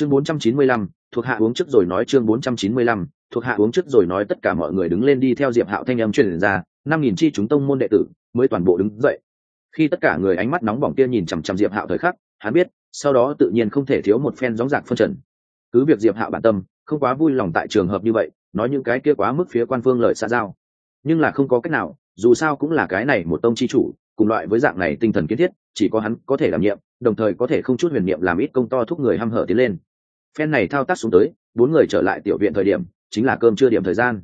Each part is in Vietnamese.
chương 495, thuộc hạ uống trước rồi nói chương 495, thuộc hạ uống trước rồi nói tất cả mọi người đứng lên đi theo diệp hạo thanh âm truyền ra năm nghìn chi chúng tông môn đệ tử mới toàn bộ đứng dậy. Khi tất cả người ánh mắt nóng bỏng kia nhìn chằm chằm diệp hạo thời khắc hắn biết sau đó tự nhiên không thể thiếu một phen gióng giạc phân trần. Cứ việc diệp hạo bản tâm không quá vui lòng tại trường hợp như vậy nói những cái kia quá mức phía quan phương lời xã giao. Nhưng là không có cách nào dù sao cũng là cái này một tông chi chủ cùng loại với dạng này tinh thần kiến thiết chỉ có hắn có thể đảm nhiệm đồng thời có thể không chút huyền niệm làm ít công to thúc người hăm hở tiến lên phen này thao tác xuống tới, bốn người trở lại tiểu viện thời điểm, chính là cơm chưa điểm thời gian.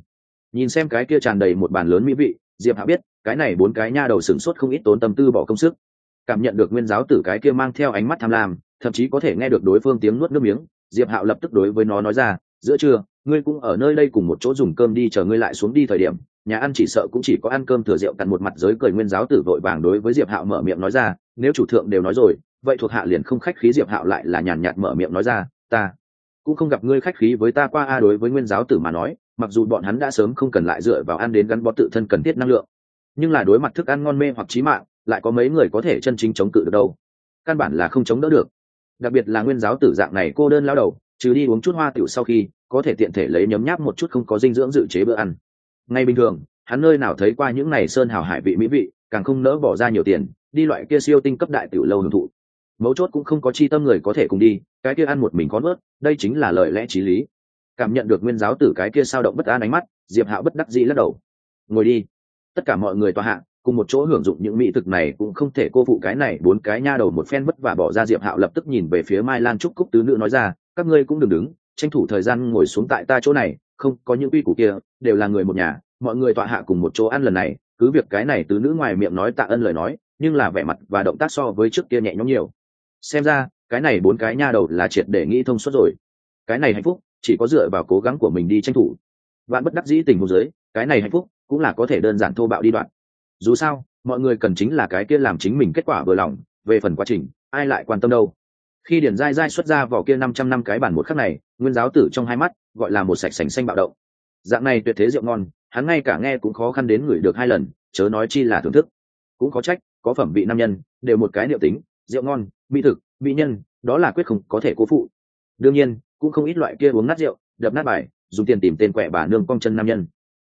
Nhìn xem cái kia tràn đầy một bàn lớn mỹ vị, diệp hạ biết, cái này bốn cái nha đầu sửng sốt không ít tốn tâm tư bỏ công sức. Cảm nhận được nguyên giáo tử cái kia mang theo ánh mắt tham lam, thậm chí có thể nghe được đối phương tiếng nuốt nước miếng, diệp hạo lập tức đối với nó nói ra, giữa trưa, ngươi cũng ở nơi đây cùng một chỗ dùng cơm đi, chờ ngươi lại xuống đi thời điểm. Nhà ăn chỉ sợ cũng chỉ có ăn cơm thừa rượu cặn một mặt giới cười nguyên giáo tử vội vàng đối với diệp hạo mở miệng nói ra, nếu chủ thượng đều nói rồi, vậy thuộc hạ liền không khách khí. Diệp hạo lại là nhàn nhạt mở miệng nói ra, ta cũng không gặp ngươi khách khí với ta qua a đối với nguyên giáo tử mà nói, mặc dù bọn hắn đã sớm không cần lại dựa vào ăn đến gắn bó tự thân cần thiết năng lượng, nhưng là đối mặt thức ăn ngon mê hoặc trí mạng, lại có mấy người có thể chân chính chống cự được đâu. Căn bản là không chống đỡ được. Đặc biệt là nguyên giáo tử dạng này cô đơn lao đầu, trừ đi uống chút hoa tiểu sau khi, có thể tiện thể lấy nhấm nháp một chút không có dinh dưỡng dự chế bữa ăn. Ngay bình thường, hắn nơi nào thấy qua những này sơn hào hải vị mỹ vị, càng không nỡ bỏ ra nhiều tiền, đi loại kia siêu tinh cấp đại tiểu lâu hưởng thụ mấu chốt cũng không có chi tâm người có thể cùng đi, cái kia ăn một mình có nuốt, đây chính là lời lẽ t r í lý. Cảm nhận được nguyên giáo tử cái kia sao động bất an ánh mắt, diệp hạo bất đắc dĩ lắc đầu. Ngồi đi. Tất cả mọi người tòa hạ, cùng một chỗ hưởng dụng những mỹ thực này cũng không thể cô phụ cái này, bốn cái nha đầu một phen vất vả bỏ ra diệp hạo lập tức nhìn về phía mai lan trúc cúc tứ nữ nói ra, các ngươi cũng đừng đứng, tranh thủ thời gian ngồi xuống tại ta chỗ này, không, có những uy củ kia, đều là người một nhà, mọi người tọa hạ cùng một chỗ ăn lần này, cứ việc cái này tứ nữ ngoài miệng nói tạ ân lời nói, nhưng là vẻ mặt và động tác so với trước kia nhẹ nhõm nhiều xem ra, cái này bốn cái nha đầu là triệt để nghĩ thông suốt rồi. Cái này hạnh phúc, chỉ có dựa vào cố gắng của mình đi tranh thủ. Bạn bất đắc dĩ tình hồ giới cái này hạnh phúc cũng là có thể đơn giản thô bạo đi đoạn. Dù sao, mọi người cần chính là cái kia làm chính mình kết quả vừa lòng, về phần quá trình, ai lại quan tâm đâu. Khi điển dai dai xuất ra vào kia năm trăm năm cái bản một khắc này, nguyên giáo tử trong hai mắt, gọi là một sạch sành xanh bạo động. Dạng này tuyệt thế rượu ngon, hắn ngay cả nghe cũng khó khăn đến người được hai lần, chớ nói chi là thưởng thức. Cũng có trách, có phẩm vị nam nhân, đều một cái liệu tính rượu ngon, mỹ thực, mỹ nhân, đó là quyết không có thể cố phụ. Đương nhiên, cũng không ít loại kia uống nát rượu, đập nát bài, dùng tiền tìm tên quẹ bà nương cong chân nam nhân.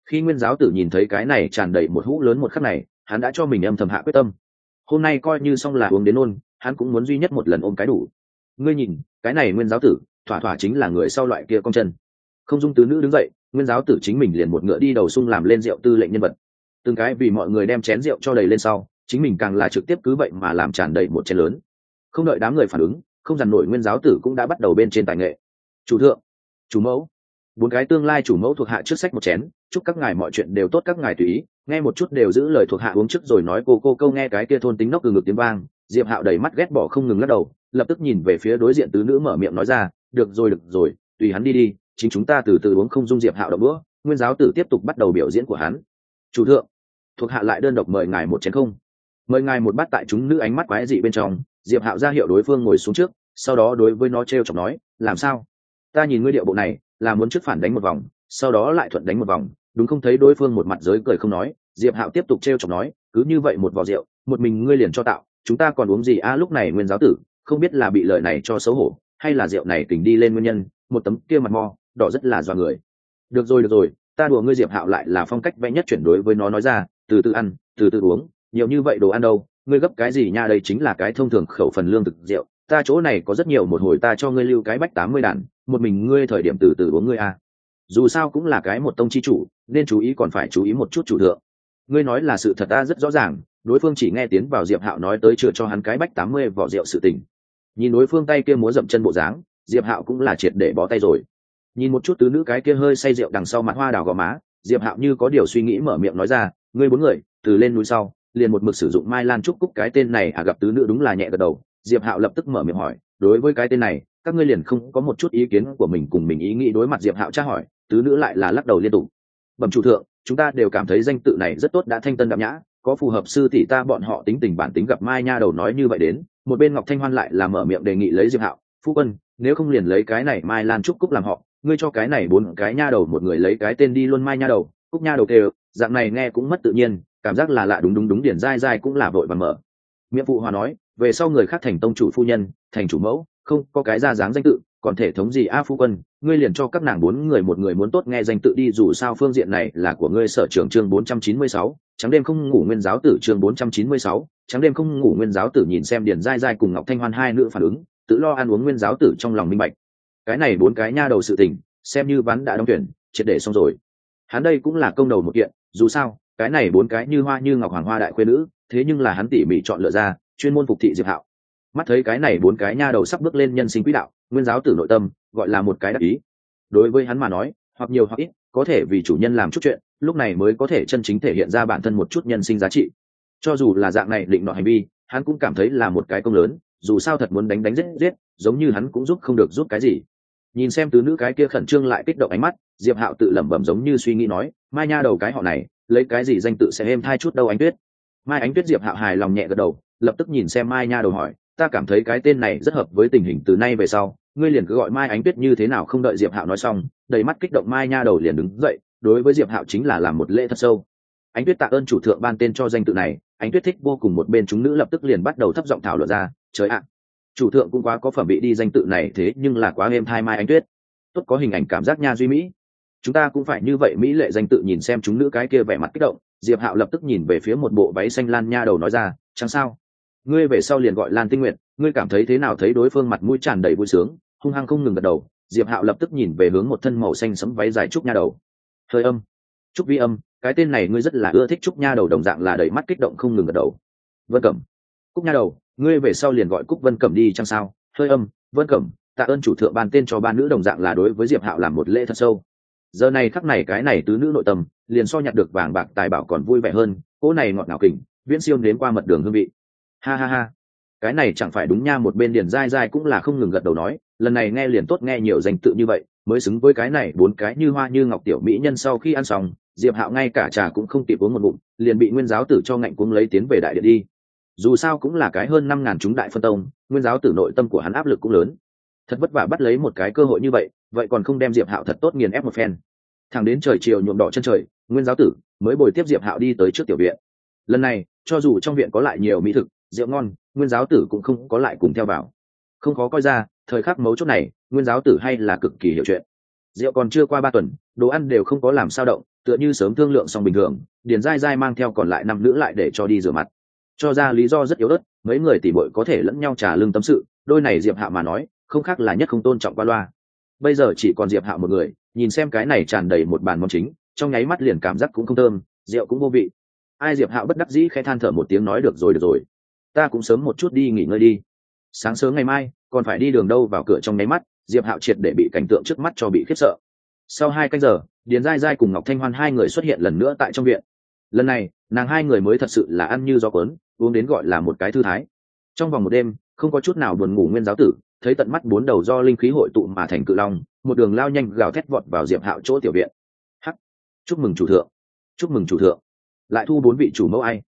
Khi nguyên giáo tử nhìn thấy cái này tràn đầy một hũ lớn một khắc này, hắn đã cho mình âm thầm hạ quyết tâm. Hôm nay coi như xong là uống đến ôn hắn cũng muốn duy nhất một lần ôm cái đủ. Ngươi nhìn, cái này nguyên giáo tử, thỏa thỏa chính là người sau loại kia cong chân. Không dung tứ nữ đứng dậy, nguyên giáo tử chính mình liền một ngựa đi đầu sung làm lên rượu tư lệnh nhân vật. Từng cái vì mọi người đem chén rượu cho đầy lên sau chính mình càng là trực tiếp cứ vậy mà làm tràn đầy một chén lớn. Không đợi đám người phản ứng, không dằn nổi nguyên giáo tử cũng đã bắt đầu bên trên tài nghệ. Chủ thượng, chủ mẫu. Bốn cái tương lai chủ mẫu thuộc hạ trước sách một chén, chúc các ngài mọi chuyện đều tốt, các ngài tùy ý, nghe một chút đều giữ lời thuộc hạ uống trước rồi nói cô cô câu nghe cái kia thôn tính nóc từ ngực tiếng vang, diệp hạo đầy mắt ghét bỏ không ngừng lắc đầu, lập tức nhìn về phía đối diện tứ nữ mở miệng nói ra, được rồi được rồi, tùy hắn đi đi, chính chúng ta từ từ uống không dung diệp hạo đậu bữa. Nguyên giáo tử tiếp tục bắt đầu biểu diễn của hắn. Chủ thượng, thuộc hạ lại đơn độc mời ngài một chén không? Mời ngài một bát tại chúng nữ ánh mắt quái dị bên trong, diệp hạo ra hiệu đối phương ngồi xuống trước, sau đó đối với nó t r e o chọc nói, làm sao? Ta nhìn ngươi điệu bộ này, là muốn trước phản đánh một vòng, sau đó lại thuận đánh một vòng. Đúng không? Thấy đối phương một mặt giới cười không nói, diệp hạo tiếp tục t r e o chọc nói, cứ như vậy một vò rượu, một mình ngươi liền cho tạo, chúng ta còn uống gì? A, lúc này nguyên giáo tử, không biết là bị lợi này cho xấu hổ, hay là rượu này tình đi lên nguyên nhân, một tấm kia mặt mò đỏ rất là dọa người. Được rồi được rồi, ta đùa ngươi, diệp hạo lại là phong cách vẽ nhất chuyển đối với nó nói ra, từ từ ăn, từ từ uống nhiều như vậy đồ ăn đâu, ngươi gấp cái gì nha, đây chính là cái thông thường khẩu phần lương thực rượu. Ta chỗ này có rất nhiều, một hồi ta cho ngươi lưu cái bách tám mươi đàn, một mình ngươi thời điểm từ từ uống ngươi a. À. dù sao cũng là cái một tông chi chủ, nên chú ý còn phải chú ý một chút chủ thượng. Ngươi nói là sự thật ta rất rõ ràng, đối phương chỉ nghe tiến vào diệp hạo nói tới chừa cho hắn cái bách tám mươi vỏ rượu sự tình. Nhìn đối phương tay kia múa dậm chân bộ dáng, diệp hạo cũng là triệt để bó tay rồi. Nhìn một chút tứ nữ cái kia hơi say rượu đằng sau mặt hoa đào gò má, diệp hạo như có điều suy nghĩ mở miệng nói ra, ngươi bốn người, từ lên núi sau liền một mực sử dụng mai lan trúc cúc cái tên này à gặp tứ nữ đúng là nhẹ gật đầu. Diệp hạo lập tức mở miệng hỏi, đối với cái tên này, các ngươi liền không có một chút ý kiến của mình cùng mình ý nghĩ đối mặt? Diệp hạo tra hỏi, tứ nữ lại là lắc đầu liên tục. Bẩm chủ thượng, chúng ta đều cảm thấy danh tự này rất tốt, đã thanh tân đạm nhã, có phù hợp sư tỷ ta bọn họ tính tình bản tính gặp mai nha đầu nói như vậy đến. Một bên ngọc thanh hoan lại là mở miệng đề nghị lấy diệp hạo, phu quân, nếu không liền lấy cái này mai lan trúc cúc làm họ, ngươi cho cái này bốn cái nha đầu một người lấy cái tên đi luôn mai nha đầu, cúc nha đầu kêu. Dạng này nghe cũng mất tự nhiên cảm giác là lạ đúng đúng đúng điển dai dai cũng là vội và mở. Miệng phụ hòa nói, về sau người khác thành tông chủ phu nhân, thành chủ mẫu, không, có cái ra dáng danh tự, còn thể thống gì a phu quân, ngươi liền cho các nàng bốn người một người muốn tốt nghe danh tự đi, dù sao phương diện này là của ngươi sở trưởng chương bốn trăm chín mươi sáu, trắng đêm không ngủ nguyên giáo tử chương bốn trăm chín mươi sáu, trắng đêm không ngủ nguyên giáo tử nhìn xem điền dai dai cùng ngọc thanh hoan hai nữ phản ứng, tự lo ăn uống nguyên giáo tử trong lòng minh bạch. Cái này bốn cái nha đầu sự tình, xem như ván đã đóng tuyển, triệt để xong rồi. Hắn đây cũng là công đầu một kiện, dù sao cái này bốn cái như hoa như ngọc hoàng hoa đại khuê nữ, thế nhưng là hắn tỉ mỉ chọn lựa ra, chuyên môn phục thị diệp hạo. Mắt thấy cái này bốn cái nha đầu sắp bước lên nhân sinh quỹ đạo, nguyên giáo tử nội tâm, gọi là một cái đặc ý. Đối với hắn mà nói, hoặc nhiều hoặc ít, có thể vì chủ nhân làm chút chuyện, lúc này mới có thể chân chính thể hiện ra bản thân một chút nhân sinh giá trị. Cho dù là dạng này định nọ hành vi, hắn cũng cảm thấy là một cái công lớn, dù sao thật muốn đánh đánh giết giết, giống như hắn cũng giúp không được giúp cái gì nhìn xem tứ nữ cái kia khẩn trương lại kích động ánh mắt, diệp hạo tự lẩm bẩm giống như suy nghĩ nói, mai nha đầu cái họ này, lấy cái gì danh tự sẽ êm thai chút đâu ánh tuyết? Mai ánh tuyết diệp hạo hài lòng nhẹ gật đầu, lập tức nhìn xem mai nha đầu hỏi, ta cảm thấy cái tên này rất hợp với tình hình từ nay về sau, ngươi liền cứ gọi mai ánh tuyết như thế nào không đợi diệp hạo nói xong, đầy mắt kích động mai nha đầu liền đứng dậy, đối với diệp hạo chính là làm một lễ thật sâu. Ánh tuyết tạ ơn chủ thượng ban tên cho danh tự này, ánh tuyết thích vô cùng một bên chúng nữ lập tức liền bắt đầu thấp giọng thảo luận ra, trời ạ chủ thượng cũng quá có phẩm bị đi danh tự này thế nhưng là quá êm thai mai anh tuyết. Tốt có hình ảnh cảm giác nha duy mỹ. Chúng ta cũng phải như vậy mỹ lệ danh tự nhìn xem chúng nữ cái kia vẻ mặt kích động. Diệp hạo lập tức nhìn về phía một bộ váy xanh lan nha đầu nói ra, chẳng sao. Ngươi về sau liền gọi lan tinh nguyện ngươi cảm thấy thế nào thấy đối phương mặt mũi tràn đầy vui sướng. Hung hăng không ngừng gật đầu, diệp hạo lập tức nhìn về hướng một thân màu xanh sẫm váy dài trúc nha đầu. Hơi âm, trúc vi âm, cái tên này ngươi rất là ưa thích trúc nha đầu, đồng dạng là đầy mắt kích động không ngừng gật đầu. Vân cẩm cúc nha đầu ngươi về sau liền gọi cúc vân cẩm đi chăng sao? Hơi âm vân cẩm tạ ơn chủ thượng ban tên cho ba nữ đồng dạng là đối với diệp hạo làm một lễ thật sâu. Giờ này khắc này cái này tứ nữ nội tâm liền so nhặt được vàng bạc tài bảo còn vui vẻ hơn cỗ này ngọt ngào kỉnh, viễn siêu đến qua mật đường hương vị. Ha ha ha. Cái này chẳng phải đúng nha một bên điền dai dai cũng là không ngừng gật đầu nói lần này nghe liền tốt nghe nhiều danh tự như vậy mới xứng với cái này bốn cái như hoa như ngọc tiểu mỹ nhân sau khi ăn xong diệp hạo ngay cả trà cũng không kịp uống một bụng liền bị nguyên giáo tử cho ngạnh cuống lấy tiến về đại điện đi dù sao cũng là cái hơn năm ngàn chúng đại phân tông, nguyên giáo tử nội tâm của hắn áp lực cũng lớn. Thật vất vả bắt lấy một cái cơ hội như vậy vậy còn không đem diệp hạo thật tốt nghiền ép một phen. Thẳng đến trời chiều nhuộm đỏ chân trời, nguyên giáo tử mới bồi tiếp diệp hạo đi tới trước tiểu viện. Lần này, cho dù trong viện có lại nhiều mỹ thực, rượu ngon, nguyên giáo tử cũng không có lại cùng theo vào. Không khó coi ra, thời khắc mấu chốt này, nguyên giáo tử hay là cực kỳ hiểu chuyện. Rượu còn chưa qua ba tuần, đồ ăn đều không có làm sao động, tựa như sớm thương lượng xong bình thường, điền dai dai mang theo còn lại năm nữ lại để cho đi rửa mặt cho ra lý do rất yếu ớt, mấy người tỉ bội có thể lẫn nhau trả lương tâm sự, đôi này diệp hạ mà nói, không khác là nhất không tôn trọng qua loa. Bây giờ chỉ còn diệp hạ một người, nhìn xem cái này tràn đầy một bàn món chính, trong nháy mắt liền cảm giác cũng không thơm, rượu cũng vô vị. Ai diệp hạ bất đắc dĩ khẽ than thở một tiếng nói được rồi được rồi. Ta cũng sớm một chút đi nghỉ ngơi đi. Sáng sớm ngày mai, còn phải đi đường đâu vào cửa trong nháy mắt, diệp hạo triệt để bị cảnh tượng trước mắt cho bị khiếp sợ. Sau hai canh giờ, điền dai dai cùng ngọc thanh hoan hai người xuất hiện lần nữa tại trong viện. Lần này, nàng hai người mới thật sự là ăn như gió cuốn uống đến gọi là một cái thư thái. Trong vòng một đêm, không có chút nào buồn ngủ nguyên giáo tử, thấy tận mắt bốn đầu do linh khí hội tụ mà thành cự long, một đường lao nhanh gào thét vọt vào diệp hạo chỗ tiểu viện. Hắc! Chúc mừng chủ thượng! Chúc mừng chủ thượng! Lại thu bốn vị chủ mẫu ai?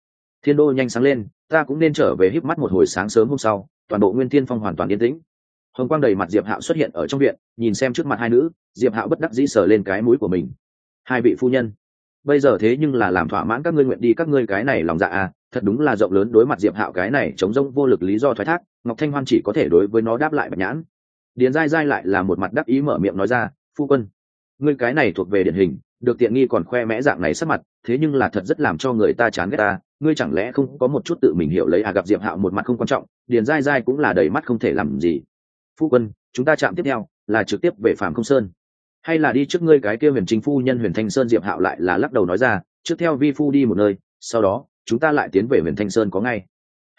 Thiên đô nhanh sáng lên, ta cũng nên trở về híp mắt một hồi sáng sớm hôm sau, toàn bộ nguyên thiên phong hoàn toàn yên tĩnh. Hồng quang đầy mặt diệp hạo xuất hiện ở trong viện, nhìn xem trước mặt hai nữ, diệp hạo bất đắc dĩ sờ lên cái mũi của mình. Hai vị phu nhân, bây giờ thế nhưng là làm thỏa mãn các ngươi nguyện đi, các ngươi cái này lòng dạ à thật đúng là rộng lớn đối mặt diệp hạo cái này chống rông vô lực lý do thoái thác, ngọc thanh hoan chỉ có thể đối với nó đáp lại bạch nhãn. Điền dai dai lại là một mặt đắc ý mở miệng nói ra, phu quân, ngươi cái này thuộc về điển hình, được tiện nghi còn khoe mẽ dạng này sắc mặt, thế nhưng là thật rất làm cho người ta chán ghét ta, ngươi chẳng lẽ không có một chút tự mình hiểu lấy à gặp diệp hạo một mặt không quan trọng, điền dai dai cũng là đầy mắt không thể làm gì. Phu quân, chúng ta chạm tiếp theo, là trực tiếp về phạm không sơn. Hay là đi trước ngươi cái kia huyền chính phu nhân huyền thanh sơn diệp hạo lại là lắc đầu nói ra, trước theo vi phu đi một nơi, sau đó chúng ta lại tiến về huyền thanh sơn có ngay.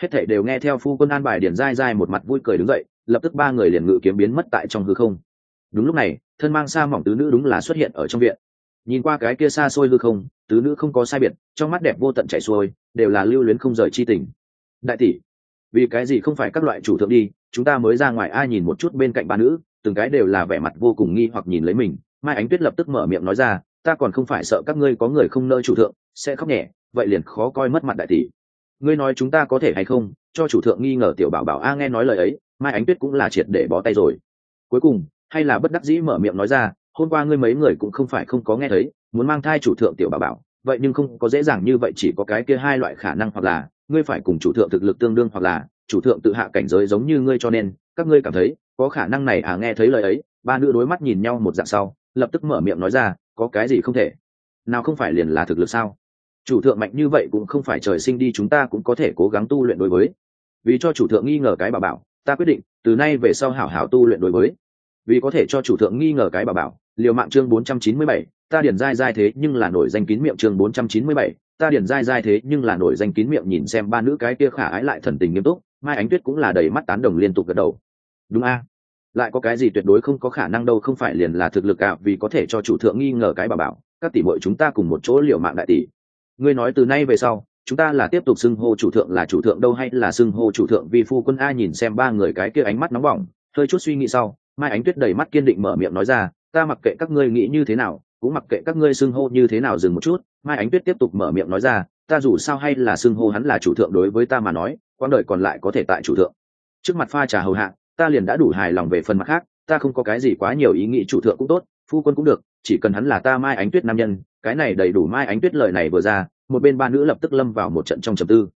Hết thảy đều nghe theo phu quân an bài điền dai dai một mặt vui cười đứng dậy, lập tức ba người liền ngự kiếm biến mất tại trong hư không. Đúng lúc này, thân mang xa mỏng tứ nữ đúng là xuất hiện ở trong viện. Nhìn qua cái kia xa xôi hư không, tứ nữ không có sai biệt, trong mắt đẹp vô tận chảy xuôi, đều là lưu luyến không rời chi tình. Đại tỷ, vì cái gì không phải các loại chủ thượng đi, chúng ta mới ra ngoài ai nhìn một chút bên cạnh ba nữ, từng cái đều là vẻ mặt vô cùng nghi hoặc nhìn lấy mình. Mai ánh tuyết lập tức mở miệng nói ra, ta còn không phải sợ các ngươi có người không nỡ chủ thượng, sẽ khóc nhẹ vậy liền khó coi mất mặt đại tỷ. Ngươi nói chúng ta có thể hay không? Cho chủ thượng nghi ngờ tiểu bảo bảo a nghe nói lời ấy, mai ánh tuyết cũng là triệt để bó tay rồi. Cuối cùng, hay là bất đắc dĩ mở miệng nói ra, hôm qua ngươi mấy người cũng không phải không có nghe thấy, muốn mang thai chủ thượng tiểu bảo bảo, vậy nhưng không có dễ dàng như vậy chỉ có cái kia hai loại khả năng hoặc là, ngươi phải cùng chủ thượng thực lực tương đương hoặc là, chủ thượng tự hạ cảnh giới giống như ngươi cho nên, các ngươi cảm thấy, có khả năng này à nghe thấy lời ấy, ba nữ đối mắt nhìn nhau một dạng sau, lập tức mở miệng nói ra, có cái gì không thể? Nào không phải liền là thực lực sao? Chủ thượng mạnh như vậy cũng không phải trời sinh đi chúng ta cũng có thể cố gắng tu luyện đối với. Vì cho chủ thượng nghi ngờ cái bà bảo ta quyết định từ nay về sau hảo hảo tu luyện đối với. Vì có thể cho chủ thượng nghi ngờ cái bà bảo liều mạng chương 497, ta điển dai dai thế nhưng là nổi danh kín miệng chương 497, ta điển dai dai thế nhưng là nổi danh kín miệng nhìn xem ba nữ cái kia khả ái lại thần tình nghiêm túc mai ánh tuyết cũng là đầy mắt tán đồng liên tục gật đầu. Đúng a. Lại có cái gì tuyệt đối không có khả năng đâu không phải liền là thực lực à vì có thể cho chủ thượng nghi ngờ cái bà bảo các tỷ muội chúng ta cùng một chỗ liều mạng đại tỷ ngươi nói từ nay về sau, chúng ta là tiếp tục xưng hô chủ thượng là chủ thượng đâu hay là xưng hô chủ thượng vì phu quân a nhìn xem ba người cái kia ánh mắt nóng bỏng, hơi chút suy nghĩ sau, mai ánh tuyết đầy mắt kiên định mở miệng nói ra, ta mặc kệ các ngươi nghĩ như thế nào, cũng mặc kệ các ngươi xưng hô như thế nào dừng một chút. Mai ánh tuyết tiếp tục mở miệng nói ra, ta dù sao hay là xưng hô hắn là chủ thượng đối với ta mà nói, quãng đời còn lại có thể tại chủ thượng. Trước mặt pha trà hầu hạ, ta liền đã đủ hài lòng về phần mặt khác, ta không có cái gì quá nhiều ý nghĩ chủ thượng cũng tốt, phu quân cũng được, chỉ cần hắn là ta mai ánh tuyết nam nhân cái này đầy đủ mai ánh tuyết lời này vừa ra, một bên ba nữ lập tức lâm vào một trận trong trầm tư.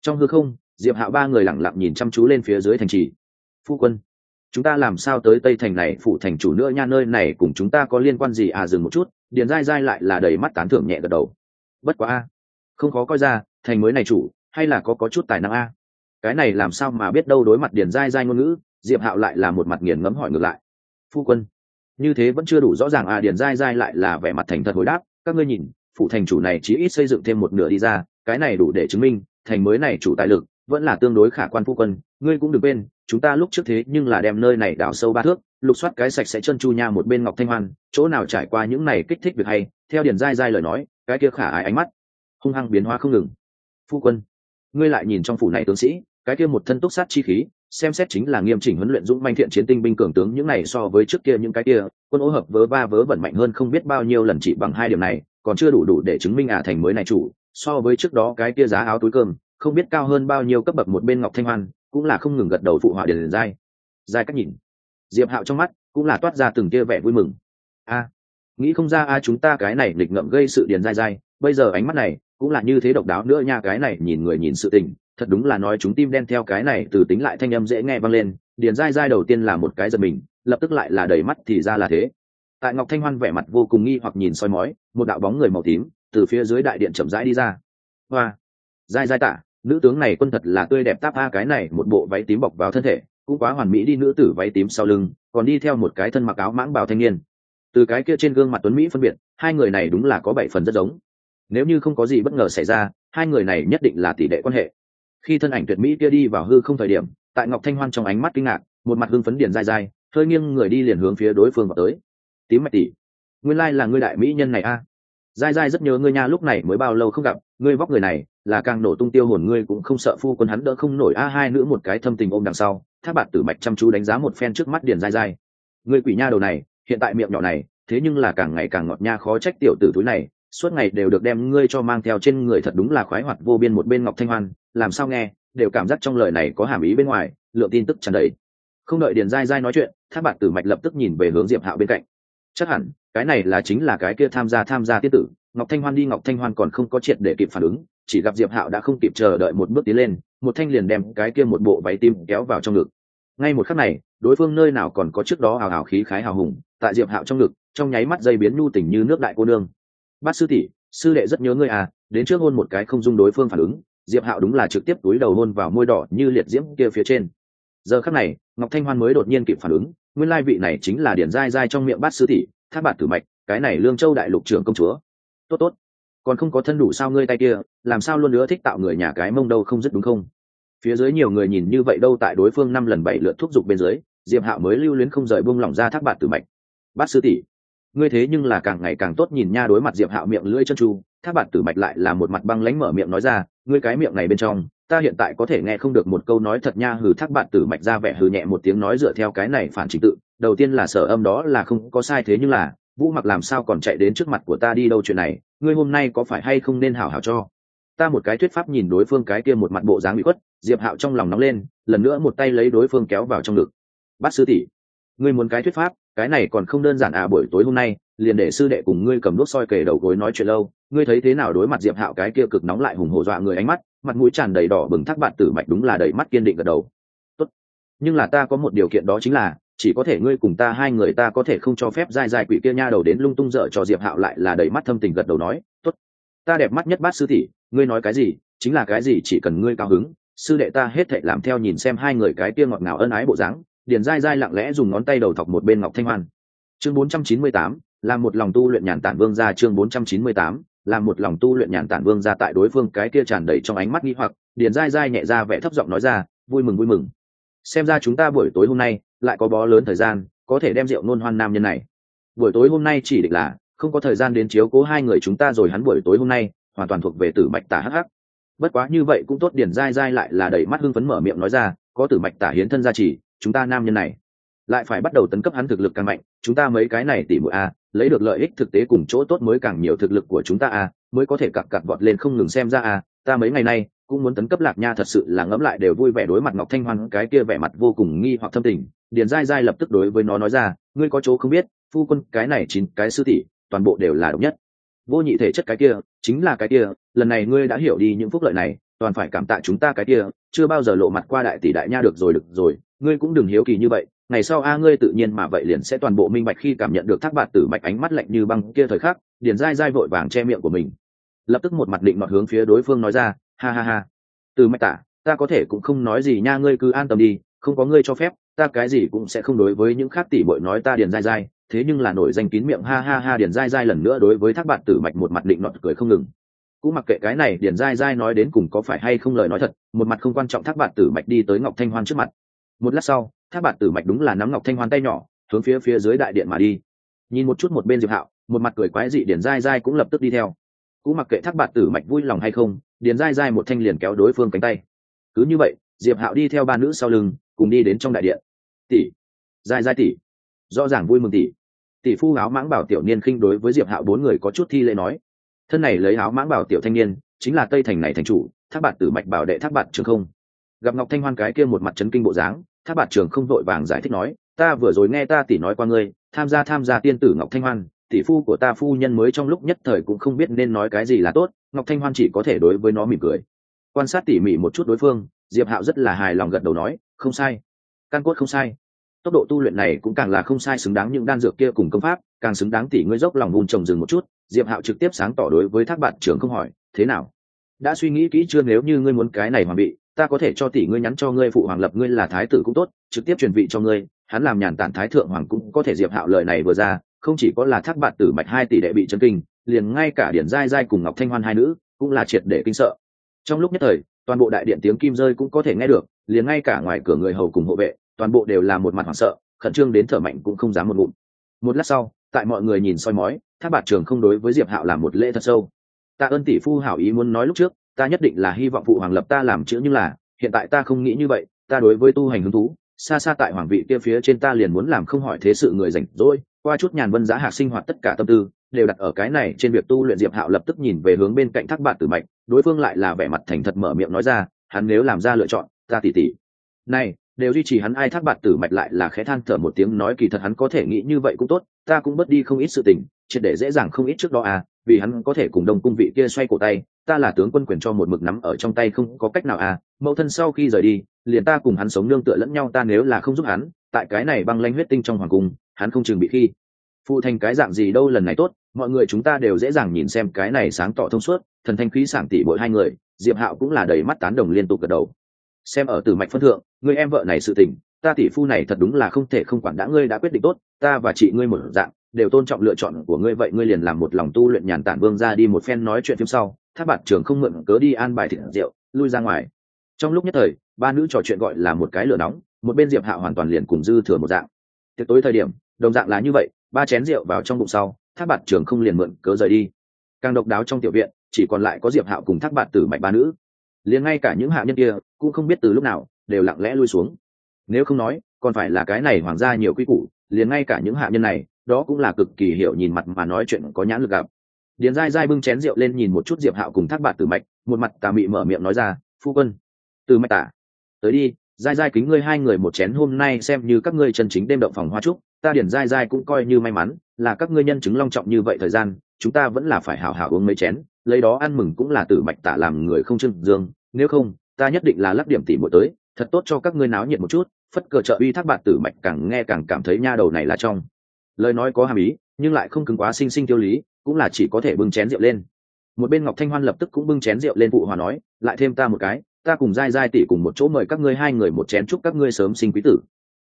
Trong hư không, diệp hạo ba người lẳng lặng nhìn chăm chú lên phía dưới thành trì. Phu quân, chúng ta làm sao tới tây thành này, phủ thành chủ nữa nha, nơi này cùng chúng ta có liên quan gì à dừng một chút, điền dai dai lại là đầy mắt tán thưởng nhẹ gật đầu. Bất quá a, không khó coi ra, thành mới này chủ, hay là có có chút tài năng a. Cái này làm sao mà biết đâu đối mặt điền dai dai ngôn ngữ, diệp hạo lại là một mặt nghiền ngẫm hỏi ngược lại. Phu quân, như thế vẫn chưa đủ rõ ràng à điền dai dai lại là vẻ mặt thành thật hồi đáp các ngươi nhìn, phủ thành chủ này chỉ ít xây dựng thêm một nửa đi ra, cái này đủ để chứng minh, thành mới này chủ tài lực, vẫn là tương đối khả quan phu quân, ngươi cũng đừng quên, chúng ta lúc trước thế nhưng là đem nơi này đào sâu ba thước, lục soát cái sạch sẽ chân chu nha một bên ngọc thanh hoan, chỗ nào trải qua những này kích thích việc hay, theo điển dai dai lời nói, cái kia khả ái ánh mắt, hung hăng biến hóa không ngừng. Phu quân, ngươi lại nhìn trong phủ này tướng sĩ, cái kia một thân túc sát chi khí xem xét chính là nghiêm chỉnh huấn luyện dũng manh thiện chiến tinh binh cường tướng những này so với trước kia những cái kia, quân ô hợp vớ va vớ vẩn mạnh hơn không biết bao nhiêu lần chỉ bằng hai điểm này, còn chưa đủ đủ để chứng minh ả à thành mới này chủ, so với trước đó cái kia giá áo túi cơm, không biết cao hơn bao nhiêu cấp bậc một bên ngọc thanh hoan, cũng là không ngừng gật đầu phụ họa điền dai. Dai cách nhìn. Diệp hạo trong mắt cũng là toát ra từng kia vẻ vui mừng. A, nghĩ không ra a chúng ta cái này nghịch ngậm gây sự điền dai dai, bây giờ ánh mắt này cũng là như thế độc đáo nữa nha, cái này nhìn người nhìn sự tình thật đúng là nói chúng tim đen theo cái này từ tính lại thanh âm dễ nghe vang lên, điền dai dai đầu tiên là một cái giật mình, lập tức lại là đầy mắt thì ra là thế. Tại ngọc thanh hoan vẻ mặt vô cùng nghi hoặc nhìn soi mói, một đạo bóng người màu tím từ phía dưới đại điện chậm rãi đi ra. Hoa! Dai dai tả, nữ tướng này quân thật là tươi đẹp táp a, cái này một bộ váy tím bọc vào thân thể, cũng quá hoàn mỹ đi nữ tử váy tím sau lưng, còn đi theo một cái thân mặc áo mãng bào thanh niên. Từ cái kia trên gương mặt tuấn mỹ phân biệt, hai người này đúng là có bảy phần rất giống. Nếu như không có gì bất ngờ xảy ra, hai người này nhất định là tỷ lệ quan hệ khi thân ảnh tuyệt mỹ kia đi vào hư không thời điểm, tại ngọc thanh hoan trong ánh mắt kinh ngạc, một mặt hưng phấn điển dai dai, hơi nghiêng người đi liền hướng phía đối phương vào tới. Tím mạch tỷ, nguyên lai là ngươi đại mỹ nhân này a. Dai dai rất nhớ ngươi nha, lúc này mới bao lâu không gặp, ngươi vóc người này là càng nổ tung tiêu hồn, ngươi cũng không sợ phu quân hắn đỡ không nổi a. Hai nữ một cái thâm tình ôm đằng sau tháp bạt tử mạch chăm chú đánh giá một phen trước mắt điền dai dai. Ngươi quỷ nha đầu này, hiện tại miệng nhỏ này, thế nhưng là càng ngày càng ngọt nha, khó trách tiểu tử túi này, suốt ngày đều được đem ngươi cho mang theo trên người thật đúng là khoái hoạt vô biên một bên ngọc thanh hoan làm sao nghe, đều cảm giác trong lời này có hàm ý bên ngoài, lượng tin tức tràn đầy. Không đợi điền dai dai nói chuyện tháp bạt tử mạch lập tức nhìn về hướng diệp hạo bên cạnh. Chắc hẳn, cái này là chính là cái kia tham gia tham gia tiết tử, ngọc thanh hoan đi ngọc thanh hoan còn không có triệt để kịp phản ứng, chỉ gặp diệp hạo đã không kịp chờ đợi một bước tiến lên, một thanh liền đem cái kia một bộ váy tim kéo vào trong ngực. Ngay một khắc này, đối phương nơi nào còn có trước đó hào hào khí khái hào hùng, tại diệp hạo trong ngực, trong nháy mắt dây biến nhu tình như nước đại cô nương. Bát sư tỷ, sư đệ rất nhớ ngươi à đến trước hôn một cái không dung đối phương phản ứng diệp hạo đúng là trực tiếp túi đầu hôn vào môi đỏ như liệt diễm kia phía trên. Giờ khắc này, ngọc thanh hoan mới đột nhiên kịp phản ứng, nguyên lai vị này chính là điển dai dai trong miệng bát sư tỷ tháp bạt tử mạch, cái này lương châu đại lục trưởng công chúa. Tốt tốt, còn không có thân đủ sao ngươi tay kia, làm sao luôn nữa thích tạo người nhà cái mông đâu không dứt đúng không? Phía dưới nhiều người nhìn như vậy đâu tại đối phương năm lần bảy lượt thúc giục bên dưới, diệp hạo mới lưu luyến không rời buông lỏng ra thác bạt tử mạch. Bát sư tỷ ngươi thế nhưng là càng ngày càng tốt nhìn nha đối mặt diệp hạo miệng lưỡi chân chu tháp bạt tử mạch lại là một mặt băng lánh mở miệng nói ra, ngươi cái miệng này bên trong, ta hiện tại có thể nghe không được một câu nói thật nha, hừ thác bạt tử mạch ra vẻ hừ nhẹ một tiếng nói dựa theo cái này phản trình tự, đầu tiên là sở âm đó là không có sai thế nhưng là, vũ mặc làm sao còn chạy đến trước mặt của ta đi đâu chuyện này, ngươi hôm nay có phải hay không nên hảo hảo cho? Ta một cái thuyết pháp nhìn đối phương cái kia một mặt bộ dáng bị khuất, diệp hạo trong lòng nóng lên, lần nữa một tay lấy đối phương kéo vào trong ngực. Bắt sư tỷ, ngươi muốn cái thuyết pháp cái này còn không đơn giản à buổi tối hôm nay, liền để sư đệ cùng ngươi cầm đốt soi kề đầu gối nói chuyện lâu. Ngươi thấy thế nào đối mặt diệp hạo cái kia cực nóng lại hùng hổ dọa người ánh mắt, mặt mũi tràn đầy đỏ bừng thác bạn tử mạch đúng là đầy mắt kiên định gật đầu. Tốt. nhưng là ta có một điều kiện đó chính là, chỉ có thể ngươi cùng ta hai người ta có thể không cho phép dai dai quỷ kia nha đầu đến lung tung dở cho diệp hạo lại là đầy mắt thâm tình gật đầu nói, tốt. Ta đẹp mắt nhất bát sư tỷ, ngươi nói cái gì, chính là cái gì chỉ cần ngươi cao hứng, sư đệ ta hết thệ làm theo nhìn xem hai người cái kia ngọt ngào ân ái bộ dáng điền dai dai lặng lẽ dùng ngón tay đầu thọc một bên ngọc thanh hoan. Chương 498, là một lòng tu luyện nhàn tản vương ra chương 498, là một lòng tu luyện nhàn tản vương ra tại đối phương cái kia tràn đầy trong ánh mắt nghi hoặc điền dai dai nhẹ ra vẻ thấp giọng nói ra vui mừng vui mừng. Xem ra chúng ta buổi tối hôm nay lại có bó lớn thời gian có thể đem rượu nôn hoan nam nhân này. Buổi tối hôm nay chỉ định là không có thời gian đến chiếu cố hai người chúng ta rồi hắn buổi tối hôm nay hoàn toàn thuộc về tử mạch tả hắc hắc. Bất quá như vậy cũng tốt điển dai dai lại là đầy mắt hưng phấn mở miệng nói ra có tử mạch tả hiến thân gia trì chúng ta nam nhân này. Lại phải bắt đầu tấn cấp hắn thực lực càng mạnh, chúng ta mấy cái này tỉ mũi a à, lấy được lợi ích thực tế cùng chỗ tốt mới càng nhiều thực lực của chúng ta a mới có thể cặp cặp vọt lên không ngừng xem ra a ta mấy ngày nay cũng muốn tấn cấp lạc nha thật sự là ngẫm lại đều vui vẻ đối mặt ngọc thanh hoan, cái kia vẻ mặt vô cùng nghi hoặc thâm tình. Điền dai dai lập tức đối với nó nói ra, ngươi có chỗ không biết, phu quân, cái này chín, cái sư tỷ, toàn bộ đều là độc nhất. Vô nhị thể chất cái kia, chính là cái kia, lần này ngươi đã hiểu đi những phúc lợi này, toàn phải cảm tạ chúng ta cái kia, chưa bao giờ lộ mặt qua đại tỷ đại nha được rồi được rồi ngươi cũng đừng hiếu kỳ như vậy, ngày sau a ngươi tự nhiên mà vậy liền sẽ toàn bộ minh bạch khi cảm nhận được thác bạt tử mạch ánh mắt lạnh như băng kia thời khắc điền dai dai vội vàng che miệng của mình. Lập tức một mặt định nọt hướng phía đối phương nói ra, ha ha ha, từ mạch tả, ta có thể cũng không nói gì nha, ngươi cứ an tâm đi, không có ngươi cho phép, ta cái gì cũng sẽ không đối với những khác tỷ bội nói ta điền dai dai, thế nhưng là nổi danh kín miệng, ha ha ha, điền dai dai lần nữa đối với thác bạn tử mạch một mặt định nọt cười không ngừng. Cũng mặc kệ cái này điền dai dai nói đến cùng có phải hay không lời nói thật, một mặt không quan trọng thác bạn tử mạch đi tới ngọc thanh hoan trước mặt một lát sau, thác bạt tử mạch đúng là nắm ngọc thanh hoan tay nhỏ, hướng phía phía dưới đại điện mà đi. Nhìn một chút một bên diệp hạo, một mặt cười quái dị điền dai dai cũng lập tức đi theo. Cũng mặc kệ thác bạt tử mạch vui lòng hay không, điền dai dai một thanh liền kéo đối phương cánh tay. Cứ như vậy, diệp hạo đi theo ba nữ sau lưng, cùng đi đến trong đại điện. Tỷ dai dai tỷ. Rõ ràng vui mừng tỷ. Tỷ phu áo mãng bảo tiểu niên khinh đối với diệp hạo bốn người có chút thi lễ nói. Thân này lấy áo mãng bảo tiểu thanh niên, chính là tây thành này thành chủ, thác bạt tử mạch bảo đệ thác bạt trường không. Gặp ngọc thanh hoan cái kia một mặt chấn kinh bộ dáng thác bạt trường không vội vàng giải thích nói, ta vừa rồi nghe ta tỷ nói qua ngươi, tham gia tham gia tiên tử ngọc thanh hoan, tỷ phu của ta phu nhân mới trong lúc nhất thời cũng không biết nên nói cái gì là tốt, ngọc thanh hoan chỉ có thể đối với nó mỉm cười. Quan sát tỉ mỉ một chút đối phương, diệp hạo rất là hài lòng gật đầu nói, không sai. Căn cốt không sai. Tốc độ tu luyện này cũng càng là không sai xứng đáng những đan dược kia cùng công pháp, càng xứng đáng tỷ ngươi dốc lòng vun trồng rừng một chút. Diệp hạo trực tiếp sáng tỏ đối với thác bạn trưởng không hỏi, thế nào? Đã suy nghĩ kỹ chưa? Nếu như ngươi muốn cái này hoàn bị ta có thể cho tỷ ngươi nhắn cho ngươi, phụ hoàng lập ngươi là thái tử cũng tốt, trực tiếp truyền vị cho ngươi, hắn làm nhàn tản thái thượng hoàng cũng có thể diệp hạo lời này vừa ra, không chỉ có là thác bạn tử mạch hai tỷ đệ bị chân kinh, liền ngay cả điển giai giai cùng ngọc thanh hoan hai nữ cũng là triệt để kinh sợ. Trong lúc nhất thời, toàn bộ đại điện tiếng kim rơi cũng có thể nghe được, liền ngay cả ngoài cửa người hầu cùng hộ vệ, toàn bộ đều là một mặt hoảng sợ, khẩn trương đến thở mạnh cũng không dám một ngụm. Một lát sau, tại mọi người nhìn soi mói, thác bạt trường không đối với diệp hạo làm một lễ thật sâu. Ta ơn tỷ phu hảo ý muốn nói lúc trước ta nhất định là hy vọng phụ hoàng lập ta làm chữ nhưng là, hiện tại ta không nghĩ như vậy, ta đối với tu hành hứng thú, xa xa tại hoàng vị kia phía trên ta liền muốn làm không hỏi thế sự người rảnh rỗi, qua chút nhàn vân giá hạc sinh hoạt tất cả tâm tư, đều đặt ở cái này trên việc tu luyện diệp hạo lập tức nhìn về hướng bên cạnh thác bạn tử mạch, đối phương lại là vẻ mặt thành thật mở miệng nói ra, hắn nếu làm ra lựa chọn, ta tỉ tỉ. Này, đều duy trì hắn ai thác bạn tử mạch lại là khẽ than thở một tiếng nói kỳ thật hắn có thể nghĩ như vậy cũng tốt, ta cũng bớt đi không ít sự tình, triệt để dễ dàng không ít trước đó à vì hắn có thể cùng đồng cung vị kia xoay cổ tay, ta là tướng quân quyền cho một mực nắm ở trong tay không có cách nào à mẫu thân sau khi rời đi, liền ta cùng hắn sống nương tựa lẫn nhau, ta nếu là không giúp hắn, tại cái này băng lanh huyết tinh trong hoàng cung, hắn không chừng bị khi. Phụ thành cái dạng gì đâu lần này tốt, mọi người chúng ta đều dễ dàng nhìn xem cái này sáng tỏ thông suốt, thần thanh khí sảng tỷ bội hai người, diệp hạo cũng là đầy mắt tán đồng liên tục gật đầu. Xem ở từ mạch phân thượng, người em vợ này sự tình ta tỷ phu này thật đúng là không thể không quản đã ngươi đã quyết định tốt, ta và chị ngươi một dạng, đều tôn trọng lựa chọn của ngươi, vậy ngươi liền làm một lòng tu luyện nhàn tản vương ra đi một phen nói chuyện phim sau, tháp bạt trường không mượn cớ đi an bài thịt rượu, lui ra ngoài. Trong lúc nhất thời, ba nữ trò chuyện gọi là một cái lửa nóng, một bên diệp hạo hoàn toàn liền cùng dư thừa một dạng. Tiệc tối thời điểm, đồng dạng là như vậy, ba chén rượu vào trong bụng sau, tháp bạt trường không liền mượn cớ rời đi. Càng độc đáo trong tiểu viện, chỉ còn lại có diệp hạo cùng thác bạt tử mạch ba nữ. Liền ngay cả những hạ nhân kia, cũng không biết từ lúc nào, đều lặng lẽ lui xuống nếu không nói, còn phải là cái này hoàng gia nhiều quy củ, liền ngay cả những hạ nhân này, đó cũng là cực kỳ hiểu nhìn mặt mà nói chuyện có nhãn lực gặp. Điền dai dai bưng chén rượu lên nhìn một chút diệp hạo cùng thác bạt tử mạch, một mặt tà mị mở miệng nói ra, phu quân từ mạch tả tới đi dai dai kính ngươi hai người một chén hôm nay xem như các ngươi chân chính đêm động phòng hoa trúc ta điển dai dai cũng coi như may mắn, là các ngươi nhân chứng long trọng như vậy thời gian, chúng ta vẫn là phải hảo hảo uống mấy chén, lấy đó ăn mừng cũng là tử mạch tả làm người không trưng dương, nếu không, ta nhất định là lắp điểm tỉ mỗi tới, thật tốt cho các ngươi náo nhiệt một chút phất cờ trợ uy thác bạt tử mạch càng nghe càng cảm thấy nha đầu này là trong. Lời nói có hàm ý, nhưng lại không cứng quá sinh sinh tiêu lý, cũng là chỉ có thể bưng chén rượu lên. Một bên ngọc thanh hoan lập tức cũng bưng chén rượu lên phụ hòa nói, lại thêm ta một cái, ta cùng dai dai tỷ cùng một chỗ mời các ngươi hai người một chén chúc các ngươi sớm sinh quý tử.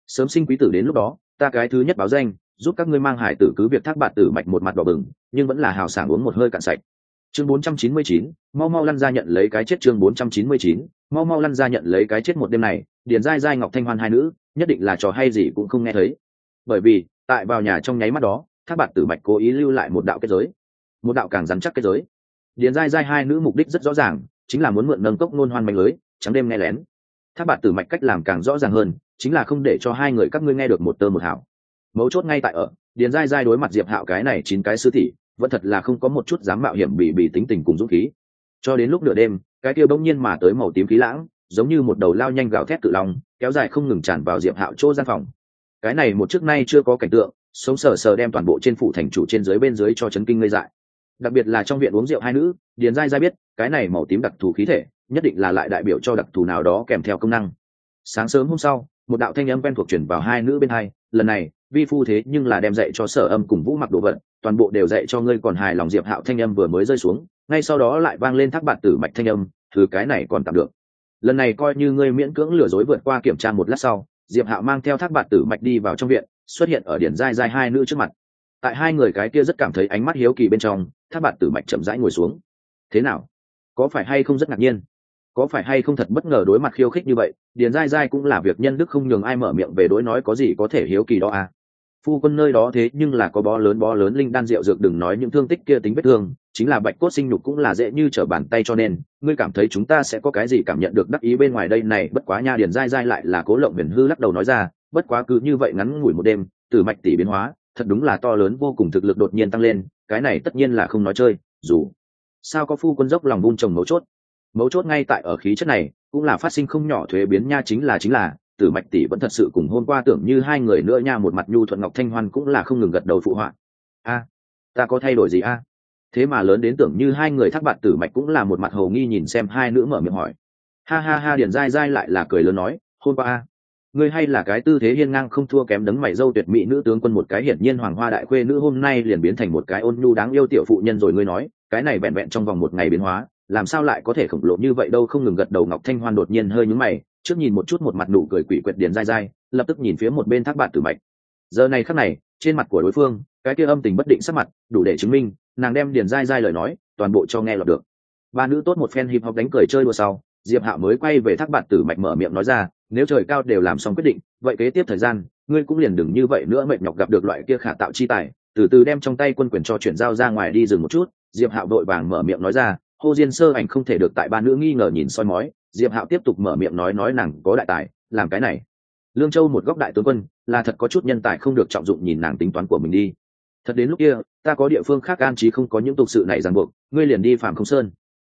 Sớm sinh quý tử đến lúc đó, ta cái thứ nhất báo danh, giúp các ngươi mang hải tử cứ việc thác bạt tử mạch một mặt đỏ bừng, nhưng vẫn là hào sảng uống một hơi cạn sạch chương 499, mau mau lăn ra nhận lấy cái chết chương 499, mau mau lăn ra nhận lấy cái chết một đêm này điền dai dai ngọc thanh hoan hai nữ nhất định là trò hay gì cũng không nghe thấy. Bởi vì tại vào nhà trong nháy mắt đó thác bạt tử mạch cố ý lưu lại một đạo kết giới. Một đạo càng rắn chắc kết giới. Điền dai dai hai nữ mục đích rất rõ ràng chính là muốn mượn nâng cốc nôn hoan manh lưới trắng đêm nghe lén. Thác bạt tử mạch cách làm càng rõ ràng hơn chính là không để cho hai người các ngươi nghe được một tơ một hảo mấu chốt ngay tại ở điền dai dai đối mặt diệp hạo cái này chín cái sư thị vẫn thật là không có một chút dám mạo hiểm bị bị tính tình cùng dũng khí. Cho đến lúc nửa đêm, cái kia bỗng nhiên mà tới màu tím khí lãng, giống như một đầu lao nhanh gào thét tự lòng kéo dài không ngừng tràn vào diệp hạo chỗ gian phòng. Cái này một trước nay chưa có cảnh tượng, sống sờ sờ đem toàn bộ trên phủ thành chủ trên dưới bên dưới cho chấn kinh ngây dại. Đặc biệt là trong viện uống rượu hai nữ, điền dai dai biết, cái này màu tím đặc thù khí thể, nhất định là lại đại biểu cho đặc thù nào đó kèm theo công năng. Sáng sớm hôm sau, một đạo thanh âm quen thuộc chuyển vào hai nữ bên hai, lần này, vi phu thế nhưng là đem dạy cho sở âm cùng vũ mặc đồ vật toàn bộ đều dạy cho ngươi còn hài lòng diệp hạo thanh âm vừa mới rơi xuống, ngay sau đó lại vang lên thác bạn tử mạch thanh âm, thứ cái này còn tạm được. Lần này coi như ngươi miễn cưỡng lừa dối vượt qua kiểm tra một lát sau, diệp hạo mang theo thác bạn tử mạch đi vào trong viện, xuất hiện ở điển dai dai hai nữ trước mặt. Tại hai người cái kia rất cảm thấy ánh mắt hiếu kỳ bên trong, thác bạn tử mạch chậm rãi ngồi xuống. Thế nào? Có phải hay không rất ngạc nhiên? Có phải hay không thật bất ngờ đối mặt khiêu khích như vậy? Điền dai dai cũng là việc nhân đức không nhường ai mở miệng về đối nói có gì có thể hiếu kỳ đó à? Phu quân nơi đó thế nhưng là có bó lớn bó lớn linh đan rượu dược đừng nói những thương tích kia tính vết thương, chính là bạch cốt sinh nhục cũng là dễ như trở bàn tay cho nên, ngươi cảm thấy chúng ta sẽ có cái gì cảm nhận được đắc ý bên ngoài đây này, bất quá nha điền dai dai lại là cố lộng biển hư lắc đầu nói ra, bất quá cứ như vậy ngắn ngủi một đêm, từ mạch tỷ biến hóa, thật đúng là to lớn vô cùng thực lực đột nhiên tăng lên, cái này tất nhiên là không nói chơi, dù sao có phu quân dốc lòng vun trồng mấu chốt. Mấu chốt ngay tại ở khí chất này, cũng là phát sinh không nhỏ thuế biến nha chính là chính là tử mạch tỷ vẫn thật sự cùng hôm qua tưởng như hai người nữa nha, một mặt nhu thuận ngọc thanh hoan cũng là không ngừng gật đầu phụ họa. A, ta có thay đổi gì a? Thế mà lớn đến tưởng như hai người thác bạn tử mạch cũng là một mặt hầu nghi nhìn xem hai nữ mở miệng hỏi. Ha ha ha, Điền dai dai lại là cười lớn nói, hôm qua a, ngươi hay là cái tư thế hiên ngang không thua kém đấng mày dâu tuyệt mỹ nữ tướng quân một cái hiển nhiên hoàng hoa đại khuê nữ hôm nay liền biến thành một cái ôn nhu đáng yêu tiểu phụ nhân rồi ngươi nói, cái này vẹn vẹn trong vòng một ngày biến hóa, làm sao lại có thể khổng lồ như vậy đâu, không ngừng gật đầu ngọc thanh hoan đột nhiên hơi nhúng mày trước nhìn một chút một mặt nụ cười quỷ quyệt điền dai dai, lập tức nhìn phía một bên thác bạn tử mạch. Giờ này khắc này, trên mặt của đối phương, cái kia âm tình bất định sắc mặt, đủ để chứng minh, nàng đem điền dai dai lời nói, toàn bộ cho nghe lọt được. Ba nữ tốt một phen hip hop đánh cười chơi đùa sau, diệp hạo mới quay về thác bạn tử mạch mở miệng nói ra, nếu trời cao đều làm xong quyết định, vậy kế tiếp thời gian, ngươi cũng liền đừng như vậy nữa mệt nhọc gặp được loại kia khả tạo chi tài. Từ từ đem trong tay quân quyền cho chuyển giao ra ngoài đi dừng một chút, diệp hạo đội vàng mở miệng nói ra hô diên sơ ảnh không thể được tại ba nữ nghi ngờ nhìn soi mói diệp hạo tiếp tục mở miệng nói nói nàng có đại tài, làm cái này. Lương châu một góc đại tướng quân, là thật có chút nhân tài không được trọng dụng nhìn nàng tính toán của mình đi. Thật đến lúc kia, ta có địa phương khác an trí không có những tục sự này ràng buộc, ngươi liền đi phạm không sơn.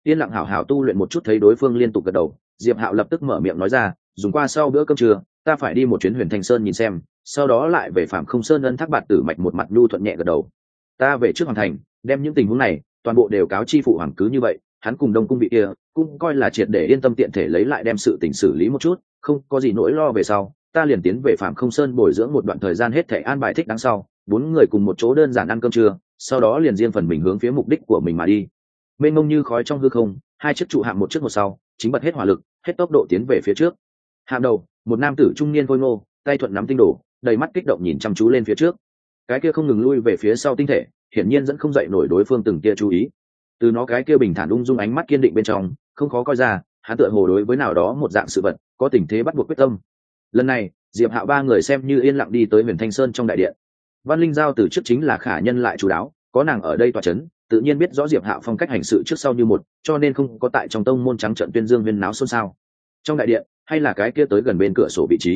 Yên lặng hảo hảo tu luyện một chút thấy đối phương liên tục gật đầu, diệp hạo lập tức mở miệng nói ra, dùng qua sau bữa cơm trưa, ta phải đi một chuyến huyền thanh sơn nhìn xem, sau đó lại về phạm không sơn ân thác bạt tử mạch một mặt nhu thuận nhẹ gật đầu. Ta về trước hoàng thành, đem những tình huống này toàn bộ đều cáo chi phụ hoàng cứ như vậy hắn cùng đông cung vị kia cũng coi là triệt để yên tâm tiện thể lấy lại đem sự tình xử lý một chút, không có gì nỗi lo về sau, ta liền tiến về phạm không sơn bồi dưỡng một đoạn thời gian hết thể an bài thích đáng sau, bốn người cùng một chỗ đơn giản ăn cơm trưa, sau đó liền riêng phần mình hướng phía mục đích của mình mà đi. Mênh mông như khói trong hư không, hai chiếc trụ hạm một trước một sau, chính bật hết hỏa lực, hết tốc độ tiến về phía trước. Hạm đầu, một nam tử trung niên vôi ngô, tay thuận nắm tinh đồ, đầy mắt kích động nhìn chăm chú lên phía trước. Cái kia không ngừng lui về phía sau tinh thể, hiển nhiên dẫn không dậy nổi đối phương từng kia chú ý từ nó cái kia bình thản ung dung ánh mắt kiên định bên trong, không khó coi ra, hắn tựa hồ đối với nào đó một dạng sự vật, có tình thế bắt buộc quyết tâm. Lần này, diệp hạo ba người xem như yên lặng đi tới huyền thanh sơn trong đại điện. Văn linh giao từ trước chính là khả nhân lại chú đáo, có nàng ở đây tòa c h ấ n tự nhiên biết rõ diệp hạo phong cách hành sự trước sau như một, cho nên không có tại trong tông môn trắng trận tuyên dương viên náo xôn xao. Trong đại điện, hay là cái kia tới gần bên cửa sổ vị trí.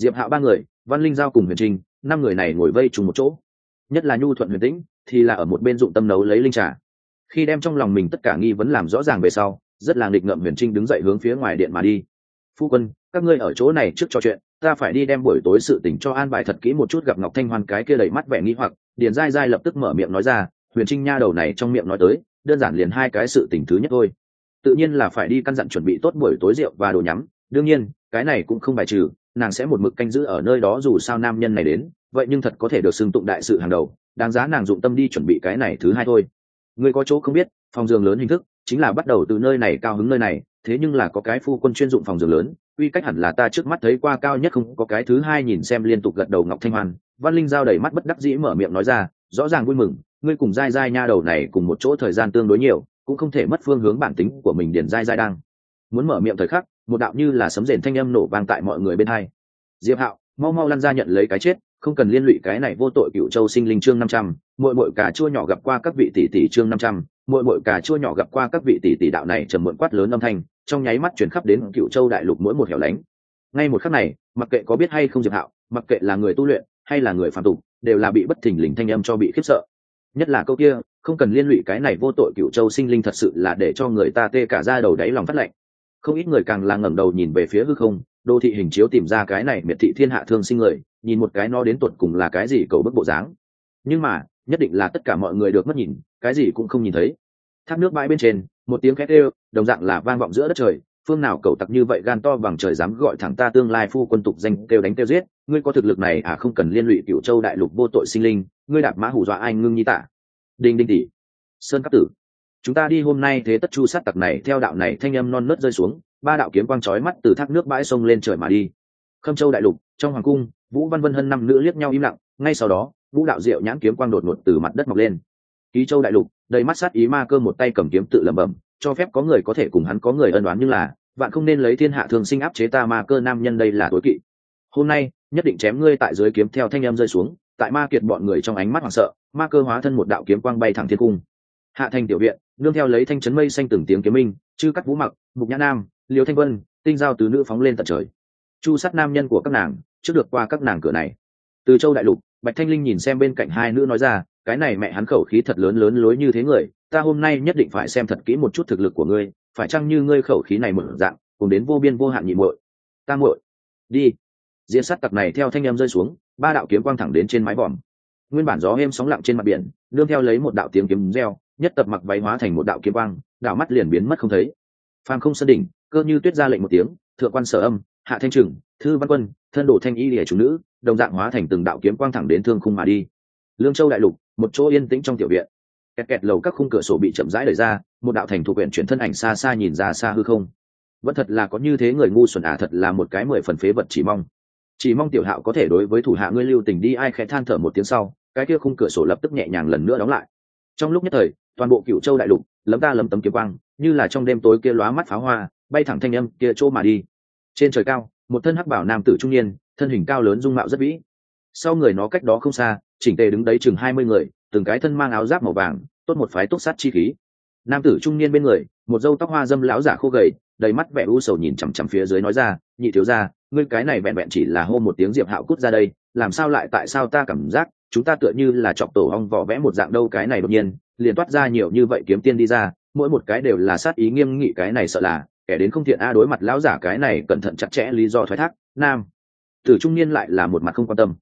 Diệp hạo ba người, văn linh giao cùng huyền trinh năm người này ngồi vây trùng một chỗ. Nhất là nhu thuận huyền tĩnh, thì là ở một bên dụng tâm nấu lấy linh trà khi đem trong lòng mình tất cả nghi vấn làm rõ ràng về sau, rất là nghịch ngợm huyền trinh đứng dậy hướng phía ngoài điện mà đi. Phu quân, các ngươi ở chỗ này trước trò chuyện, ta phải đi đem buổi tối sự tình cho an bài thật kỹ một chút gặp ngọc thanh hoan cái kia đầy mắt vẻ nghi hoặc. Điền dai dai lập tức mở miệng nói ra, huyền trinh nha đầu này trong miệng nói tới, đơn giản liền hai cái sự tình thứ nhất thôi. Tự nhiên là phải đi căn dặn chuẩn bị tốt buổi tối rượu và đồ nhắm. Đương nhiên, cái này cũng không bài trừ, nàng sẽ một mực canh giữ ở nơi đó dù sao nam nhân này đến, vậy nhưng thật có thể được xưng tụng đại sự hàng đầu, đáng giá nàng dụng tâm đi chuẩn bị cái này thứ hai thôi ngươi có chỗ không biết, phòng giường lớn hình thức chính là bắt đầu từ nơi này cao hứng nơi này, thế nhưng là có cái phu quân chuyên dụng phòng giường lớn uy cách hẳn là ta trước mắt thấy qua cao nhất không, có cái thứ hai nhìn xem liên tục gật đầu ngọc thanh hoan. Văn linh giao đầy mắt bất đắc dĩ mở miệng nói ra, rõ ràng vui mừng, ngươi cùng dai dai nha đầu này cùng một chỗ thời gian tương đối nhiều, cũng không thể mất phương hướng bản tính của mình điền dai dai đang. Muốn mở miệng thời khắc, một đạo như là sấm rền thanh âm nổ vang tại mọi người bên hai. Diệp hạo, mau mau lăn ra nhận lấy cái chết không cần liên lụy cái này vô tội cựu châu sinh linh chương năm trăm mỗi mỗi cà chua nhỏ gặp qua các vị tỷ tỷ chương năm trăm mỗi mỗi cà chua nhỏ gặp qua các vị tỷ tỷ đạo này trầm muộn quát lớn âm thanh, trong nháy mắt chuyển khắp đến cựu châu đại lục mỗi một hẻo lánh ngay một khắc này, mặc kệ có biết hay không diệp hạo, mặc kệ là người tu luyện hay là người phạm tục, đều là bị bất thình lình thanh âm cho bị khiếp sợ nhất là câu kia, không cần liên lụy cái này vô tội cựu châu sinh linh thật sự là để cho người ta tê cả ra đầu đáy lòng phát lạnh. không ít người càng là ngẩng đầu nhìn về phía hư không đô thị hình chiếu tìm ra cái này miệt thị thiên hạ thương sinh người, nhìn một cái nó đến tuột cùng là cái gì cầu bức bộ dáng. Nhưng mà, nhất định là tất cả mọi người được mất nhìn, cái gì cũng không nhìn thấy. Thác nước bãi bên trên, một tiếng khét ê đồng dạng là vang vọng giữa đất trời, phương nào cầu tặc như vậy gan to bằng trời dám gọi thẳng ta tương lai phu quân tục danh kêu đánh kêu giết, ngươi có thực lực này à không cần liên lụy cựu châu đại lục vô tội sinh linh, ngươi đạp mã hù dọa anh ngưng nhi tả đinh đinh tỷ. Sơn cát tử chúng ta đi hôm nay thế tất chu sát tặc này, theo đạo này thanh âm non nớt rơi xuống, ba đạo kiếm quang chói mắt từ thác nước bãi sông lên trời mà đi. Khâm châu đại lục, trong hoàng cung, vũ văn vân hân năm nữ liếc nhau im lặng, ngay sau đó, vũ đạo diệu nhãn kiếm quang đột ngột từ mặt đất mọc lên. Ký châu đại lục, đầy mắt sát ý ma cơ một tay cầm kiếm tự lẩm bẩm, cho phép có người có thể cùng hắn có người ân đoán nhưng là bạn không nên lấy thiên hạ thường sinh áp chế ta ma cơ nam nhân đây là tối kỵ. Hôm nay, nhất định chém ngươi tại dưới kiếm theo thanh em rơi xuống, tại ma kiệt bọn người trong ánh mắt hoảng sợ, ma cơ hóa thân một đạo kiếm quang bay thẳng thiên cung. Hạ thành tiểu viện nương theo lấy thanh chấn mây xanh từng tiếng kiếm minh, chư cắt vũ mặc, mục nhã nam liều thanh vân, tinh giao từ nữ phóng lên tận trời. Chu sát nam nhân của các nàng, trước được qua các nàng cửa này. Từ châu đại lục, bạch thanh linh nhìn xem bên cạnh hai nữ nói ra, cái này mẹ hắn khẩu khí thật lớn lớn lối như thế người, ta hôm nay nhất định phải xem thật kỹ một chút thực lực của ngươi, phải chăng như ngươi khẩu khí này mở dạng, cùng đến vô biên vô hạn nhị muội? Ta muội. Đi. Diễn sát tặc này theo thanh em rơi xuống, ba đạo kiếm quang thẳng đến trên mái vòm. Nguyên bản gió êm sóng lặng trên mặt biển đương theo lấy một đạo tiếng kiếm reo nhất tập mặc váy hóa thành một đạo kiếm quang đạo mắt liền biến mất không thấy. Phàm không sân đỉnh cơ như tuyết ra lệnh một tiếng thượng quan sở âm hạ thanh trừng thư văn quân thân đồ thanh y lìa chủ nữ đồng dạng hóa thành từng đạo kiếm quang thẳng đến thương khung mà đi. Lương châu đại lục một chỗ yên tĩnh trong tiểu viện. Kẹt kẹt lầu các khung cửa sổ bị chậm rãi đẩy ra một đạo thành thuộc viện chuyển thân ảnh xa xa nhìn ra xa hư không. Vẫn thật là có như thế người ngu xuẩn ả à, thật là một cái mười phần phế vật chỉ mong. Chỉ mong tiểu hạo có thể đối với thủ hạ ngươi lưu tình đi ai khẽ than thở một tiếng sau cái kia khung cửa sổ lập tức nhẹ nhàng lần nữa đóng lại. Trong lúc nhất thời toàn bộ cựu châu đại lục, lấm ta lấm tấm kiếm quang, như là trong đêm tối kia lóa mắt pháo hoa, bay thẳng thanh âm kia chỗ mà đi. Trên trời cao, một thân hắc bảo nam tử trung niên, thân hình cao lớn dung mạo rất vĩ. Sau người nó cách đó không xa, chỉnh tề đứng đấy chừng hai mươi người, từng cái thân mang áo giáp màu vàng, tốt một phái túc sát chi khí. Nam tử trung niên bên người, một dâu tóc hoa dâm lão giả khô gầy, đầy mắt vẻ u sầu nhìn chằm chằm phía dưới nói ra, nhị thiếu ra ngươi cái này vẹn vẹn chỉ là hô một tiếng diệp hạo cút ra đây, làm sao lại tại sao ta cảm giác, chúng ta tựa như là chọc tổ hong vỏ vẽ một dạng đâu cái này đột nhiên liền toát ra nhiều như vậy kiếm tiên đi ra, mỗi một cái đều là sát ý nghiêm nghị cái này sợ là, kẻ đến không thiện a đối mặt lão giả cái này cẩn thận chặt chẽ lý do thoái thác, nam. Tử trung niên lại là một mặt không quan tâm.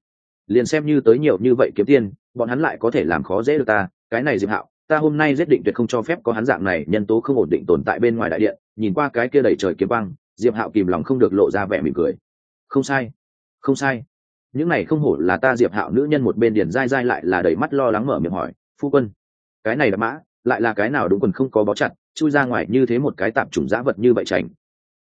Liền xem như tới nhiều như vậy kiếm tiên, bọn hắn lại có thể làm khó dễ được ta, cái này diệp hạo, ta hôm nay giết định tuyệt không cho phép có hắn dạng này, nhân tố không ổn định tồn tại bên ngoài đại điện, nhìn qua cái kia đầy trời kiếm băng, diệp hạo kìm lòng không được lộ ra vẻ mỉm cười. Không sai không sai. Những này không hổ là ta diệp hạo nữ nhân một bên điền dai dai lại là đầy mắt lo lắng mở miệng hỏi, phu quân cái này là mã, lại là cái nào đúng quần không có bó chặt, chui ra ngoài như thế một cái tạp chủng dã vật như vậy tránh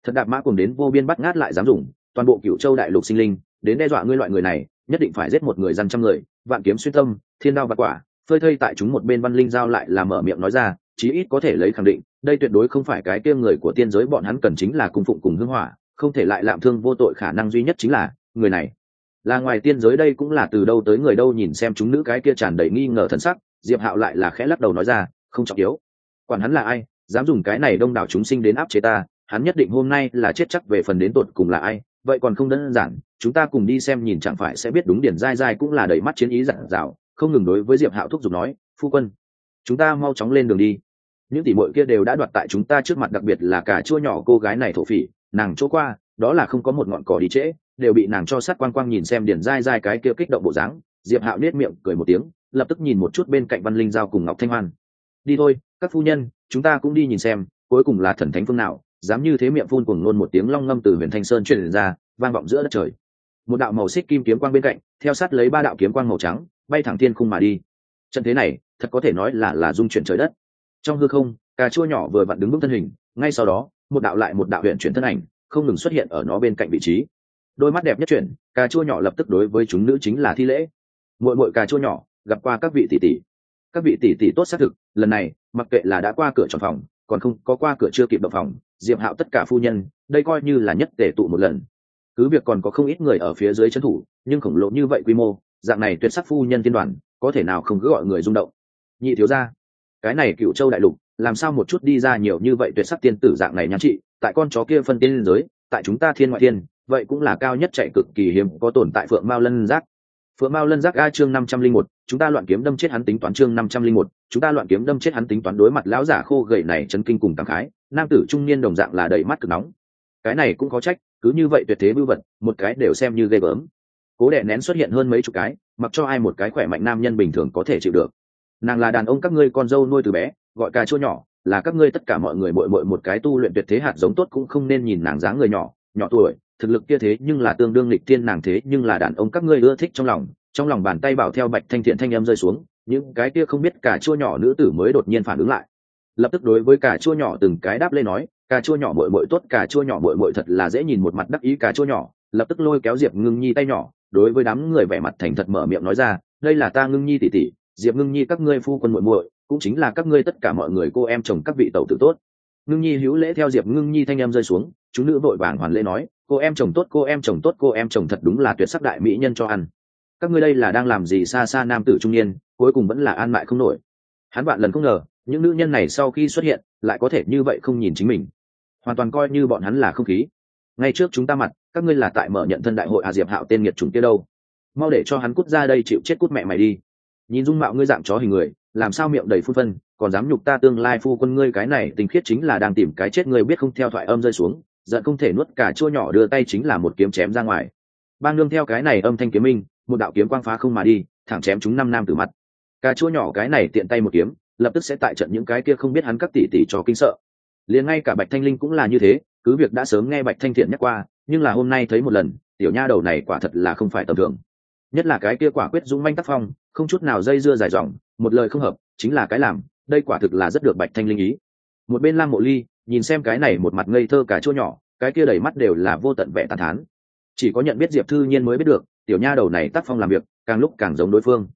thật đạp mã cùng đến vô biên bắt ngát lại dám dùng, toàn bộ cựu châu đại lục sinh linh, đến đe dọa ngươi loại người này, nhất định phải giết một người dân trăm người, vạn kiếm xuyên tâm, thiên đao và quả, phơi thây tại chúng một bên văn linh giao lại là mở miệng nói ra, chí ít có thể lấy khẳng định, đây tuyệt đối không phải cái kia người của tiên giới bọn hắn cần chính là cung phụng cùng hưng hỏa, không thể lại lạm thương vô tội khả năng duy nhất chính là, người này. Là ngoài tiên giới đây cũng là từ đâu tới người đâu nhìn xem chúng nữ cái kia tràn đầy nghi ngờ thần sắc diệp hạo lại là khẽ lắc đầu nói ra, không trọng yếu. Quản hắn là ai, dám dùng cái này đông đảo chúng sinh đến áp chế ta, hắn nhất định hôm nay là chết chắc về phần đến tột cùng là ai, vậy còn không đơn giản, chúng ta cùng đi xem nhìn chẳng phải sẽ biết đúng điển dai dai cũng là đầy mắt chiến ý giản dạo không ngừng đối với diệp hạo thúc giục nói, phu quân, chúng ta mau chóng lên đường đi. Những tỷ muội kia đều đã đoạt tại chúng ta trước mặt, đặc biệt là cả chua nhỏ cô gái này thổ phỉ, nàng chỗ qua, đó là không có một ngọn cỏ đi trễ, đều bị nàng cho sát quang quang nhìn xem điển dai dai cái kia kích động bộ dáng. Diệp hạo nết miệng cười một tiếng lập tức nhìn một chút bên cạnh văn linh giao cùng ngọc thanh hoan. Đi thôi, các phu nhân, chúng ta cũng đi nhìn xem, cuối cùng là thần thánh phương nào, dám như thế miệng phun cùng nôn một tiếng long ngâm từ huyện thanh sơn truyền ra, vang vọng giữa đất trời. Một đạo màu xích kim kiếm quang bên cạnh, theo sát lấy ba đạo kiếm quang màu trắng, bay thẳng thiên khung mà đi. Trận thế này, thật có thể nói là là dung chuyển trời đất. Trong hư không, cà chua nhỏ vừa vặn đứng vững thân hình, ngay sau đó, một đạo lại một đạo huyện chuyển thân ảnh, không ngừng xuất hiện ở nó bên cạnh vị trí. Đôi mắt đẹp nhất chuyển, cà chua nhỏ lập tức đối với chúng nữ chính là thi lễ. Mỗi mỗi cà chua nhỏ gặp qua các vị tỷ tỷ. Các vị tỷ tỷ tốt xác thực lần này mặc kệ là đã qua cửa tròn phòng còn không có qua cửa chưa kịp động phòng diệp hạo tất cả phu nhân đây coi như là nhất tể tụ một lần. Cứ việc còn có không ít người ở phía dưới trấn thủ nhưng khổng lồ như vậy quy mô dạng này tuyệt sắc phu nhân tiên đoàn có thể nào không cứ gọi người rung động. Nhị thiếu gia, cái này cựu châu đại lục làm sao một chút đi ra nhiều như vậy tuyệt sắc tiên tử dạng này nhăn trị tại con chó kia phân tiên giới tại chúng ta thiên ngoại thiên vậy cũng là cao nhất chạy cực kỳ hiếm có tồn tại phượng mao lân giác. Phượng mao lân giác a chương năm trăm linh một chúng ta loạn kiếm đâm chết hắn tính toán chương năm trăm linh một, chúng ta loạn kiếm đâm chết hắn tính toán đối mặt lão giả khô gầy này chấn kinh cùng cảm khái, nam tử trung niên đồng dạng là đầy mắt cực nóng. Cái này cũng có trách, cứ như vậy tuyệt thế bưu vật, một cái đều xem như ghê gớm. Cố đè nén xuất hiện hơn mấy chục cái, mặc cho ai một cái khỏe mạnh nam nhân bình thường có thể chịu được. Nàng là đàn ông các ngươi con dâu nuôi từ bé, gọi cà chua nhỏ, là các ngươi tất cả mọi người muội muội một cái tu luyện tuyệt thế hạt giống tốt cũng không nên nhìn nàng dáng người nhỏ nhỏ tuổi, thực lực kia thế nhưng là tương đương lịch tiên nàng thế nhưng là đàn ông các ngươi ưa thích trong lòng trong lòng bàn tay bảo theo bạch thanh thiện thanh em rơi xuống, những cái kia không biết cà chua nhỏ nữ tử mới đột nhiên phản ứng lại. Lập tức đối với cà chua nhỏ từng cái đáp lên nói, cà chua nhỏ bội bội tốt, cà chua nhỏ bội bội thật là dễ nhìn một mặt đắc ý cà chua nhỏ. Lập tức lôi kéo diệp ngưng nhi tay nhỏ, đối với đám người vẻ mặt thành thật mở miệng nói ra, đây là ta ngưng nhi tỷ tỷ, diệp ngưng nhi các ngươi phu quân muội muội, cũng chính là các ngươi tất cả mọi người cô em chồng các vị tẩu tử tốt. Ngưng nhi hữu lễ theo diệp ngưng nhi thanh em rơi xuống chú nữ vội vàng hoàn lễ nói, cô em chồng tốt, cô em chồng tốt, cô em chồng thật đúng là tuyệt sắc đại mỹ nhân cho ăn các ngươi đây là đang làm gì xa xa nam tử trung niên, cuối cùng vẫn là an mại không nổi. Hắn bạn lần không ngờ, những nữ nhân này sau khi xuất hiện, lại có thể như vậy không nhìn chính mình. Hoàn toàn coi như bọn hắn là không khí. Ngay trước chúng ta mặt, các ngươi là tại mở nhận thân đại hội à diệp hạo tên nghiệt chủng kia đâu. Mau để cho hắn cút ra đây chịu chết cút mẹ mày đi. Nhìn dung mạo ngươi dạng chó hình người, làm sao miệng đầy phun phân, còn dám nhục ta tương lai phu quân ngươi cái này, tình khiết chính là đang tìm cái chết ngươi biết không theo thoại âm rơi xuống, giận không thể nuốt cả chua nhỏ đưa tay chính là một kiếm chém ra ngoài. Bang nương theo cái này âm thanh kiếm minh một đạo kiếm quang phá không mà đi, thẳng chém chúng năm nam tử mặt. Cà chua nhỏ cái này tiện tay một kiếm, lập tức sẽ tại trận những cái kia không biết hắn các tỷ tỷ cho kinh sợ. Liền ngay cả bạch thanh linh cũng là như thế, cứ việc đã sớm nghe bạch thanh thiện nhắc qua, nhưng là hôm nay thấy một lần, tiểu nha đầu này quả thật là không phải tầm thường. Nhất là cái kia quả quyết dũng manh tác phong, không chút nào dây dưa dài dòng, một lời không hợp, chính là cái làm, đây quả thực là rất được bạch thanh linh ý. Một bên lam mộ ly, nhìn xem cái này một mặt ngây thơ cả chỗ nhỏ, cái kia đầy mắt đều là vô tận vẻ tàn thán. Chỉ có nhận biết diệp thư nhiên mới biết được tiểu nha đầu này tác phong làm việc, càng lúc càng giống đối phương.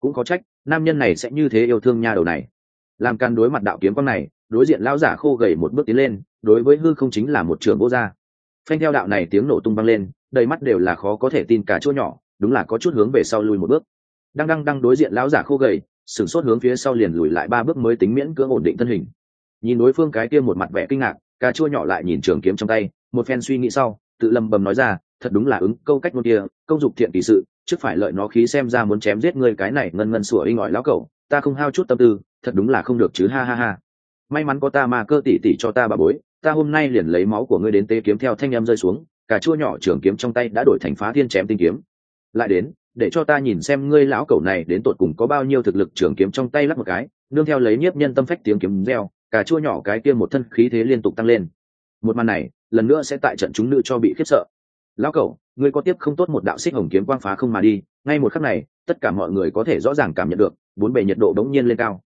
Cũng có trách, nam nhân này sẽ như thế yêu thương nha đầu này. Làm can đối mặt đạo kiếm quang này, đối diện lão giả khô gầy một bước tiến lên, đối với hư không chính là một trường vô gia phanh theo đạo này tiếng nổ tung vang lên, đầy mắt đều là khó có thể tin cả chỗ nhỏ, đúng là có chút hướng về sau lùi một bước. Đang đang đang đối diện lão giả khô gầy, sửng sốt hướng phía sau liền lùi lại ba bước mới tính miễn cưỡng ổn định thân hình. Nhìn đối phương cái kia một mặt vẻ kinh ngạc cà chua nhỏ lại nhìn trường kiếm trong tay, một phen suy nghĩ sau, tự lầm bầm nói ra thật đúng là ứng câu cách ngôn kia, công dục thiện kỳ sự, trước phải lợi nó khí xem ra muốn chém giết ngươi cái này ngân ngân sủa y ngỏi lão cẩu, ta không hao chút tâm tư, thật đúng là không được chứ, ha ha ha. May mắn có ta mà cơ tỷ tỷ cho ta bà bối, ta hôm nay liền lấy máu của ngươi đến tế kiếm theo thanh em rơi xuống, cả chua nhỏ trường kiếm trong tay đã đổi thành phá thiên chém tinh kiếm. Lại đến, để cho ta nhìn xem ngươi lão cẩu này đến tột cùng có bao nhiêu thực lực trường kiếm trong tay lắp một cái, nương theo lấy nhiếp nhân tâm phách tiếng kiếm reo, cả chua nhỏ cái kia một thân khí thế liên tục tăng lên. Một màn này, lần nữa sẽ tại trận chúng nữ cho bị khiếp sợ lão cẩu, ngươi có tiếp không tốt một đạo xích hồng kiếm quang phá không mà đi, ngay một khắc này, tất cả mọi người có thể rõ ràng cảm nhận được, bốn bề nhiệt độ đống nhiên lên cao.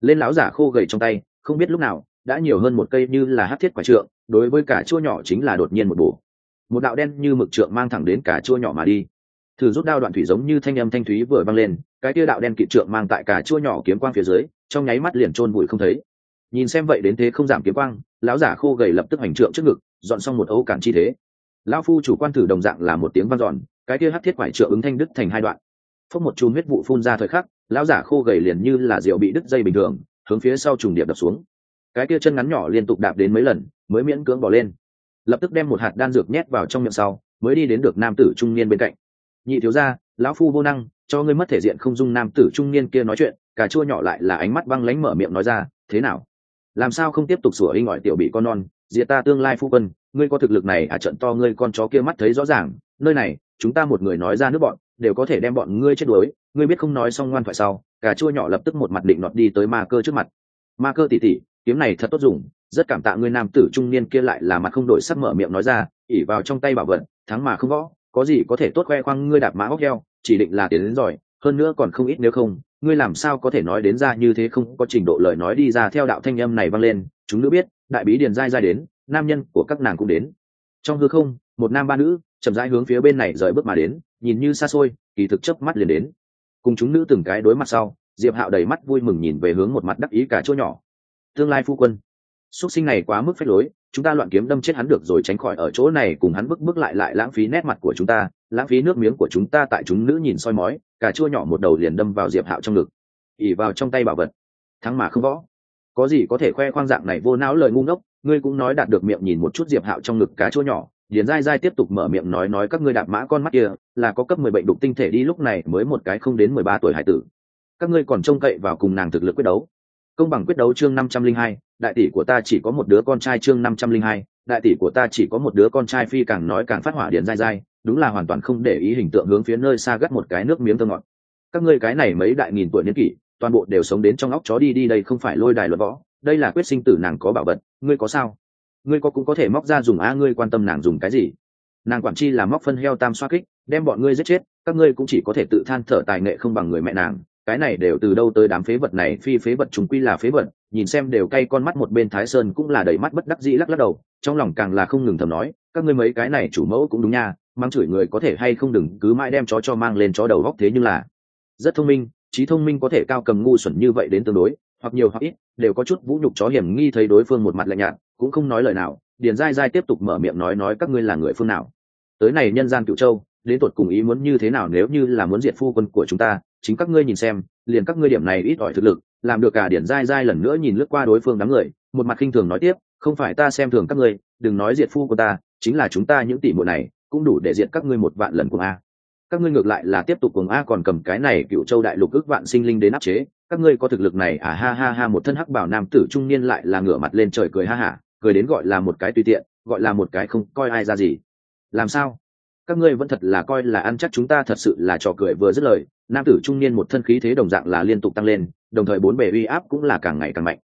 Lên lão giả khô gầy trong tay, không biết lúc nào, đã nhiều hơn một cây như là hát thiết quả trượng, đối với cả chua nhỏ chính là đột nhiên một bổ. Một đạo đen như mực trượng mang thẳng đến cả chua nhỏ mà đi. Thử rút đao đoạn thủy giống như thanh âm thanh thúy vừa vang lên, cái tia đạo đen kỵ trượng mang tại cả chua nhỏ kiếm quang phía dưới, trong nháy mắt liền trôn bụi không thấy. Nhìn xem vậy đến thế không giảm kiếm quang, lão giả khô gầy lập tức hành trượng trước ngực, dọn xong một ấu cản chi thế lão phu chủ quan thử đồng dạng là một tiếng vang dọn, cái kia hắc thiết quải trượng ứng thanh đứt thành hai đoạn. Phốc một chùm huyết vụ phun ra thời khắc, lão giả khô gầy liền như là rượu bị đứt dây bình thường, hướng phía sau trùng điệp đập xuống. Cái kia chân ngắn nhỏ liên tục đạp đến mấy lần, mới miễn cưỡng bỏ lên. Lập tức đem một hạt đan dược nhét vào trong miệng sau, mới đi đến được nam tử trung niên bên cạnh. Nhị thiếu gia, lão phu vô năng, cho ngươi mất thể diện không dung nam tử trung niên kia nói chuyện. Cà chua nhỏ lại là ánh mắt băng lánh mở miệng nói ra, thế nào? Làm sao không tiếp tục sủa inh ỏi tiểu bị con non diệt ta tương lai phu quân, ngươi có thực lực này à trận to ngươi con chó kia mắt thấy rõ ràng, nơi này, chúng ta một người nói ra nước bọn, đều có thể đem bọn ngươi chết đuối, ngươi biết không nói xong ngoan thoại sau, cà chua nhỏ lập tức một mặt định nọt đi tới ma cơ trước mặt. Ma cơ tỉ tỉ, kiếm này thật tốt dùng, rất cảm tạ ngươi nam tử trung niên kia lại là mặt không đổi sắc mở miệng nói ra, ỉ vào trong tay bảo vật, thắng mà không võ có gì có thể tốt khoe khoang ngươi đạp mã hóc heo, chỉ định là tiền đến giỏi, hơn nữa còn không ít nếu không, ngươi làm sao có thể nói đến ra như thế không có trình độ lời nói đi ra theo đạo thanh âm này vang lên, chúng nữ biết đại bí điền dai dai đến, nam nhân của các nàng cũng đến. Trong hư không, một nam ba nữ chậm rãi hướng phía bên này rời bước mà đến, nhìn như xa xôi, kỳ thực chớp mắt liền đến. Cùng chúng nữ từng cái đối mặt sau, diệp hạo đầy mắt vui mừng nhìn về hướng một mặt đắc ý cả chỗ nhỏ. Tương lai phu quân, xuất sinh này quá mức phép lối, chúng ta loạn kiếm đâm chết hắn được rồi tránh khỏi ở chỗ này cùng hắn bước bước lại lại lãng phí nét mặt của chúng ta, lãng phí nước miếng của chúng ta tại chúng nữ nhìn soi mói, cả chua nhỏ một đầu liền đâm vào diệp hạo trong ngực. ỉ vào trong tay bảo vật. Thắng mà không võ có gì có thể khoe khoang dạng này vô não lời ngu ngốc, ngươi cũng nói đạt được miệng nhìn một chút diệp hạo trong ngực cá chua nhỏ điền dai dai tiếp tục mở miệng nói nói các ngươi đạp mã con mắt kia, là có cấp mười bệnh đục tinh thể đi lúc này mới một cái không đến mười ba tuổi hải tử. Các ngươi còn trông cậy vào cùng nàng thực lực quyết đấu. Công bằng quyết đấu chương năm trăm linh hai, đại tỷ của ta chỉ có một đứa con trai chương năm trăm linh hai, đại tỷ của ta chỉ có một đứa con trai phi càng nói càng phát hỏa Điền dai dai, đúng là hoàn toàn không để ý hình tượng hướng phía nơi xa gắt một cái nước miếng thơ ngọt. Các ngươi cái này mấy đại nghìn tuổi niên kỷ toàn bộ đều sống đến trong óc chó đi đi đây không phải lôi đài luật võ, đây là quyết sinh tử nàng có bảo vật, ngươi có sao? Ngươi có cũng có thể móc ra dùng a ngươi quan tâm nàng dùng cái gì? Nàng quản chi là móc phân heo tam xoa kích, đem bọn ngươi giết chết, các ngươi cũng chỉ có thể tự than thở tài nghệ không bằng người mẹ nàng, cái này đều từ đâu tới đám phế vật này, phi phế vật chúng quy là phế vật, nhìn xem đều cay con mắt một bên thái sơn cũng là đầy mắt bất đắc dĩ lắc lắc đầu, trong lòng càng là không ngừng thầm nói, các ngươi mấy cái này chủ mẫu cũng đúng nha, mang chửi người có thể hay không đừng cứ mãi đem chó cho mang lên chó đầu góc thế nhưng là rất thông minh trí thông minh có thể cao cầm ngu xuẩn như vậy đến tương đối, hoặc nhiều hoặc ít, đều có chút vũ nhục chó hiểm nghi thấy đối phương một mặt lạnh nhạt, cũng không nói lời nào, điền dai dai tiếp tục mở miệng nói nói các ngươi là người phương nào. Tới này nhân gian cựu châu, đến tột cùng ý muốn như thế nào nếu như là muốn diệt phu quân của chúng ta, chính các ngươi nhìn xem, liền các ngươi điểm này ít ỏi thực lực, làm được cả điển dai dai lần nữa nhìn lướt qua đối phương đám người, một mặt khinh thường nói tiếp, không phải ta xem thường các ngươi, đừng nói diệt phu của ta, chính là chúng ta những tỷ muội này, cũng đủ để diệt các ngươi một vạn lần cùng a các ngươi ngược lại là tiếp tục cùng a còn cầm cái này cựu châu đại lục ước vạn sinh linh đến áp chế, các ngươi có thực lực này à ha ha ha, một thân hắc bảo nam tử trung niên lại là ngửa mặt lên trời cười ha hả, cười đến gọi là một cái tùy tiện, gọi là một cái không coi ai ra gì. Làm sao? Các ngươi vẫn thật là coi là ăn chắc chúng ta thật sự là trò cười vừa dứt lời, nam tử trung niên một thân khí thế đồng dạng là liên tục tăng lên, đồng thời bốn bề uy áp cũng là càng ngày càng mạnh.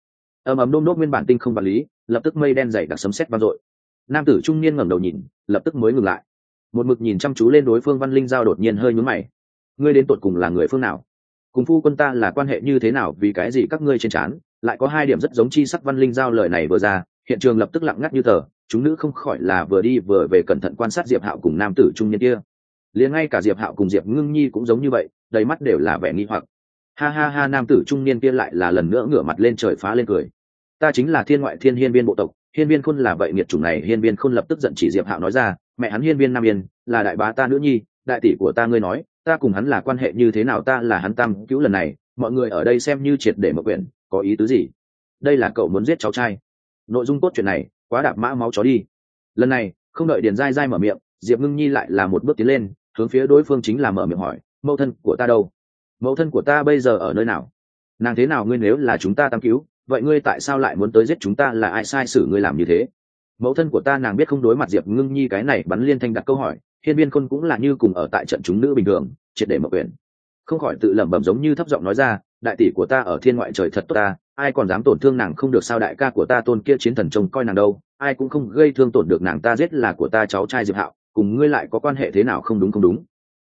Ầm ầm đôm đốt nguyên bản tinh không vật lý, lập tức mây đen dày đặc sấm sét vang dội. Nam tử trung niên ngẩng đầu nhìn, lập tức mới ngừng lại một mực nhìn chăm chú lên đối phương văn linh giao đột nhiên hơi nhướng mày. Ngươi đến tột cùng là người phương nào? Cùng phu quân ta là quan hệ như thế nào? Vì cái gì các ngươi trên trán lại có hai điểm rất giống chi sắc văn linh giao lời này vừa ra, hiện trường lập tức lặng ngắt như tờ, chúng nữ không khỏi là vừa đi vừa về cẩn thận quan sát diệp hạo cùng nam tử trung niên kia. Liền ngay cả diệp hạo cùng diệp ngưng nhi cũng giống như vậy, đầy mắt đều là vẻ nghi hoặc. Ha ha ha, nam tử trung niên kia lại là lần nữa ngửa mặt lên trời phá lên cười. Ta chính là thiên ngoại thiên hiên viên bộ tộc hiên viên khôn là vậy nghiệt chủng này, hiên viên khôn lập tức giận chỉ diệp hạo nói ra, mẹ hắn hiên viên nam yên, là đại bá ta nữ nhi, đại tỷ của ta ngươi nói, ta cùng hắn là quan hệ như thế nào, ta là hắn tam cứu lần này, mọi người ở đây xem như triệt để mở quyển, có ý tứ gì? Đây là cậu muốn giết cháu trai. Nội dung cốt chuyện này, quá đạp mã máu chó đi. Lần này, không đợi điền dai dai mở miệng, diệp ngưng nhi lại là một bước tiến lên, hướng phía đối phương chính là mở miệng hỏi, mẫu thân của ta đâu? Mẫu thân của ta bây giờ ở nơi nào? Nàng thế nào ngươi nếu là chúng ta tam cứu vậy ngươi tại sao lại muốn tới giết chúng ta? Là ai sai xử ngươi làm như thế? Mẫu thân của ta nàng biết không đối mặt diệp ngưng nhi cái này bắn liên thanh đặt câu hỏi, hiên viên khôn cũng là như cùng ở tại trận chúng nữ bình thường, triệt để mở quyền. Không khỏi tự lẩm bẩm giống như thấp giọng nói ra, đại tỷ của ta ở thiên ngoại trời thật tốt ta, ai còn dám tổn thương nàng không được sao? Đại ca của ta tôn kia chiến thần trông coi nàng đâu, ai cũng không gây thương tổn được nàng ta giết là của ta cháu trai diệp hạo, cùng ngươi lại có quan hệ thế nào không đúng không đúng?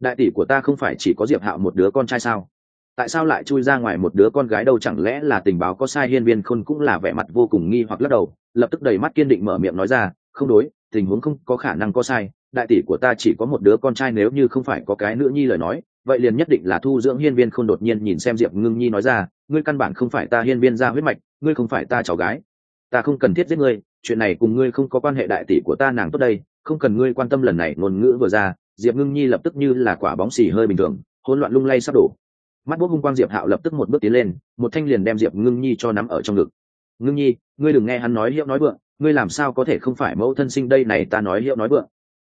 Đại tỷ của ta không phải chỉ có diệp hạo một đứa con trai sao? Tại sao lại chui ra ngoài một đứa con gái đâu? Chẳng lẽ là tình báo có sai, hiên viên khôn cũng là vẻ mặt vô cùng nghi hoặc lắc đầu, lập tức đầy mắt kiên định mở miệng nói ra, không đối, tình huống không có khả năng có sai, đại tỷ của ta chỉ có một đứa con trai, nếu như không phải có cái nữ nhi lời nói, vậy liền nhất định là thu dưỡng. Hiên viên khôn đột nhiên nhìn xem diệp ngưng nhi nói ra, ngươi căn bản không phải ta, hiên viên ra huyết mạch, ngươi không phải ta cháu gái. Ta không cần thiết giết ngươi, chuyện này cùng ngươi không có quan hệ, đại tỷ của ta nàng tốt đây, không cần ngươi quan tâm lần này. Ngôn ngữ vừa ra, diệp ngưng nhi lập tức như là quả bóng xì hơi bình thường, hỗn loạn lung lay sắp đổ mắt bút hung quang diệp hạo lập tức một bước tiến lên, một thanh liền đem diệp ngưng nhi cho nắm ở trong ngực. Ngưng nhi, ngươi đừng nghe hắn nói hiệu nói vượng, ngươi làm sao có thể không phải mẫu thân sinh đây này ta nói hiệu nói vượng.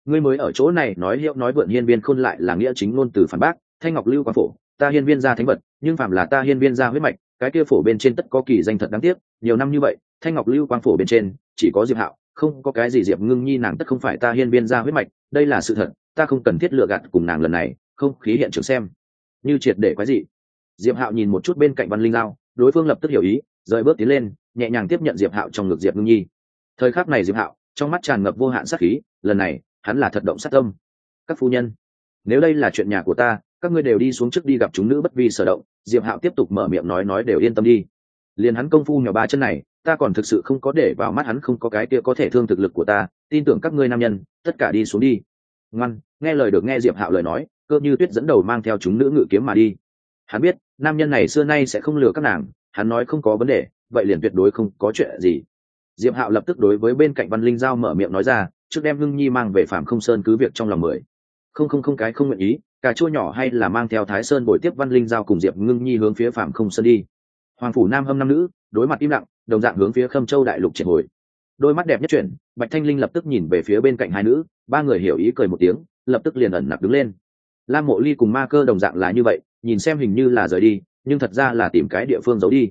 Ngươi mới ở chỗ này nói hiệu nói vượng hiên viên khôn lại là nghĩa chính ngôn từ phản bác, thanh ngọc lưu quang phổ, ta hiên viên gia thánh vật, nhưng phạm là ta hiên viên gia huyết mạch, cái kia phổ bên trên tất có kỳ danh thật đáng tiếc, nhiều năm như vậy, thanh ngọc lưu quang phổ bên trên, chỉ có diệp hạo, không có cái gì diệp ngưng nhi nàng tất không phải ta hiên viên gia huyết mạch, đây là sự thật, ta không cần thiết lựa gạt cùng nàng lần này, không khí hiện trường xem như triệt để quái gì diệp hạo nhìn một chút bên cạnh văn linh lao đối phương lập tức hiểu ý, rời bước tiến lên, nhẹ nhàng tiếp nhận diệp hạo trong ngực diệp ngưng nhi. Thời khắc này diệp hạo, trong mắt tràn ngập vô hạn sát khí, lần này, hắn là thật động sát tâm. Các phu nhân, nếu đây là chuyện nhà của ta, các ngươi đều đi xuống trước đi gặp chúng nữ bất vi sở động. Diệp hạo tiếp tục mở miệng nói nói đều yên tâm đi. Liền hắn công phu nhỏ ba chân này, ta còn thực sự không có để vào mắt hắn không có cái kia có thể thương thực lực của ta, tin tưởng các ngươi nam nhân, tất cả đi xuống đi. Ngoan, nghe lời được nghe diệp hạo lời nói cơ như tuyết dẫn đầu mang theo chúng nữ ngự kiếm mà đi. Hắn biết, nam nhân này xưa nay sẽ không lừa các nàng, hắn nói không có vấn đề, vậy liền tuyệt đối không có chuyện gì. Diệp hạo lập tức đối với bên cạnh văn linh giao mở miệng nói ra, trước đem ngưng nhi mang về phạm không sơn cứ việc trong lòng mười. Không không không cái không nguyện ý cả chua nhỏ hay là mang theo thái sơn bồi tiếp văn linh giao cùng diệp ngưng nhi hướng phía phạm không sơn đi. Hoàng phủ nam hâm nam nữ, đối mặt im lặng, đồng dạng hướng phía khâm châu đại lục triệt hồi. Đôi mắt đẹp nhất chuyển, bạch thanh linh lập tức nhìn về phía bên cạnh hai nữ, ba người hiểu ý cười một tiếng, lập tức liền ẩn nặc đứng lên lam mộ ly cùng ma cơ đồng dạng là như vậy, nhìn xem hình như là rời đi, nhưng thật ra là tìm cái địa phương giấu đi.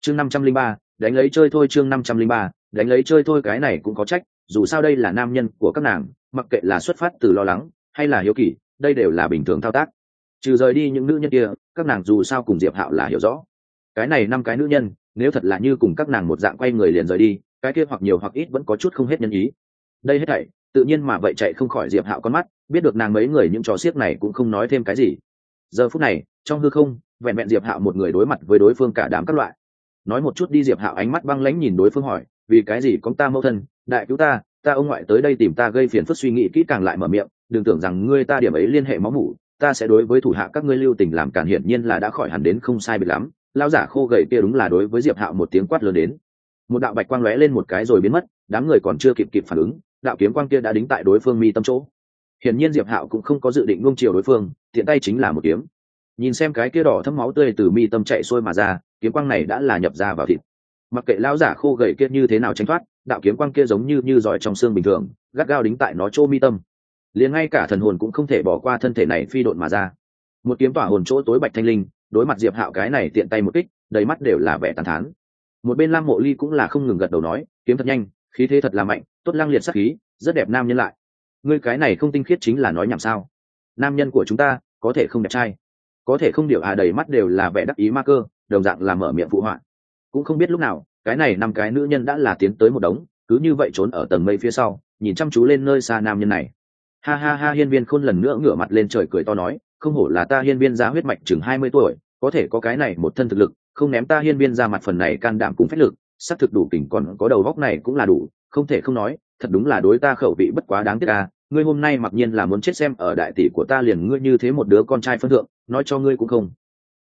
Chương năm trăm linh ba, đánh lấy chơi thôi chương năm trăm linh ba, đánh lấy chơi thôi cái này cũng có trách, dù sao đây là nam nhân của các nàng, mặc kệ là xuất phát từ lo lắng, hay là hiếu kỳ, đây đều là bình thường thao tác. Trừ rời đi những nữ nhân kia, các nàng dù sao cùng diệp hạo là hiểu rõ. Cái này năm cái nữ nhân, nếu thật là như cùng các nàng một dạng quay người liền rời đi, cái kia hoặc nhiều hoặc ít vẫn có chút không hết nhân ý. Đây hết thảy, tự nhiên mà vậy chạy không khỏi diệp hạo con mắt biết được nàng mấy người những trò xiếc này cũng không nói thêm cái gì. Giờ phút này, trong hư không, vẹn vẹn diệp hạo một người đối mặt với đối phương cả đám các loại. Nói một chút đi, diệp hạo ánh mắt băng lãnh nhìn đối phương hỏi, vì cái gì có ta mâu thân, đại cứu ta ta ông ngoại tới đây tìm ta gây phiền phức suy nghĩ kỹ càng lại mở miệng, đừng tưởng rằng ngươi ta điểm ấy liên hệ máu mủ, ta sẽ đối với thủ hạ các ngươi lưu tình làm cản hiển nhiên là đã khỏi hẳn đến không sai biệt lắm. Lao giả khô gầy kia đúng là đối với diệp hạo một tiếng quát lớn đến. Một đạo bạch quang lóe lên một cái rồi biến mất, đám người còn chưa kịp kịp phản ứng, đạo kiếm quang kia đã đính tại đối phương mi tâm chỗ hiển nhiên diệp hạo cũng không có dự định nuông chiều đối phương, tiện tay chính là một kiếm. Nhìn xem cái kia đỏ thấm máu tươi từ mi tâm chạy xuôi mà ra, kiếm quang này đã là nhập ra vào thịt. Mặc kệ lão giả khô gầy kia như thế nào tranh thoát, đạo kiếm quang kia giống như như giỏi trong xương bình thường, gắt gao đính tại nó chỗ mi tâm. Liền ngay cả thần hồn cũng không thể bỏ qua thân thể này phi độn mà ra. Một kiếm tỏa hồn chỗ tối bạch thanh linh, đối mặt diệp hạo cái này tiện tay một kích, đầy mắt đều là vẻ tàn thán. Một bên lam mộ ly cũng là không ngừng gật đầu nói, kiếm thật nhanh, khí thế thật là mạnh, tốt lăng liệt sắc khí, rất đẹp nam nhân lại ngươi cái này không tinh khiết chính là nói nhảm sao? Nam nhân của chúng ta, có thể không đẹp trai. Có thể không điều à đầy mắt đều là vẻ đắc ý ma cơ, đồng dạng là mở miệng phụ họa. Cũng không biết lúc nào, cái này năm cái nữ nhân đã là tiến tới một đống, cứ như vậy trốn ở tầng mây phía sau, nhìn chăm chú lên nơi xa nam nhân này. Ha ha ha, hiên viên khôn lần nữa ngửa mặt lên trời cười to nói, không hổ là ta hiên viên ra huyết mạch chừng hai mươi tuổi, có thể có cái này một thân thực lực, không ném ta hiên viên ra mặt phần này can đảm cùng phách lực, xác thực đủ tỉnh còn có đầu góc này cũng là đủ, không thể không nói, thật đúng là đối ta khẩu vị bất quá đáng tiếc à ngươi hôm nay mặc nhiên là muốn chết xem ở đại tỷ của ta liền ngươi như thế một đứa con trai phân thượng, nói cho ngươi cũng không.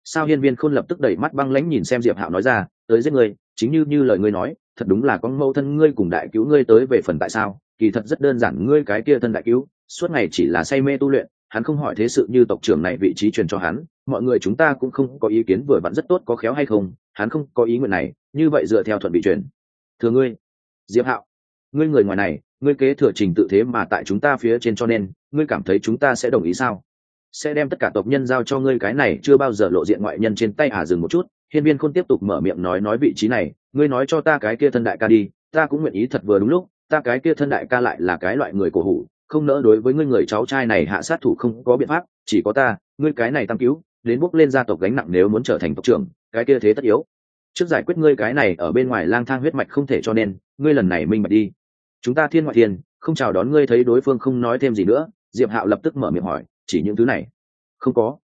Sao hiên viên khôn lập tức đẩy mắt băng lãnh nhìn xem diệp hạo nói ra, tới giết ngươi, chính như như lời ngươi nói, thật đúng là con mâu thân ngươi cùng đại cứu ngươi tới về phần tại sao, kỳ thật rất đơn giản, ngươi cái kia thân đại cứu, suốt ngày chỉ là say mê tu luyện, hắn không hỏi thế sự như tộc trưởng này vị trí truyền cho hắn, mọi người chúng ta cũng không có ý kiến vừa vặn rất tốt có khéo hay không, hắn không có ý nguyện này, như vậy dựa theo thuận bị truyền. Thưa ngươi, diệp hạo, ngươi người ngoài này ngươi kế thừa trình tự thế mà tại chúng ta phía trên cho nên, ngươi cảm thấy chúng ta sẽ đồng ý sao? Sẽ đem tất cả tộc nhân giao cho ngươi cái này chưa bao giờ lộ diện ngoại nhân trên tay à dừng một chút, hiên viên khôn tiếp tục mở miệng nói nói vị trí này, ngươi nói cho ta cái kia thân đại ca đi, ta cũng nguyện ý thật vừa đúng lúc, ta cái kia thân đại ca lại là cái loại người cổ hủ, không nỡ đối với ngươi người cháu trai này hạ sát thủ không có biện pháp, chỉ có ta, ngươi cái này tăng cứu, đến bước lên gia tộc gánh nặng nếu muốn trở thành tộc trưởng, cái kia thế tất yếu. Trước giải quyết ngươi cái này ở bên ngoài lang thang huyết mạch không thể cho nên, ngươi lần này minh bạch đi chúng ta thiên ngoại thiên, không chào đón ngươi thấy đối phương không nói thêm gì nữa, diệp hạo lập tức mở miệng hỏi, chỉ những thứ này? Không có.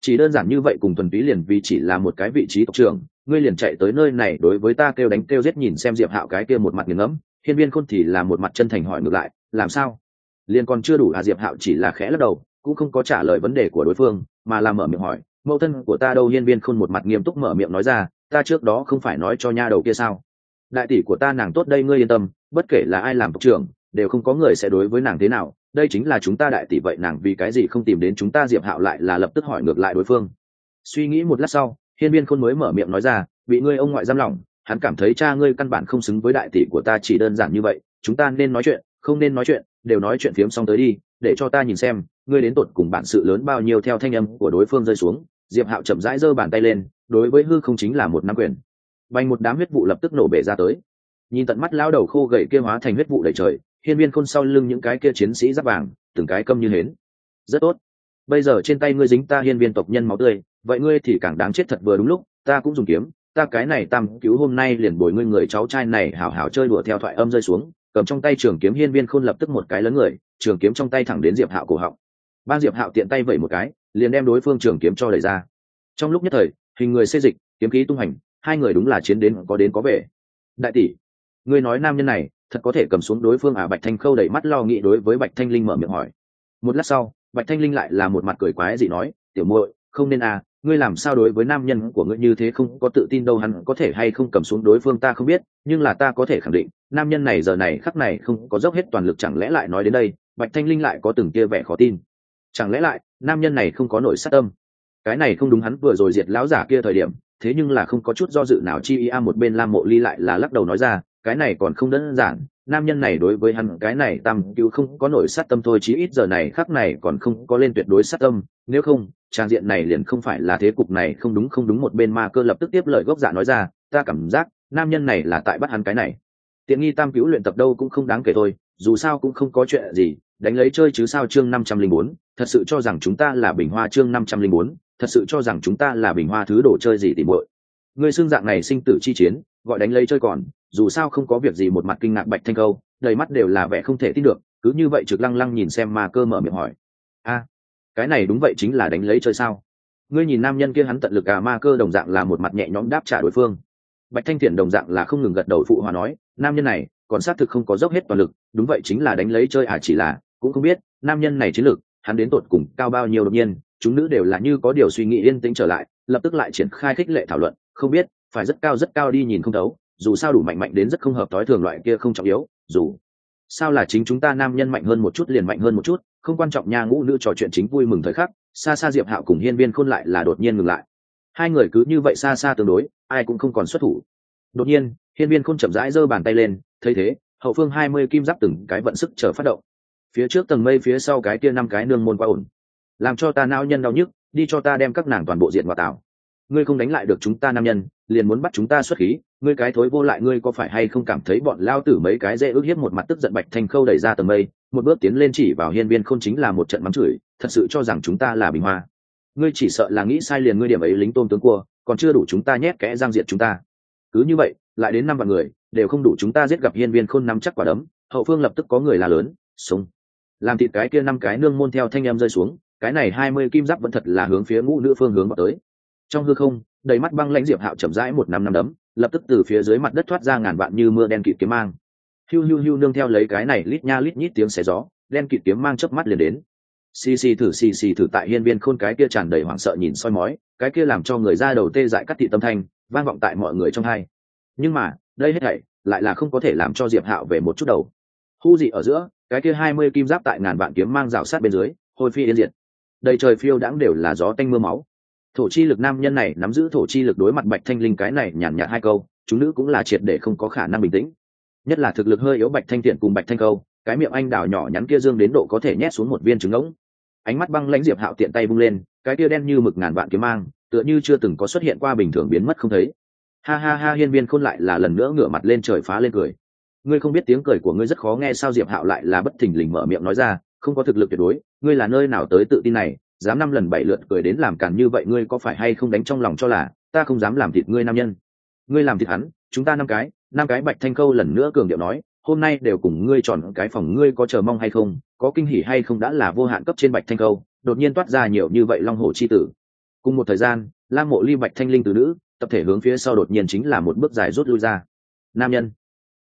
Chỉ đơn giản như vậy cùng tuần túy liền vì chỉ là một cái vị trí tộc trưởng, ngươi liền chạy tới nơi này đối với ta kêu đánh kêu giết nhìn xem diệp hạo cái kia một mặt nghiêng ngẫm, hiên viên khôn thì là một mặt chân thành hỏi ngược lại, làm sao? Liền còn chưa đủ à diệp hạo chỉ là khẽ lắc đầu, cũng không có trả lời vấn đề của đối phương, mà là mở miệng hỏi, mẫu thân của ta đâu? Hiên viên khôn một mặt nghiêm túc mở miệng nói ra, ta trước đó không phải nói cho nha đầu kia sao? Đại tỷ của ta nàng tốt đây, ngươi yên tâm bất kể là ai làm tộc trưởng, đều không có người sẽ đối với nàng thế nào. Đây chính là chúng ta đại tỷ vậy, nàng vì cái gì không tìm đến chúng ta diệp hạo lại là lập tức hỏi ngược lại đối phương. Suy nghĩ một lát sau, hiên viên khôn mới mở miệng nói ra bị ngươi ông ngoại giam lỏng, hắn cảm thấy cha ngươi căn bản không xứng với đại tỷ của ta, chỉ đơn giản như vậy, chúng ta nên nói chuyện, không nên nói chuyện, đều nói chuyện phiếm xong tới đi, để cho ta nhìn xem, ngươi đến tột cùng bản sự lớn bao nhiêu theo thanh âm của đối phương rơi xuống. Diệp hạo chậm rãi giơ bàn tay lên, đối với hư không chính là một nắm quyền. Bành một đám huyết vụ lập tức nổ bể ra tới nhìn tận mắt lao đầu khô gậy kia hóa thành huyết vụ đầy trời, hiên viên khôn sau lưng những cái kia chiến sĩ giáp vàng, từng cái câm như hến. Rất tốt. Bây giờ trên tay ngươi dính ta hiên viên tộc nhân máu tươi, vậy ngươi thì càng đáng chết thật vừa đúng lúc, ta cũng dùng kiếm, ta cái này tam cứu hôm nay liền bồi ngươi người cháu trai này hảo hảo chơi đùa theo thoại âm rơi xuống, cầm trong tay trường kiếm hiên viên khôn lập tức một cái lớn người, trường kiếm trong tay thẳng đến diệp hạo cổ họng. Ban diệp hạo tiện tay vẩy một cái, liền đem đối phương trường kiếm cho đẩy ra. Trong lúc nhất thời, hình người xê dịch, kiếm khí tung hành, hai người đúng là chiến đến có đến có về. Đại tỷ ngươi nói nam nhân này, thật có thể cầm xuống đối phương à? Bạch thanh khâu đẩy mắt lo nghĩ đối với bạch thanh linh mở miệng hỏi. Một lát sau, bạch thanh linh lại là một mặt cười quái dị nói, tiểu muội, không nên à ngươi làm sao đối với nam nhân của ngươi như thế không có tự tin đâu, hắn có thể hay không cầm xuống đối phương ta không biết, nhưng là ta có thể khẳng định, nam nhân này giờ này khắc này không có dốc hết toàn lực chẳng lẽ lại nói đến đây? Bạch thanh linh lại có từng kia vẻ khó tin. Chẳng lẽ lại, nam nhân này không có nổi sát tâm? Cái này không đúng, hắn vừa rồi diệt lão giả kia thời điểm, thế nhưng là không có chút do dự nào, chi ý a, một bên lam mộ ly lại là lắc đầu nói ra cái này còn không đơn giản, nam nhân này đối với hắn cái này tam cứu không có nổi sát tâm thôi, chí ít giờ này khắc này còn không có lên tuyệt đối sát tâm, nếu không, trang diện này liền không phải là thế cục này, không đúng không đúng một bên ma cơ lập tức tiếp lời gốc dạ nói ra, ta cảm giác, nam nhân này là tại bắt hắn cái này. Tiện nghi tam cứu luyện tập đâu cũng không đáng kể thôi, dù sao cũng không có chuyện gì, đánh lấy chơi chứ sao chương năm trăm linh bốn, thật sự cho rằng chúng ta là bình hoa chương năm trăm linh bốn, thật sự cho rằng chúng ta là bình hoa thứ đồ chơi gì tìm muội. Người xương dạng này sinh tử chi chiến gọi đánh lấy chơi còn, dù sao không có việc gì một mặt kinh ngạc bạch thanh câu, đầy mắt đều là vẻ không thể tin được, cứ như vậy trực lăng lăng nhìn xem ma cơ mở miệng hỏi. A, cái này đúng vậy chính là đánh lấy chơi sao? Ngươi nhìn nam nhân kia hắn tận lực à ma cơ đồng dạng là một mặt nhẹ nhõm đáp trả đối phương. Bạch thanh thiện đồng dạng là không ngừng gật đầu phụ hòa nói, nam nhân này, còn xác thực không có dốc hết toàn lực, đúng vậy chính là đánh lấy chơi à chỉ là, cũng không biết, nam nhân này chiến lực, hắn đến tột cùng cao bao nhiêu đột nhiên, chúng nữ đều là như có điều suy nghĩ yên tĩnh trở lại, lập tức lại triển khai khích lệ thảo luận, không biết phải rất cao rất cao đi nhìn không thấu, dù sao đủ mạnh mạnh đến rất không hợp tối thường loại kia không trọng yếu, dù sao là chính chúng ta nam nhân mạnh hơn một chút liền mạnh hơn một chút, không quan trọng nha, ngũ nữ trò chuyện chính vui mừng thời khắc xa xa diệp hạo cùng hiên viên khôn lại là đột nhiên ngừng lại. Hai người cứ như vậy xa xa tương đối, ai cũng không còn xuất thủ. Đột nhiên, hiên viên khôn chậm rãi giơ bàn tay lên, thấy thế, hậu phương hai mươi kim giáp từng cái vận sức chờ phát động. Phía trước tầng mây phía sau cái kia năm cái nương môn quá ổn. Làm cho ta não nhân đau nhức, đi cho ta đem các nàng toàn bộ diện vào tảo ngươi không đánh lại được chúng ta nam nhân, liền muốn bắt chúng ta xuất khí, ngươi cái thối vô lại ngươi có phải hay không cảm thấy bọn lao tử mấy cái dễ ước hiếp một mặt tức giận bạch thanh khâu đẩy ra tầm mây, một bước tiến lên chỉ vào hiên viên không chính là một trận mắng chửi, thật sự cho rằng chúng ta là bình hoa. Ngươi chỉ sợ là nghĩ sai liền ngươi điểm ấy lính tôm tướng cua, còn chưa đủ chúng ta nhét kẽ giang diệt chúng ta. Cứ như vậy, lại đến năm vạn người, đều không đủ chúng ta giết gặp hiên viên khôn nắm chắc quả đấm, hậu phương lập tức có người là lớn, súng. làm thịt cái kia năm cái nương môn theo thanh em rơi xuống, cái này hai mươi kim giáp vẫn thật là hướng phía ngũ nữ phương hướng vào tới trong hư không, đầy mắt băng lãnh diệp hạo chậm rãi một năm năm đấm, lập tức từ phía dưới mặt đất thoát ra ngàn vạn như mưa đen kịt kiếm mang. Hiu hiu hiu nương theo lấy cái này lít nha lít nhít tiếng xé gió, đen kịt kiếm mang chớp mắt liền đến. Xì xì thử xì xì thử tại hiên viên khôn cái kia tràn đầy hoảng sợ nhìn soi mói, cái kia làm cho người ra đầu tê dại cắt thị tâm thanh, vang vọng tại mọi người trong hai. Nhưng mà, đây hết thảy, lại là không có thể làm cho diệp hạo về một chút đầu. Hu dị ở giữa, cái kia hai mươi kim giáp tại ngàn vạn kiếm mang rào sát bên dưới, hồi phi yên diệt. Đầy trời phiêu đãng đều là gió tanh mưa máu thổ chi lực nam nhân này nắm giữ thổ chi lực đối mặt bạch thanh linh cái này nhàn nhạt hai câu, chúng nữ cũng là triệt để không có khả năng bình tĩnh. Nhất là thực lực hơi yếu bạch thanh thiện cùng bạch thanh câu, cái miệng anh đào nhỏ nhắn kia dương đến độ có thể nhét xuống một viên trứng ngỗng. Ánh mắt băng lãnh diệp hạo tiện tay bung lên, cái kia đen như mực ngàn vạn kiếm mang, tựa như chưa từng có xuất hiện qua bình thường biến mất không thấy. Ha ha ha, hiên viên khôn lại là lần nữa ngửa mặt lên trời phá lên cười. Ngươi không biết tiếng cười của ngươi rất khó nghe sao? Diệp hạo lại là bất thình lình mở miệng nói ra, không có thực lực tuyệt đối, ngươi là nơi nào tới tự tin này? Dám năm lần bảy lượt cười đến làm càn như vậy ngươi có phải hay không đánh trong lòng cho là, ta không dám làm thịt ngươi nam nhân. Ngươi làm thịt hắn, chúng ta năm cái năm cái bạch thanh câu lần nữa cường điệu nói, hôm nay đều cùng ngươi chọn cái phòng ngươi có chờ mong hay không, có kinh hỉ hay không đã là vô hạn cấp trên bạch thanh câu đột nhiên toát ra nhiều như vậy long hổ chi tử. Cùng một thời gian, lam mộ ly bạch thanh linh từ nữ, tập thể hướng phía sau đột nhiên chính là một bước dài rút lui ra. Nam nhân,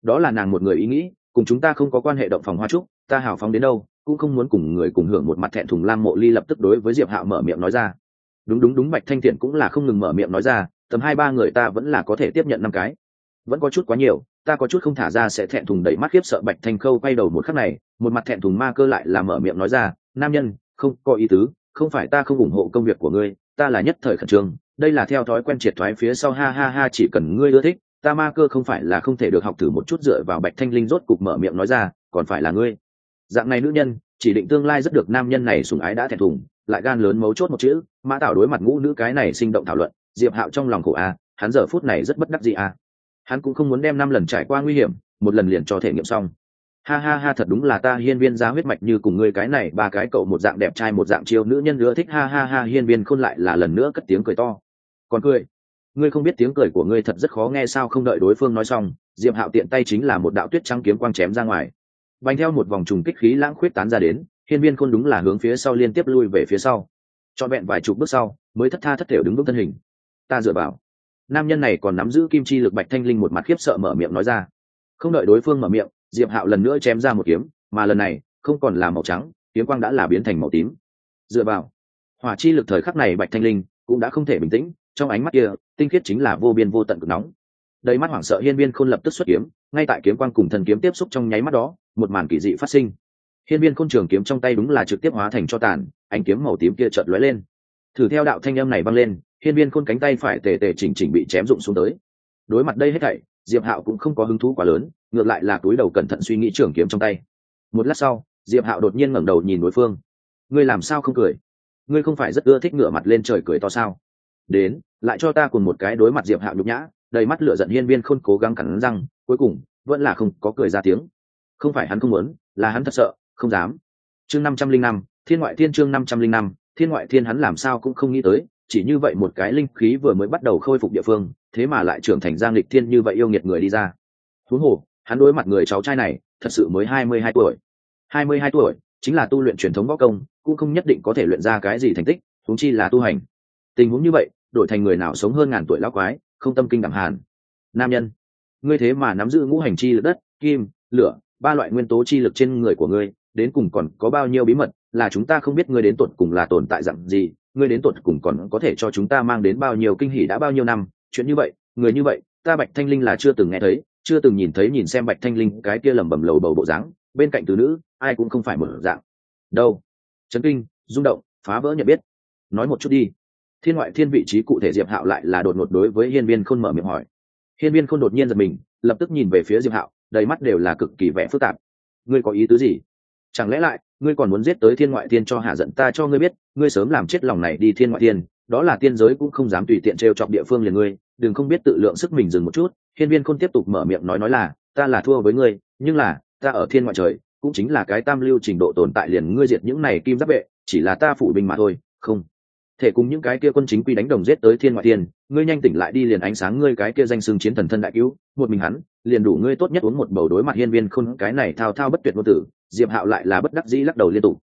đó là nàng một người ý nghĩ, cùng chúng ta không có quan hệ động phòng hoa trúc, ta hào phóng đến đâu cũng không muốn cùng người cùng hưởng một mặt thẹn thùng lam mộ ly lập tức đối với diệp hạo mở miệng nói ra. Đúng đúng đúng, bạch thanh thiện cũng là không ngừng mở miệng nói ra, tầm hai ba người ta vẫn là có thể tiếp nhận năm cái. Vẫn có chút quá nhiều, ta có chút không thả ra sẽ thẹn thùng đẩy mắt khiếp sợ bạch thanh khâu quay đầu một khắc này, một mặt thẹn thùng ma cơ lại là mở miệng nói ra, nam nhân, không có ý tứ, không phải ta không ủng hộ công việc của ngươi, ta là nhất thời khẩn trương, đây là theo thói quen triệt thoái phía sau, ha ha ha, chỉ cần ngươi ưa thích, ta ma cơ không phải là không thể được học thử một chút dựa vào bạch thanh linh rốt cục mở miệng nói ra, còn phải là ngươi dạng này nữ nhân, chỉ định tương lai rất được nam nhân này sùng ái đã thẹn thùng, lại gan lớn mấu chốt một chữ, mã tạo đối mặt ngũ nữ cái này sinh động thảo luận, diệp hạo trong lòng khổ a, hắn giờ phút này rất bất đắc gì a. Hắn cũng không muốn đem năm lần trải qua nguy hiểm, một lần liền cho thể nghiệm xong. Ha ha ha, thật đúng là ta hiên viên giá huyết mạch như cùng ngươi cái này, ba cái cậu một dạng đẹp trai một dạng chiêu nữ nhân nữa thích. Ha ha ha, hiên viên khôn lại là lần nữa cất tiếng cười to. Còn cười. Ngươi không biết tiếng cười của ngươi thật rất khó nghe sao không đợi đối phương nói xong, diệp hạo tiện tay chính là một đạo tuyết trắng kiếm quang chém ra ngoài vành theo một vòng trùng kích khí lãng khuyết tán ra đến, hiên viên khôn đúng là hướng phía sau liên tiếp lui về phía sau. Cho vẹn vài chục bước sau, mới thất tha thất thểu đứng bước thân hình. Ta dựa vào. Nam nhân này còn nắm giữ kim chi lực bạch thanh linh một mặt khiếp sợ mở miệng nói ra. Không đợi đối phương mở miệng, diệp hạo lần nữa chém ra một kiếm, mà lần này, không còn là màu trắng, kiếm quang đã là biến thành màu tím. Dựa vào. Hỏa chi lực thời khắc này bạch thanh linh cũng đã không thể bình tĩnh, trong ánh mắt kia, tinh khiết chính là vô biên vô tận cực nóng. Đầy mắt hoảng sợ hiên viên khôn lập tức xuất kiếm, ngay tại kiếm quang cùng thần kiếm tiếp xúc trong nháy mắt đó một màn kỳ dị phát sinh. Hiên viên khôn trường kiếm trong tay đúng là trực tiếp hóa thành cho tàn, ánh kiếm màu tím kia chợt lóe lên. Thử theo đạo thanh âm này văng lên, hiên viên khôn cánh tay phải tề tề chỉnh chỉnh bị chém rụng xuống tới. Đối mặt đây hết thảy, diệp hạo cũng không có hứng thú quá lớn, ngược lại là túi đầu cẩn thận suy nghĩ trường kiếm trong tay. Một lát sau, diệp hạo đột nhiên ngẩng đầu nhìn đối phương. Ngươi làm sao không cười? Ngươi không phải rất ưa thích ngửa mặt lên trời cười to sao? Đến, lại cho ta cùng một cái đối mặt diệp hạo nhục nhã. Đầy mắt lửa giận hiên viên khôn cố gắng cắn răng, cuối cùng vẫn là không có cười ra tiếng không phải hắn không muốn, là hắn thật sợ, không dám. Chương năm trăm linh năm, thiên ngoại thiên chương năm trăm linh năm, thiên ngoại thiên hắn làm sao cũng không nghĩ tới, chỉ như vậy một cái linh khí vừa mới bắt đầu khôi phục địa phương, thế mà lại trưởng thành giang lịch thiên như vậy yêu nghiệt người đi ra. Huống hồ, hắn đối mặt người cháu trai này, thật sự mới hai mươi hai tuổi. hai mươi hai tuổi, chính là tu luyện truyền thống võ công, cũng không nhất định có thể luyện ra cái gì thành tích, huống chi là tu hành. Tình huống như vậy, đổi thành người nào sống hơn ngàn tuổi lão quái, không tâm kinh đẳng hàn. Nam nhân, ngươi thế mà nắm giữ ngũ hành chi lực đất, kim, lửa ba loại nguyên tố chi lực trên người của ngươi, đến cùng còn có bao nhiêu bí mật, là chúng ta không biết ngươi đến tuột cùng là tồn tại dạng gì, ngươi đến tuột cùng còn có thể cho chúng ta mang đến bao nhiêu kinh hỉ đã bao nhiêu năm, chuyện như vậy, người như vậy, ta bạch thanh linh là chưa từng nghe thấy, chưa từng nhìn thấy nhìn xem bạch thanh linh cái kia lẩm bẩm lầu bầu bộ dáng, bên cạnh từ nữ, ai cũng không phải một dạng. Đâu? Chấn kinh, rung động, phá vỡ nhận biết. Nói một chút đi. Thiên ngoại thiên vị trí cụ thể diệp hạo lại là đột ngột đối với hiên viên khôn mở miệng hỏi. Hiên viên khôn đột nhiên giật mình, lập tức nhìn về phía diệp hạo đầy mắt đều là cực kỳ vẻ phức tạp. Ngươi có ý tứ gì? Chẳng lẽ lại, ngươi còn muốn giết tới thiên ngoại thiên cho hạ giận ta cho ngươi biết, ngươi sớm làm chết lòng này đi thiên ngoại thiên, đó là tiên giới cũng không dám tùy tiện trêu chọc địa phương liền ngươi, đừng không biết tự lượng sức mình dừng một chút. Hiên viên khôn tiếp tục mở miệng nói nói là, ta là thua với ngươi, nhưng là, ta ở thiên ngoại trời, cũng chính là cái tam lưu trình độ tồn tại liền ngươi diệt những này kim giáp vệ, chỉ là ta phụ binh mà thôi, không. Thể cùng những cái kia quân chính quy đánh đồng giết tới thiên ngoại thiên, ngươi nhanh tỉnh lại đi liền ánh sáng ngươi cái kia danh xưng chiến thần thân đại cứu, một mình hắn liền đủ ngươi tốt nhất uống một bầu đối mặt hiên viên khôn, cái này thao thao bất tuyệt vô tử, diệp hạo lại là bất đắc dĩ lắc đầu liên tục.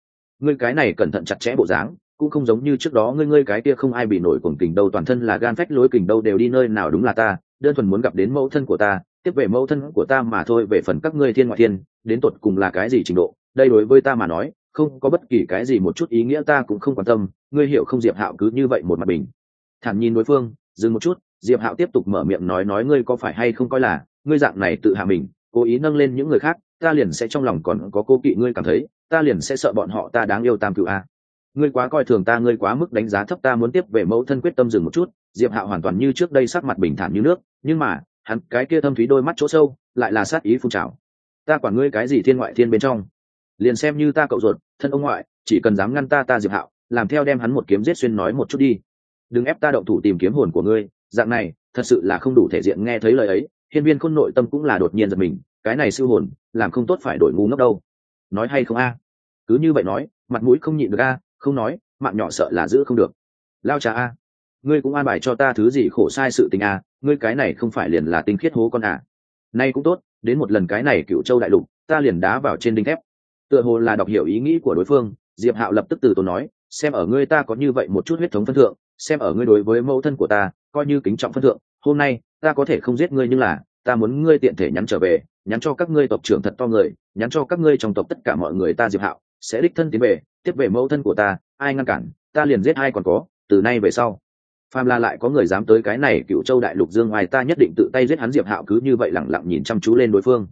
Ngươi cái này cẩn thận chặt chẽ bộ dáng, cũng không giống như trước đó ngươi ngươi cái kia không ai bị nổi cuồng kình đâu, toàn thân là gan phách lối kình đâu, đều đi nơi nào đúng là ta, đơn thuần muốn gặp đến mẫu thân của ta, tiếp về mẫu thân của ta mà thôi, về phần các ngươi thiên ngoại thiên, đến tột cùng là cái gì trình độ, đây đối với ta mà nói, không có bất kỳ cái gì một chút ý nghĩa, ta cũng không quan tâm, ngươi hiểu không, diệp hạo cứ như vậy một mặt bình. Thản nhìn đối phương, dừng một chút, diệp hạo tiếp tục mở miệng nói nói ngươi có phải hay không coi là ngươi dạng này tự hạ mình, cố ý nâng lên những người khác, ta liền sẽ trong lòng còn có cô kỵ ngươi cảm thấy, ta liền sẽ sợ bọn họ ta đáng yêu tam cựu a. Ngươi quá coi thường ta, ngươi quá mức đánh giá thấp ta, muốn tiếp về mẫu thân quyết tâm dừng một chút, diệp hạo hoàn toàn như trước đây sắc mặt bình thản như nước, nhưng mà, hắn, cái kia thâm thúy đôi mắt chỗ sâu, lại là sát ý phun trào. Ta quản ngươi cái gì thiên ngoại thiên bên trong? Liền xem như ta cậu ruột, thân ông ngoại, chỉ cần dám ngăn ta ta diệp hạo, làm theo đem hắn một kiếm giết xuyên nói một chút đi. Đừng ép ta động thủ tìm kiếm hồn của ngươi, dạng này, thật sự là không đủ thể diện nghe thấy lời ấy hiên viên khôn nội tâm cũng là đột nhiên giật mình, cái này siêu hồn, làm không tốt phải đổi ngu ngốc đâu. Nói hay không a? Cứ như vậy nói, mặt mũi không nhịn được a, không nói, mạng nhỏ sợ là giữ không được. Lao trà a, ngươi cũng an bài cho ta thứ gì khổ sai sự tình a, ngươi cái này không phải liền là tinh khiết hố con à. Nay cũng tốt, đến một lần cái này cựu châu đại lục, ta liền đá vào trên đinh thép. Tựa hồ là đọc hiểu ý nghĩ của đối phương, diệp hạo lập tức từ tốn nói, xem ở ngươi ta có như vậy một chút huyết thống phân thượng, xem ở ngươi đối với mẫu thân của ta, coi như kính trọng phân thượng, hôm nay ta có thể không giết ngươi nhưng là, ta muốn ngươi tiện thể nhắn trở về, nhắn cho các ngươi tộc trưởng thật to người, nhắn cho các ngươi trong tộc tất cả mọi người ta diệp hạo, sẽ đích thân tiến về, tiếp về mẫu thân của ta, ai ngăn cản, ta liền giết ai còn có, từ nay về sau. Phàm là lại có người dám tới cái này cựu châu đại lục dương ngoài ta nhất định tự tay giết hắn diệp hạo cứ như vậy lẳng lặng nhìn chăm chú lên đối phương.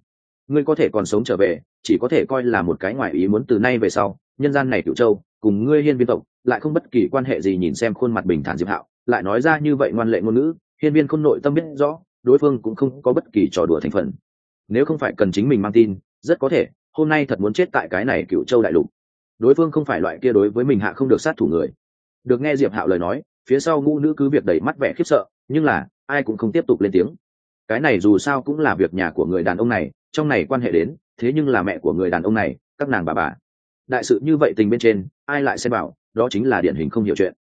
Ngươi có thể còn sống trở về, chỉ có thể coi là một cái ngoại ý muốn từ nay về sau, nhân gian này cựu châu, cùng ngươi hiên viên tộc, lại không bất kỳ quan hệ gì nhìn xem khuôn mặt bình thản diệp hạo, lại nói ra như vậy ngoan lệ ngôn ngữ hiên viên khôn nội tâm biết rõ, đối phương cũng không có bất kỳ trò đùa thành phần. Nếu không phải cần chính mình mang tin, rất có thể, hôm nay thật muốn chết tại cái này cựu châu đại lục. Đối phương không phải loại kia đối với mình hạ không được sát thủ người. Được nghe diệp hạo lời nói, phía sau ngũ nữ cứ việc đẩy mắt vẻ khiếp sợ, nhưng là, ai cũng không tiếp tục lên tiếng. Cái này dù sao cũng là việc nhà của người đàn ông này, trong này quan hệ đến, thế nhưng là mẹ của người đàn ông này, các nàng bà bà. Đại sự như vậy tình bên trên, ai lại xem bảo, đó chính là điển hình không hiểu chuyện.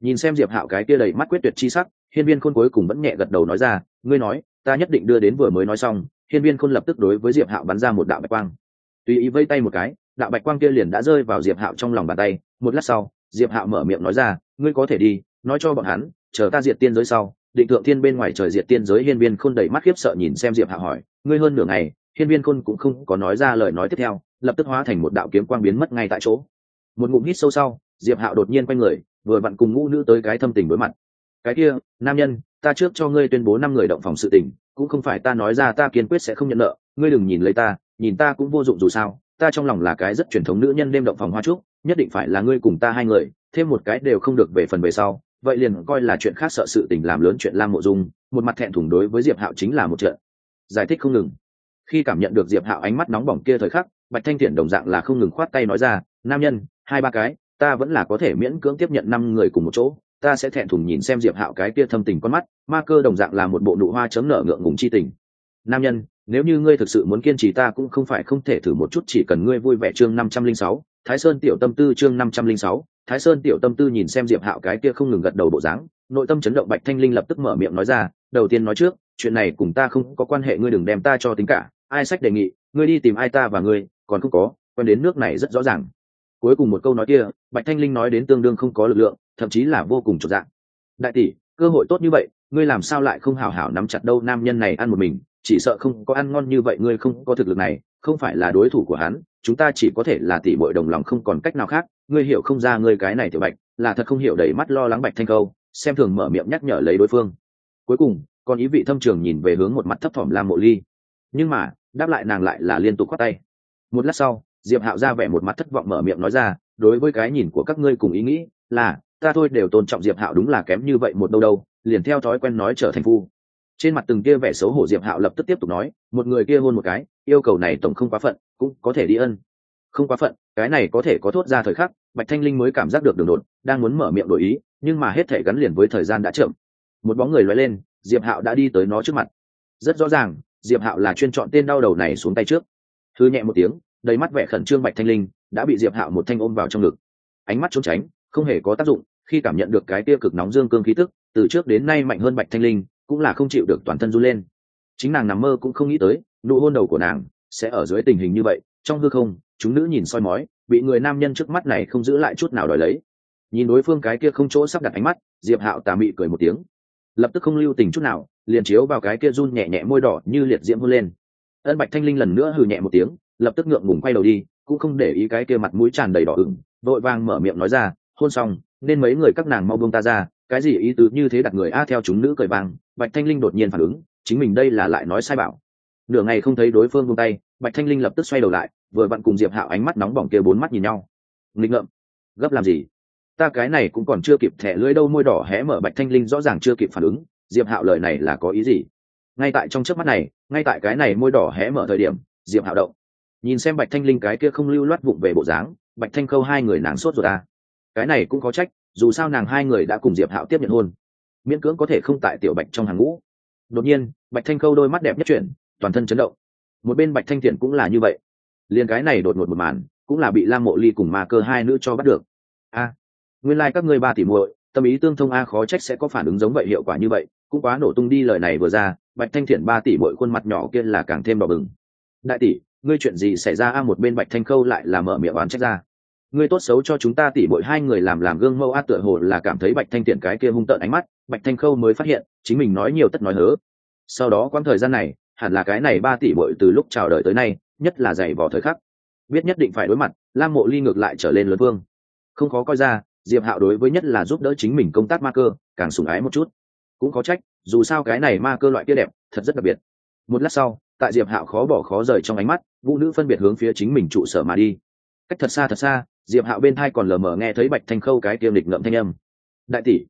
Nhìn xem diệp hạo cái kia đầy mắt quyết tuyệt chi sắc hiên viên khôn cuối cùng vẫn nhẹ gật đầu nói ra, ngươi nói, ta nhất định đưa đến vừa mới nói xong. Hiên viên khôn lập tức đối với diệp hạo bắn ra một đạo bạch quang. Tùy ý vây tay một cái, đạo bạch quang kia liền đã rơi vào diệp hạo trong lòng bàn tay. Một lát sau, diệp hạo mở miệng nói ra, ngươi có thể đi, nói cho bọn hắn, chờ ta diệt tiên giới sau. Định thượng thiên bên ngoài trời diệt tiên giới, hiên viên khôn đầy mắt khiếp sợ nhìn xem diệp hạo hỏi, ngươi hơn nửa ngày? Hiên viên khôn cũng không có nói ra lời nói tiếp theo, lập tức hóa thành một đạo kiếm quang biến mất ngay tại chỗ. Một ngụm hít sâu sau, diệp hạo đột nhiên quay người, vừa vặn cùng ngũ nữ tới cái thâm tình đối mặt cái kia, nam nhân, ta trước cho ngươi tuyên bố năm người động phòng sự tình, cũng không phải ta nói ra ta kiên quyết sẽ không nhận nợ, ngươi đừng nhìn lấy ta, nhìn ta cũng vô dụng dù sao, ta trong lòng là cái rất truyền thống nữ nhân đêm động phòng hoa trúc, nhất định phải là ngươi cùng ta hai người, thêm một cái đều không được về phần về sau, vậy liền coi là chuyện khác sợ sự tình làm lớn chuyện lam mộ dung, một mặt thẹn thùng đối với diệp hạo chính là một trận. Giải thích không ngừng. Khi cảm nhận được diệp hạo ánh mắt nóng bỏng kia thời khắc, bạch thanh thiện đồng dạng là không ngừng khoát tay nói ra, nam nhân, hai ba cái, ta vẫn là có thể miễn cưỡng tiếp nhận năm người cùng một chỗ ta sẽ thẹn thùng nhìn xem diệp hạo cái kia thâm tình con mắt, ma cơ đồng dạng là một bộ nụ hoa chấm nở ngượng ngùng chi tình. Nam nhân, nếu như ngươi thực sự muốn kiên trì ta cũng không phải không thể thử một chút, chỉ cần ngươi vui vẻ chương năm trăm linh sáu, thái sơn tiểu tâm tư chương năm trăm linh sáu, thái sơn tiểu tâm tư nhìn xem diệp hạo cái kia không ngừng gật đầu bộ dáng, nội tâm chấn động bạch thanh linh lập tức mở miệng nói ra, đầu tiên nói trước, chuyện này cùng ta không có quan hệ, ngươi đừng đem ta cho tính cả. Ai sách đề nghị, ngươi đi tìm ai ta và ngươi, còn không có, quen đến nước này rất rõ ràng. Cuối cùng một câu nói kia, bạch thanh linh nói đến tương đương không có lực lượng thậm chí là vô cùng trọn dạng đại tỷ, cơ hội tốt như vậy, ngươi làm sao lại không hào hảo nắm chặt đâu nam nhân này ăn một mình, chỉ sợ không có ăn ngon như vậy ngươi không có thực lực này, không phải là đối thủ của hắn, chúng ta chỉ có thể là tỷ bội đồng lòng không còn cách nào khác, ngươi hiểu không ra ngươi cái này tiểu bạch, là thật không hiểu đầy mắt lo lắng bạch thanh câu, xem thường mở miệng nhắc nhở lấy đối phương. Cuối cùng, còn ý vị thâm trường nhìn về hướng một mặt thấp thỏm lam mộ ly. Nhưng mà, đáp lại nàng lại là liên tục khoát tay. Một lát sau, diệp hạo ra vẻ một mặt thất vọng mở miệng nói ra, đối với cái nhìn của các ngươi cùng ý nghĩ là ta thôi đều tôn trọng diệp hạo đúng là kém như vậy một đâu đâu, liền theo thói quen nói trở thành phu. Trên mặt từng kia vẻ xấu hổ diệp hạo lập tức tiếp tục nói, một người kia hôn một cái, yêu cầu này tổng không quá phận, cũng có thể đi ân. Không quá phận, cái này có thể có thốt ra thời khắc, bạch thanh linh mới cảm giác được đường đột, đang muốn mở miệng đổi ý, nhưng mà hết thể gắn liền với thời gian đã chậm. Một bóng người loay lên, diệp hạo đã đi tới nó trước mặt. Rất rõ ràng, diệp hạo là chuyên chọn tên đau đầu này xuống tay trước. Thư nhẹ một tiếng, đầy mắt vẻ khẩn trương bạch thanh linh, đã bị diệp hạo một thanh ôm vào trong ngực. Ánh mắt trốn tránh, không hề có tác dụng khi cảm nhận được cái tia cực nóng dương cương khí tức, từ trước đến nay mạnh hơn bạch thanh linh, cũng là không chịu được toàn thân run lên. Chính nàng nằm mơ cũng không nghĩ tới, nụ hôn đầu của nàng sẽ ở dưới tình hình như vậy, trong hư không, chúng nữ nhìn soi mói, bị người nam nhân trước mắt này không giữ lại chút nào đòi lấy. Nhìn đối phương cái kia không chỗ sắp đặt ánh mắt, diệp hạo tà mị cười một tiếng. Lập tức không lưu tình chút nào, liền chiếu vào cái kia run nhẹ nhẹ môi đỏ như liệt diễm hôn lên. Ân bạch thanh linh lần nữa hừ nhẹ một tiếng, lập tức ngượng ngùng quay đầu đi, cũng không để ý cái kia mặt mũi tràn đầy đỏ ửng, vội vàng mở miệng nói ra, hôn xong nên mấy người các nàng mau buông ta ra, cái gì ý tứ như thế đặt người a theo chúng nữ cởi vang, bạch thanh linh đột nhiên phản ứng, chính mình đây là lại nói sai bảo. Nửa ngày không thấy đối phương buông tay, bạch thanh linh lập tức xoay đầu lại, vừa vặn cùng diệp hạo ánh mắt nóng bỏng kia bốn mắt nhìn nhau. Nghịch ngợm. Gấp làm gì? Ta cái này cũng còn chưa kịp thẻ lưỡi đâu, môi đỏ hé mở, bạch thanh linh rõ ràng chưa kịp phản ứng. Diệp hạo lời này là có ý gì? Ngay tại trong trước mắt này, ngay tại cái này môi đỏ hé mở thời điểm, diệp hạo động. Nhìn xem bạch thanh linh cái kia không lưu loát vụng về bộ dáng, bạch thanh khâu hai người nàng sốt rồi ta. À cái này cũng có trách, dù sao nàng hai người đã cùng diệp hạo tiếp nhận hôn. Miễn cưỡng có thể không tại tiểu bạch trong hàng ngũ. Đột nhiên, bạch thanh khâu đôi mắt đẹp nhất chuyển, toàn thân chấn động. Một bên bạch thanh thiện cũng là như vậy. Liền cái này đột ngột một màn, cũng là bị lam mộ ly cùng ma cơ hai nữ cho bắt được. A, nguyên lai、like、các ngươi ba tỷ muội, tâm ý tương thông a, khó trách sẽ có phản ứng giống vậy, hiệu quả như vậy. Cũng quá nổ tung đi lời này vừa ra, bạch thanh thiện ba tỷ muội khuôn mặt nhỏ kia là càng thêm đỏ bừng. Đại tỷ, ngươi chuyện gì xảy ra a? Một bên bạch thanh khâu lại là mở miệng oán trách ra ngươi tốt xấu cho chúng ta tỉ bội hai người làm làm gương mẫu a tựa hồ là cảm thấy bạch thanh tiện cái kia hung tợn ánh mắt, bạch thanh khâu mới phát hiện, chính mình nói nhiều tất nói hớ. Sau đó quãng thời gian này, hẳn là cái này ba tỷ bội từ lúc chào đời tới nay, nhất là dày vò thời khắc. Biết nhất định phải đối mặt, lam mộ ly ngược lại trở lên lớn vương. Không khó coi ra, diệp hạo đối với nhất là giúp đỡ chính mình công tác ma cơ, càng sủng ái một chút. Cũng có trách, dù sao cái này ma cơ loại kia đẹp, thật rất đặc biệt. Một lát sau, tại diệp hạo khó bỏ khó rời trong ánh mắt, vũ nữ phân biệt hướng phía chính mình trụ sở mà đi. Cách thật xa thật xa diệp hạo bên thai còn lờ mờ nghe thấy bạch thanh khâu cái tiêm địch ngậm thanh âm. Đại tỷ,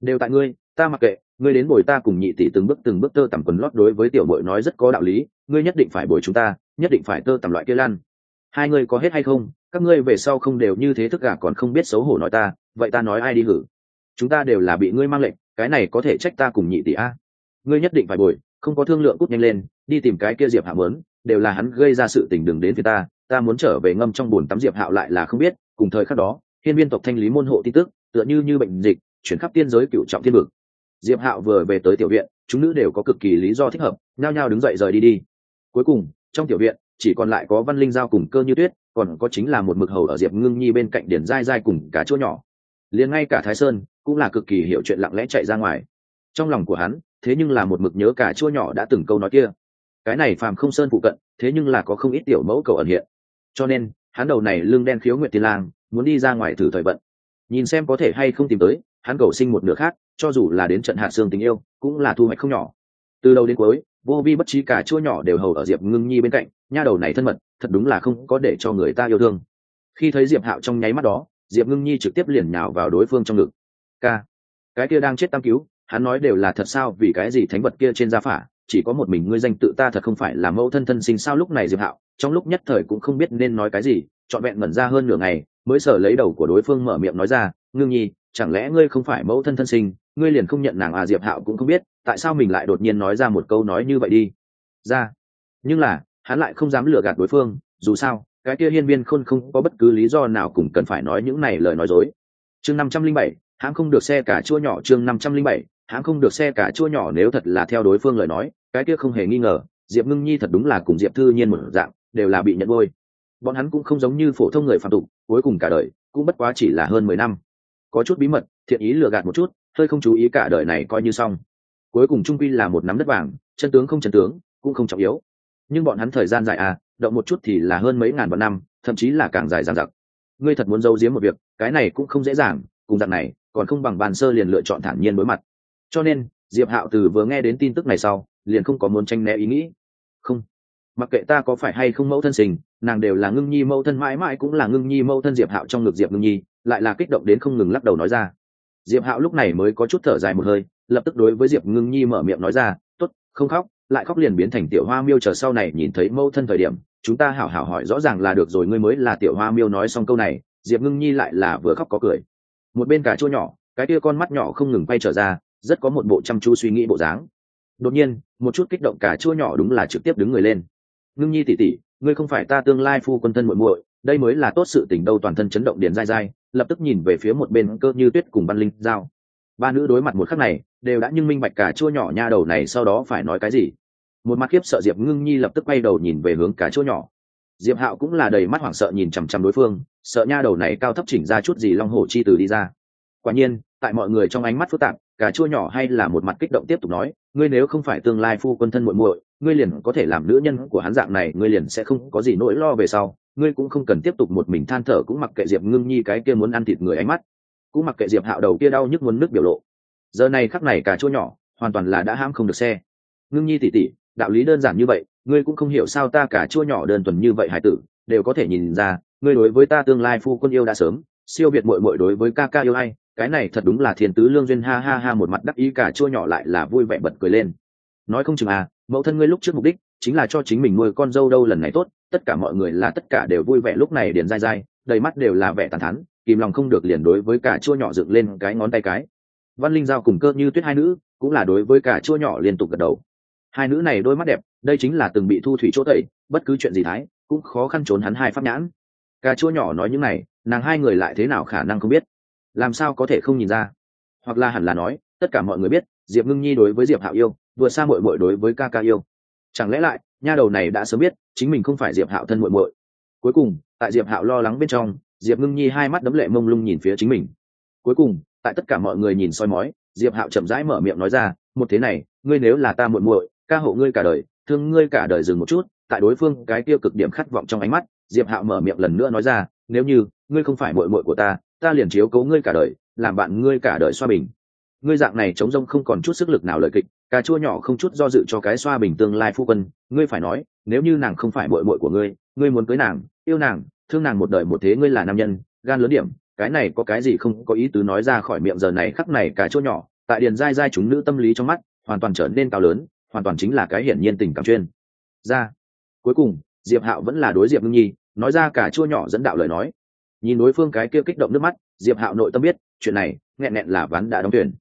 đều tại ngươi, ta mặc kệ, ngươi đến bồi ta cùng nhị tỷ từng bước từng bước tơ tằm quần lót đối với tiểu bội nói rất có đạo lý, ngươi nhất định phải bồi chúng ta, nhất định phải tơ tằm loại kia lan. Hai ngươi có hết hay không, các ngươi về sau không đều như thế thức cả còn không biết xấu hổ nói ta, vậy ta nói ai đi hử? Chúng ta đều là bị ngươi mang lệnh, cái này có thể trách ta cùng nhị tỷ a? Ngươi nhất định phải bồi, không có thương lượng cút nhanh lên, đi tìm cái kia diệp hạ mớn, đều là hắn gây ra sự tình đừng đến phía ta ta muốn trở về ngâm trong bồn tắm diệp hạo lại là không biết, cùng thời khắc đó, hiên viên tộc thanh lý môn hộ tin tức, tựa như như bệnh dịch, chuyển khắp tiên giới cựu trọng thiên vực. Diệp hạo vừa về tới tiểu viện, chúng nữ đều có cực kỳ lý do thích hợp, nhao nhao đứng dậy rời đi đi. Cuối cùng, trong tiểu viện, chỉ còn lại có văn linh giao cùng cơ như tuyết, còn có chính là một mực hầu ở diệp ngưng nhi bên cạnh điển dai dai cùng cả chỗ nhỏ. Liền ngay cả thái sơn, cũng là cực kỳ hiểu chuyện lặng lẽ chạy ra ngoài. Trong lòng của hắn, thế nhưng là một mực nhớ cả chua nhỏ đã từng câu nói kia. Cái này phàm không sơn phụ cận, thế nhưng là có không ít tiểu mẫu cầu ẩn hiện cho nên, hắn đầu này lưng đen khiếu nguyệt tiên lang, muốn đi ra ngoài thử thời vận. Nhìn xem có thể hay không tìm tới, hắn cầu sinh một nửa khác, cho dù là đến trận hạ xương tình yêu, cũng là thu hoạch không nhỏ. Từ đầu đến cuối, vô vi bất trí cả chua nhỏ đều hầu ở diệp ngưng nhi bên cạnh, nha đầu này thân mật, thật đúng là không có để cho người ta yêu thương. Khi thấy diệp hạo trong nháy mắt đó, diệp ngưng nhi trực tiếp liền nhào vào đối phương trong ngực. K cái kia đang chết tam cứu, hắn nói đều là thật sao, vì cái gì thánh vật kia trên gia phả, chỉ có một mình ngươi danh tự ta thật không phải là mẫu thân thân sinh sao? Lúc này diệp hạo trong lúc nhất thời cũng không biết nên nói cái gì, trọn vẹn ngẩn ra hơn nửa ngày, mới sở lấy đầu của đối phương mở miệng nói ra, ngưng nhi, chẳng lẽ ngươi không phải mẫu thân thân sinh, ngươi liền không nhận nàng à diệp hạo cũng không biết, tại sao mình lại đột nhiên nói ra một câu nói như vậy đi? Ra. Nhưng là, hắn lại không dám lừa gạt đối phương, dù sao, cái kia hiên viên khôn không có bất cứ lý do nào cũng cần phải nói những này lời nói dối. Chương năm trăm linh bảy, hãng không được xe cả chua nhỏ, chương năm trăm linh bảy, hãng không được xe cả chua nhỏ nếu thật là theo đối phương lời nói, cái kia không hề nghi ngờ, diệp ngưng nhi thật đúng là cùng diệp thư nhiên một dạng đều là bị nhận vôi bọn hắn cũng không giống như phổ thông người phạm tục, cuối cùng cả đời cũng bất quá chỉ là hơn mười năm. Có chút bí mật, thiện ý lừa gạt một chút, hơi không chú ý cả đời này coi như xong. Cuối cùng trung quy là một nắm đất vàng, chân tướng không chân tướng, cũng không trọng yếu. Nhưng bọn hắn thời gian dài à động một chút thì là hơn mấy ngàn vạn năm, thậm chí là càng dài dằng dặc. Ngươi thật muốn giấu giếm một việc, cái này cũng không dễ dàng, cùng dạng này, còn không bằng bàn sơ liền lựa chọn thản nhiên đối mặt. Cho nên, diệp hạo từ vừa nghe đến tin tức này sau, liền không có muốn tranh né ý nghĩ. Không mặc kệ ta có phải hay không mẫu thân sinh nàng đều là ngưng nhi mẫu thân, mãi mãi cũng là ngưng nhi mẫu thân diệp hạo trong ngực diệp ngưng nhi, lại là kích động đến không ngừng lắc đầu nói ra. Diệp hạo lúc này mới có chút thở dài một hơi, lập tức đối với diệp ngưng nhi mở miệng nói ra t ố t không khóc, lại khóc liền biến thành tiểu hoa miêu chờ sau này nhìn thấy mẫu thân thời điểm, chúng ta hảo hảo hỏi rõ ràng là được rồi, ngươi mới là tiểu hoa miêu nói xong câu này. Diệp ngưng nhi lại là vừa khóc có cười. Một bên cả chỗ nhỏ, cái kia con mắt nhỏ không ngừng quay trở ra, rất có một bộ chăm chú suy nghĩ bộ dáng. Đột nhiên, một chút kích động cả chua nhỏ đúng là trực tiếp đứng người lên ngưng nhi tỉ tỉ ngươi không phải ta tương lai phu quân thân muội muội, đây mới là tốt sự tình đâu, toàn thân chấn động điền dai dai, lập tức nhìn về phía một bên cơ như tuyết cùng văn linh giao. Ba nữ đối mặt một khắc này, đều đã nhưng minh bạch cả chua nhỏ nha đầu này sau đó phải nói cái gì. Một mặt khiếp sợ diệp ngưng nhi lập tức quay đầu nhìn về hướng cả chua nhỏ. Diệp hạo cũng là đầy mắt hoảng sợ nhìn chằm chằm đối phương, sợ nha đầu này cao thấp chỉnh ra chút gì long hổ chi từ đi ra. Quả nhiên, tại mọi người trong ánh mắt phức tạp cả chua nhỏ hay là một mặt kích động tiếp tục nói ngươi nếu không phải tương lai phu quân thân muội muội, ngươi liền có thể làm nữ nhân của hắn dạng này, ngươi liền sẽ không có gì nỗi lo về sau. Ngươi cũng không cần tiếp tục một mình than thở, cũng mặc kệ diệp ngưng nhi cái kia muốn ăn thịt người ánh mắt, cũng mặc kệ diệp hạo đầu kia đau nhức muốn nước biểu lộ. Giờ này khắc này cả chua nhỏ, hoàn toàn là đã ham không được xe. Ngưng nhi tỉ tỉ đạo lý đơn giản như vậy, ngươi cũng không hiểu sao ta cả chua nhỏ đơn thuần như vậy hải tử, đều có thể nhìn ra, ngươi đối với ta tương lai phu quân yêu đã sớm, siêu việt muội muội đối với ca ca yêu hay cái này thật đúng là thiên tứ lương duyên, ha ha ha, một mặt đắc ý cả chua nhỏ lại là vui vẻ bật cười lên. Nói không chừng à mẫu thân ngươi lúc trước mục đích chính là cho chính mình nuôi con dâu đâu lần này tốt, tất cả mọi người là tất cả đều vui vẻ, lúc này điền dai dai, đầy mắt đều là vẻ tàn thắn kìm lòng không được liền đối với cả chua nhỏ dựng lên cái ngón tay cái. Văn linh giao cùng cơ như tuyết hai nữ cũng là đối với cả chua nhỏ liên tục gật đầu. Hai nữ này đôi mắt đẹp, đây chính là từng bị thu thủy chỗ tẩy, bất cứ chuyện gì thái, cũng khó khăn trốn hắn hai pháp nhãn. Cà chua nhỏ nói những này, nàng hai người lại thế nào khả năng không biết làm sao có thể không nhìn ra? Hoặc là hẳn là nói, tất cả mọi người biết, diệp ngưng nhi đối với diệp hạo yêu vừa xa mội mội đối với ca ca yêu. Chẳng lẽ lại, nha đầu này đã sớm biết, chính mình không phải diệp hạo thân mội mội cuối cùng, tại diệp hạo lo lắng bên trong, diệp ngưng nhi hai mắt đấm lệ mông lung nhìn phía chính mình. Cuối cùng, tại tất cả mọi người nhìn soi mói, diệp hạo chậm rãi mở miệng nói ra, một thế này, ngươi nếu là ta muội muội, ca hộ ngươi cả đời, thương ngươi cả đời dừng một chút. Tại đối phương cái tiêu cực điểm khát vọng trong ánh mắt, diệp hạo mở miệng lần nữa nói ra, nếu như, ngươi không phải muội muội của ta ta liền chiếu cố ngươi cả đời, làm bạn ngươi cả đời xoa bình. Ngươi dạng này chống rông không còn chút sức lực nào lời kịch, cà chua nhỏ không chút do dự cho cái xoa bình tương lai phu quân, ngươi phải nói, nếu như nàng không phải muội muội của ngươi ngươi muốn cưới nàng, yêu nàng, thương nàng một đời một thế ngươi là nam nhân, gan lớn điểm, cái này có cái gì không có ý tứ nói ra khỏi miệng giờ này khắc này cà chua nhỏ, tại điền dai dai chúng nữ tâm lý trong mắt, hoàn toàn trở nên cao lớn, hoàn toàn chính là cái hiển nhiên tình cảm chuyên. Ra, cuối cùng, diệp hạo vẫn là đối diệp ngưng nhi, nói ra cả chua nhỏ dẫn đạo lời nói nhìn đối phương cái kia kích động nước mắt, diệp hạo nội tâm biết, chuyện này, nghẹn nghẹn là ván đã đóng tuyển.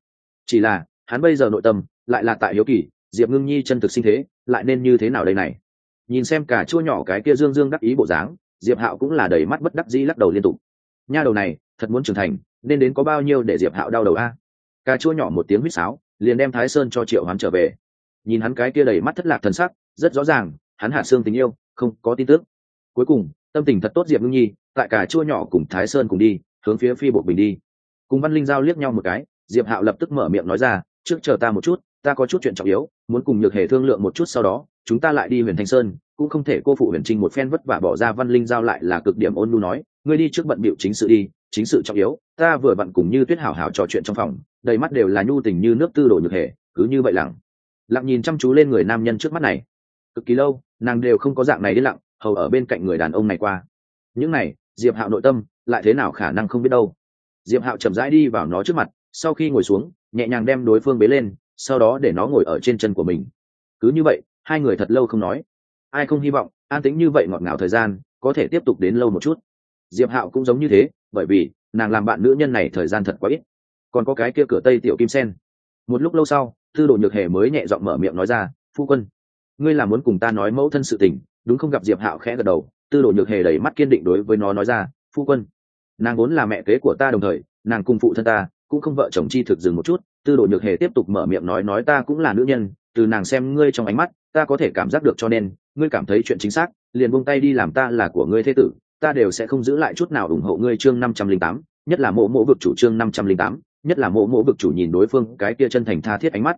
Chỉ là, hắn bây giờ nội tâm, lại là tại hiếu kỳ, diệp ngưng nhi chân thực sinh thế, lại nên như thế nào đây này? Nhìn xem cả chua nhỏ cái kia dương dương đắc ý bộ dáng, diệp hạo cũng là đầy mắt bất đắc dĩ lắc đầu liên tục. Nha đầu này, thật muốn trưởng thành, nên đến có bao nhiêu để diệp hạo đau đầu a? Cà chua nhỏ một tiếng huýt sáo, liền đem thái sơn cho triệu hoán trở về. Nhìn hắn cái kia đầy mắt thất lạc thần sắc, rất rõ ràng, hắn hạ xương tình yêu, không có tin tức. Cuối cùng, tâm tình thật tốt diệp ngưng nhi tại cả chua nhỏ cùng thái sơn cùng đi, hướng phía phi bộ bình đi. Cùng văn linh giao liếc nhau một cái, diệp hạo lập tức mở miệng nói ra, trước chờ ta một chút, ta có chút chuyện trọng yếu, muốn cùng nhược hề thương lượng một chút sau đó, chúng ta lại đi huyền thanh sơn, cũng không thể cô phụ huyền trinh một phen vất vả bỏ ra. Văn linh giao lại là cực điểm ôn nu nói, ngươi đi trước bận bịu chính sự đi, chính sự trọng yếu, ta vừa bận cùng như tuyết hảo hảo trò chuyện trong phòng, đầy mắt đều là nhu tình như nước tư đổ nhược hề, cứ như vậy lặng. Lặng nhìn chăm chú lên người nam nhân trước mắt này. Cực kỳ lâu, nàng đều không có dạng này đi lặng, hầu ở bên cạnh người đàn ông này qua. Những này diệp hạo nội tâm lại thế nào khả năng không biết đâu. Diệp hạo chậm rãi đi vào nó trước mặt, sau khi ngồi xuống, nhẹ nhàng đem đối phương bế lên, sau đó để nó ngồi ở trên chân của mình. Cứ như vậy, hai người thật lâu không nói. Ai không hy vọng, an tính như vậy ngọt ngào thời gian, có thể tiếp tục đến lâu một chút. Diệp hạo cũng giống như thế, bởi vì nàng làm bạn nữ nhân này thời gian thật quá ít. Còn có cái kia cửa tây tiểu kim sen. Một lúc lâu sau thư đồ nhược hề mới nhẹ giọng mở miệng nói ra, phu quân, ngươi là muốn cùng ta nói mẫu thân sự tình, đúng không? Gặp diệp hạo khẽ gật đầu tư đồ nhược hề đầy mắt kiên định đối với nó nói ra, phu quân, nàng vốn là mẹ kế của ta đồng thời, nàng cùng phụ thân ta cũng không vợ chồng chi thực dừng một chút. Tư đồ nhược hề tiếp tục mở miệng nói nói ta cũng là nữ nhân, từ nàng xem ngươi trong ánh mắt, ta có thể cảm giác được cho nên, ngươi cảm thấy chuyện chính xác, liền buông tay đi làm ta là của ngươi thế tử, ta đều sẽ không giữ lại chút nào ủng hộ ngươi chương năm trăm linh tám, nhất là mộ mộ vực chủ chương năm trăm linh tám, nhất là mộ mộ vực chủ nhìn đối phương cái kia chân thành tha thiết ánh mắt.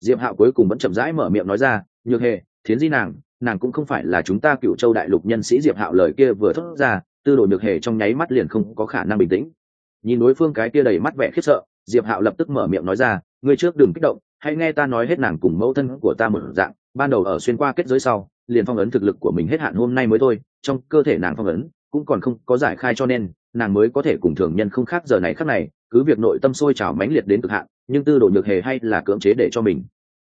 Diệp hạo cuối cùng vẫn chậm rãi mở miệng nói ra, nhược hề, thiến di nàng nàng cũng không phải là chúng ta cựu châu đại lục nhân sĩ diệp hạo lời kia vừa thốt ra, tư đồ nhược hề trong nháy mắt liền không có khả năng bình tĩnh. Nhìn đối phương cái kia đầy mắt vẻ khiếp sợ, diệp hạo lập tức mở miệng nói ra, ngươi trước đừng kích động, hãy nghe ta nói hết nàng cùng mẫu thân của ta một dạng, ban đầu ở xuyên qua kết giới sau, liền phong ấn thực lực của mình hết hạn hôm nay mới thôi, trong cơ thể nàng phong ấn cũng còn không có giải khai cho nên, nàng mới có thể cùng thường nhân không khác giờ này khác này, cứ việc nội tâm sôi trào mãnh liệt đến cực hạn, nhưng tư đồ nhược hề hay là cưỡng chế để cho mình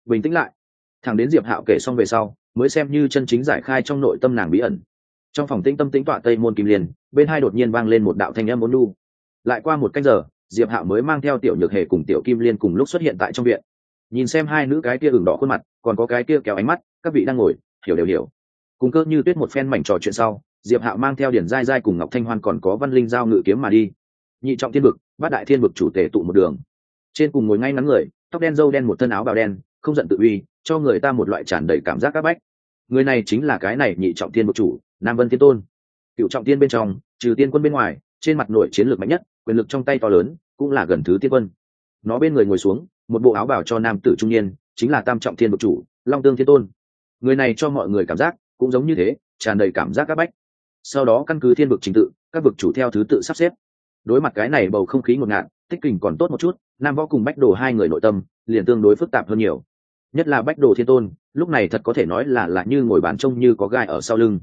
bình tĩnh lại. Thằng đến diệp hạo kể xong về sau mới xem như chân chính giải khai trong nội tâm nàng bí ẩn. Trong phòng tĩnh tâm tĩnh tọa tây môn kim liên, bên hai đột nhiên vang lên một đạo thanh âm ôn lu lại qua một canh giờ, diệp hạo mới mang theo tiểu nhược hề cùng tiểu kim liên cùng lúc xuất hiện tại trong viện. Nhìn xem hai nữ cái kia ửng đỏ khuôn mặt, còn có cái kia kéo ánh mắt, các vị đang ngồi, hiểu đều hiểu. Cùng cơ như tuyết một phen mảnh trò chuyện sau, diệp hạo mang theo điển giai giai cùng ngọc thanh hoan còn có văn linh giao ngự kiếm mà đi. Nhị trọng thiên vực, bát đại thiên vực chủ tể tụ một đường. Trên cùng ngồi ngay ngắn người, tóc đen dâu đen một thân áo bào đen không giận tự uy, cho người ta một loại tràn đầy cảm giác c áp bách. Người này chính là cái này nhị trọng thiên vực chủ, nam vân thiên tôn. Cựu trọng tiên bên trong, trừ tiên quân bên ngoài, trên mặt nội chiến lược mạnh nhất, quyền lực trong tay to lớn, cũng là gần thứ tiên quân. Nó bên người ngồi xuống, một bộ áo bảo cho nam tử trung niên, chính là tam trọng thiên vực chủ, long tương thiên tôn. Người này cho mọi người cảm giác, cũng giống như thế, tràn đầy cảm giác áp bách. Sau đó căn cứ thiên vực trình tự, các vực chủ theo thứ tự sắp xếp. Đối mặt cái này bầu không khí ngột ngạt, tích kình còn tốt một chút, nam võ cùng bách đồ hai người nội tâm, liền tương đối phức tạp hơn nhiều nhất là bách đồ thiên tôn, lúc này thật có thể nói là là như ngồi bán trông như có gai ở sau lưng.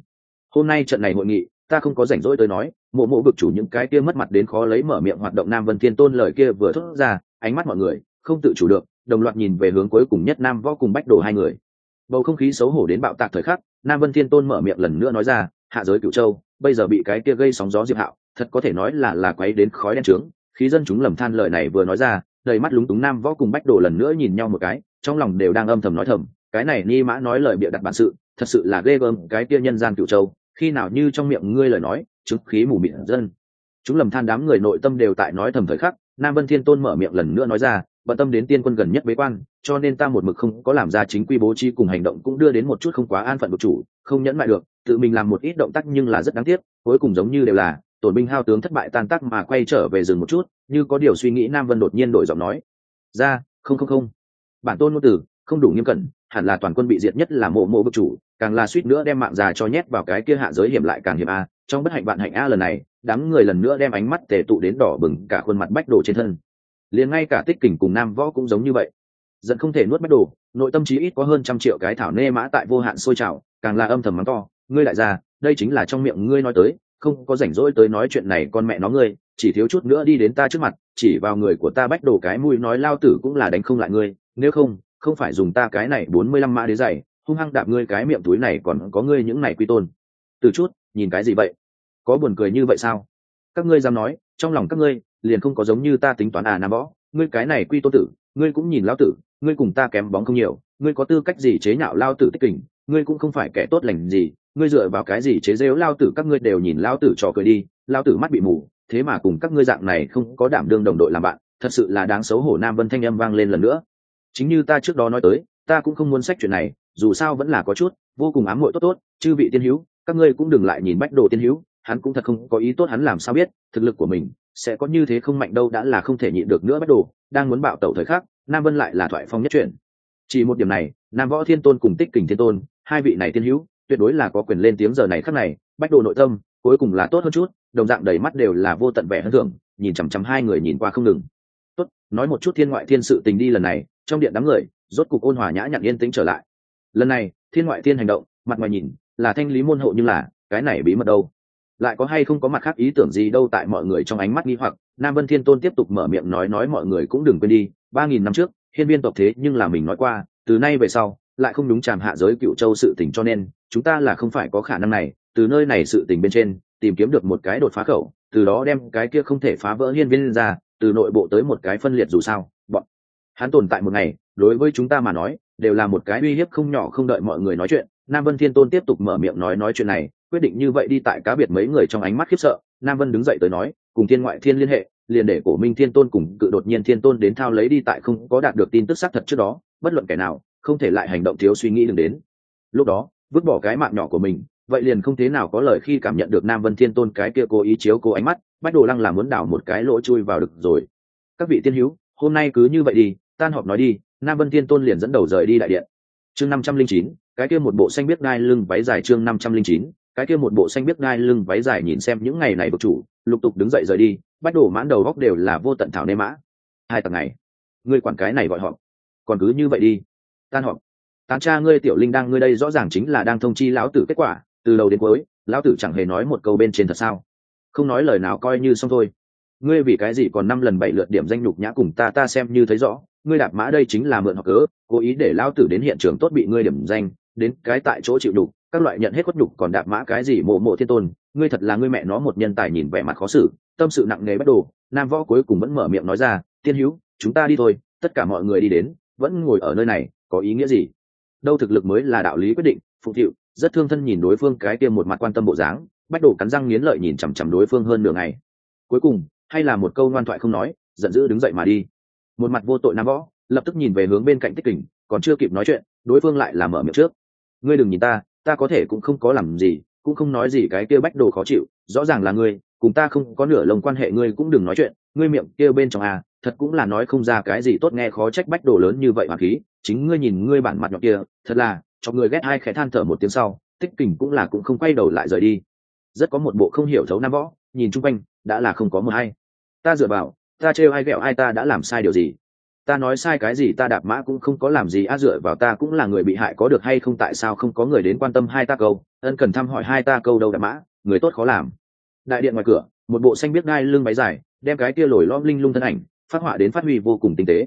Hôm nay trận này hội nghị, ta không có rảnh rỗi tới nói, mộ mộ vực chủ những cái kia mất mặt đến khó lấy mở miệng hoạt động nam vân thiên tôn lời kia vừa thốt ra, ánh mắt mọi người, không tự chủ được, đồng loạt nhìn về hướng cuối cùng nhất nam võ cùng bách đồ hai người. Bầu không khí xấu hổ đến bạo tạc thời khắc, nam vân thiên tôn mở miệng lần nữa nói ra, hạ giới cựu châu, bây giờ bị cái kia gây sóng gió diệp hạo, thật có thể nói là là quấy đến khói đen trướng. Khí dân chúng lầm than lời này vừa nói ra, đầy mắt lúng túng nam võ cùng bách đồ lần nữa nhìn nhau một cái trong lòng đều đang âm thầm nói thầm, cái này ni mã nói lời bịa đặt bản sự, thật sự là ghê gớm cái kia nhân gian cựu châu, khi nào như trong miệng ngươi lời nói, chứng khí mù mịt dân. Chúng lầm than đám người nội tâm đều tại nói thầm thời khắc, nam vân thiên tôn mở miệng lần nữa nói ra, bận tâm đến tiên quân gần nhất bế quan, cho nên ta một mực không có làm ra chính quy bố trí cùng hành động cũng đưa đến một chút không quá an phận một chủ, không nhẫn mại được, tự mình làm một ít động tác nhưng là rất đáng tiếc, cuối cùng giống như đều là, tổn binh hao tướng thất bại tan tác mà quay trở về rừng một chút, như có điều suy nghĩ nam vân đột nhiên đổi giọng nói, ra, không không không bản tôn ngôn từ, không đủ nghiêm cẩn, hẳn là toàn quân bị diệt nhất là mộ mộ bức chủ, càng là suýt nữa đem mạng già cho nhét vào cái kia hạ giới hiểm lại càng hiểm a. Trong bất hạnh bạn hạnh a lần này, đám người lần nữa đem ánh mắt tề tụ đến đỏ bừng cả khuôn mặt bách đồ trên thân. Liền ngay cả tích kình cùng nam võ cũng giống như vậy. Giận không thể nuốt bách đồ, nội tâm trí ít có hơn trăm triệu cái thảo nê mã tại vô hạn sôi trào, càng là âm thầm mắng to, ngươi lại ra đây chính là trong miệng ngươi nói tới, không có rảnh rỗi tới nói chuyện này con mẹ nó ngươi, chỉ thiếu chút nữa đi đến ta trước mặt, chỉ vào người của ta bách đồ cái mũi nói lao tử cũng là đánh không lại ngươi nếu không không phải dùng ta cái này bốn mươi lăm mã đế dày hung hăng đạp ngươi cái miệng túi này còn có ngươi những này quy tôn. Từ chút, nhìn cái gì vậy? Có buồn cười như vậy sao? Các ngươi dám nói, trong lòng các ngươi, liền không có giống như ta tính toán à nam võ ngươi cái này quy tôn tử, ngươi cũng nhìn lao tử, ngươi cùng ta kém bóng không nhiều, ngươi có tư cách gì chế nhạo lao tử tích kình, ngươi cũng không phải kẻ tốt lành gì, ngươi dựa vào cái gì chế rêu lao tử, các ngươi đều nhìn lao tử trò cười đi lao tử mắt bị mù, thế mà cùng các ngươi dạng này không có đảm đương đồng đội làm bạn, thật sự là đáng xấu hổ nam vân thanh âm vang lên lần nữa chính như ta trước đó nói tới, ta cũng không muốn sách chuyện này, dù sao vẫn là có chút, vô cùng ám muội tốt tốt, chư vị tiên hữu, các ngươi cũng đừng lại nhìn bách đồ tiên hữu, hắn cũng thật không có ý tốt, hắn làm sao biết, thực lực của mình sẽ có như thế không mạnh đâu, đã là không thể nhịn được nữa bách đồ, đang muốn bạo tẩu thời khắc, nam vân lại là thoại phong nhất chuyển chỉ một điểm này, nam võ thiên tôn cùng tích kình thiên tôn, hai vị này tiên hữu, tuyệt đối là có quyền lên tiếng giờ này khắc này, bách đồ nội tâm, cuối cùng là tốt hơn chút, đồng dạng đầy mắt đều là vô tận vẻ hơn thường nhìn chằm chằm hai người nhìn qua không ngừng. Tốt, nói một chút thiên ngoại thiên sự tình đi lần này trong điện đám người, rốt cục ôn hòa nhã nhặn yên tĩnh trở lại. Lần này, thiên ngoại thiên hành động, mặt ngoài nhìn, là thanh lý môn hộ nhưng là, cái này bí mật đâu? Lại có hay không có mặt khác ý tưởng gì đâu tại mọi người trong ánh mắt nghi hoặc, nam vân thiên tôn tiếp tục mở miệng nói nói mọi người cũng đừng quên đi, ba nghìn năm trước, hiên viên tộc thế nhưng là mình nói qua, từ nay về sau, lại không đúng chàm hạ giới cựu châu sự tình cho nên, chúng ta là không phải có khả năng này, từ nơi này sự tình bên trên, tìm kiếm được một cái đột phá khẩu, từ đó đem cái kia không thể phá vỡ hiên viên ra, từ nội bộ tới một cái phân liệt dù sao hắn tồn tại một ngày, đối với chúng ta mà nói, đều là một cái uy hiếp không nhỏ không đợi mọi người nói chuyện. Nam vân thiên tôn tiếp tục mở miệng nói nói chuyện này, quyết định như vậy đi tại cá biệt mấy người trong ánh mắt khiếp sợ. Nam vân đứng dậy tới nói, cùng thiên ngoại thiên liên hệ, liền để cổ minh thiên tôn cùng cự đột nhiên thiên tôn đến thao lấy đi tại không có đạt được tin tức xác thật trước đó, bất luận kẻ nào, không thể lại hành động thiếu suy nghĩ đừng đến. Lúc đó, vứt bỏ cái mạng nhỏ của mình, vậy liền không thế nào có lời khi cảm nhận được nam vân thiên tôn cái kia cố ý chiếu cố ánh mắt, bách đồ lăng là muốn đảo một cái lỗ chui vào được rồi. Các vị tiên hữu, hôm nay cứ như vậy đi tan họp nói đi, nam vân thiên tôn liền dẫn đầu rời đi đại điện. Chương năm trăm linh chín, cái kia một bộ xanh biết đai lưng váy dài chương năm trăm linh chín, cái kia một bộ xanh biết đai lưng váy dài nhìn xem những ngày này bậc chủ, lục tục đứng dậy rời đi bắt đổ mãn đầu góc đều là vô tận thảo nê mã. Hai tầng ngày ngươi quản cái này gọi họ còn cứ như vậy đi. Tan họp. Tán cha ngươi tiểu linh đang ngươi đây rõ ràng chính là đang thông chi lão tử kết quả, từ đầu đến cuối, lão tử chẳng hề nói một câu bên trên thật sao. Không nói lời nào coi như xong thôi. Ngươi vì cái gì còn năm lần bảy lượt điểm danh nhục nhã cùng ta ta xem như thấy rõ ngươi đạp mã đây chính là mượn học cớ, cố ý để lão tử đến hiện trường tốt bị ngươi điểm danh, đến cái tại chỗ chịu đục, các loại nhận hết khuất đục còn đạp mã cái gì mộ mộ thiên tôn, ngươi thật là ngươi mẹ nó một nhân tài nhìn vẻ mặt khó xử, tâm sự nặng nề bắt đồ, nam võ cuối cùng vẫn mở miệng nói ra, tiên hữu, chúng ta đi thôi, tất cả mọi người đi đến, vẫn ngồi ở nơi này, có ý nghĩa gì? Đâu thực lực mới là đạo lý quyết định phụ thiệu, rất thương thân nhìn đối phương cái kia một mặt quan tâm bộ dáng, bách đồ cắn răng nghiến lợi nhìn chằm chằm đối phương hơn nửa ngày. Cuối cùng, hay là một câu ngoan thoại không nói, giận dữ đứng dậy mà đi một mặt vô tội nam võ, lập tức nhìn về hướng bên cạnh tích kình, còn chưa kịp nói chuyện, đối phương lại làm mở miệng trước. Ngươi đừng nhìn ta ta có thể cũng không có làm gì, cũng không nói gì cái kia bách đồ khó chịu, rõ ràng là ngươi, cùng ta không có nửa lồng quan hệ ngươi cũng đừng nói chuyện, ngươi miệng kia bên trong à thật cũng là nói không ra cái gì tốt nghe khó trách bách đồ lớn như vậy mà khí, chính ngươi nhìn ngươi bản mặt nhọn kia, thật là, cho người ghét hai khẽ than thở một tiếng sau, tích kình cũng là cũng không quay đầu lại rời đi. Rất có một bộ không hiểu thấu nam võ, nhìn chung quanh, đã là không có một hay. Ta dựa vào ta trêu ai ghẹo ai ta đã làm sai điều gì? Ta nói sai cái gì ta đạp mã cũng không có làm gì, a dựa vào ta cũng là người bị hại có được hay không, tại sao không có người đến quan tâm hai ta câu? Ân cần thăm hỏi hai ta câu đâu đạp mã, người tốt khó làm. Đại điện ngoài cửa, một bộ xanh biết đai lưng váy dài, đem cái kia lồi lom linh lung thân ảnh, phát họa đến phát huy vô cùng tinh tế.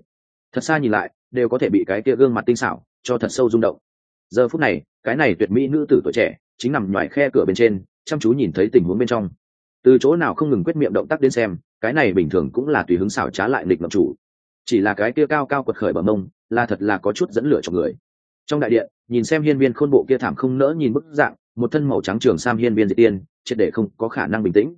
Thật xa nhìn lại, đều có thể bị cái kia gương mặt tinh xảo, cho thật sâu rung động. Giờ phút này, cái này tuyệt mỹ nữ tử tuổi trẻ, chính nằm ngoài khe cửa bên trên, chăm chú nhìn thấy tình huống bên trong từ chỗ nào không ngừng quyết miệng động tác đến xem, cái này bình thường cũng là tùy hứng xảo trá lại nghịch ngậm chủ. Chỉ là cái kia cao cao quật khởi bờ mông, là thật là có chút dẫn lửa cho người. Trong đại điện, nhìn xem hiên viên khôn bộ kia thảm không nỡ nhìn bức dạng, một thân màu trắng trường sam hiên viên diệt tiên, triệt để không có khả năng bình tĩnh.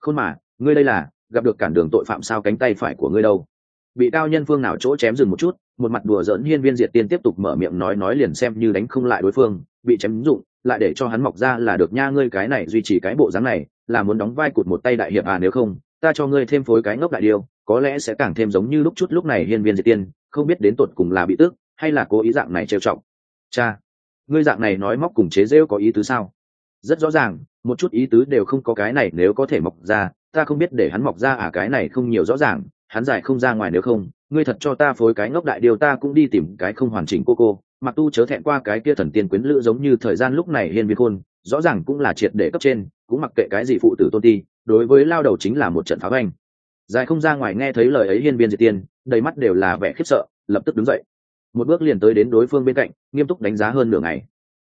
Khôn mà, ngươi đây là, gặp được cản đường tội phạm sao cánh tay phải của ngươi đâu? Bị cao nhân phương nào chỗ chém dừng một chút, một mặt đùa giỡn hiên viên diệt tiên tiếp tục mở miệng nói nói liền xem như đánh không lại đối phương, bị chém dụng lại để cho hắn mọc ra là được nha, ngươi cái này duy trì cái bộ dáng này, là muốn đóng vai cụt một tay đại hiệp à nếu không, ta cho ngươi thêm phối cái ngốc đại điêu, có lẽ sẽ càng thêm giống như lúc chút lúc này hiên viên diệt tiên, không biết đến tột cùng là bị tức, hay là cố ý dạng này trêu trọng cha, ngươi dạng này nói móc cùng chế rêu có ý tứ sao? Rất rõ ràng, một chút ý tứ đều không có cái này nếu có thể mọc ra, ta không biết để hắn mọc ra à cái này không nhiều rõ ràng, hắn giải không ra ngoài nếu không, ngươi thật cho ta phối cái ngốc đại điều ta cũng đi tìm cái không hoàn chỉnh cô cô mặc tu chớ thẹn qua cái kia thần tiên quyến lữ giống như thời gian lúc này hiên viên khôn, rõ ràng cũng là triệt để cấp trên, cũng mặc kệ cái gì phụ tử tôn ti, đối với lao đầu chính là một trận phá anh dài không ra ngoài nghe thấy lời ấy hiên viên diệt tiên, đầy mắt đều là vẻ khiếp sợ, lập tức đứng dậy. Một bước liền tới đến đối phương bên cạnh, nghiêm túc đánh giá hơn nửa ngày.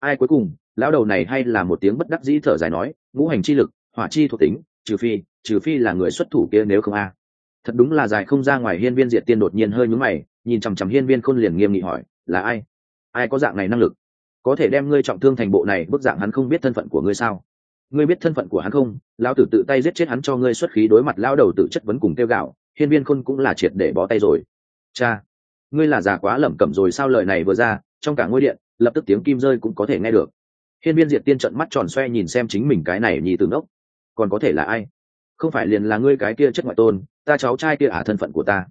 Ai cuối cùng, lão đầu này hay là một tiếng bất đắc dĩ thở dài nói, ngũ hành chi lực, hỏa chi thuộc tính, trừ phi trừ phi là người xuất thủ kia nếu không a. Thật đúng là dài không ra ngoài hiên viên diệt tiên đột nhiên hơi nhúng mày, nhìn chằm chằm hiên viên khôn liền nghiêm nghị hỏi, là ai? Ai có dạng này năng lực? Có thể đem ngươi trọng thương thành bộ này, bức dạng hắn không biết thân phận của ngươi sao? Ngươi biết thân phận của hắn không? Lão tử tự tay giết chết hắn cho ngươi xuất khí đối mặt lao đầu tự chất vấn cùng tiêu gạo, hiên viên khôn cũng là triệt để bó tay rồi. Cha, ngươi là già quá lẩm cẩm rồi sao lời này vừa ra, trong cả ngôi điện, lập tức tiếng kim rơi cũng có thể nghe được. Hiên viên diệt tiên trận mắt tròn xoe nhìn xem chính mình cái này nhì từ ngốc. Còn có thể là ai? Không phải liền là ngươi cái kia chất ngoại tôn, ta cháu trai kia à thân phận của ta.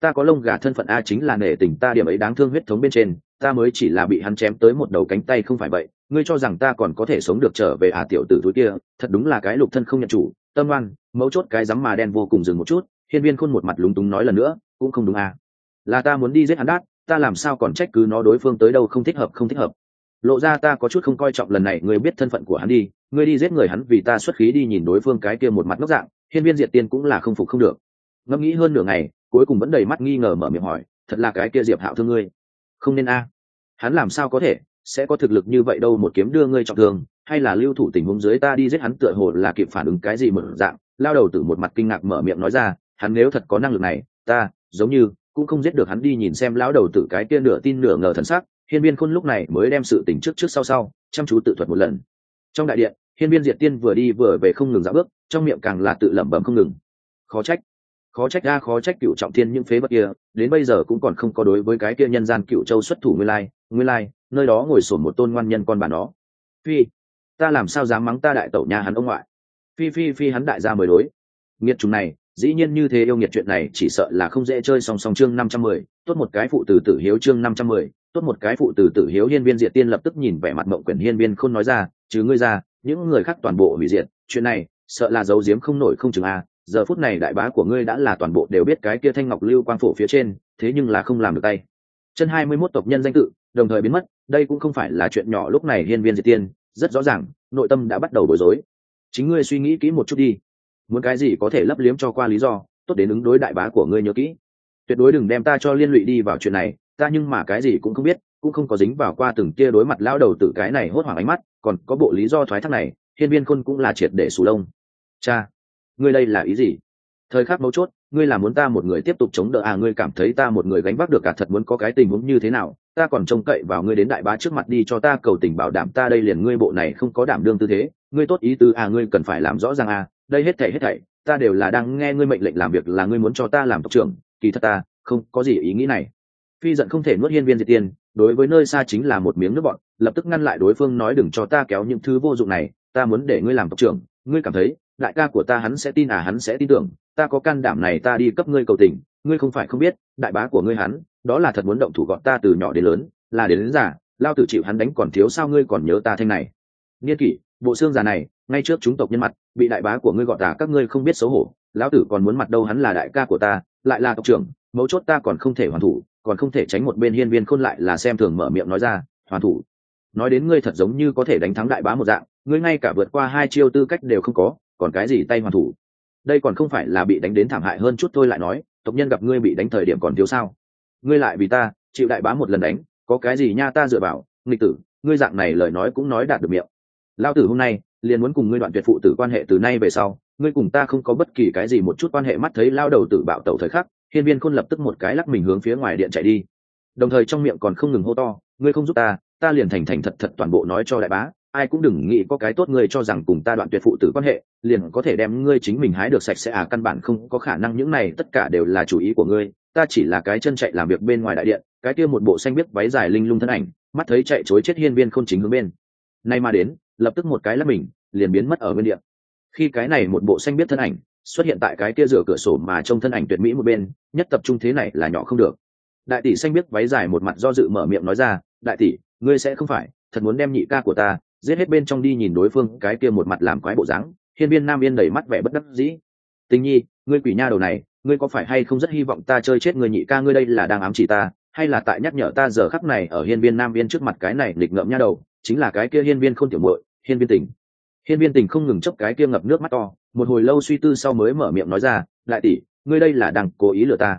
Ta có lông gà thân phận a chính là nể tình ta điểm ấy đáng thương huyết thống bên trên ta mới chỉ là bị hắn chém tới một đầu cánh tay không phải vậy, ngươi cho rằng ta còn có thể sống được trở về à tiểu tử túi kia, thật đúng là cái lục thân không nhận chủ, tâm oan, mấu chốt cái rắm mà đen vô cùng dừng một chút, hiên viên khôn một mặt lúng túng nói lần nữa, cũng không đúng à. Là ta muốn đi giết hắn đát, ta làm sao còn trách cứ nó đối phương tới đâu không thích hợp không thích hợp. Lộ ra ta có chút không coi trọng lần này, ngươi biết thân phận của hắn đi, ngươi đi giết người hắn vì ta xuất khí đi nhìn đối phương cái kia một mặt ngốc dạng, hiên viên diệt tiên cũng là không phục không được. Ngẫm nghĩ hơn nửa ngày, cuối cùng vẫn đầy mắt nghi ngờ mở miệng hỏi, thật là cái kia diệp hạo thương ngươi không nên a. Hắn làm sao có thể? Sẽ có thực lực như vậy đâu, một kiếm đưa ngươi trọng thương, hay là lưu thủ tình huống dưới ta đi giết hắn tựa hồ là kịp phản ứng cái gì mở dạng? Lao đầu từ một mặt kinh ngạc mở miệng nói ra, hắn nếu thật có năng lực này, ta, giống như, cũng không giết được hắn đi nhìn xem lão đầu tử cái kia nửa tin nửa ngờ thần sắc. Hiên viên khôn lúc này mới đem sự tình trước trước sau sau, chăm chú tự thuật một lần. Trong đại điện, hiên viên diệt tiên vừa đi vừa về không ngừng dạo bước, trong miệng càng là tự lẩm bẩm không ngừng. Khó trách khó trách ra khó trách cựu trọng thiên những phế vật kia, đến bây giờ cũng còn không có đối với cái kia nhân gian cựu châu xuất thủ nguyên lai nguyên lai, nơi đó ngồi sổn một tôn ngoan nhân con bà nó. Phi, ta làm sao dám mắng ta đại tẩu nhà hắn ông ngoại? Phi phi phi, hắn đại gia mới đối. Nghiệt chúng này, dĩ nhiên như thế yêu nghiệt chuyện này, chỉ sợ là không dễ chơi song song chương năm trăm mười, tốt một cái phụ tử tử hiếu chương năm trăm mười, tốt một cái phụ tử tử hiếu hiên viên diệt tiên lập tức nhìn vẻ mặt mộng quyển hiên viên không nói ra, chứ ngươi ra, những người khác toàn bộ hủy diệt, chuyện này, sợ là giấu giếm không nổi không chừng a giờ phút này đại bá của ngươi đã là toàn bộ đều biết cái kia thanh ngọc lưu quang phổ phía trên, thế nhưng là không làm được tay. Chân hai mươi mốt tộc nhân danh tự, đồng thời biến mất, đây cũng không phải là chuyện nhỏ lúc này hiên viên diệt tiên, rất rõ ràng, nội tâm đã bắt đầu bối rối. Chính ngươi suy nghĩ kỹ một chút đi. Muốn cái gì có thể lấp liếm cho qua lý do, tốt đến ứng đối đại bá của ngươi nhớ kỹ. Tuyệt đối đừng đem ta cho liên lụy đi vào chuyện này, ta nhưng mà cái gì cũng không biết, cũng không có dính vào qua từng kia đối mặt lão đầu tử cái này hốt hoảng ánh mắt, còn có bộ lý do thoái thác này, hiên viên khôn cũng là triệt để sù lông. Cha! Ngươi đây là ý gì? Thời khắc mấu chốt, ngươi là muốn ta một người tiếp tục chống đỡ à ngươi cảm thấy ta một người gánh vác được cả thật muốn có cái tình huống như thế nào? Ta còn trông cậy vào ngươi đến đại bá trước mặt đi cho ta cầu tình bảo đảm ta đây liền ngươi bộ này không có đảm đương tư thế. Ngươi tốt ý tư à ngươi cần phải làm rõ ràng à đây hết thảy hết thảy, ta đều là đang nghe ngươi mệnh lệnh làm việc là ngươi muốn cho ta làm tộc trưởng. Kỳ thật ta không có gì ý nghĩ này. Phi giận không thể nuốt hiên viên diệt tiên, đối với nơi xa chính là một miếng nước bọn lập tức ngăn lại đối phương nói đừng cho ta kéo những thứ vô dụng này, ta muốn để ngươi làm tộc trưởng. Ngươi cảm thấy đại ca của ta hắn sẽ tin à hắn sẽ tin tưởng. Ta có can đảm này ta đi cấp ngươi cầu tình. Ngươi không phải không biết đại bá của ngươi hắn đó là thật muốn động thủ gọn ta từ nhỏ đến lớn là đến, đến giả lao tử chịu hắn đánh còn thiếu sao ngươi còn nhớ ta thanh này. Niên kỷ bộ xương già này ngay trước chúng tộc nhân mặt bị đại bá của ngươi gọi ta à, các ngươi không biết xấu hổ. Lão tử còn muốn mặt đâu hắn là đại ca của ta lại là tộc trưởng mấu chốt ta còn không thể hoàn thủ còn không thể tránh một bên hiên viên khôn lại là xem thường mở miệng nói ra hoàn thủ. Nói đến ngươi thật giống như có thể đánh thắng đại bá một dạng ngươi ngay cả vượt qua hai chiêu tư cách đều không có còn cái gì tay hoàn thủ? Đây còn không phải là bị đánh đến thảm hại hơn chút thôi lại nói, tộc nhân gặp ngươi bị đánh thời điểm còn thiếu sao? Ngươi lại vì ta, chịu đại bá một lần đánh, có cái gì nha ta dựa vào? Nghịch tử, ngươi dạng này lời nói cũng nói đạt được miệng. Lao tử hôm nay, liền muốn cùng ngươi đoạn tuyệt phụ tử quan hệ từ nay về sau, ngươi cùng ta không có bất kỳ cái gì một chút quan hệ mắt thấy lao đầu tử bạo tẩu thời khắc, hiên viên khôn lập tức một cái lắc mình hướng phía ngoài điện chạy đi. Đồng thời trong miệng còn không ngừng hô to, ngươi không giúp ta ta liền thành thành thật thật toàn bộ nói cho đại bá ai cũng đừng nghĩ có cái tốt ngươi cho rằng cùng ta đoạn tuyệt phụ tử quan hệ, liền có thể đem ngươi chính mình hái được sạch sẽ à căn bản không có khả năng, những này tất cả đều là chủ ý của ngươi, ta chỉ là cái chân chạy làm việc bên ngoài đại điện, cái kia một bộ xanh biết váy dài linh lung thân ảnh, mắt thấy chạy chối chết hiên viên không chính hướng bên. Nay mà đến, lập tức một cái lắp mình, liền biến mất ở bên điện khi cái này một bộ xanh biết thân ảnh xuất hiện tại cái kia rửa cửa sổ mà trong thân ảnh tuyệt mỹ một bên, nhất tập trung thế này là nhỏ không được. Đại tỷ xanh biết váy dài một mặt do dự mở miệng nói ra, đại tỷ, ngươi sẽ không phải, thật muốn đem nhị ca của ta giết hết bên trong đi nhìn đối phương cái kia một mặt làm quái bộ dáng, hiên viên nam yên đầy mắt vẻ bất đắc dĩ. Tình nhi, ngươi quỷ nha đầu này, ngươi có phải hay không rất hy vọng ta chơi chết người nhị ca ngươi đây là đang ám chỉ ta, hay là tại nhắc nhở ta giờ khắc này ở hiên viên nam yên trước mặt cái này lịch ngợm nha đầu, chính là cái kia hiên viên không tiểu muội, hiên viên tình. Hiên viên tình không ngừng chốc cái kia ngập nước mắt to, một hồi lâu suy tư sau mới mở miệng nói ra, lại tỷ, ngươi đây là đang cố ý lừa ta.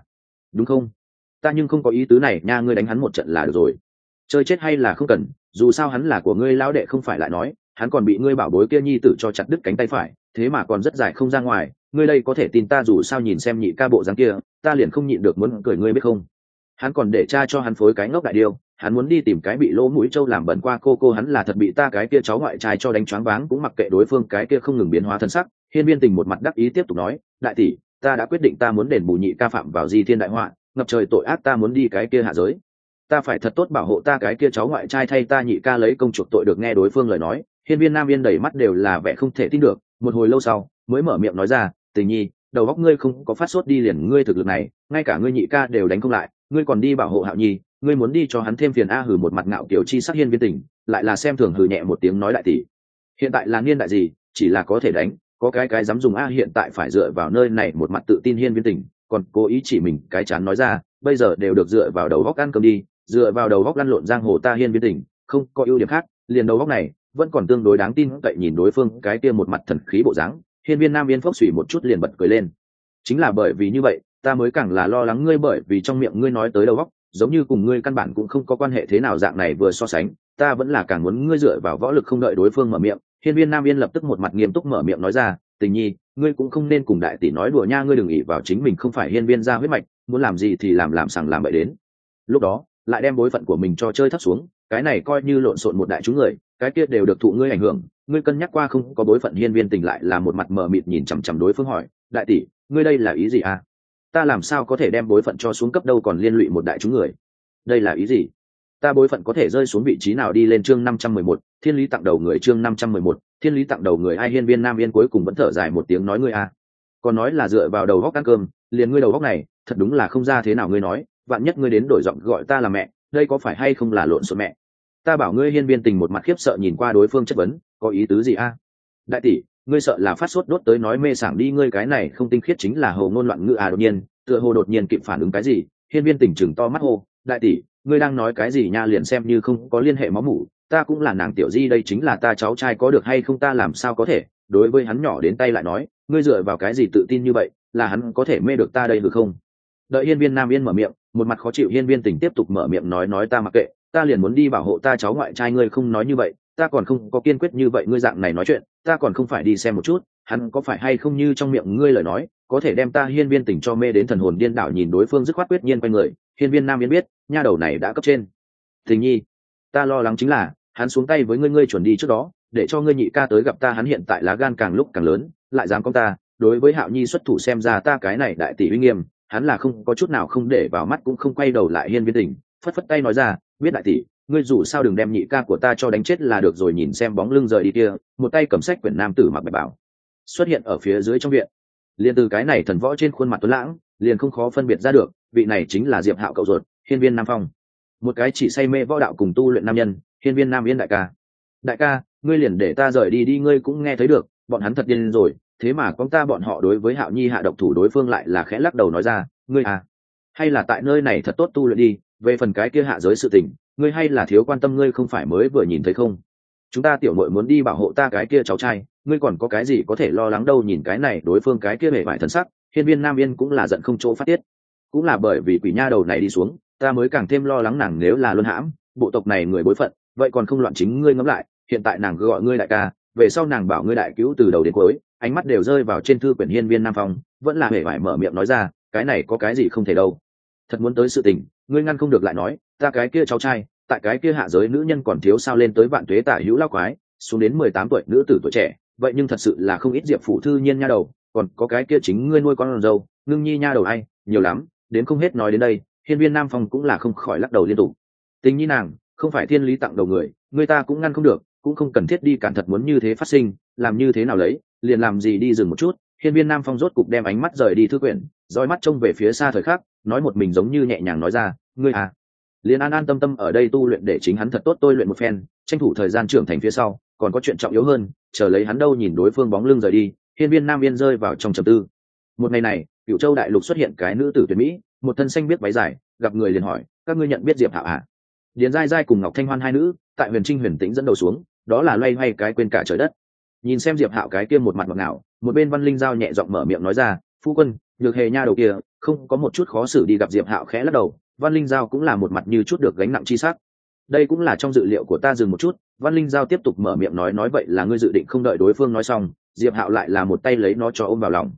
Đúng không? Ta nhưng không có ý tứ này nha, ngươi đánh hắn một trận là được rồi chơi chết hay là không cần, dù sao hắn là của ngươi lão đệ không phải lại nói, hắn còn bị ngươi bảo bối kia nhi tử cho chặt đứt cánh tay phải, thế mà còn rất dài không ra ngoài, ngươi đây có thể tin ta dù sao nhìn xem nhị ca bộ dáng kia, ta liền không nhịn được muốn cười ngươi biết không? Hắn còn để cha cho hắn phối cái ngốc đại điêu, hắn muốn đi tìm cái bị lỗ mũi trâu làm bẩn qua cô cô hắn là thật bị ta cái kia cháu ngoại trai cho đánh choáng váng, cũng mặc kệ đối phương cái kia không ngừng biến hóa thân sắc, hiên viên tình một mặt đắc ý tiếp tục nói, đại tỷ, ta đã quyết định ta muốn đền bù nhị ca phạm vào di thiên đại họa, ngập trời tội ác ta muốn đi cái kia hạ giới ta phải thật tốt bảo hộ ta cái kia cháu ngoại trai thay ta nhị ca lấy công chuộc tội được nghe đối phương lời nói. Hiên viên nam viên đầy mắt đều là vẻ không thể tin được, một hồi lâu sau, mới mở miệng nói ra, tình nhi, đầu góc ngươi không có phát sốt đi liền ngươi thực lực này, ngay cả ngươi nhị ca đều đánh không lại, ngươi còn đi bảo hộ hạo nhi, ngươi muốn đi cho hắn thêm phiền a hử một mặt ngạo kiểu chi sắc hiên viên tình lại là xem thường hử nhẹ một tiếng nói đại tỷ. Hiện tại là niên đại gì, chỉ là có thể đánh, có cái cái dám dùng a hiện tại phải dựa vào nơi này một mặt tự tin hiên viên tình còn cố ý chỉ mình cái chán nói ra, bây giờ đều được dựa vào đầu góc ăn cơm đi dựa vào đầu góc lăn lộn giang hồ ta hiên viên tỉnh không có ưu điểm khác, liền đầu góc này vẫn còn tương đối đáng tin cậy nhìn đối phương cái kia một mặt thần khí bộ dáng, hiên viên nam yên phốc xủy một chút liền bật cười lên. Chính là bởi vì như vậy, ta mới càng là lo lắng ngươi bởi vì trong miệng ngươi nói tới đầu góc, giống như cùng ngươi căn bản cũng không có quan hệ thế nào dạng này vừa so sánh, ta vẫn là càng muốn ngươi dựa vào võ lực không đợi đối phương mở miệng. Hiên viên nam yên lập tức một mặt nghiêm túc mở miệng nói ra, tình nhi, ngươi cũng không nên cùng đại tỷ nói đùa nha, ngươi đừng ỉ vào chính mình không phải hiên viên ra huyết mạch, muốn làm gì thì làm làm sằng làm bậy đến. Lúc đó lại đem bối phận của mình cho chơi thấp xuống, cái này coi như lộn xộn một đại chúng người, cái kia đều được thụ ngươi ảnh hưởng. Ngươi cân nhắc qua không có bối phận hiên viên tình lại là một mặt mờ mịt nhìn chằm chằm đối phương hỏi, đại tỷ, ngươi đây là ý gì à? Ta làm sao có thể đem bối phận cho xuống cấp đâu còn liên lụy một đại chúng người? Đây là ý gì? Ta bối phận có thể rơi xuống vị trí nào đi lên chương năm trăm mười một, thiên lý tặng đầu người chương năm trăm mười một, thiên lý tặng đầu người ai hiên viên nam viên cuối cùng vẫn thở dài một tiếng nói ngươi a còn nói là dựa vào đầu góc ăn cơm, liền ngươi đầu góc này, thật đúng là không ra thế nào ngươi nói vạn nhất ngươi đến đổi giọng gọi ta là mẹ, đây có phải hay không là lộn xộn mẹ? Ta bảo ngươi hiên viên tình một mặt khiếp sợ nhìn qua đối phương chất vấn, có ý tứ gì a? Đại tỷ, ngươi sợ là phát sốt đốt tới nói mê sảng đi, ngươi cái này không tinh khiết chính là hồ ngôn loạn ngữ à đột nhiên, tựa hồ đột nhiên kịp phản ứng cái gì, hiên viên tình chừng to mắt hô, đại tỷ, ngươi đang nói cái gì nha, liền xem như không có liên hệ máu mủ, ta cũng là nàng tiểu di, đây chính là ta cháu trai có được hay không ta làm sao có thể, đối với hắn nhỏ đến tay lại nói, ngươi dựa vào cái gì tự tin như vậy, là hắn có thể mê được ta đây được không? Đợi hiên viên nam yên mở miệng, một mặt khó chịu hiên viên tình tiếp tục mở miệng nói nói ta mặc kệ, ta liền muốn đi bảo hộ ta cháu ngoại trai ngươi không nói như vậy, ta còn không có kiên quyết như vậy ngươi dạng này nói chuyện, ta còn không phải đi xem một chút, hắn có phải hay không như trong miệng ngươi lời nói, có thể đem ta hiên viên tình cho mê đến thần hồn điên đảo nhìn đối phương dứt khoát quyết nhiên quanh người, hiên viên nam yên biết, nha đầu này đã cấp trên. Tình nhi, ta lo lắng chính là, hắn xuống tay với ngươi ngươi chuẩn đi trước đó, để cho ngươi nhị ca tới gặp ta, hắn hiện tại lá gan càng lúc càng lớn, lại dám công ta, đối với hạo nhi xuất thủ xem ra ta cái này đại tỷ uy nghiêm hắn là không có chút nào không để vào mắt cũng không quay đầu lại hiên viên tình, phất phất tay nói ra, biết đại tỷ, ngươi dù sao đừng đem nhị ca của ta cho đánh chết là được rồi, nhìn xem bóng lưng rời đi kia, một tay cầm sách quyển nam tử mặc bài bảo, xuất hiện ở phía dưới trong viện. Liền từ cái này thần võ trên khuôn mặt tuấn lãng, liền không khó phân biệt ra được, vị này chính là diệp hạo cậu ruột, hiên viên nam phong. Một cái chỉ say mê võ đạo cùng tu luyện nam nhân, hiên viên nam yên đại ca. Đại ca, ngươi liền để ta rời đi đi, ngươi cũng nghe thấy được, bọn hắn thật điên rồi thế mà con ta bọn họ đối với hạo nhi hạ độc thủ đối phương lại là khẽ lắc đầu nói ra, ngươi à hay là tại nơi này thật tốt tu luyện đi, về phần cái kia hạ giới sự tình, ngươi hay là thiếu quan tâm ngươi không phải mới vừa nhìn thấy không? Chúng ta tiểu mội muốn đi bảo hộ ta cái kia cháu trai, ngươi còn có cái gì có thể lo lắng đâu nhìn cái này đối phương cái kia bề vải thân sắc, hiên viên nam yên cũng là giận không chỗ phát tiết. Cũng là bởi vì quỷ nha đầu này đi xuống, ta mới càng thêm lo lắng nàng nếu là luân hãm, bộ tộc này người bối phận, vậy còn không loạn chính ngươi ngẫm lại, hiện tại nàng gọi ngươi đại ca, về sau nàng bảo ngươi đại cứu từ đầu đến cuối ánh mắt đều rơi vào trên thư quyển hiên viên nam phong, vẫn là hề vải mở miệng nói ra, cái này có cái gì không thể đâu. Thật muốn tới sự tình, ngươi ngăn không được lại nói, ta cái kia cháu trai, tại cái kia hạ giới nữ nhân còn thiếu sao lên tới vạn tuế tả hữu lao quái, xuống đến mười tám tuổi, nữ tử tuổi trẻ, vậy nhưng thật sự là không ít diệp phủ thư nhiên nha đầu, còn có cái kia chính ngươi nuôi con dâu, ngưng nhi nha đầu ai, nhiều lắm, đến không hết nói đến đây, hiên viên nam phong cũng là không khỏi lắc đầu liên tục. Tình nhi nàng, không phải thiên lý tặng đầu người người ta cũng ngăn không được, cũng không cần thiết đi cản thật muốn như thế phát sinh, làm như thế nào lấy liền làm gì đi dừng một chút, hiên viên nam phong rốt cục đem ánh mắt rời đi thư quyển roi mắt trông về phía xa thời khắc, nói một mình giống như nhẹ nhàng nói ra, ngươi à. Liền an an tâm tâm ở đây tu luyện để chính hắn thật tốt tôi luyện một phen, tranh thủ thời gian trưởng thành phía sau, còn có chuyện trọng yếu hơn, chờ lấy hắn đâu nhìn đối phương bóng lưng rời đi, hiên viên nam viên rơi vào trong trầm tư. Một ngày này cựu châu đại lục xuất hiện cái nữ tử tuyệt mỹ, một thân xanh biết váy dài, gặp người liền hỏi, các ngươi nhận biết diệp hạo ạ à? điền dai dai cùng ngọc thanh hoan hai nữ, tại huyền trinh huyền tĩnh dẫn đầu xuống, đó là loay hoay cái quên cả trời đất nhìn xem diệp hạo cái kia một mặt ngọt ngào, một bên văn linh giao nhẹ giọng mở miệng nói ra, phu quân, nhược hề nha đầu kia, không có một chút khó xử đi gặp diệp hạo khẽ lắc đầu, văn linh giao cũng là một mặt như chút được gánh nặng chi sắc. Đây cũng là trong dự liệu của ta dừng một chút, văn linh giao tiếp tục mở miệng nói nói vậy là ngươi dự định không đợi đối phương nói xong, diệp hạo lại là một tay lấy nó cho ôm vào lòng.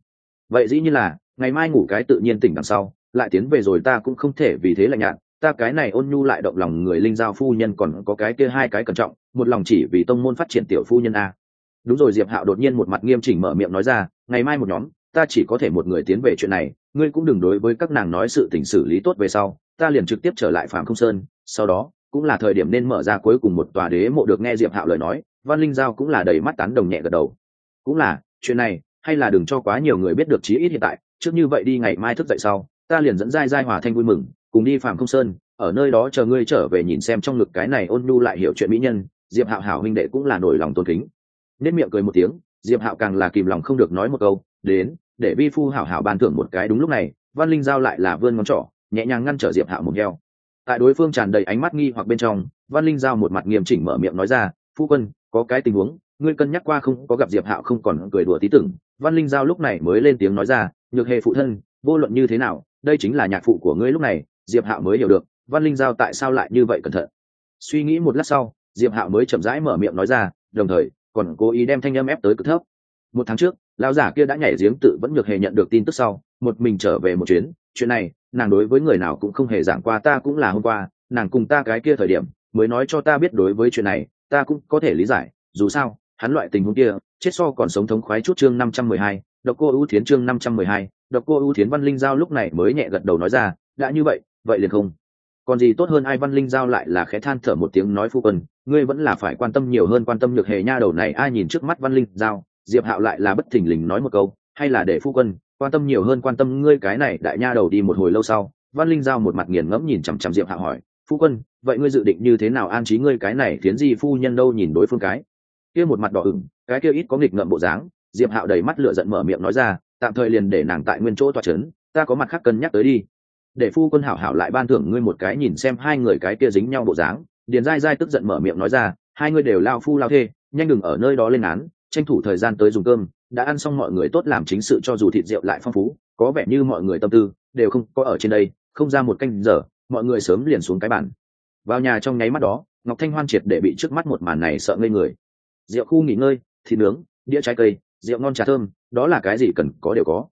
Vậy dĩ như là, ngày mai ngủ cái tự nhiên tỉnh đằng sau, lại tiến về rồi ta cũng không thể vì thế lạnh nhạt, ta cái này ôn nhu lại động lòng người linh giao phu nhân còn có cái kia hai cái cẩn trọng, một lòng chỉ vì tông môn phát triển tiểu phu nhân a đúng rồi, diệp hạo đột nhiên một mặt nghiêm chỉnh mở miệng nói ra, ngày mai một nhóm, ta chỉ có thể một người tiến về chuyện này, ngươi cũng đừng đối với các nàng nói sự tình xử lý tốt về sau, ta liền trực tiếp trở lại phạm không sơn, sau đó cũng là thời điểm nên mở ra cuối cùng một tòa đế mộ được nghe diệp hạo lời nói. Văn linh giao cũng là đầy mắt tán đồng nhẹ gật đầu. Cũng là, chuyện này, hay là đừng cho quá nhiều người biết được chí ít hiện tại, trước như vậy đi ngày mai thức dậy sau, ta liền dẫn giai giai hòa thanh vui mừng, cùng đi phạm không sơn, ở nơi đó chờ ngươi trở về nhìn xem trong ngực cái này ôn nhu lại hiểu chuyện mỹ nhân. Diệp hạo hảo huynh đệ cũng là nổi lòng tôn kính nên miệng cười một tiếng, diệp hạo càng là kìm lòng không được nói một câu, đến, để vi phu hảo hảo ban thưởng một cái đúng lúc này, văn linh giao lại là vươn ngón trỏ, nhẹ nhàng ngăn trở diệp hạo một heo. Tại đối phương tràn đầy ánh mắt nghi hoặc bên trong, văn linh giao một mặt nghiêm chỉnh mở miệng nói ra, phu quân, có cái tình huống, ngươi cân nhắc qua không, có gặp diệp hạo không còn cười đùa tí tưởng. Văn linh giao lúc này mới lên tiếng nói ra, nhược hề phụ thân, vô luận như thế nào, đây chính là nhạc phụ của ngươi lúc này, diệp hạo mới hiểu được, văn linh giao tại sao lại như vậy cẩn thận. Suy nghĩ một lát sau, diệp hạo mới chậm rãi mở miệng nói ra, đồng thời còn cố ý đem thanh âm ép tới cực thấp. Một tháng trước, lão giả kia đã nhảy giếng tự vẫn nhược hề nhận được tin tức sau, một mình trở về một chuyến. Chuyện này, nàng đối với người nào cũng không hề giảng qua, ta cũng là hôm qua, nàng cùng ta cái kia thời điểm, mới nói cho ta biết đối với chuyện này, ta cũng có thể lý giải. Dù sao, hắn loại tình huống kia, chết so còn sống thống khoái chút chương năm trăm mười hai, độc cô ưu thiến chương năm trăm mười hai, độc cô ưu thiến văn linh giao lúc này mới nhẹ gật đầu nói ra, đã như vậy vậy liền không còn gì tốt hơn ai văn linh giao lại là khẽ than thở một tiếng nói phu quân, ngươi vẫn là phải quan tâm nhiều hơn quan tâm nhược hề nha đầu này, ai nhìn trước mắt văn linh giao, diệp hạo lại là bất thình lình nói một câu, hay là để phu quân, quan tâm nhiều hơn quan tâm ngươi cái này đại nha đầu đi một hồi lâu sau, văn linh giao một mặt nghiền ngẫm nhìn chằm chằm diệp hạo hỏi, phu quân, vậy ngươi dự định như thế nào an trí ngươi cái này khiến di phu nhân đâu nhìn đối phương cái? Kia một mặt đỏ ửng, cái kia ít có nghịch ngợm bộ dáng, diệp hạo đầy mắt lửa giận mở miệng nói ra, tạm thời liền để nàng tại nguyên chỗ toa chấn, ta có mặt khác cân nhắc tới đi để phu quân hảo hảo lại ban thưởng ngươi một cái nhìn xem hai người cái kia dính nhau bộ dáng. Điền dai dai tức giận mở miệng nói ra, hai ngươi đều lao phu lao thê, nhanh đừng ở nơi đó lên án, tranh thủ thời gian tới dùng cơm. Đã ăn xong mọi người tốt làm chính sự cho dù thịt rượu lại phong phú, có vẻ như mọi người tâm tư đều không có ở trên đây, không ra một canh giờ, mọi người sớm liền xuống cái bàn. Vào nhà trong nháy mắt đó, ngọc thanh hoan triệt để bị trước mắt một màn này sợ ngây người. Rượu khu nghỉ ngơi, thịt nướng, đĩa trái cây, rượu ngon trà thơm, đó là cái gì cần có đều có.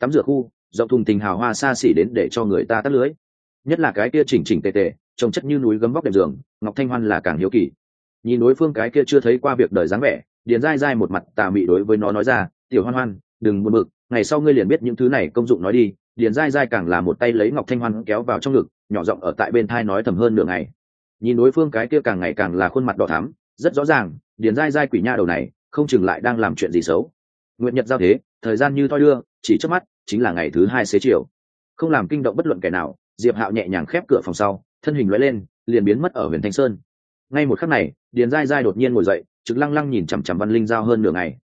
Tắm rửa khu rộng thùng tình hào hoa xa xỉ đến để cho người ta tắt lưới. Nhất là cái kia chỉnh chỉnh tề tề, trông chất như núi gấm vóc đệm giường ngọc thanh hoan là càng hiếu kỳ. Nhìn đối phương cái kia chưa thấy qua việc đời dáng vẻ, điền dai dai một mặt tà mị đối với nó nói ra, tiểu hoan hoan, đừng buồn bực, ngày sau ngươi liền biết những thứ này công dụng nói đi. Điền dai dai càng là một tay lấy ngọc thanh hoan kéo vào trong ngực, nhỏ giọng ở tại bên thai nói thầm hơn nửa ngày. Nhìn đối phương cái kia càng ngày càng là khuôn mặt đỏ thắm, rất rõ ràng, điền dai dai quỷ nha đầu này, không chừng lại đang làm chuyện gì xấu. Nguyện nhật giao thế, thời gian như thoi đưa, chỉ trước mắt chính là ngày thứ hai xế chiều. Không làm kinh động bất luận kẻ nào, diệp hạo nhẹ nhàng khép cửa phòng sau, thân hình lóe lên, liền biến mất ở huyện thanh sơn. Ngay một khắc này, điền dai dai đột nhiên ngồi dậy, trực lăng lăng nhìn chằm chằm văn linh giao hơn nửa ngày.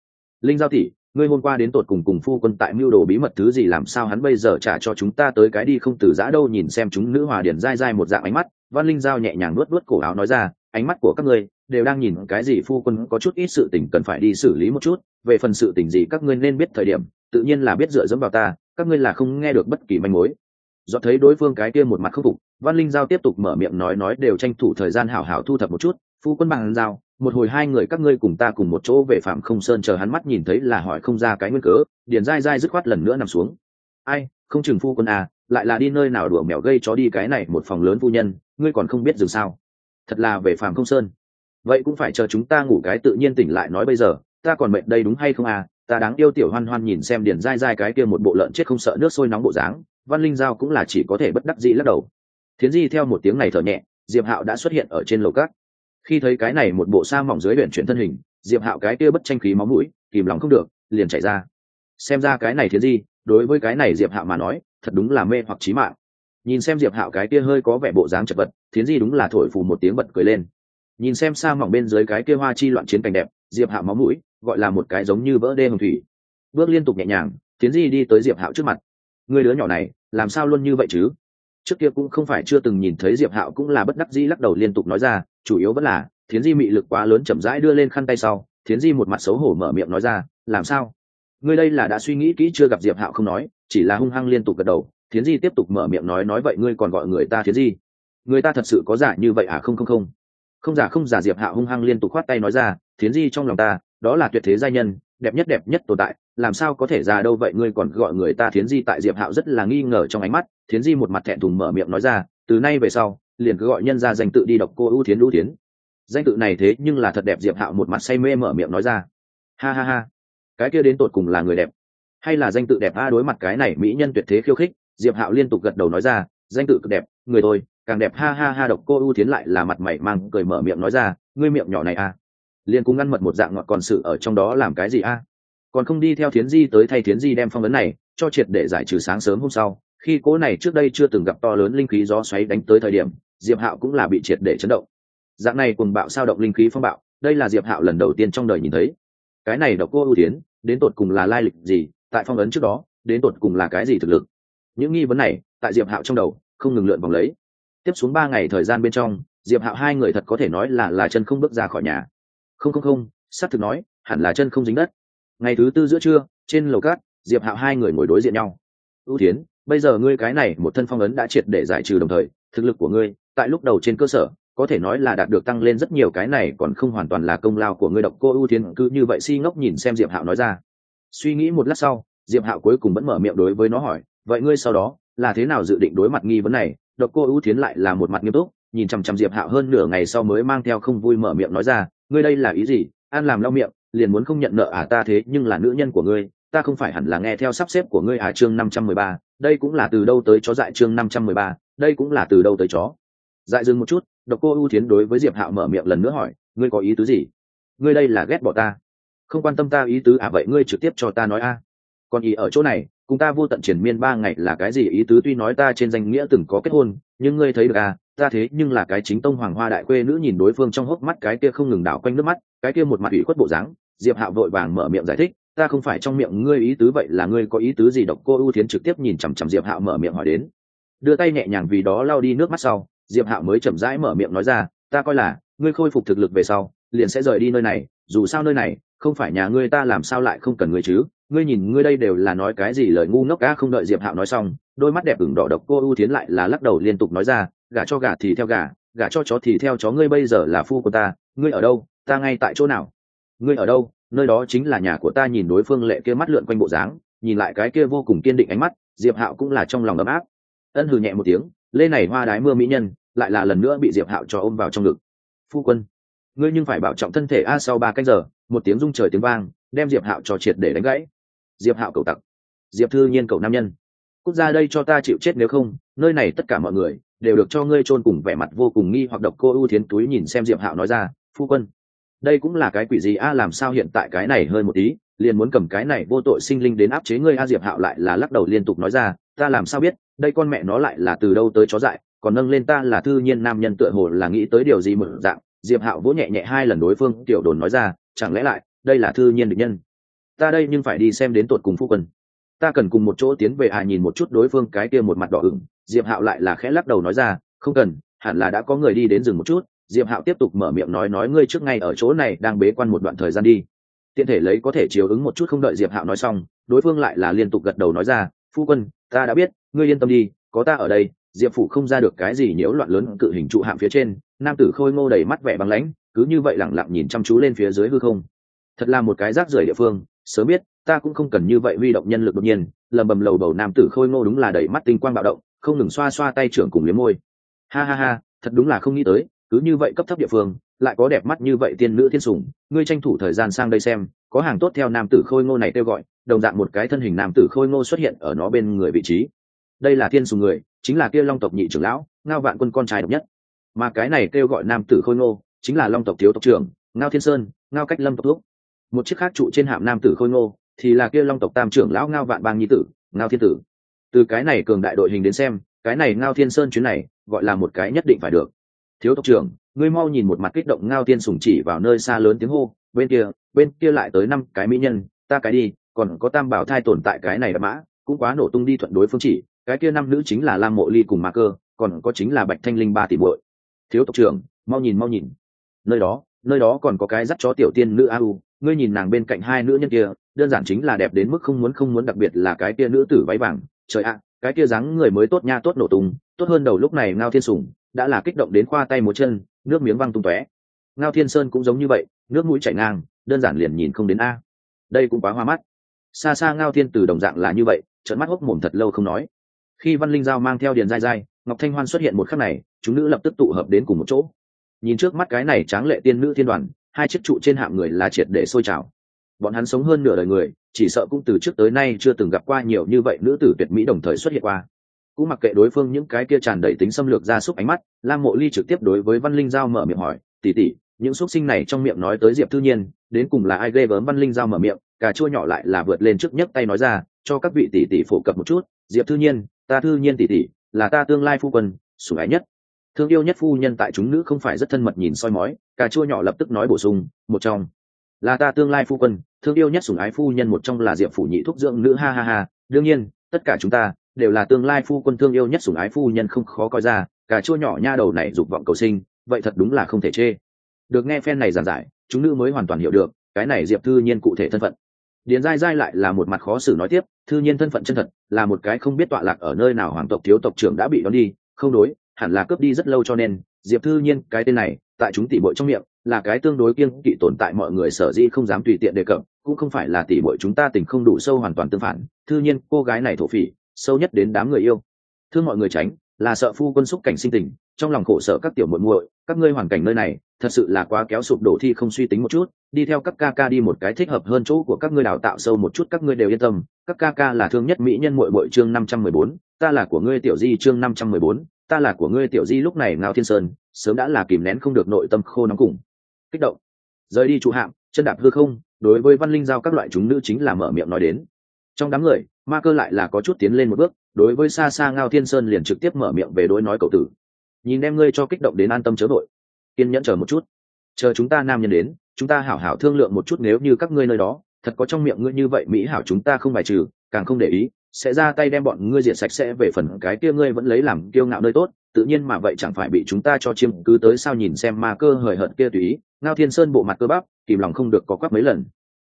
Linh giao tỷ, ngươi hôm qua đến tột cùng cùng phu quân tại mưu đồ bí mật thứ gì làm sao hắn bây giờ trả cho chúng ta tới cái đi không từ giã đâu? Nhìn xem chúng nữ hòa điển dai dai một dạng ánh mắt, văn linh giao nhẹ nhàng nuốt nuốt cổ áo nói ra, ánh mắt của các ngươi đều đang nhìn cái gì phu quân có chút ít sự tình cần phải đi xử lý một chút, về phần sự tình gì các ngươi nên biết thời điểm tự nhiên là biết dựa dẫm vào ta, các ngươi là không nghe được bất kỳ manh mối. Do thấy đối phương cái kia một mặt khâm phục, văn linh giao tiếp tục mở miệng nói nói đều tranh thủ thời gian hảo hảo thu thập một chút, phu quân bằng giao, một hồi hai người các ngươi cùng ta cùng một chỗ về phạm không sơn chờ hắn mắt nhìn thấy là hỏi không ra cái nguyên cớ, điền dai dai dứt khoát lần nữa nằm xuống. Ai, không chừng phu quân à lại là đi nơi nào đùa mèo gây chó đi cái này một phòng lớn phu nhân, ngươi còn không biết dừng sao? Thật là về phạm không sơn. Vậy cũng phải chờ chúng ta ngủ cái tự nhiên tỉnh lại nói bây giờ, ta còn mệt đây đúng hay không à ta đáng yêu tiểu hoan hoan nhìn xem điền dai dai cái kia một bộ lợn chết không sợ nước sôi nóng bộ dáng, văn linh giao cũng là chỉ có thể bất đắc dĩ lắc đầu. Thiến di theo một tiếng này thở nhẹ, diệp hạo đã xuất hiện ở trên lầu cát khi thấy cái này một bộ sa mỏng dưới luyện chuyển thân hình, diệp hạo cái kia bất tranh khí máu mũi, kìm lòng không được, liền chạy ra. Xem ra cái này thiến di, đối với cái này diệp hạo mà nói, thật đúng là mê hoặc trí mạng. Nhìn xem diệp hạo cái kia hơi có vẻ bộ dáng chật vật, thiến di đúng là thổi phù một tiếng bật cười lên. Nhìn xem sa mỏng bên dưới cái kia hoa chi loạn chiến cảnh đẹp, diệp hạo máu mũi gọi là một cái giống như vỡ đê hồng thủy. Bước liên tục nhẹ nhàng thiến di đi tới diệp hạo trước mặt. Người đứa nhỏ này, làm sao luôn như vậy chứ? Trước kia cũng không phải chưa từng nhìn thấy diệp hạo cũng là bất đắc dĩ lắc đầu liên tục nói ra, chủ yếu vẫn là thiến di mị lực quá lớn chậm rãi đưa lên khăn tay sau thiến di một mặt xấu hổ mở miệng nói ra, làm sao? Ngươi đây là đã suy nghĩ kỹ chưa gặp diệp hạo không nói? Chỉ là hung hăng liên tục gật đầu thiến di tiếp tục mở miệng nói nói vậy ngươi còn gọi người ta thiến di? Người ta thật sự có giả như vậy à? Không không không. Không giả không giả, diệp hạo hung hăng liên tục khoát tay nói ra thiến di trong lòng ta đó là tuyệt thế gia nhân, đẹp nhất đẹp nhất tồn tại, làm sao có thể ra đâu vậy? Ngươi còn gọi người ta thiến di tại diệp hạo rất là nghi ngờ trong ánh mắt, thiến di một mặt thẹn thùng mở miệng nói ra, từ nay về sau, liền cứ gọi nhân ra danh tự đi đọc cô ưu thiến ưu thiến. Danh tự này thế nhưng là thật đẹp, diệp hạo một mặt say mê mở miệng nói ra. Ha ha ha, cái kia đến tột cùng là người đẹp hay là danh tự đẹp? A, đối mặt cái này mỹ nhân tuyệt thế khiêu khích, diệp hạo liên tục gật đầu nói ra, danh tự cực đẹp, người tôi, càng đẹp. Ha ha ha độc cô ưu Thiến lại là mặt mày mang cười mở miệng nói ra, ngươi miệng nhỏ này a liên cùng ngăn mật một dạng ngọt còn sự ở trong đó làm cái gì a? Còn không đi theo thiến di tới thay thiến di đem phong vấn này cho triệt để giải trừ sáng sớm hôm sau, khi cố này trước đây chưa từng gặp to lớn linh khí gió xoáy đánh tới thời điểm, diệp hạo cũng là bị triệt để chấn động. Dạng này cùng bạo sao động linh khí phong bạo, đây là diệp hạo lần đầu tiên trong đời nhìn thấy. Cái này độc cô ưu tiến, đến tột cùng là lai lịch gì, tại phong ấn trước đó, đến tột cùng là cái gì thực lực? Những nghi vấn này, tại diệp hạo trong đầu, không ngừng lượn vòng lấy. Tiếp xuống ba ngày thời gian bên trong, diệp hạo hai người thật có thể nói là là chân không bước ra khỏi nhà không không không s thực nói, hẳn là chân không dính đất. Ngày thứ tư giữa trưa, trên lầu cát, diệp hạo hai người ngồi đối diện nhau. Ưu tiến bây giờ ngươi cái này một thân phong ấn đã triệt để giải trừ đồng thời, thực lực của ngươi, tại lúc đầu trên cơ sở, có thể nói là đạt được tăng lên rất nhiều, cái này còn không hoàn toàn là công lao của ngươi độc cô ưu tiến cứ như vậy si ngốc nhìn xem diệp hạo nói ra. Suy nghĩ một lát sau, diệp hạo cuối cùng vẫn mở miệng đối với nó hỏi, vậy ngươi sau đó, là thế nào dự định đối mặt nghi vấn này? Độc cô ưu tiến lại là một mặt nghiêm túc, nhìn chằm chằm diệp hạo hơn nửa ngày sau mới mang theo không vui mở miệng nói ra ngươi đây là ý gì? An làm lau miệng, liền muốn không nhận nợ à ta thế, nhưng là nữ nhân của ngươi, ta không phải hẳn là nghe theo sắp xếp của ngươi à? Chương năm trăm mười ba, đây cũng là từ đâu tới chó? Dại chương năm trăm mười ba, đây cũng là từ đâu tới chó? Dại dừng một chút, độc cô ưu tiến đối với diệp hạo mở miệng lần nữa hỏi, ngươi có ý tứ gì? Ngươi đây là ghét bỏ ta. Không quan tâm ta ý tứ à? Vậy ngươi trực tiếp cho ta nói a. Còn ý ở chỗ này, cùng ta vô tận triển miên ba ngày là cái gì? Ý tứ tuy nói ta trên danh nghĩa từng có kết hôn, nhưng ngươi thấy được à? Ta thế nhưng là cái chính tông hoàng hoa đại quê nữ nhìn đối phương trong hốc mắt cái kia không ngừng đảo quanh nước mắt, cái kia một mặt ủy khuất bộ dáng, diệp hạo vội vàng mở miệng giải thích, ta không phải trong miệng ngươi ý tứ vậy là ngươi có ý tứ gì độc cô ưu thiến trực tiếp nhìn chằm chằm diệp hạo mở miệng hỏi đến. Đưa tay nhẹ nhàng vì đó lau đi nước mắt sau, diệp hạo mới chậm rãi mở miệng nói ra, ta coi là, ngươi khôi phục thực lực về sau, liền sẽ rời đi nơi này, dù sao nơi này, không phải nhà ngươi ta làm sao lại không cần ngươi chứ, ngươi nhìn ngươi đây đều là nói cái gì lời ngu ngốc ca không đợi diệp hạo nói xong, đôi mắt đẹp ửng đỏ độc cô ưu thiến lại là lắc đầu liên tục nói ra gả cho gà thì theo gà gả cho chó thì theo chó, ngươi bây giờ là phu của ta, ngươi ở đâu, ta ngay tại chỗ nào? Ngươi ở đâu? Nơi đó chính là nhà của ta, nhìn đối phương lệ kia mắt lượn quanh bộ dáng, nhìn lại cái kia vô cùng kiên định ánh mắt, diệp hạo cũng là trong lòng ấm áp. Ân hừ nhẹ một tiếng lê này hoa đái mưa mỹ nhân, lại là lần nữa bị diệp hạo cho ôm vào trong ngực. Phu quân, ngươi nhưng phải bảo trọng thân thể a, sau ba canh giờ, một tiếng rung trời tiếng vang, đem diệp hạo cho triệt để đánh gãy. Diệp hạo cầu tặc. Diệp thư nhiên cầu nam nhân. Cút ra đây cho ta chịu chết nếu không, nơi này tất cả mọi người đều được cho ngươi chôn cùng vẻ mặt vô cùng nghi hoặc độc cô ưu thiến túi nhìn xem diệp hạo nói ra, phu quân, đây cũng là cái quỷ gì? A, làm sao hiện tại cái này hơi một tí, liền muốn cầm cái này vô tội sinh linh đến áp chế ngươi? A diệp hạo lại là lắc đầu liên tục nói ra, ta làm sao biết, đây con mẹ nó lại là từ đâu tới chó dại, còn nâng lên ta là thư nhiên nam nhân tựa hồ là nghĩ tới điều gì mở dạng. Diệp hạo vỗ nhẹ nhẹ hai lần đối phương, tiểu đồn nói ra, chẳng lẽ lại, đây là thư nhiên định nhân? Ta đây nhưng phải đi xem đến tột cùng phu quân. Ta cần cùng một chỗ tiến về à nhìn một chút đối phương cái kia một mặt đỏ ửng diệp hạo lại là khẽ lắc đầu nói ra, không cần, hẳn là đã có người đi đến rừng một chút. Diệp hạo tiếp tục mở miệng nói nói ngươi trước ngay ở chỗ này đang bế quan một đoạn thời gian đi. Tiện thể lấy có thể chiếu ứng một chút không đợi diệp hạo nói xong, đối phương lại là liên tục gật đầu nói ra, phu quân, ta đã biết, ngươi yên tâm đi, có ta ở đây. Diệp phủ không ra được cái gì nhiễu loạn lớn cự hình trụ hạm phía trên, nam tử khôi ngô đầy mắt vẻ băng lãnh, cứ như vậy lẳng lặng nhìn chăm chú lên phía dưới hư không. Thật là một cái rác rưởi địa phương, sớm biết, ta cũng không cần như vậy huy động nhân lực đột nhiên, lầm bầm lầu bầu nam tử khôi ngô đúng là đầy mắt tinh quang bạo động không ngừng xoa xoa tay trưởng cùng liếm môi. Ha ha ha, thật đúng là không nghĩ tới, cứ như vậy cấp thấp địa phương, lại có đẹp mắt như vậy tiên nữ thiên sủng, ngươi tranh thủ thời gian sang đây xem, có hàng tốt theo nam tử khôi ngô này kêu gọi, đồng dạng một cái thân hình nam tử khôi ngô xuất hiện ở nó bên người vị trí. Đây là thiên sùng người, chính là kia long tộc nhị trưởng lão, ngao vạn quân con trai độc nhất. Mà cái này kêu gọi nam tử khôi ngô, chính là long tộc thiếu tộc trưởng, ngao thiên sơn, ngao cách lâm tộc thuốc một chiếc khác trụ trên hạm nam tử khôi ngô, thì là kia long tộc tam trưởng lão ngao vạn bang nhi tử, ngao thiên tử từ cái này cường đại đội hình đến xem, cái này ngao thiên sơn chuyến này, gọi là một cái nhất định phải được thiếu tộc trưởng, ngươi mau nhìn một mặt kích động ngao thiên sùng chỉ vào nơi xa lớn tiếng hô, bên kia bên kia lại tới năm cái mỹ nhân, ta cái đi, còn có tam bảo thai tồn tại cái này đã mã, cũng quá nổ tung đi thuận đối phương chỉ, cái kia năm nữ chính là lam mộ ly cùng ma cơ, còn có chính là bạch thanh linh ba tỷ bội. thiếu tộc trưởng, mau nhìn mau nhìn nơi đó nơi đó còn có cái dắt chó tiểu tiên nữ a u ngươi nhìn nàng bên cạnh hai nữ nhân kia, đơn giản chính là đẹp đến mức không muốn không muốn, đặc biệt là cái kia nữ tử váy vàng trời ạ, cái kia dáng người mới tốt nha, tốt nổ tung, tốt hơn đầu lúc này ngao thiên sùng, đã là kích động đến khoa tay một chân, nước miếng văng tung tóe. Ngao thiên sơn cũng giống như vậy, nước mũi chảy ngang, đơn giản liền nhìn không đến a. Đây cũng quá hoa mắt. Xa xa ngao thiên từ đồng dạng là như vậy trận mắt hốc mồm thật lâu không nói. Khi văn linh giao mang theo điền dai dai ngọc thanh hoan xuất hiện một khắc này, chúng nữ lập tức tụ hợp đến cùng một chỗ. Nhìn trước mắt cái này tráng lệ tiên nữ thiên đoàn, hai chiếc trụ trên hạm người là triệt để sôi trào bọn hắn sống hơn nửa đời người, chỉ sợ cũng từ trước tới nay chưa từng gặp qua nhiều như vậy nữ tử tuyệt mỹ đồng thời xuất hiện qua. Cũng mặc kệ đối phương những cái kia tràn đầy tính xâm lược ra súc ánh mắt, lam mộ ly trực tiếp đối với văn linh giao mở miệng hỏi tỉ tỉ những xúc sinh này trong miệng nói tới diệp thư nhiên, đến cùng là ai ghê gớm? Văn linh giao mở miệng, cà chua nhỏ lại là vượt lên trước nhấc tay nói ra, cho các vị tỷ tỷ phổ cập một chút, diệp thư nhiên, ta thư nhiên tỷ tỷ, là ta tương lai phu quân, sủng ái nhất. Thương yêu nhất phu nhân tại chúng nữ không phải rất thân mật nhìn soi mói. Cà chua nhỏ lập tức nói bổ sung, một trong, là ta tương lai phu quân thương yêu nhất sủng ái phu nhân một trong là diệp phủ nhị thúc dưỡng nữ, ha ha ha. Đương nhiên, tất cả chúng ta đều là tương lai phu quân thương yêu nhất sủng ái phu nhân không khó coi ra cả chua nhỏ nha đầu này dục vọng cầu sinh, vậy thật đúng là không thể chê. Được nghe phen này giảng giải, chúng nữ mới hoàn toàn hiểu được, cái này diệp thư nhiên cụ thể thân phận. Điền dai dai lại là một mặt khó xử nói tiếp, thư nhiên thân phận chân thật, là một cái không biết tọa lạc ở nơi nào hoàng tộc thiếu tộc trưởng đã bị đón đi, không đối, hẳn là cướp đi rất lâu cho nên, diệp thư nhiên, cái tên này, tại chúng tỷ bội trong miệng, là cái tương đối kiêng kỵ tồn tại mọi người sở dĩ không dám tùy tiện đề cập cũng không phải là tỷ bội chúng ta tình không đủ sâu hoàn toàn tương phản, thư nhiên, cô gái này thổ phỉ, sâu nhất đến đám người yêu. Thương mọi người tránh, là sợ phu quân xúc cảnh sinh tình, trong lòng khổ sở các tiểu muội muội, các ngươi hoàn cảnh nơi này, thật sự là quá kéo sụp đổ thi không suy tính một chút, đi theo các ca ca đi một cái thích hợp hơn chỗ của các ngươi đào tạo sâu một chút các ngươi đều yên tâm, các ca ca là thương nhất mỹ nhân muội muội chương năm trăm mười bốn, ta là của ngươi tiểu di chương năm trăm mười bốn, ta là của ngươi tiểu di lúc này ngao thiên sơn, sớm đã là kìm nén không được nội tâm khô nóng cùng kích động. Rời đi trụ hạm chân đạp hư không, đối với văn linh giao các loại chúng nữ chính là mở miệng nói đến. Trong đám người, ma cơ lại là có chút tiến lên một bước, đối với xa xa ngao thiên sơn liền trực tiếp mở miệng về đối nói cậu tử. Nhìn em ngươi cho kích động đến an tâm chớ vội. Kiên nhẫn chờ một chút. Chờ chúng ta nam nhân đến, chúng ta hảo hảo thương lượng một chút nếu như các ngươi nơi đó, thật có trong miệng ngươi như vậy mỹ hảo chúng ta không bài trừ, càng không để ý, sẽ ra tay đem bọn ngươi diệt sạch sẽ về phần cái kia ngươi vẫn lấy làm kiêu ngạo nơi tốt, tự nhiên mà vậy chẳng phải bị chúng ta cho chiêm cứ tới sao nhìn xem ma cơ hời hợt kia tùy ý, ngao thiên sơn bộ mặt cơ bắp kìm lòng không được có quắc mấy lần.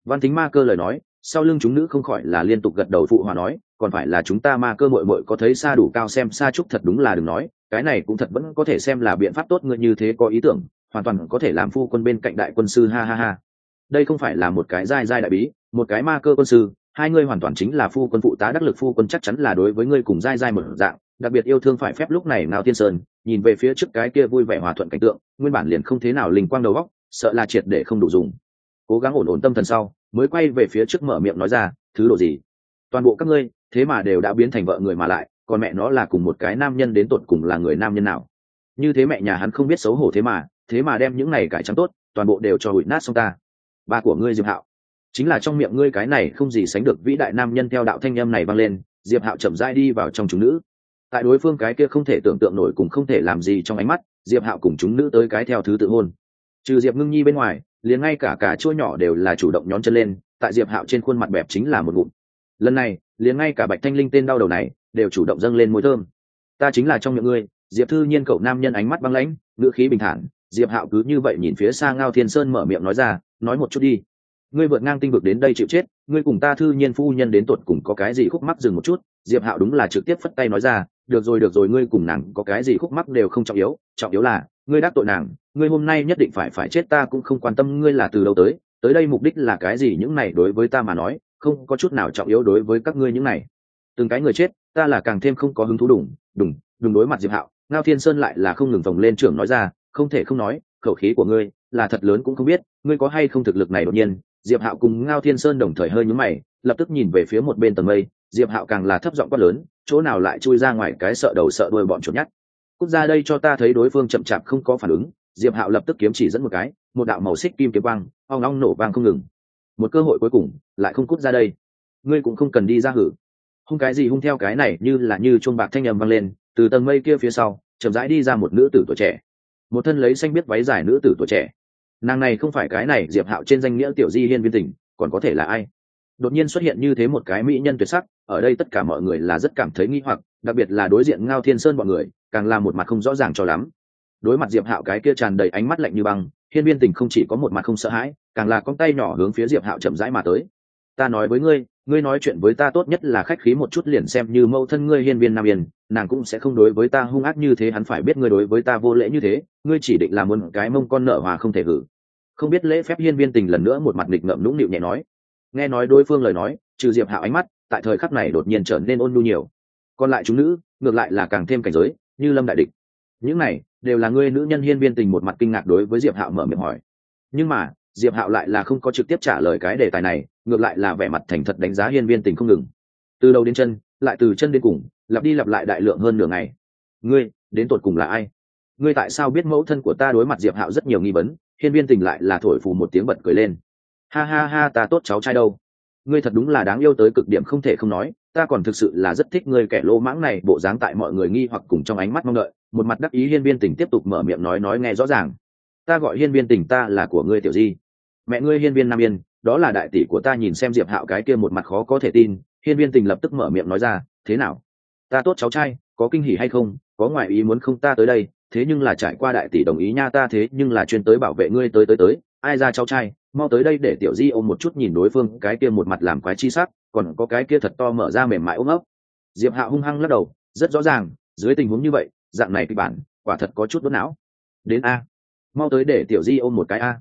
Văn thính ma cơ lời nói, sau lưng chúng nữ không khỏi là liên tục gật đầu phụ hòa nói, còn phải là chúng ta ma cơ mội mội có thấy xa đủ cao xem xa chúc thật đúng là đừng nói, cái này cũng thật vẫn có thể xem là biện pháp tốt ngươi như thế có ý tưởng, hoàn toàn có thể làm phu quân bên cạnh đại quân sư, ha ha ha. Đây không phải là một cái giai giai đại bí, một cái ma cơ quân sư, hai ngươi hoàn toàn chính là phu quân phụ tá đắc lực phu quân chắc chắn là đối với ngươi cùng giai giai một dạng, đặc biệt yêu thương phải phép lúc này nào tiên sơn, nhìn về phía trước cái kia vui vẻ hòa thuận cảnh tượng, nguyên bản liền không thế nào linh quang đầu góc sợ là triệt để không đủ dùng. Cố gắng ổn ổn tâm thần sau, mới quay về phía trước mở miệng nói ra, thứ đồ gì? Toàn bộ các ngươi, thế mà đều đã biến thành vợ người mà lại, còn mẹ nó là cùng một cái nam nhân đến tột cùng là người nam nhân nào? Như thế mẹ nhà hắn không biết xấu hổ thế mà thế mà đem những này cải trắng tốt, toàn bộ đều cho hụi nát xong ta. Ba của ngươi, diệp hạo. Chính là trong miệng ngươi cái này không gì sánh được vĩ đại nam nhân theo đạo thanh âm này vang lên, diệp hạo chậm rãi đi vào trong chúng nữ. Tại đối phương cái kia không thể tưởng tượng nổi cùng không thể làm gì trong ánh mắt, diệp hạo cùng chúng nữ tới cái theo thứ tự hôn trừ diệp ngưng nhi bên ngoài, liền ngay cả cả chua nhỏ đều là chủ động nhón chân lên, tại diệp hạo trên khuôn mặt bẹp chính là một ngụm. Lần này, liền ngay cả bạch thanh linh tên đau đầu này, đều chủ động dâng lên môi thơm. Ta chính là trong những ngươi, diệp thư nhiên cậu nam nhân ánh mắt băng lãnh, ngữ khí bình thản, diệp hạo cứ như vậy nhìn phía xa ngao thiên sơn mở miệng nói ra, nói một chút đi. Ngươi vượt ngang tinh vực đến đây chịu chết, ngươi cùng ta thư nhiên phu nhân đến tuột cùng có cái gì khúc mắc dừng một chút? Diệp hạo đúng là trực tiếp phất tay nói ra, được rồi được rồi, ngươi cùng nàng có cái gì khúc mắc đều không trọng yếu trọng yếu là ngươi đắc tội nàng, ngươi hôm nay nhất định phải phải chết, ta cũng không quan tâm ngươi là từ đâu tới. Tới đây mục đích là cái gì những này đối với ta mà nói, không có chút nào trọng yếu đối với các ngươi những này. Từng cái người chết, ta là càng thêm không có hứng thú đủng đủng đùng đối mặt diệp hạo. Ngao thiên sơn lại là không ngừng vòng lên trưởng nói ra, không thể không nói, khẩu khí của ngươi là thật lớn cũng không biết, ngươi có hay không thực lực này đột nhiên? Diệp hạo cùng ngao thiên sơn đồng thời hơi nhúm mày, lập tức nhìn về phía một bên tầng mây, diệp hạo càng là thấp giọng quát lớn, chỗ nào lại chui ra ngoài cái sợ đầu sợ đuôi bọn chuột nhắt? Cút ra đây cho ta thấy đối phương chậm chạp không có phản ứng. Diệp hạo lập tức kiếm chỉ dẫn một cái, một đạo màu xích kim kiếm quang, ong ong nổ vang không ngừng. Một cơ hội cuối cùng, lại không cút ra đây. Ngươi cũng không cần đi ra hử. Hung cái gì hung theo cái này, như là như chuông bạc thanh âm vang lên, từ tầng mây kia phía sau, chậm rãi đi ra một nữ tử tuổi trẻ. Một thân lấy xanh biết váy dài nữ tử tuổi trẻ. Nàng này không phải cái này, diệp hạo trên danh nghĩa tiểu di hiên viên tình, còn có thể là ai? Đột nhiên xuất hiện như thế một cái mỹ nhân tuyệt sắc ở đây tất cả mọi người là rất cảm thấy nghi hoặc, đặc biệt là đối diện ngao thiên sơn bọn người, càng là một mặt không rõ ràng cho lắm. Đối mặt diệp hạo cái kia tràn đầy ánh mắt lạnh như băng, hiên viên tình không chỉ có một mặt không sợ hãi, càng là con tay nhỏ hướng phía diệp hạo chậm rãi mà tới. Ta nói với ngươi ngươi nói chuyện với ta tốt nhất là khách khí một chút liền xem như mâu thân ngươi hiên viên nam yên, nàng cũng sẽ không đối với ta hung ác như thế, hắn phải biết ngươi đối với ta vô lễ như thế, ngươi chỉ định là một cái mông con nợ hòa không thể hử. Không biết lễ phép hiên viên tình lần nữa một mặt nghịch ngợm nũng nịu nhẹ nói. Nghe nói đối phương lời nói, trừ diệp hạo ánh mắt tại thời khắc này đột nhiên trở nên ôn nhu nhiều. Còn lại chúng nữ, ngược lại là càng thêm cảnh giới, như lâm đại địch. Những này, đều là ngươi nữ nhân hiên viên tình một mặt kinh ngạc đối với diệp hạo mở miệng hỏi. Nhưng mà, diệp hạo lại là không có trực tiếp trả lời cái đề tài này, ngược lại là vẻ mặt thành thật đánh giá hiên viên tình không ngừng. Từ đầu đến chân, lại từ chân đến cùng, lặp đi lặp lại đại lượng hơn nửa ngày. Ngươi, đến tột cùng là ai? Ngươi tại sao biết mẫu thân của ta đối mặt diệp hạo rất nhiều nghi vấn, hiên viên tình lại là thổi phù một tiếng bật cười lên. Ha ha ha, ta tốt cháu trai đâu? Ngươi thật đúng là đáng yêu tới cực điểm không thể không nói, ta còn thực sự là rất thích ngươi kẻ lô mãng này, bộ dáng tại mọi người nghi hoặc cùng trong ánh mắt mong đợi, một mặt đắc ý hiên viên tình tiếp tục mở miệng nói nói nghe rõ ràng. Ta gọi hiên viên tình ta là của ngươi tiểu di. Mẹ ngươi hiên viên nam yên, đó là đại tỷ của ta nhìn xem diệp hạo cái kia một mặt khó có thể tin, hiên viên tình lập tức mở miệng nói ra, thế nào? Ta tốt cháu trai, có kinh hỉ hay không? Có ngoại ý muốn không ta tới đây, thế nhưng là trải qua đại tỷ đồng ý nha ta thế nhưng là chuyên tới bảo vệ ngươi tới tới tới, ai ra cháu trai? Mau tới đây để tiểu di ôm một chút nhìn đối phương, cái kia một mặt làm quái chi sắc, còn có cái kia thật to mở ra mềm mại ôm ấp. Diệp hạ hung hăng lắc đầu, rất rõ ràng, dưới tình huống như vậy, dạng này kịch bản, quả thật có chút đốt não. Đến a. Mau tới để tiểu di ôm một cái a.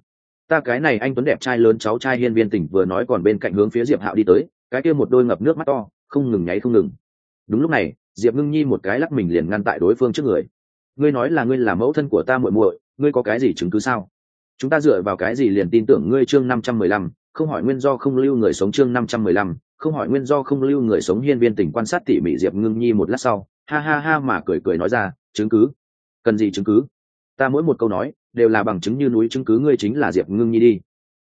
Ta cái này anh tuấn đẹp trai lớn cháu trai hiên viên tỉnh vừa nói còn bên cạnh hướng phía diệp hạo đi tới, cái kia một đôi ngập nước mắt to, không ngừng nháy không ngừng. Đúng lúc này, diệp ngưng nhi một cái lắc mình liền ngăn tại đối phương trước người. Ngươi nói là ngươi là mẫu thân của ta muội muội, ngươi có cái gì chứng cứ sao? Chúng ta dựa vào cái gì liền tin tưởng ngươi chương năm trăm mười lăm, không hỏi nguyên do không lưu người sống chương năm trăm mười lăm, không hỏi nguyên do không lưu người sống hiên viên tỉnh quan sát tỉ mỉ diệp ngưng nhi một lát sau, ha ha ha mà cười cười nói ra, chứng cứ. Cần gì chứng cứ? Ta mỗi một câu nói đều là bằng chứng như núi chứng cứ, ngươi chính là diệp ngưng nhi đi.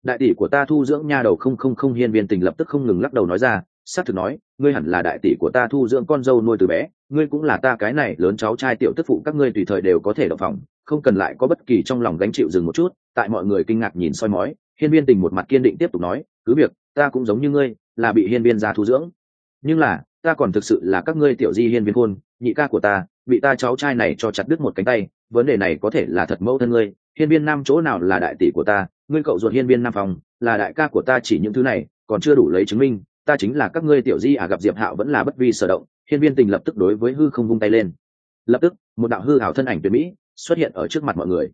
Đại tỷ của ta thu dưỡng nha đầu không không không hiên viên tình lập tức không ngừng lắc đầu nói ra, xác thực nói, ngươi hẳn là đại tỷ của ta thu dưỡng con dâu nuôi từ bé, ngươi cũng là ta cái này lớn cháu trai tiểu tức phụ, các ngươi tùy thời đều có thể động phòng không cần lại có bất kỳ trong lòng gánh chịu dừng một chút, tại mọi người kinh ngạc nhìn soi mói, hiên viên tình một mặt kiên định tiếp tục nói, cứ việc, ta cũng giống như ngươi, là bị hiên viên gia thu dưỡng. Nhưng là, ta còn thực sự là các ngươi tiểu di hiên viên khôn, nhị ca của ta, bị ta cháu trai này cho chặt đứt một cánh tay, vấn đề này có thể là thật mẫu thân ngươi. Hiên viên nam chỗ nào là đại tỷ của ta, ngươi cậu ruột hiên viên nam phòng, là đại ca của ta chỉ những thứ này, còn chưa đủ lấy chứng minh, ta chính là các ngươi tiểu di à gặp diệp hạo vẫn là bất vi sở động. Hiên viên tình lập tức đối với hư không vung tay lên. Lập tức, một đạo hư hảo thân ảnh tuyệt mỹ xuất hiện ở trước mặt mọi người.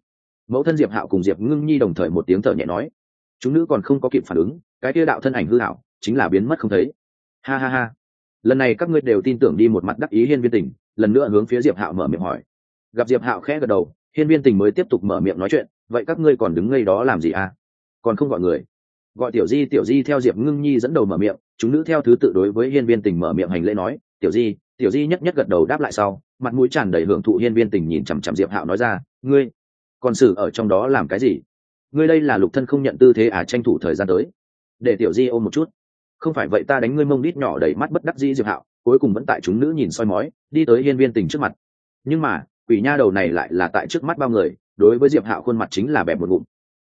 Mẫu thân diệp hạo cùng diệp ngưng nhi đồng thời một tiếng thở nhẹ nói chúng nữ còn không có kịp phản ứng, cái kia đạo thân ảnh hư hảo chính là biến mất không thấy. Ha ha ha. Lần này các ngươi đều tin tưởng đi một mặt đắc ý hiên viên tình, lần nữa hướng phía diệp hạo mở miệng hỏi. Gặp diệp hạo khẽ gật đầu, hiên viên tình mới tiếp tục mở miệng nói chuyện, vậy các ngươi còn đứng ngây đó làm gì à? Còn không gọi người. Gọi tiểu di tiểu di theo diệp ngưng nhi dẫn đầu mở miệng chúng nữ theo thứ tự đối với hiên viên tình mở miệng hành lễ nói, tiểu di tiểu di nhất nhất gật đầu đáp lại sau, mặt mũi tràn đầy hưởng thụ hiên viên tình nhìn chằm chằm diệp hạo nói ra, ngươi còn xử ở trong đó làm cái gì? Ngươi đây là lục thân không nhận tư thế à tranh thủ thời gian tới. Để tiểu di ôm một chút. Không phải vậy ta đánh ngươi mông đít nhỏ đầy mắt bất đắc dĩ diệp hạo, cuối cùng vẫn tại chúng nữ nhìn soi mói, đi tới hiên viên tình trước mặt. Nhưng mà, quỷ nha đầu này lại là tại trước mắt bao người, đối với diệp hạo khuôn mặt chính là bẹp một bụng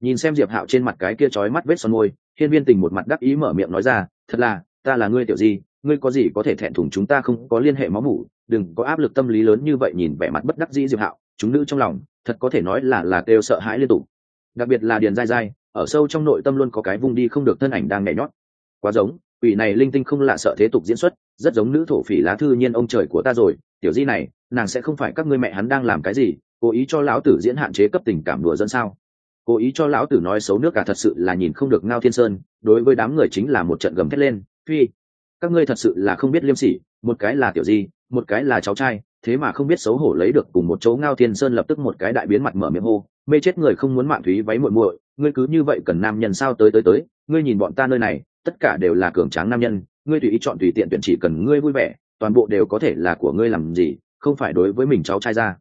nhìn xem diệp hạo trên mặt cái kia trói mắt vết son môi, hiên viên tình một mặt đắc ý mở miệng nói ra, thật là, ta là ngươi tiểu di ngươi có gì có thể thẹn thùng chúng ta không? Có liên hệ máu mủ, đừng có áp lực tâm lý lớn như vậy, nhìn vẻ mặt bất đắc dĩ diệp hạo, chúng nữ trong lòng, thật có thể nói là là kêu sợ hãi liên tục. Đặc biệt là điền dai dai ở sâu trong nội tâm luôn có cái vung đi không được thân ảnh đang nhảy nhót. Quá giống ủy này linh tinh không lạ sợ thế tục diễn xuất, rất giống nữ thổ phỉ lá thư nhiên ông trời của ta rồi. Tiểu di này, nàng sẽ không phải các ngươi mẹ hắn đang làm cái gì, cố ý cho lão tử diễn hạn chế cấp tình cảm đùa dân sao? Cố ý cho lão tử nói xấu nước cả thật sự là nhìn không được ngao thiên sơn, đối với đám người chính là một trận gầm thét lên, phi các ngươi thật sự là không biết liêm sỉ, một cái là tiểu di, một cái là cháu trai, thế mà không biết xấu hổ lấy được cùng một chỗ ngao thiên sơn lập tức một cái đại biến mặt mở miệng hô, mê chết người không muốn mạng thúy váy muội muội, ngươi cứ như vậy cần nam nhân sao tới tới tới, ngươi nhìn bọn ta nơi này, tất cả đều là cường tráng nam nhân, ngươi tùy ý chọn tùy tiện tuyển chỉ cần ngươi vui vẻ, toàn bộ đều có thể là của ngươi làm gì, không phải đối với mình cháu trai ra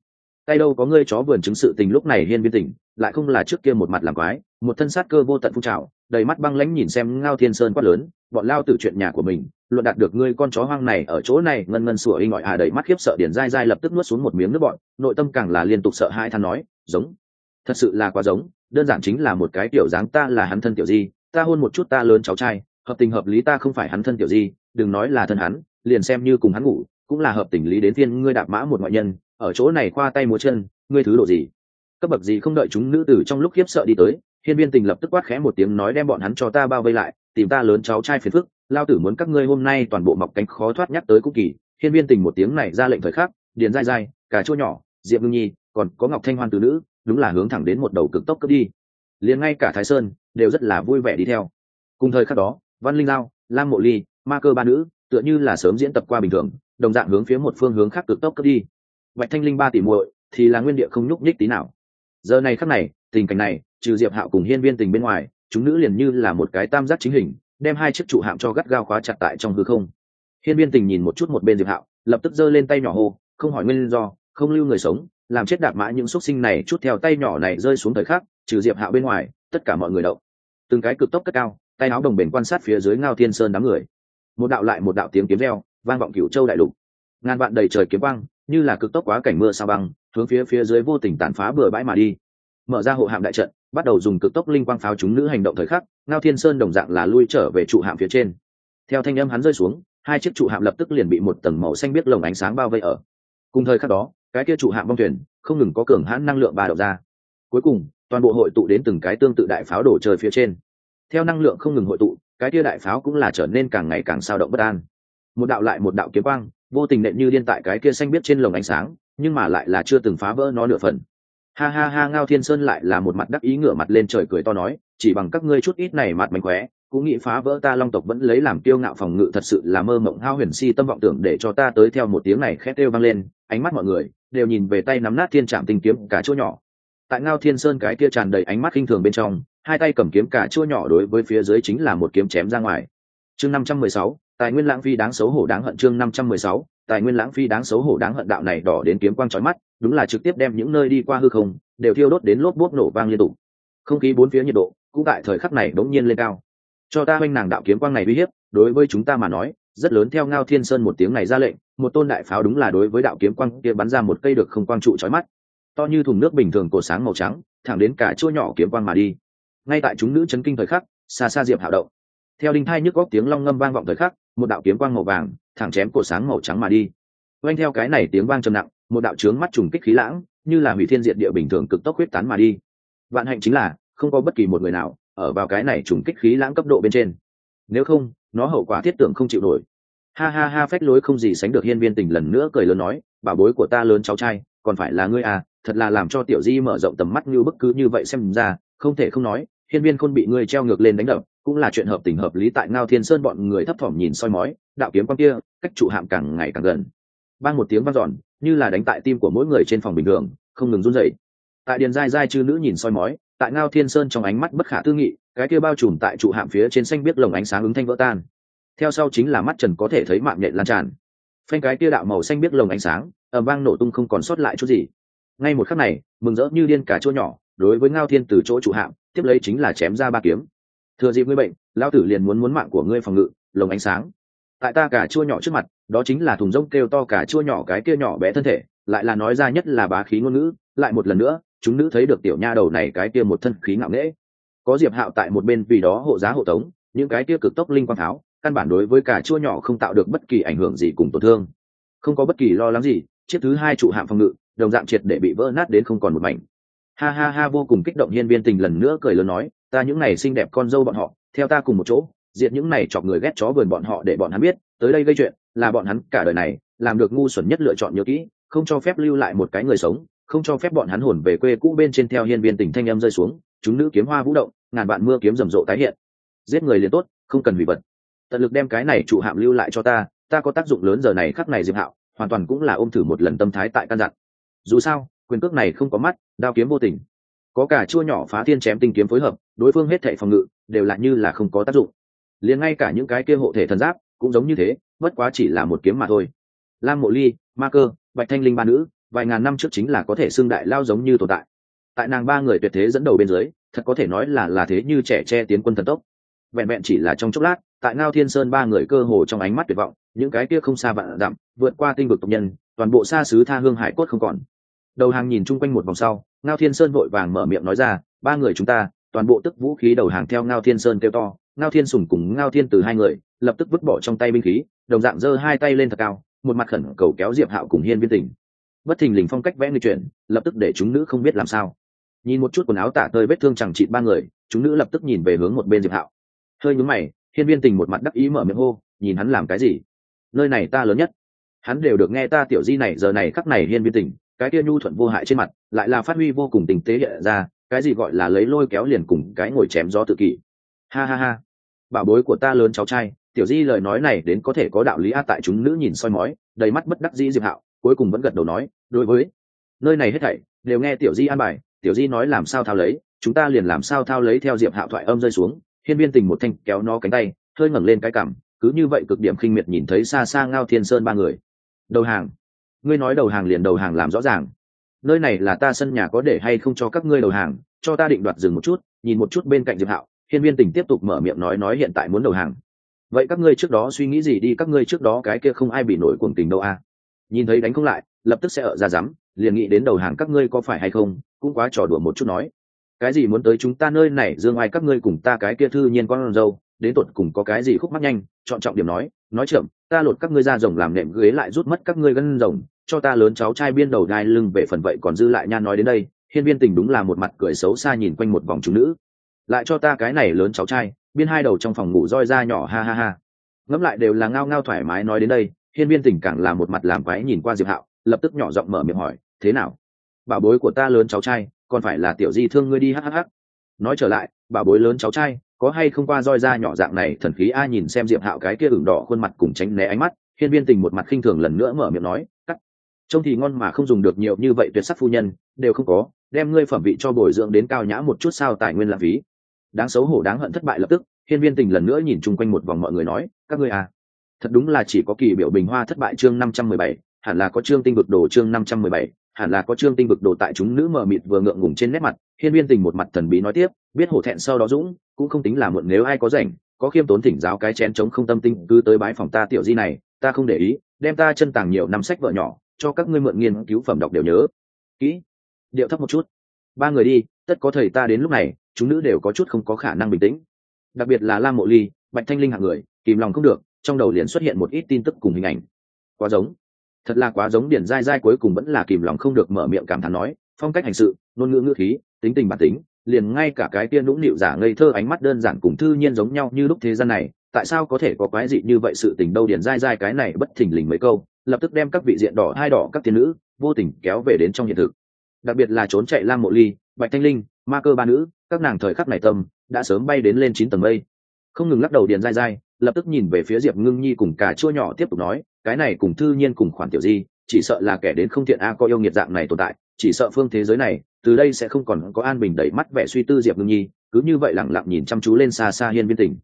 tay đâu có ngươi chó vườn chứng sự tình lúc này hiên biên tình lại không là trước kia một mặt làm quái, một thân sát cơ vô tận phun trào, đầy mắt băng lãnh nhìn xem ngao thiên sơn quát lớn, bọn lao từ chuyện nhà của mình, luận đạt được ngươi con chó hoang này ở chỗ này, ngân ngân sủa inh ngọi à đầy mắt khiếp sợ điển dai dai lập tức nuốt xuống một miếng nước bọn nội tâm càng là liên tục sợ hai than nói, giống, thật sự là quá giống, đơn giản chính là một cái tiểu dáng ta là hắn thân tiểu di, ta hôn một chút ta lớn cháu trai, hợp tình hợp lý ta không phải hắn thân tiểu di, đừng nói là thân hắn, liền xem như cùng hắn ngủ cũng là hợp tình lý đến thiên ngươi đạp mã một ngoại nhân, ở chỗ này khoa tay múa chân, ngươi thứ độ gì? Cấp bậc gì không đợi chúng nữ tử trong lúc khiếp sợ đi tới, hiên viên tình lập tức quát khẽ một tiếng nói đem bọn hắn cho ta bao vây lại, tìm ta lớn cháu trai phiền phức, lao tử muốn các ngươi hôm nay toàn bộ mọc cánh khó thoát nhắc tới cúc kỳ. Hiên viên tình một tiếng này ra lệnh thời khắc, điền dai dai cả chỗ nhỏ, diệp ngưng nhi, còn có ngọc thanh hoan từ nữ, đúng là hướng thẳng đến một đầu cực tốc cấp đi. Liền ngay cả thái sơn đều rất là vui vẻ đi theo. Cùng thời khắc đó, văn linh lao lam mộ ly, ma cơ ba nữ, tựa như là sớm diễn tập qua bình thường đồng dạng hướng phía một phương hướng khác cực tốc cướp đi. Bạch thanh linh ba tỷ muội thì là nguyên địa không nhúc nhích tí nào. Giờ này khắc này, tình cảnh này, trừ diệp hạo cùng hiên viên tình bên ngoài, chúng nữ liền như là một cái tam giác chính hình, đem hai chiếc trụ hạm cho gắt gao khóa chặt tại trong hư không. Hiên viên tình nhìn một chút một bên diệp hạo, lập tức giơ lên tay nhỏ hô, không hỏi nguyên do, không lưu người sống, làm chết đạp mã những xuất sinh này chút theo tay nhỏ này rơi xuống thời khắc, trừ diệp hạo bên ngoài, tất cả mọi người động. từng cái cực tốc cất cao, tay áo đồng bền quan sát phía dưới ngao thiên sơn đám người. Một đạo lại một đạo tiếng kiếm reo vang vọng cửu châu đại lục. Ngàn vạn đầy trời kiếm băng như là cực tốc quá cảnh mưa sao băng, hướng phía phía dưới vô tình tàn phá bừa bãi mà đi. Mở ra hộ hạm đại trận, bắt đầu dùng cực tốc linh quang pháo chúng nữ hành động thời khắc, ngao thiên sơn đồng dạng là lui trở về trụ hạm phía trên. Theo thanh âm hắn rơi xuống, hai chiếc trụ hạm lập tức liền bị một tầng màu xanh biết lồng ánh sáng bao vây ở. Cùng thời khắc đó, cái kia trụ hạm bong thuyền, không ngừng có cường hãn năng lượng ba đậu ra. Cuối cùng, toàn bộ hội tụ đến từng cái tương tự đại pháo đổ trời phía trên. Theo năng lượng không ngừng hội tụ, cái kia đại pháo cũng là trở nên càng ngày càng sao động bất an một đạo lại một đạo kiếm quang, vô tình nện như điên tại cái kia xanh biết trên lồng ánh sáng, nhưng mà lại là chưa từng phá vỡ nó nửa phần. Ha ha ha, ngao thiên sơn lại là một mặt đắc ý ngửa mặt lên trời cười to nói, chỉ bằng các ngươi chút ít này mặt mánh khóe, cũng nghĩ phá vỡ ta long tộc vẫn lấy làm kiêu ngạo phòng ngự thật sự là mơ mộng hao huyền si tâm vọng tưởng để cho ta tới theo một tiếng này khét kêu vang lên, ánh mắt mọi người đều nhìn về tay nắm nát thiên trạm tinh kiếm cả chỗ nhỏ. Tại ngao thiên sơn cái kia tràn đầy ánh mắt khinh thường bên trong, hai tay cầm kiếm cả chỗ nhỏ đối với phía dưới chính là một kiếm chém ra ngoài. Chương năm trăm mười sáu tài nguyên lãng phi đáng xấu hổ đáng hận chương năm trăm mười sáu, tài nguyên lãng phi đáng xấu hổ đáng hận đạo này đỏ đến kiếm quang trói mắt, đúng là trực tiếp đem những nơi đi qua hư không, đều thiêu đốt đến lốp bốt nổ vang liên tục. Không khí bốn phía nhiệt độ cũng tại thời khắc này đống nhiên lên cao. Cho ta oanh nàng đạo kiếm quang này uy hiếp, đối với chúng ta mà nói, rất lớn theo ngao thiên sơn một tiếng này ra lệnh, một tôn đại pháo đúng là đối với đạo kiếm quang kia bắn ra một cây được không quang trụ trói mắt. To như thùng nước bình thường cổ sáng màu trắng, thẳng đến cả chỗ nhỏ kiếm quang mà đi. Ngay tại chúng nữ chấn kinh thời khắc, xa xa diệp hạo động theo đinh thai nhức góc tiếng long ngâm vang vọng thời khắc, một đạo kiếm quang màu vàng, thẳng chém cổ sáng màu trắng mà đi. Oanh theo cái này tiếng vang trầm nặng, một đạo trướng mắt trùng kích khí lãng, như là hủy thiên diện địa bình thường cực tốc huyết tán mà đi. Vạn hạnh chính là, không có bất kỳ một người nào ở vào cái này trùng kích khí lãng cấp độ bên trên. Nếu không, nó hậu quả thiết tưởng không chịu nổi. Ha ha ha, phách lối không gì sánh được hiên viên tình lần nữa cười lớn nói, bảo bối của ta lớn cháu trai, còn phải là ngươi à thật là làm cho tiểu di mở rộng tầm mắt như bất cứ như vậy xem ra, không thể không nói, hiên viên khôn bị ngươi treo ngược lên đánh đập cũng là chuyện hợp tình hợp lý tại ngao thiên sơn bọn người thấp thỏm nhìn soi mói, đạo kiếm quan kia, cách trụ hạm càng ngày càng gần. Ban một tiếng vang dọn, như là đánh tại tim của mỗi người trên phòng bình thường, không ngừng run rẩy. Tại điền dai dai chư nữ nhìn soi mói, tại ngao thiên sơn trong ánh mắt bất khả tư nghị, cái kia bao trùm tại trụ hạm phía trên xanh biết lồng ánh sáng ứng thanh vỡ tan. Theo sau chính là mắt trần có thể thấy mạng nhện lan tràn. Phanh cái kia đạo màu xanh biết lồng ánh sáng ở vang nổ tung không còn sót lại chút gì. Ngay một khắc này, mừng rỡ như điên cả chỗ nhỏ, đối với ngao thiên từ chỗ trụ hạm, tiếp lấy chính là chém ra ba kiếm thừa dịp ngươi bệnh lao tử liền muốn muốn mạng của ngươi phòng ngự, lồng ánh sáng. Tại ta cả chua nhỏ trước mặt, đó chính là thùng rông kêu to cả chua nhỏ cái kia nhỏ bé thân thể, lại là nói ra nhất là bá khí ngôn ngữ, lại một lần nữa, chúng nữ thấy được tiểu nha đầu này cái kia một thân khí ngạo nghễ. Có diệp hạo tại một bên vì đó hộ giá hộ tống, những cái kia cực tốc linh quang tháo, căn bản đối với cả chua nhỏ không tạo được bất kỳ ảnh hưởng gì cùng tổn thương. Không có bất kỳ lo lắng gì, chiếc thứ hai trụ hạm phòng ngự, đồng dạng triệt để bị vỡ nát đến không còn một mảnh. Ha ha ha, vô cùng kích động hiên viên tình lần nữa cười lớn nói ta những này xinh đẹp con dâu bọn họ, theo ta cùng một chỗ, diệt những này chọc người ghét chó vườn bọn họ để bọn hắn biết, tới đây gây chuyện, là bọn hắn cả đời này, làm được ngu xuẩn nhất lựa chọn nhớ kỹ, không cho phép lưu lại một cái người sống, không cho phép bọn hắn hồn về quê cũ bên trên theo hiên viên tỉnh thanh em rơi xuống, chúng nữ kiếm hoa vũ động, ngàn vạn mưa kiếm rầm rộ tái hiện. Giết người liền tốt, không cần hủy vật. Tận lực đem cái này trụ hạm lưu lại cho ta ta có tác dụng lớn giờ này khắc này diệp hạo, hoàn toàn cũng là ôm thử một lần tâm thái tại căn dặn. Dù sao, quyền cước này không có mắt, đao kiếm vô tình. Có cả chua nhỏ phá thiên chém tinh kiếm phối hợp đối phương hết thệ phòng ngự đều là như là không có tác dụng. Liền ngay cả những cái kia hộ thể thần giáp cũng giống như thế, bất quá chỉ là một kiếm mà thôi. Lam mộ ly, ma cơ, bạch thanh linh ba nữ, vài ngàn năm trước chính là có thể xưng đại lao giống như tồn tại. Tại nàng ba người tuyệt thế dẫn đầu bên dưới, thật có thể nói là là thế như trẻ che tiến quân thần tốc. Vẹn vẹn chỉ là trong chốc lát, tại ngao thiên sơn ba người cơ hồ trong ánh mắt tuyệt vọng, những cái kia không xa vạn dặm, vượt qua tinh vực tộc nhân, toàn bộ xa xứ tha hương hải cốt không còn. Đầu hàng nhìn chung quanh một vòng sau, ngao thiên sơn vội vàng mở miệng nói ra, ba người chúng ta toàn bộ tức vũ khí đầu hàng theo ngao thiên sơn kêu to, ngao thiên sùng cùng ngao thiên từ hai người, lập tức vứt bỏ trong tay binh khí, đồng dạng giơ hai tay lên thật cao, một mặt khẩn cầu kéo diệp hạo cùng hiên viên tình. Bất thình lình phong cách vẽ người chuyển, lập tức để chúng nữ không biết làm sao. Nhìn một chút quần áo tả tơi vết thương chẳng trị ba người, chúng nữ lập tức nhìn về hướng một bên diệp hạo. Hơi nhúng mày, hiên viên tình một mặt đắc ý mở miệng hô, nhìn hắn làm cái gì? Nơi này ta lớn nhất. Hắn đều được nghe ta tiểu di này, giờ này khắc này hiên viên tình, cái kia nhu thuận vô hại trên mặt, lại là phát huy vô cùng tình tế hiện ra cái gì gọi là lấy lôi kéo liền cùng cái ngồi chém gió tự kỷ. Ha ha ha. Bảo bối của ta lớn cháu trai, tiểu di lời nói này đến có thể có đạo lý a tại chúng nữ nhìn soi mói, đầy mắt bất đắc dĩ diệp hạo, cuối cùng vẫn gật đầu nói, đối với nơi này hết thảy, đều nghe tiểu di an bài, tiểu di nói làm sao thao lấy, chúng ta liền làm sao thao lấy theo diệp hạo thoại âm rơi xuống. Hiên viên tình một thanh kéo nó cánh tay, hơi ngẩng lên cái cằm, cứ như vậy cực điểm khinh miệt nhìn thấy xa xa ngao thiên sơn ba người. Đầu hàng. Ngươi nói đầu hàng liền đầu hàng làm rõ ràng nơi này là ta sân nhà có để hay không cho các ngươi đầu hàng, cho ta định đoạt dừng một chút, nhìn một chút bên cạnh diệp hạo, hiên viên tình tiếp tục mở miệng nói nói hiện tại muốn đầu hàng. Vậy các ngươi trước đó suy nghĩ gì đi, các ngươi trước đó cái kia không ai bị nổi cuồng tình đâu a nhìn thấy đánh không lại, lập tức sẽ ở ra rắm, liền nghĩ đến đầu hàng các ngươi có phải hay không, cũng quá trò đùa một chút nói. Cái gì muốn tới chúng ta nơi này, dương ai các ngươi cùng ta cái kia thư nhiên con dâu, đến tột cùng có cái gì khúc mắc nhanh, chọn trọng điểm nói. Nói chậm, ta lột các ngươi ra rồng làm nệm ghế lại rút mất các ngươi gân rồng cho ta lớn cháu trai biên đầu đai lưng về phần vậy còn dư lại nha nói đến đây, hiên viên tình đúng là một mặt cười xấu xa nhìn quanh một vòng chúng nữ. Lại cho ta cái này lớn cháu trai, biên hai đầu trong phòng ngủ roi ra nhỏ ha ha ha. Ngẫm lại đều là ngao ngao thoải mái nói đến đây, hiên viên tình càng là một mặt làm quái nhìn qua diệp hạo, lập tức nhỏ giọng mở miệng hỏi, thế nào? Bảo bối của ta lớn cháu trai, còn phải là tiểu di thương ngươi đi hhh nói trở lại bảo bối lớn cháu trai, có hay không qua roi ra nhỏ dạng này? Thần khí a nhìn xem diệp hạo cái kia ửng đỏ khuôn mặt cùng tránh né ánh mắt, hiên viên tình một mặt khinh thường lần nữa mở miệng nói trông thì ngon mà không dùng được nhiều như vậy tuyệt sắc phu nhân, đều không có, đem ngươi phẩm vị cho bồi dưỡng đến cao nhã một chút sao tài nguyên lãng phí. Đáng xấu hổ đáng hận thất bại lập tức, hiên viên tình lần nữa nhìn chung quanh một vòng mọi người nói, các ngươi à thật đúng là chỉ có kỳ biểu bình hoa thất bại chương năm trăm mười bảy, hẳn là có chương tinh vực đồ chương năm trăm mười bảy, hẳn là có chương tinh vực đồ tại chúng nữ mờ mịt vừa ngượng ngùng trên nét mặt, hiên viên tình một mặt thần bí nói tiếp, biết hổ thẹn sau đó dũng, cũng không tính là muộn nếu ai có rảnh, có khiêm tốn thỉnh giáo cái chén chống không tâm tinh, cứ tới bái phòng ta tiểu di này, ta không để ý, đem ta chân tàng nhiều năm sách vợ nhỏ cho các ngươi mượn nghiên cứu phẩm đọc đều nhớ. Kỹ. Điệu thấp một chút. Ba người đi, tất có thầy ta đến lúc này, chúng nữ đều có chút không có khả năng bình tĩnh. Đặc biệt là lam mộ ly, bạch thanh linh hạng người, kìm lòng không được, trong đầu liền xuất hiện một ít tin tức cùng hình ảnh. Quá giống. Thật là quá giống điển dai dai cuối cùng vẫn là kìm lòng không được mở miệng cảm thán nói, phong cách hành sự, ngôn ngữ ngữ khí, tính tình bản tính, liền ngay cả cái tiên nũng nịu giả ngây thơ ánh mắt đơn giản cùng thư nhiên giống nhau như lúc thế gian này, tại sao có thể có quái dị như vậy sự tình đâu điển dai dai cái này bất thình lình mấy câu lập tức đem các vị diện đỏ hai đỏ các tiên nữ vô tình kéo về đến trong hiện thực. Đặc biệt là trốn chạy lam mộ ly bạch thanh linh ma cơ ba nữ các nàng thời khắc này tâm đã sớm bay đến lên chín tầng mây. Không ngừng lắc đầu điền dai dai lập tức nhìn về phía diệp ngưng nhi cùng cả chua nhỏ tiếp tục nói cái này cùng thư nhiên cùng khoản tiểu di chỉ sợ là kẻ đến không thiện a à có yêu nghiệt dạng này tồn tại chỉ sợ phương thế giới này từ đây sẽ không còn có an bình đẩy mắt vẻ suy tư diệp ngưng nhi cứ như vậy lẳng lặng nhìn chăm chú lên xa xa hiên viên tỉnh,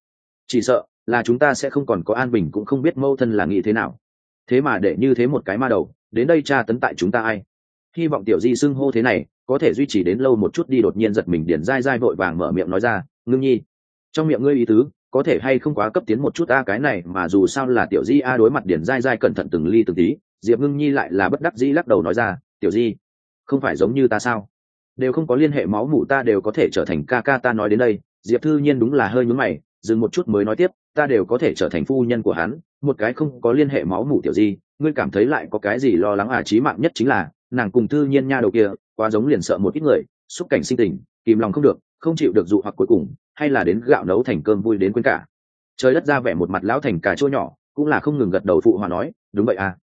chỉ sợ là chúng ta sẽ không còn có an bình cũng không biết mâu thân là nghĩ thế nào thế mà để như thế một cái ma đầu, đến đây tra tấn tại chúng ta ai? Hy vọng tiểu di xưng hô thế này, có thể duy trì đến lâu một chút đi đột nhiên giật mình điển dai dai vội vàng mở miệng nói ra, ngưng nhi, trong miệng ngươi ý tứ, có thể hay không quá cấp tiến một chút a cái này, mà dù sao là tiểu di a đối mặt điển dai dai cẩn thận từng ly từng tí. Diệp ngưng nhi lại là bất đắc dĩ lắc đầu nói ra, tiểu di, không phải giống như ta sao? Đều không có liên hệ máu mủ ta đều có thể trở thành ca ca ta nói đến đây. Diệp thư nhiên đúng là hơi nhúm mày, dừng một chút mới nói tiếp ta đều có thể trở thành phu nhân của hắn, một cái không có liên hệ máu mủ tiểu di, ngươi cảm thấy lại có cái gì lo lắng à trí mạng nhất chính là, nàng cùng thư nhiên nha đầu kia, quá giống liền sợ một ít người, xúc cảnh sinh tình, kìm lòng không được, không chịu được dụ hoặc cuối cùng, hay là đến gạo nấu thành cơm vui đến quên cả. Trời đất ra vẻ một mặt lão thành cà chua nhỏ, cũng là không ngừng gật đầu phụ hòa nói, đúng vậy à.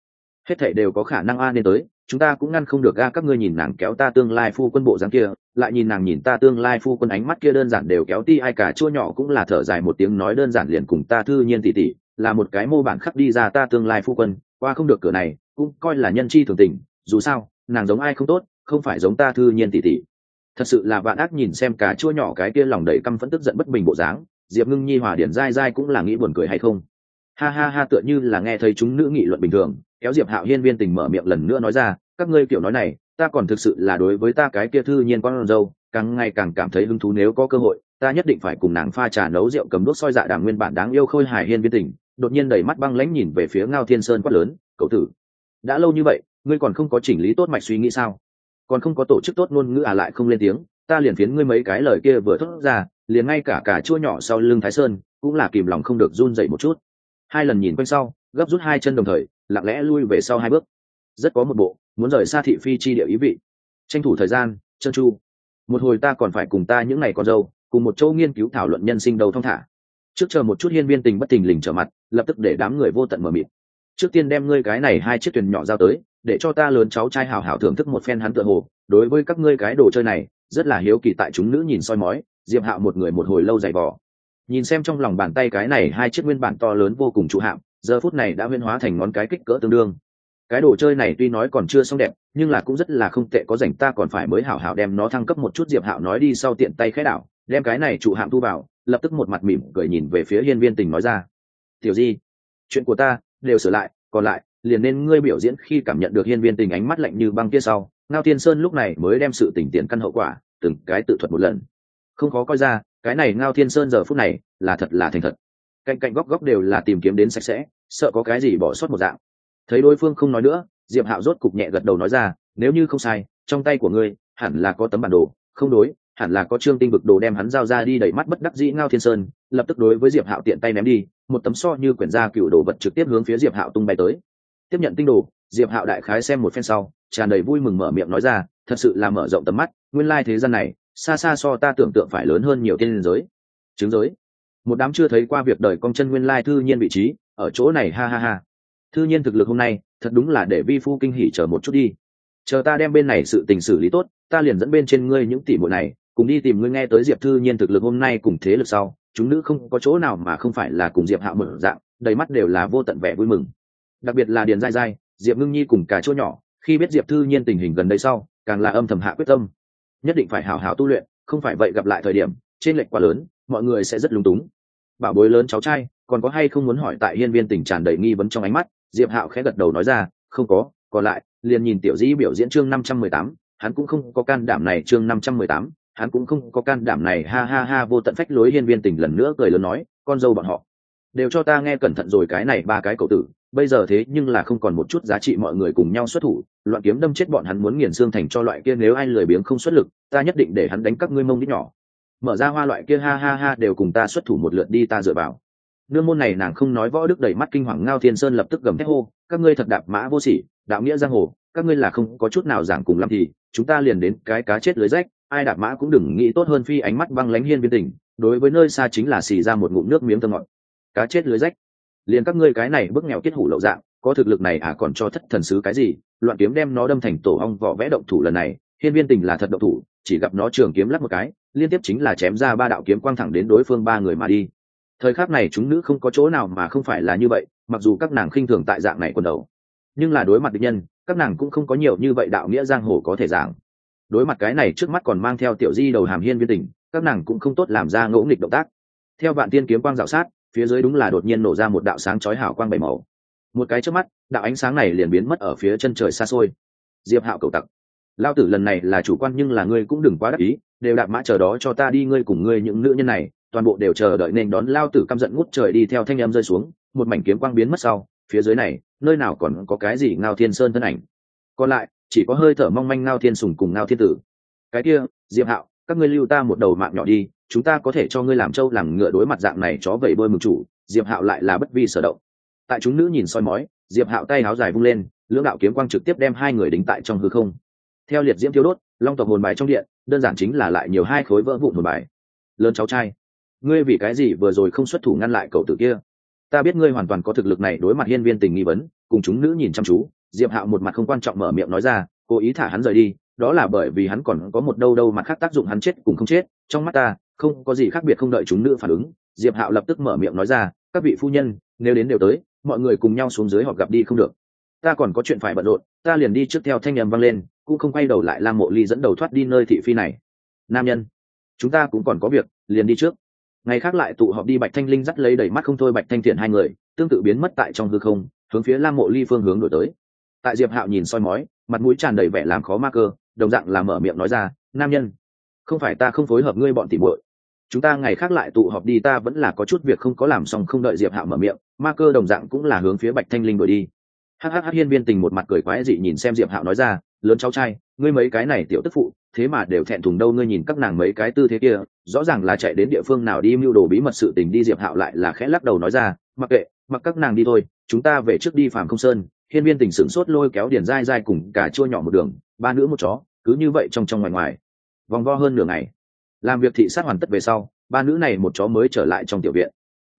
Hết thảy đều có khả năng a, nên tới chúng ta cũng ngăn không được ga các ngươi nhìn nàng kéo ta tương lai phu quân bộ dáng kia, lại nhìn nàng nhìn ta tương lai phu quân ánh mắt kia đơn giản đều kéo ti ai cả, chua nhỏ cũng là thở dài một tiếng nói đơn giản liền cùng ta thư nhiên tỉ tỉ, là một cái mô bản khắc đi ra ta tương lai phu quân, qua không được cửa này, cũng coi là nhân chi thường tình, dù sao, nàng giống ai không tốt, không phải giống ta thư nhiên tỉ tỉ. Thật sự là bạn ác nhìn xem cả chua nhỏ cái kia lòng đầy căm phẫn tức giận bất bình bộ dáng, diệp ngưng nhi hòa điển dai dai cũng là nghĩ buồn cười hay không? Ha ha ha, tựa như là nghe thấy chúng nữ nghị luận bình thường kéo diệp hạo hiên viên tình mở miệng lần nữa nói ra, các ngươi kiểu nói này, ta còn thực sự là đối với ta cái kia thư nhiên con dâu, càng ngày càng cảm thấy hứng thú nếu có cơ hội, ta nhất định phải cùng nàng pha trà nấu rượu cầm đốt soi dạ đảng nguyên bản đáng yêu khôi hài hiên viên tình. Đột nhiên đầy mắt băng lãnh nhìn về phía ngao thiên sơn quát lớn, cậu tử, đã lâu như vậy, ngươi còn không có chỉnh lý tốt mạch suy nghĩ sao? Còn không có tổ chức tốt ngôn ngữ à lại không lên tiếng, ta liền phiến ngươi mấy cái lời kia vừa thốt ra, liền ngay cả cả chua nhỏ sau lưng thái sơn cũng là kìm lòng không được run dậy một chút. Hai lần nhìn quanh sau, gấp rút hai chân đồng thời lặng lẽ lui về sau hai bước. Rất có một bộ, muốn rời xa thị phi chi địa ý vị. Tranh thủ thời gian, chân chu. Một hồi ta còn phải cùng ta những ngày con dâu, cùng một châu nghiên cứu thảo luận nhân sinh đầu thong thả. Trước chờ một chút hiên viên tình bất tình lình trở mặt, lập tức để đám người vô tận mờ mịt. Trước tiên đem ngươi cái này hai chiếc thuyền nhỏ giao tới, để cho ta lớn cháu trai hào hào thưởng thức một phen hắn tựa hồ. Đối với các ngươi cái đồ chơi này, rất là hiếu kỳ tại chúng nữ nhìn soi mói, diệp hạo một người một hồi lâu dày vò. Nhìn xem trong lòng bàn tay cái này hai chiếc nguyên bản to lớn vô cùng trụ hạm giờ phút này đã huyên hóa thành ngón cái kích cỡ tương đương. Cái đồ chơi này tuy nói còn chưa xong đẹp, nhưng là cũng rất là không tệ, có rảnh ta còn phải mới hảo hảo đem nó thăng cấp một chút, diệp hạo nói đi sau tiện tay khẽ đảo, đem cái này trụ hạng thu vào, lập tức một mặt mỉm cười nhìn về phía hiên viên tình nói ra. Tiểu di, chuyện của ta đều sửa lại, còn lại liền nên ngươi biểu diễn khi cảm nhận được hiên viên tình ánh mắt lạnh như băng kia sau. Ngao thiên sơn lúc này mới đem sự tỉnh tiền căn hậu quả, từng cái tự thuật một lần. Không khó coi ra, cái này ngao thiên sơn giờ phút này là thật là thành thật cạnh cạnh góc góc đều là tìm kiếm đến sạch sẽ, sợ có cái gì bỏ sót một dạng. Thấy đối phương không nói nữa, diệp hạo rốt cục nhẹ gật đầu nói ra, nếu như không sai, trong tay của ngươi hẳn là có tấm bản đồ, không đối, hẳn là có trương tinh vực đồ đem hắn giao ra đi đẩy mắt bất đắc dĩ ngao thiên sơn, lập tức đối với diệp hạo tiện tay ném đi, một tấm so như quyển gia cựu đồ vật trực tiếp hướng phía diệp hạo tung bay tới. Tiếp nhận tinh đồ, diệp hạo đại khái xem một phen sau, tràn đầy vui mừng mở miệng nói ra, thật sự là mở rộng tầm mắt, nguyên lai thế gian này, xa xa so ta tưởng tượng phải lớn hơn nhiều thiên giới. Chứng giới một đám chưa thấy qua việc đời công chân nguyên lai thư nhiên vị trí, ở chỗ này, ha ha ha. Thư nhiên thực lực hôm nay, thật đúng là để vi phu kinh hỉ chờ một chút đi. Chờ ta đem bên này sự tình xử lý tốt, ta liền dẫn bên trên ngươi những tỷ muội này, cùng đi tìm ngươi nghe tới diệp thư nhiên thực lực hôm nay cùng thế lực sau, chúng nữ không có chỗ nào mà không phải là cùng diệp hạ mở dạng, đầy mắt đều là vô tận vẻ vui mừng. Đặc biệt là điền dai dai diệp ngưng nhi cùng cả chỗ nhỏ, khi biết diệp thư nhiên tình hình gần đây sau, càng là âm thầm hạ quyết tâm. Nhất định phải hảo hảo tu luyện, không phải vậy gặp lại thời điểm, trên lệnh quá lớn mọi người sẽ rất lúng túng. Bảo bối lớn cháu trai, còn có hay không muốn hỏi tại hiên viên tình tràn đầy nghi vấn trong ánh mắt, diệp hạo khẽ gật đầu nói ra, không có, còn lại, liền nhìn tiểu dĩ biểu diễn chương năm trăm mười tám, hắn cũng không có can đảm này chương năm trăm mười tám, hắn cũng không có can đảm này, ha ha ha, vô tận phách lối hiên viên tình lần nữa cười lớn nói, con dâu bọn họ, đều cho ta nghe cẩn thận rồi cái này ba cái cậu tử, bây giờ thế nhưng là không còn một chút giá trị mọi người cùng nhau xuất thủ, loạn kiếm đâm chết bọn hắn muốn nghiền xương thành cho loại kia nếu ai lười biếng không xuất lực, ta nhất định để hắn đánh các ngươi mông đít nhỏ mở ra hoa loại kia ha ha ha đều cùng ta xuất thủ một lượt đi ta dựa vào. Nương môn này nàng không nói võ đức đầy mắt kinh hoàng, ngao thiên sơn lập tức gầm thét hô, các ngươi thật đạp mã vô sỉ, đạo nghĩa giang hồ, các ngươi là không có chút nào giảng cùng làm thì, chúng ta liền đến cái cá chết lưới rách, ai đạp mã cũng đừng nghĩ tốt hơn phi ánh mắt băng lánh hiên viên tỉnh, đối với nơi xa chính là xì ra một ngụm nước miếng thơ ngọt. Cá chết lưới rách. Liền các ngươi cái này bước nghèo kết hủ lậu dạng, có thực lực này à còn cho thất thần sứ cái gì, loạn kiếm đem nó đâm thành tổ ong vỏ vẽ động thủ lần này, hiên viên tỉnh là thật động thủ chỉ gặp nó trường kiếm lắp một cái, liên tiếp chính là chém ra ba đạo kiếm quang thẳng đến đối phương ba người mà đi. Thời khắc này chúng nữ không có chỗ nào mà không phải là như vậy, mặc dù các nàng khinh thường tại dạng này quần đầu. Nhưng là đối mặt địch nhân, các nàng cũng không có nhiều như vậy đạo nghĩa giang hồ có thể giảng. Đối mặt cái này trước mắt còn mang theo tiểu di đầu hàm hiên viên tình, các nàng cũng không tốt làm ra ngỗ nghịch động tác. Theo vạn tiên kiếm quang dạo sát, phía dưới đúng là đột nhiên nổ ra một đạo sáng chói hảo quang bảy màu. Một cái trước mắt, đạo ánh sáng này liền biến mất ở phía chân trời xa xôi. Diệp hạo cầu tặc lao tử lần này là chủ quan nhưng là ngươi cũng đừng quá đắc ý, đều đạp mã chờ đó cho ta đi ngươi cùng ngươi những nữ nhân này, toàn bộ đều chờ đợi nên đón lao tử căm giận ngút trời đi theo thanh em rơi xuống, một mảnh kiếm quang biến mất sau, phía dưới này, nơi nào còn có cái gì ngao thiên sơn thân ảnh. Còn lại, chỉ có hơi thở mong manh ngao thiên sùng cùng ngao thiên tử. Cái kia, diệp hạo, các ngươi lưu ta một đầu mạng nhỏ đi, chúng ta có thể cho ngươi làm trâu làm ngựa đối mặt dạng này chó vẩy bơi mừng chủ, diệp hạo lại là bất vi sở động. Tại chúng nữ nhìn soi mói, diệp hạo tay áo dài vung lên, lưỡng đạo kiếm quang trực tiếp đem hai người đính tại trong hư không theo liệt diễm thiếu đốt, long tộc hồn bài trong điện, đơn giản chính là lại nhiều hai khối vỡ vụn hồn bài. Lớn cháu trai, ngươi vì cái gì vừa rồi không xuất thủ ngăn lại cậu tử kia? Ta biết ngươi hoàn toàn có thực lực này đối mặt hiên viên tình nghi vấn, cùng chúng nữ nhìn chăm chú, diệp hạo một mặt không quan trọng mở miệng nói ra, cố ý thả hắn rời đi, đó là bởi vì hắn còn có một đâu đâu mặt khác tác dụng hắn chết cùng không chết, trong mắt ta, không có gì khác biệt không đợi chúng nữ phản ứng, diệp hạo lập tức mở miệng nói ra, các vị phu nhân, nếu đến đều tới, mọi người cùng nhau xuống dưới họ gặp đi không được. Ta còn có chuyện phải bận rộn, ta liền đi trước theo thanh nhầm vang lên cũng không quay đầu lại lam mộ ly dẫn đầu thoát đi nơi thị phi này. Nam nhân, chúng ta cũng còn có việc, liền đi trước. Ngày khác lại tụ họp đi bạch thanh linh dắt lấy đầy mắt không thôi bạch thanh thiện hai người, tương tự biến mất tại trong hư không, hướng phía lam mộ ly phương hướng đổi tới. Tại diệp hạo nhìn soi mói, mặt mũi tràn đầy vẻ làm khó ma cơ, đồng dạng là mở miệng nói ra, nam nhân, không phải ta không phối hợp ngươi bọn tỉ muội. Chúng ta ngày khác lại tụ họp đi, ta vẫn là có chút việc không có làm xong không đợi diệp hạo mở miệng, ma cơ đồng dạng cũng là hướng phía bạch thanh linh đổi đi. Hhh hiên viên tình một mặt cười quái dị nhìn xem diệp hạo nói ra lớn cháu trai, ngươi mấy cái này tiểu tức phụ, thế mà đều thẹn thùng đâu ngươi nhìn các nàng mấy cái tư thế kia, rõ ràng là chạy đến địa phương nào đi mưu đồ bí mật sự tình đi diệp hạo lại là khẽ lắc đầu nói ra, mặc kệ, mặc các nàng đi thôi, chúng ta về trước đi phàm không sơn, hiên viên tỉnh sửng sốt lôi kéo điền dai dai cùng cả chua nhỏ một đường, ba nữ một chó, cứ như vậy trong trong ngoài ngoài. Vòng vo hơn nửa ngày. Làm việc thị sát hoàn tất về sau, ba nữ này một chó mới trở lại trong tiểu viện.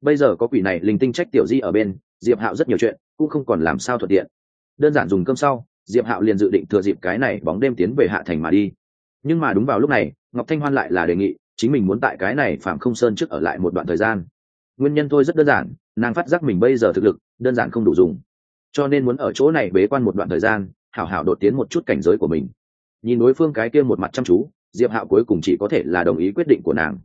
Bây giờ có quỷ này linh tinh trách tiểu di ở bên, diệp hạo rất nhiều chuyện, cũng không còn làm sao thuận tiện. Đơn giản dùng cơm sau diệp hạo liền dự định thừa dịp cái này bóng đêm tiến về hạ thành mà đi. Nhưng mà đúng vào lúc này, ngọc thanh hoan lại là đề nghị, chính mình muốn tại cái này phạm không sơn trước ở lại một đoạn thời gian. Nguyên nhân thôi rất đơn giản, nàng phát giác mình bây giờ thực lực, đơn giản không đủ dùng. Cho nên muốn ở chỗ này bế quan một đoạn thời gian, hảo hảo đột tiến một chút cảnh giới của mình. Nhìn đối phương cái kia một mặt chăm chú, diệp hạo cuối cùng chỉ có thể là đồng ý quyết định của nàng.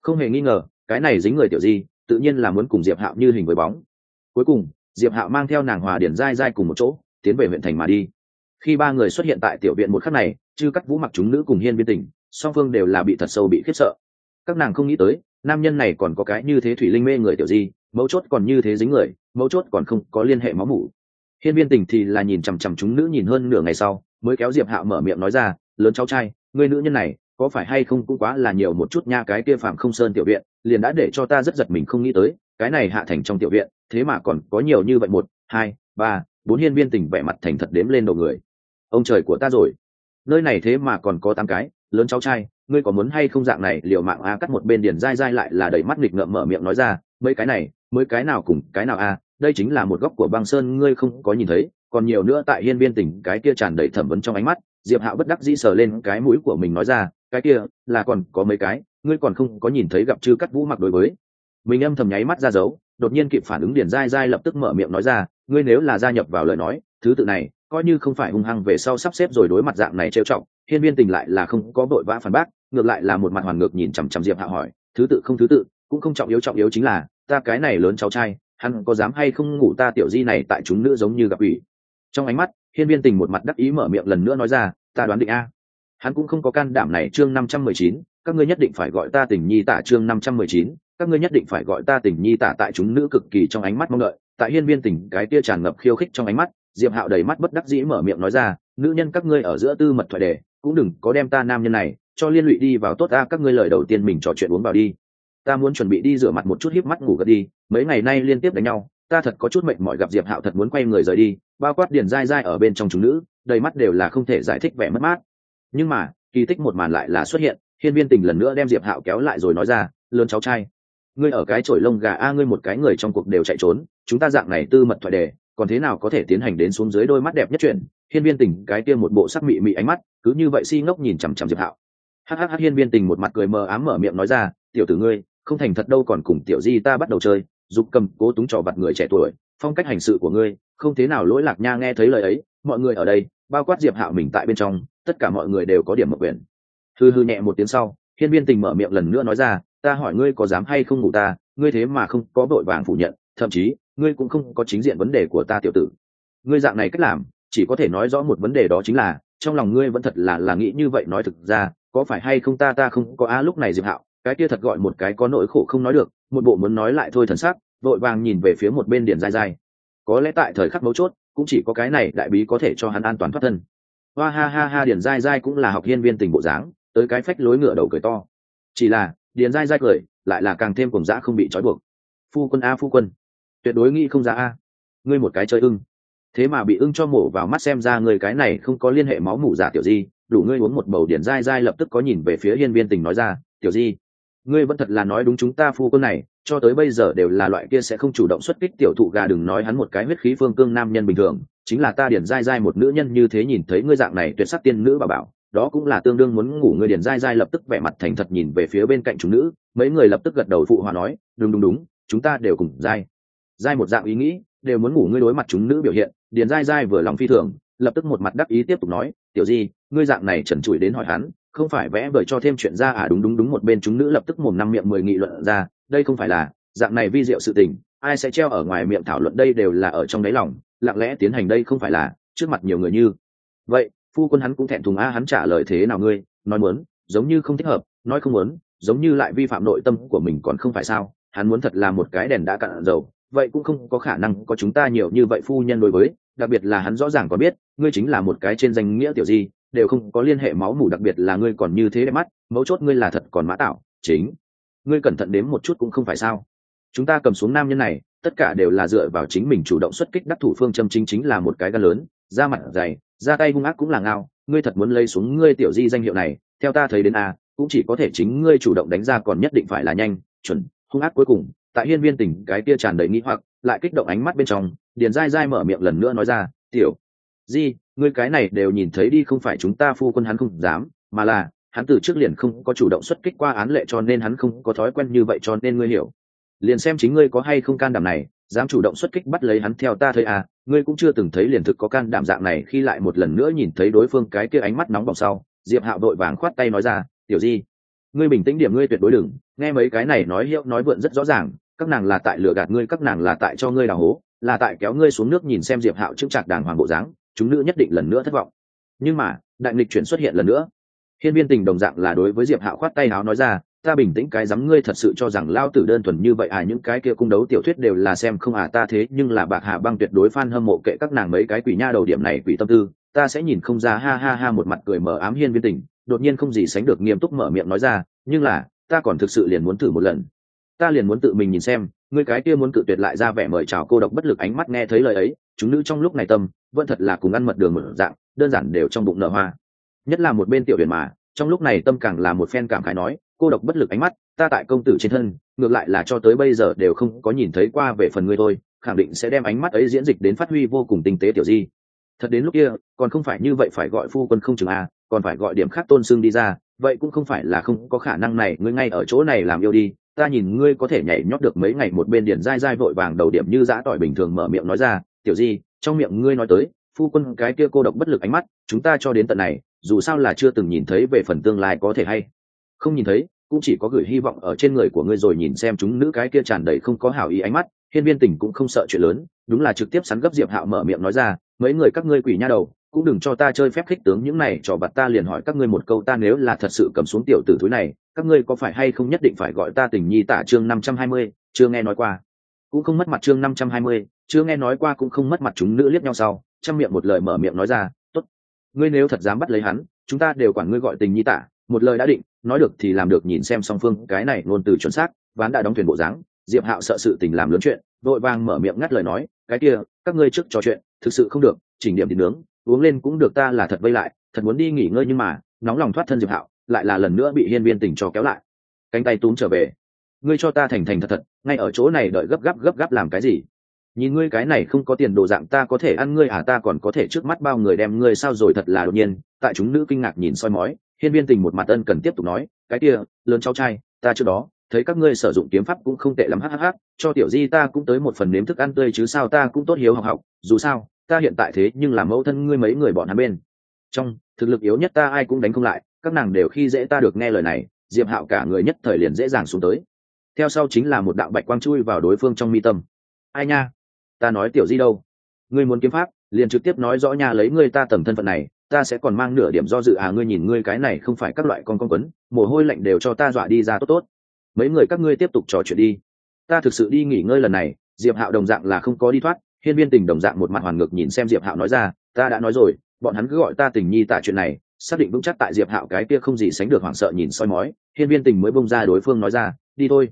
Không hề nghi ngờ, cái này dính người tiểu di, tự nhiên là muốn cùng diệp hạo như hình với bóng. Cuối cùng, diệp hạo mang theo nàng hòa điển dai dai cùng một chỗ, tiến về huyện thành mà đi khi ba người xuất hiện tại tiểu viện một khắc này, chư cắt vũ mặc chúng nữ cùng hiên biên tình, song phương đều là bị thật sâu bị khiếp sợ. Các nàng không nghĩ tới, nam nhân này còn có cái như thế thủy linh mê người tiểu di, mấu chốt còn như thế dính người, mấu chốt còn không có liên hệ máu mủ. Hiên viên tình thì là nhìn chằm chằm chúng nữ nhìn hơn nửa ngày sau, mới kéo diệp hạo mở miệng nói ra, lớn cháu trai, người nữ nhân này, có phải hay không cũng quá là nhiều một chút nha, cái kia phạm không sơn tiểu viện, liền đã để cho ta rất giật mình không nghĩ tới, cái này hạ thành trong tiểu viện, thế mà còn có nhiều như vậy, một, hai, ba, bốn hiên viên tình vẻ mặt thành thật đếm lên đầu người ông trời của ta rồi. Nơi này thế mà còn có tám cái, lớn cháu trai, ngươi có muốn hay không dạng này, liều mạng a, cắt một bên điền dai dai lại là đầy mắt nghịch ngợm mở miệng nói ra, mấy cái này mới cái nào cùng cái nào a, đây chính là một góc của băng sơn, ngươi không có nhìn thấy, còn nhiều nữa tại hiên viên tỉnh, cái kia tràn đầy thẩm vấn trong ánh mắt, diệp hạo bất đắc dĩ sờ lên cái mũi của mình nói ra, cái kia, là còn có mấy cái, ngươi còn không có nhìn thấy gặp chư cắt vũ mặc đối với. Mình âm thầm nháy mắt ra dấu, đột nhiên kịp phản ứng điền dai dai lập tức mở miệng nói ra, ngươi nếu là gia nhập vào lời nói, thứ tự này coi như không phải hung hăng về sau sắp xếp rồi đối mặt dạng này trêu trọng hiên viên tình lại là không có vội vã phản bác, ngược lại là một mặt hoàn ngược nhìn chằm chằm diệp hạ hỏi, thứ tự không thứ tự, cũng không trọng yếu trọng yếu chính là, ta cái này lớn cháu trai, hắn có dám hay không ngủ ta tiểu di này tại chúng nữ giống như gặp ủy? Trong ánh mắt, hiên viên tình một mặt đắc ý mở miệng lần nữa nói ra, ta đoán định a. Hắn cũng không có can đảm này chương năm trăm mười chín, các ngươi nhất định phải gọi ta tình nhi tả chương năm trăm mười chín, các ngươi nhất định phải gọi ta tình nhi tả tại chúng nữ cực kỳ trong ánh mắt mong đợi. Tại hiên viên tình cái tia tràn ngập khiêu khích trong ánh mắt diệp hạo đầy mắt bất đắc dĩ mở miệng nói ra, nữ nhân các ngươi ở giữa tư mật thoại đề, cũng đừng có đem ta nam nhân này cho liên lụy đi vào tốt ta, các ngươi lời đầu tiên mình trò chuyện uống vào đi. Ta muốn chuẩn bị đi rửa mặt một chút hiếp mắt ngủ gật đi, mấy ngày nay liên tiếp đánh nhau, ta thật có chút mệnh mỏi gặp diệp hạo thật muốn quay người rời đi, bao quát điền dai dai ở bên trong chúng nữ, đầy mắt đều là không thể giải thích vẻ mất mát. Nhưng mà, kỳ tích một màn lại là xuất hiện, hiên viên tình lần nữa đem diệp hạo kéo lại rồi nói ra, lớn cháu trai, ngươi ở cái chổi lông gà a, ngươi một cái người trong cuộc đều chạy trốn, chúng ta dạng này tư mật thoại đề còn thế nào có thể tiến hành đến xuống dưới đôi mắt đẹp nhất chuyện? Hiên viên tình, cái kia một bộ sắc mị mị ánh mắt, cứ như vậy si ngốc nhìn chằm chằm diệp hạo. Hắc hắc hiên viên tình một mặt cười mờ ám mở miệng nói ra, tiểu tử ngươi, không thành thật đâu còn cùng tiểu di ta bắt đầu chơi, dục cầm, cố túng trò vặt người trẻ tuổi, phong cách hành sự của ngươi, không thế nào lỗi lạc nha, nghe thấy lời ấy, mọi người ở đây, bao quát diệp hạo mình tại bên trong, tất cả mọi người đều có điểm mập quyền hư hư nhẹ một tiếng sau, hiên viên tình mở miệng lần nữa nói ra ta hỏi ngươi có dám hay không ngủ ta, ngươi thế mà không có vội vàng phủ nhận, thậm chí, ngươi cũng không có chính diện vấn đề của ta tiểu tử. Ngươi dạng này cách làm, chỉ có thể nói rõ một vấn đề đó chính là, trong lòng ngươi vẫn thật là là nghĩ như vậy nói thực ra, có phải hay không ta ta không có, a, lúc này diệp hạo, cái kia thật gọi một cái có nỗi khổ không nói được, một bộ muốn nói lại thôi thần sắc, vội vàng nhìn về phía một bên điền dai dai có lẽ tại thời khắc mấu chốt, cũng chỉ có cái này đại bí có thể cho hắn an toàn thoát thân. Hoa ha ha ha, điền dai dai cũng là học hiên viên tình bộ dáng, tới cái phách lối ngựa đầu cười to. Chỉ là điền dai dai cười, lại là càng thêm cùng dã không bị trói buộc. Phu quân a, phu quân. Tuyệt đối nghĩ không ra a. Ngươi một cái chơi ưng. Thế mà bị ưng cho mổ vào mắt xem ra người cái này không có liên hệ máu mủ giả tiểu di. Đủ ngươi uống một bầu điển dai dai lập tức có nhìn về phía hiên viên tình nói ra, tiểu di, ngươi vẫn thật là nói đúng chúng ta phu quân này, cho tới bây giờ đều là loại kia sẽ không chủ động xuất kích tiểu thụ gà đừng nói hắn một cái huyết khí phương cương nam nhân bình thường, chính là ta điển dai dai một nữ nhân như thế nhìn thấy ngươi dạng này tuyệt sắc tiên nữ bà bảo đó cũng là tương đương muốn ngủ ngươi điển dai dai lập tức vẻ mặt thành thật nhìn về phía bên cạnh chúng nữ, mấy người lập tức gật đầu phụ hòa nói, đúng đúng đúng, chúng ta đều cùng dai. Dai một dạng ý nghĩ, đều muốn ngủ ngươi đối mặt chúng nữ biểu hiện, điền dai dai vừa lòng phi thường, lập tức một mặt đắc ý tiếp tục nói, tiểu di, ngươi dạng này trần trụi đến hỏi hắn, không phải vẽ vời cho thêm chuyện ra à? Đúng đúng đúng, một bên chúng nữ lập tức mồm năm miệng mười nghị luận ra, đây không phải là dạng này vi diệu sự tình, ai sẽ treo ở ngoài miệng thảo luận đây đều là ở trong đáy lòng, lặng lẽ tiến hành đây không phải là trước mặt nhiều người như vậy phu quân hắn cũng thẹn thùng a, hắn trả lời thế nào ngươi? Nói muốn, giống như không thích hợp, nói không muốn, giống như lại vi phạm nội tâm của mình còn không phải sao? Hắn muốn thật là một cái đèn đã cạn dầu, vậy cũng không có khả năng có chúng ta nhiều như vậy phu nhân đối với, đặc biệt là hắn rõ ràng có biết, ngươi chính là một cái trên danh nghĩa tiểu di, đều không có liên hệ máu mủ, đặc biệt là ngươi còn như thế đẹp mắt, mấu chốt ngươi là thật còn mã tạo, chính. Ngươi cẩn thận đếm một chút cũng không phải sao? Chúng ta cầm xuống nam nhân này, tất cả đều là dựa vào chính mình chủ động xuất kích đắc thủ phương châm chính chính là một cái gan lớn, da mặt dày ra tay hung ác cũng là ngao, ngươi thật muốn lấy xuống ngươi tiểu di danh hiệu này, theo ta thấy đến a, cũng chỉ có thể chính ngươi chủ động đánh ra còn nhất định phải là nhanh, chuẩn, hung ác cuối cùng. Tại hiên viên tỉnh, cái kia tràn đầy nghĩ hoặc, lại kích động ánh mắt bên trong, điền dai dai mở miệng lần nữa nói ra, tiểu di, ngươi cái này đều nhìn thấy đi, không phải chúng ta phu quân hắn không dám, mà là, hắn từ trước liền không có chủ động xuất kích qua án lệ cho nên hắn không có thói quen như vậy cho nên ngươi hiểu. Liền xem chính ngươi có hay không can đảm này dám chủ động xuất kích bắt lấy hắn theo ta thấy à ngươi cũng chưa từng thấy liền thực có can đảm dạng này khi lại một lần nữa nhìn thấy đối phương cái kia ánh mắt nóng bỏng sau, diệp hạo đội vàng khoát tay nói ra, tiểu di, ngươi bình tĩnh điểm, ngươi tuyệt đối đừng, nghe mấy cái này nói hiệu nói vượn rất rõ ràng, các nàng là tại lừa gạt ngươi, các nàng là tại cho ngươi đào hố, là tại kéo ngươi xuống nước nhìn xem diệp hạo chững chạc đàng hoàng bộ dáng, chúng nữ nhất định lần nữa thất vọng. Nhưng mà, đại nghịch chuyển xuất hiện lần nữa. Hiên viên tình đồng dạng là đối với diệp hạo khoát tay áo nói ra ta bình tĩnh cái dám ngươi thật sự cho rằng lao tử đơn thuần như vậy à những cái kia cung đấu tiểu thuyết đều là xem không à ta thế nhưng là bạc hà băng tuyệt đối fan hâm mộ kệ các nàng mấy cái quỷ nha đầu điểm này, quỷ tâm tư. Ta sẽ nhìn không ra, ha ha ha, một mặt cười mở ám hiên viên tình, đột nhiên không gì sánh được nghiêm túc mở miệng nói ra, nhưng là, ta còn thực sự liền muốn thử một lần. Ta liền muốn tự mình nhìn xem, ngươi cái kia muốn cự tuyệt lại ra vẻ mời chào cô độc bất lực ánh mắt nghe thấy lời ấy, chúng nữ trong lúc này tâm, vẫn thật là cùng ăn mật đường mở dạng, đơn giản đều trong bụng nở hoa. Nhất là một bên tiểu huyền mà, trong lúc này tâm càng là một phen cảm khái nói cô độc bất lực ánh mắt, ta tại công tử trên thân, ngược lại là cho tới bây giờ đều không có nhìn thấy qua về phần ngươi thôi, khẳng định sẽ đem ánh mắt ấy diễn dịch đến phát huy vô cùng tinh tế tiểu di. Thật đến lúc kia, còn không phải như vậy phải gọi phu quân không chừng a, còn phải gọi điểm khác tôn xương đi ra, vậy cũng không phải là không có khả năng này, ngươi ngay ở chỗ này làm yêu đi, ta nhìn ngươi có thể nhảy nhót được mấy ngày một bên điển dai dai vội vàng đầu điểm như giã tỏi bình thường mở miệng nói ra, tiểu di, trong miệng ngươi nói tới, phu quân cái kia cô độc bất lực ánh mắt, chúng ta cho đến tận này, dù sao là chưa từng nhìn thấy về phần tương lai có thể hay không nhìn thấy, cũng chỉ có gửi hy vọng ở trên người của ngươi rồi nhìn xem chúng nữ cái kia tràn đầy không có hảo ý ánh mắt, hiên viên tình cũng không sợ chuyện lớn, đúng là trực tiếp sắn gấp diệp hạo mở miệng nói ra, mấy người các ngươi quỷ nha đầu, cũng đừng cho ta chơi phép khích tướng những này cho bặt ta liền hỏi các ngươi một câu ta nếu là thật sự cầm xuống tiểu tử thúi này, các ngươi có phải hay không nhất định phải gọi ta tình nhi tả chương năm trăm hai mươi, chưa nghe nói qua. Cũng không mất mặt chương năm trăm hai mươi, chưa nghe nói qua cũng không mất mặt chúng nữ liếc nhau sau, chăm miệng một lời mở miệng nói ra, tốt, ngươi nếu thật dám bắt lấy hắn, chúng ta đều quản ngươi gọi tình nhi tả, một lời đã định nói được thì làm được nhìn xem song phương, cái này luôn từ chuẩn xác, ván đã đóng thuyền bộ dáng. Diệp hạo sợ sự tình làm lớn chuyện vội vàng mở miệng ngắt lời nói, cái kia, các ngươi trước trò chuyện, thực sự không được, chỉnh điểm thì nướng, uống lên cũng được ta là thật vây lại, thật muốn đi nghỉ ngơi nhưng mà, nóng lòng thoát thân diệp hạo, lại là lần nữa bị hiên viên tình cho kéo lại. Cánh tay túm trở về. Ngươi cho ta thành thành thật thật, ngay ở chỗ này đợi gấp gáp gấp gáp làm cái gì? Nhìn ngươi cái này không có tiền đồ dạng ta có thể ăn ngươi à ta còn có thể trước mắt bao người đem ngươi sao rồi thật là đột nhiên. Tại chúng nữ kinh ngạc nhìn soi mói hiên viên tình một mặt ân cần tiếp tục nói, cái kia, lớn cháu trai, ta trước đó, thấy các ngươi sử dụng kiếm pháp cũng không tệ lắm hhh cho tiểu di ta cũng tới một phần nếm thức ăn tươi chứ sao ta cũng tốt hiếu học học, dù sao, ta hiện tại thế nhưng làm mẫu thân ngươi mấy người bọn hắn bên. Trong, thực lực yếu nhất ta ai cũng đánh không lại, các nàng đều khi dễ ta được nghe lời này, diệp hạo cả người nhất thời liền dễ dàng xuống tới. Theo sau chính là một đạo bạch quang chui vào đối phương trong mi tâm. Ai nha, ta nói tiểu di đâu? Ngươi muốn kiếm pháp, liền trực tiếp nói rõ nha, lấy ngươi ta tầm thân phận này ta sẽ còn mang nửa điểm do dự à ngươi nhìn ngươi cái này không phải các loại con con quấn, mồ hôi lạnh đều cho ta dọa đi ra tốt tốt. Mấy người các ngươi tiếp tục trò chuyện đi. Ta thực sự đi nghỉ ngơi lần này, diệp hạo đồng dạng là không có đi thoát, hiên viên tình đồng dạng một mặt hoàn ngược nhìn xem diệp hạo nói ra, ta đã nói rồi, bọn hắn cứ gọi ta tình nhi tả chuyện này, xác định vững chắc tại diệp hạo cái kia không gì sánh được hoảng sợ nhìn soi mói, hiên viên tình mới bông ra đối phương nói ra, đi thôi.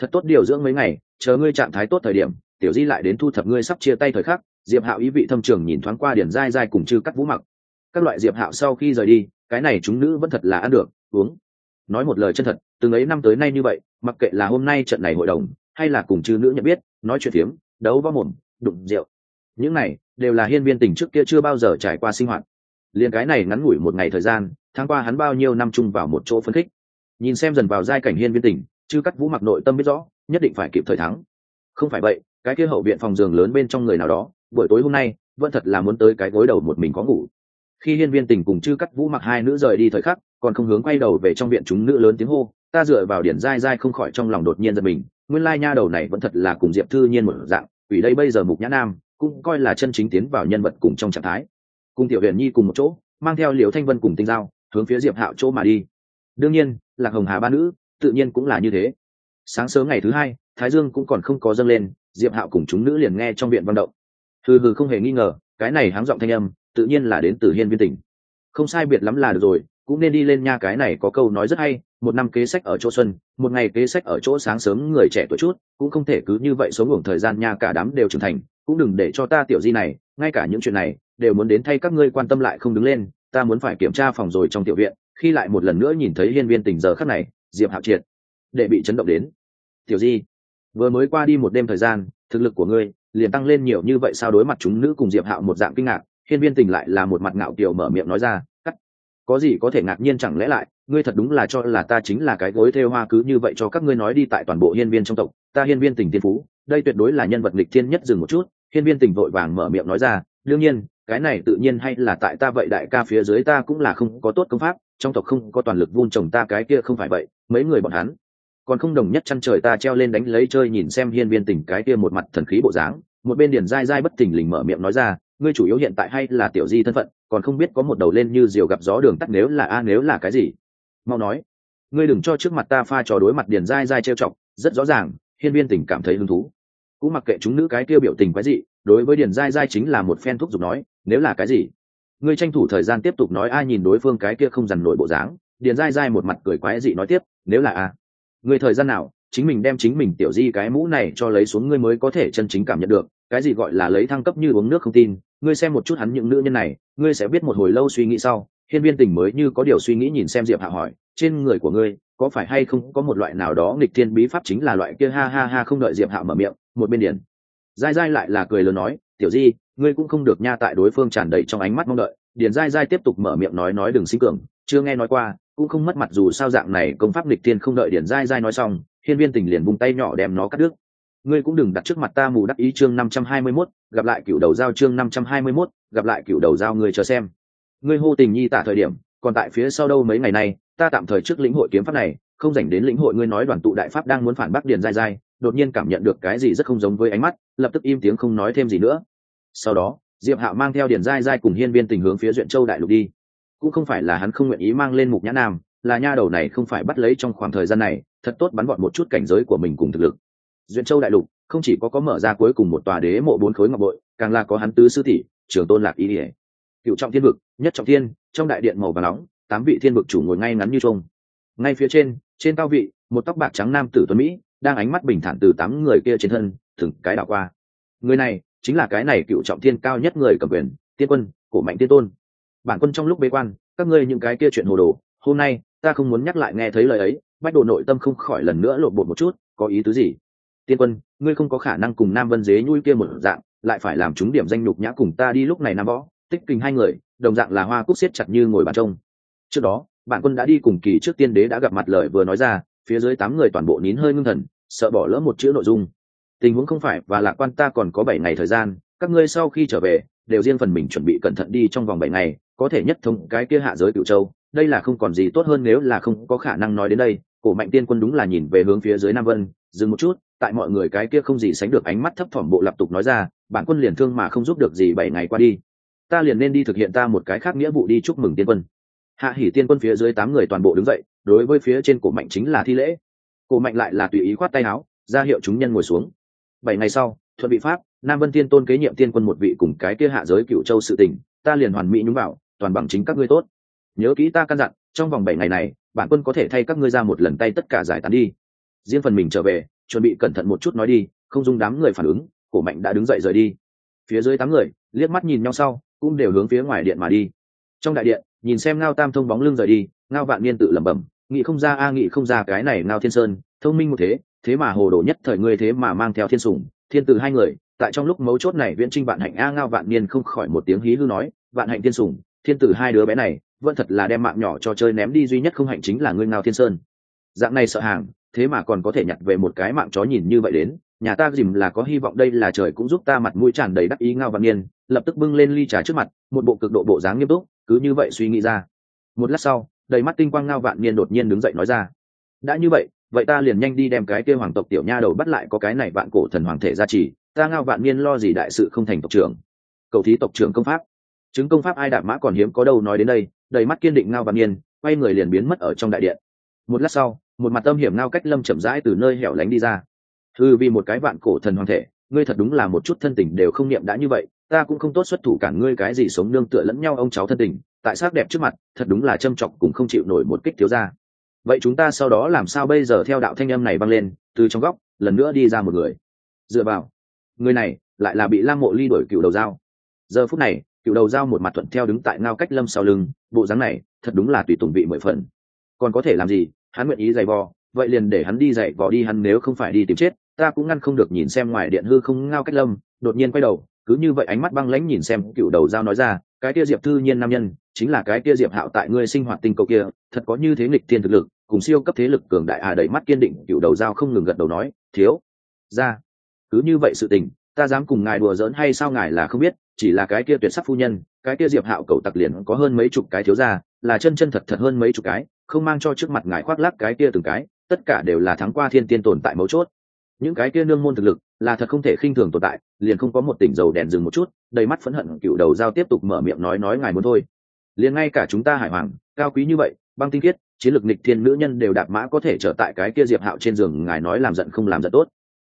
Thật tốt điều dưỡng mấy ngày, chờ ngươi trạng thái tốt thời điểm, tiểu di lại đến thu thập ngươi sắp chia tay thời khắc. Diệp hạo ý vị thâm trường nhìn thoáng qua điển dai dai cùng chư cắt vũ mặc các loại diệp hạo sau khi rời đi, cái này chúng nữ vẫn thật là ăn được, uống. Nói một lời chân thật, từng ấy năm tới nay như vậy, mặc kệ là hôm nay trận này hội đồng, hay là cùng chư nữ nhận biết, nói chuyện phiếm, đấu võ mồm, đụng rượu. Những này, đều là hiên viên tình trước kia chưa bao giờ trải qua sinh hoạt. Liền cái này ngắn ngủi một ngày thời gian, tháng qua hắn bao nhiêu năm chung vào một chỗ phân khích. Nhìn xem dần vào giai cảnh hiên viên tình chứ cắt vũ mặc nội tâm biết rõ, nhất định phải kịp thời thắng. Không phải vậy, cái kia hậu viện phòng giường lớn bên trong người nào đó, buổi tối hôm nay, vẫn thật là muốn tới cái gối đầu một mình có ngủ khi hiên viên tình cùng chư cắt vũ mặc hai nữ rời đi thời khắc, còn không hướng quay đầu về trong viện chúng nữ lớn tiếng hô, ta dựa vào điển dai dai không khỏi trong lòng đột nhiên giật mình, nguyên lai nha đầu này vẫn thật là cùng diệp thư nhiên một dạng, vì đây bây giờ mục nhã nam cũng coi là chân chính tiến vào nhân vật cùng trong trạng thái. Cùng tiểu huyền nhi cùng một chỗ, mang theo liều thanh vân cùng tinh giao, hướng phía diệp hạo chỗ mà đi. Đương nhiên, lạc hồng hà ba nữ, tự nhiên cũng là như thế. Sáng sớm ngày thứ hai, thái dương cũng còn không có dâng lên, diệp hạo cùng chúng nữ liền nghe trong viện văn động. Hừ hừ không hề nghi ngờ, cái này háng giọng thanh âm tự nhiên là đến từ hiên viên tỉnh. Không sai biệt lắm là được rồi, cũng nên đi lên nha, cái này có câu nói rất hay, một năm kế sách ở chỗ xuân, một ngày kế sách ở chỗ sáng sớm, người trẻ tuổi chút, cũng không thể cứ như vậy sống ngủ thời gian nha, cả đám đều trưởng thành, cũng đừng để cho ta tiểu di này, ngay cả những chuyện này, đều muốn đến thay các ngươi quan tâm lại không đứng lên, ta muốn phải kiểm tra phòng rồi trong tiểu viện, khi lại một lần nữa nhìn thấy hiên viên tình giờ khắc này, diệp hạo triệt để bị chấn động đến. Tiểu di, vừa mới qua đi một đêm thời gian, thực lực của ngươi liền tăng lên nhiều như vậy sao đối mặt chúng nữ cùng diệp hạo một dạng kinh ngạc hiên viên tình lại là một mặt ngạo kiều mở miệng nói ra, cắt. Có gì có thể ngạc nhiên chẳng lẽ lại, ngươi thật đúng là cho là ta chính là cái gối theo hoa cứ như vậy cho các ngươi nói đi tại toàn bộ hiên viên trong tộc, ta hiên viên tình tiên phú, đây tuyệt đối là nhân vật nghịch thiên nhất dừng một chút. Hiên viên tình vội vàng mở miệng nói ra, đương nhiên, cái này tự nhiên hay là tại ta vậy đại ca phía dưới ta cũng là không có tốt công pháp, trong tộc không có toàn lực vun trồng ta cái kia không phải vậy, mấy người bọn hắn còn không đồng nhất chăn trời ta treo lên đánh lấy chơi nhìn xem hiên viên tình cái kia một mặt thần khí bộ dáng, một bên điển dai dai bất thình lình mở miệng nói ra ngươi chủ yếu hiện tại hay là tiểu di thân phận, còn không biết có một đầu lên như diều gặp gió đường tắt nếu là a, nếu là cái gì? Mau nói. Ngươi đừng cho trước mặt ta pha trò đối mặt Điền dai dai trêu chọc, rất rõ ràng, hiên viên tình cảm thấy hứng thú. Cũng mặc kệ chúng nữ cái kia biểu tình quái dị, đối với Điền dai dai chính là một phen thúc giục nói, nếu là cái gì? Ngươi tranh thủ thời gian tiếp tục nói ai nhìn đối phương cái kia không dằn nổi bộ dáng, điền dai dai một mặt cười quái dị nói tiếp, nếu là a. Ngươi thời gian nào, chính mình đem chính mình tiểu di cái mũ này cho lấy xuống ngươi mới có thể chân chính cảm nhận được cái gì gọi là lấy thăng cấp như uống nước không tin, ngươi xem một chút hắn những nữ nhân này, ngươi sẽ biết một hồi lâu suy nghĩ sau, hiên viên tình mới như có điều suy nghĩ nhìn xem diệp hạ hỏi, trên người của ngươi, có phải hay không có một loại nào đó nghịch thiên bí pháp chính là loại kia ha ha ha không đợi diệp hạ mở miệng, một bên điển dai dai lại là cười lớn nói, tiểu di, ngươi cũng không được nha tại đối phương tràn đầy trong ánh mắt mong đợi. Điển dai dai tiếp tục mở miệng nói nói đừng sinh cường, chưa nghe nói qua, cũng không mất mặt dù sao dạng này công pháp nghịch thiên không đợi điển dai dai nói xong, hiên viên tình liền vung tay nhỏ đem nó cắt đứt ngươi cũng đừng đặt trước mặt ta mù đắc ý chương năm trăm hai mươi 521, gặp lại cựu đầu giao chương năm trăm hai mươi 521, gặp lại cựu đầu giao ngươi chờ xem. Ngươi hô tình nhi tả thời điểm còn tại phía sau đâu mấy ngày nay ta tạm thời trước lĩnh hội kiếm pháp này không dành đến lĩnh hội ngươi nói đoàn tụ đại pháp đang muốn phản bác điền dai dai đột nhiên cảm nhận được cái gì rất không giống với ánh mắt lập tức im tiếng không nói thêm gì nữa. Sau đó diệp hạo mang theo điền dai dai cùng hiên viên tình hướng phía duyện châu đại lục đi. Cũng không phải là hắn không nguyện ý mang lên mục nhã nam là nha đầu này không phải bắt lấy trong khoảng thời gian này thật tốt bắn gọn một chút cảnh giới của mình cùng thực lực duyện châu đại lục, không chỉ có có mở ra cuối cùng một tòa đế mộ bốn khối ngọc bội, càng là có hắn tứ sư tỷ, trường tôn lạc ý ỉa cựu trọng thiên vực, nhất trọng thiên, trong đại điện màu và nóng, tám vị thiên vực chủ ngồi ngay ngắn như trông. Ngay phía trên trên cao vị, một tóc bạc trắng nam tử tuấn mỹ, đang ánh mắt bình thản từ tám người kia trên thân thừng cái đảo qua. Người này, chính là cái này cựu trọng thiên cao nhất người cầm quyền, tiên quân, cổ mạnh tiên tôn. Bản quân trong lúc bế quan, các ngươi những cái kia chuyện hồ đồ, hôm nay, ta không muốn nhắc lại nghe thấy lời ấy, bách đồ nội tâm không khỏi lần nữa lộn bột một chút, có ý tứ gì? Tiên quân, ngươi không có khả năng cùng nam vân dế nhui kia một dạng, lại phải làm chúng điểm danh nhục nhã cùng ta đi lúc này nam võ, tích kinh hai người, đồng dạng là hoa cúc siết chặt như ngồi bàn trông. Trước đó bản quân đã đi cùng kỳ trước tiên đế đã gặp mặt lời vừa nói ra, phía dưới tám người toàn bộ nín hơi ngưng thần, sợ bỏ lỡ một chữ nội dung. Tình huống không phải, và lạc quan ta còn có bảy ngày thời gian, các ngươi sau khi trở về, đều riêng phần mình chuẩn bị cẩn thận đi trong vòng bảy ngày, có thể nhất thống cái kia hạ giới cựu châu, đây là không còn gì tốt hơn nếu là không có khả năng nói đến đây. Cổ mạnh tiên quân đúng là nhìn về hướng phía dưới nam vân, dừng một chút tại mọi người cái kia không gì sánh được ánh mắt thấp thỏm bộ lập tục nói ra, bản quân liền thương mà không giúp được gì bảy ngày qua đi. Ta liền nên đi thực hiện ta một cái khác nghĩa vụ đi chúc mừng tiên quân. Hạ hỉ tiên quân phía dưới tám người toàn bộ đứng dậy, đối với phía trên cổ mạnh chính là thi lễ. Cổ mạnh lại là tùy ý khoát tay áo, ra hiệu chúng nhân ngồi xuống. Bảy ngày sau, thuận bị pháp, nam vân tiên tôn kế nhiệm tiên quân một vị cùng cái kia hạ giới cựu châu sự tình, ta liền hoàn mỹ nhúng vào, toàn bằng chính các ngươi tốt. Nhớ kỹ ta căn dặn, trong vòng bảy ngày này, bản quân có thể thay các ngươi ra một lần tay tất cả giải tán đi. Riêng phần mình trở về chuẩn bị cẩn thận một chút nói đi không dung đám người phản ứng cổ mạnh đã đứng dậy rời đi. Phía dưới tám người liếc mắt nhìn nhau sau cũng đều hướng phía ngoài điện mà đi. Trong đại điện nhìn xem ngao tam thông bóng lưng rời đi ngao vạn niên tự lẩm bẩm nghị không ra a nghị không ra cái này ngao thiên sơn thông minh một thế thế mà hồ đồ nhất thời ngươi thế mà mang theo thiên Sùng, thiên từ hai người tại trong lúc mấu chốt này viễn trinh vạn hạnh a ngao vạn niên không khỏi một tiếng hí hư nói vạn hạnh thiên Sùng, thiên tử hai đứa bé này vẫn thật là đem mạng nhỏ cho chơi ném đi duy nhất không hạnh chính là ngươi ngao thiên sơn. Dạng này sợ hàng thế mà còn có thể nhặt về một cái mạng chó nhìn như vậy đến, nhà ta dìm là có hy vọng đây là trời cũng giúp ta mặt mũi tràn đầy đắc ý ngao vạn niên, lập tức bưng lên ly trà trước mặt, một bộ cực độ bộ dáng nghiêm túc, cứ như vậy suy nghĩ ra. Một lát sau, đầy mắt tinh quang ngao vạn niên đột nhiên đứng dậy nói ra, đã như vậy vậy ta liền nhanh đi đem cái kia hoàng tộc tiểu nha đầu bắt lại có cái này vạn cổ thần hoàng thể gia trì ta ngao vạn niên lo gì đại sự không thành tộc trưởng. Cầu thí tộc trưởng công pháp. Chứng công pháp ai đạp mã còn hiếm có đâu nói đến đây, đầy mắt kiên định ngao vạn niên, quay người liền biến mất ở trong đại điện. Một lát sau một mặt âm hiểm ngao cách lâm chậm rãi từ nơi hẻo lánh đi ra. Thư vì một cái vạn cổ thần hoàng thể, ngươi thật đúng là một chút thân tình đều không niệm đã như vậy, ta cũng không tốt xuất thủ cản ngươi cái gì sống nương tựa lẫn nhau ông cháu thân tình, tại sắc đẹp trước mặt, thật đúng là châm trọng cũng không chịu nổi một kích thiếu ra vậy chúng ta sau đó làm sao bây giờ theo đạo thanh âm này băng lên, từ trong góc, lần nữa đi ra một người. Dựa vào, người này lại là bị lam mộ ly đổi cựu đầu dao. Giờ phút này, cựu đầu dao một mặt thuận theo đứng tại ngao cách lâm sau lưng, bộ dáng này thật đúng là tùy tùng vị mười phần. Còn có thể làm gì hắn nguyện ý giày vò, vậy liền để hắn đi dạy vò đi, hắn nếu không phải đi tìm chết, ta cũng ngăn không được nhìn xem ngoài điện hư không ngao cách lâm, đột nhiên quay đầu, cứ như vậy ánh mắt băng lãnh nhìn xem cựu đầu dao nói ra, cái kia diệp thư nhiên nam nhân, chính là cái kia diệp hạo tại ngươi sinh hoạt tinh cầu kia, thật có như thế nghịch thiên thực lực, cùng siêu cấp thế lực cường đại à đầy mắt kiên định, cựu đầu dao không ngừng gật đầu nói, thiếu, ra, cứ như vậy sự tình, ta dám cùng ngài đùa giỡn hay sao ngài là không biết, chỉ là cái kia tuyệt sắc phu nhân, cái kia diệp hạo cầu tặc liền có hơn mấy chục cái thiếu ra là chân chân thật thật hơn mấy chục cái không mang cho trước mặt ngài khoác lác cái kia từng cái, tất cả đều là thắng qua thiên tiên tồn tại mấu chốt. Những cái kia nương môn thực lực là thật không thể khinh thường tồn tại, liền không có một tỉnh dầu đèn dừng một chút, đầy mắt phẫn hận cựu đầu giao tiếp tục mở miệng nói nói ngài muốn thôi. Liền ngay cả chúng ta hải hoàng, cao quý như vậy, băng tinh khiết, chiến lược nịch thiên nữ nhân đều đạp mã có thể trở tại cái kia diệp hạo trên giường, ngài nói làm giận không làm giận tốt.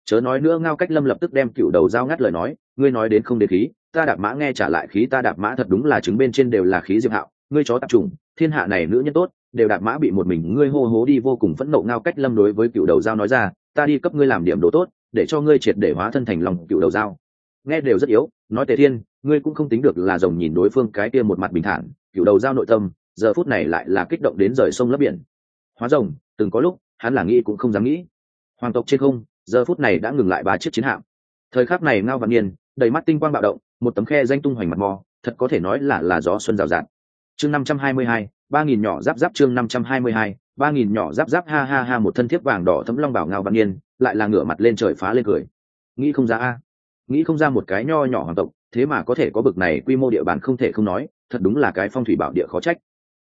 Chớ nói nữa, ngao cách lâm lập tức đem cựu đầu dao ngắt lời nói, ngươi nói đến không đến khí, ta đạp mã nghe trả lại khí, ta đạp mã thật đúng là chứng bên trên đều là khí diệp hạo ngươi chó tạp trùng thiên hạ này nữ nhân tốt, đều đạp mã bị một mình ngươi hô hố đi vô cùng phẫn nộ ngao cách lâm đối với cựu đầu dao nói ra, ta đi cấp ngươi làm điểm đồ tốt, để cho ngươi triệt để hóa thân thành lòng cựu đầu dao nghe đều rất yếu, nói tề thiên, ngươi cũng không tính được là rồng nhìn đối phương cái kia một mặt bình thản, cựu đầu dao nội tâm, giờ phút này lại là kích động đến rời sông lấp biển. Hóa rồng, từng có lúc, hắn là nghĩ cũng không dám nghĩ. Hoàng tộc trên không, giờ phút này đã ngừng lại ba chiếc chiến hạm. Thời khắc này ngao văn niên, đầy mắt tinh quang bạo động, một tấm khe danh tung hoành mặt mò, thật có thể nói là là gió xuân rào rạt chương năm trăm hai mươi hai, ba nghìn nhỏ giáp giáp chương năm trăm hai mươi hai, ba nghìn nhỏ giáp giáp, ha ha ha, một thân thiếp vàng đỏ thấm long bảo ngao văn niên, lại là ngửa mặt lên trời phá lên cười. Nghĩ không ra a, nghĩ không ra một cái nho nhỏ hoàng tộc, thế mà có thể có bực này quy mô địa bàn không thể không nói, thật đúng là cái phong thủy bảo địa khó trách.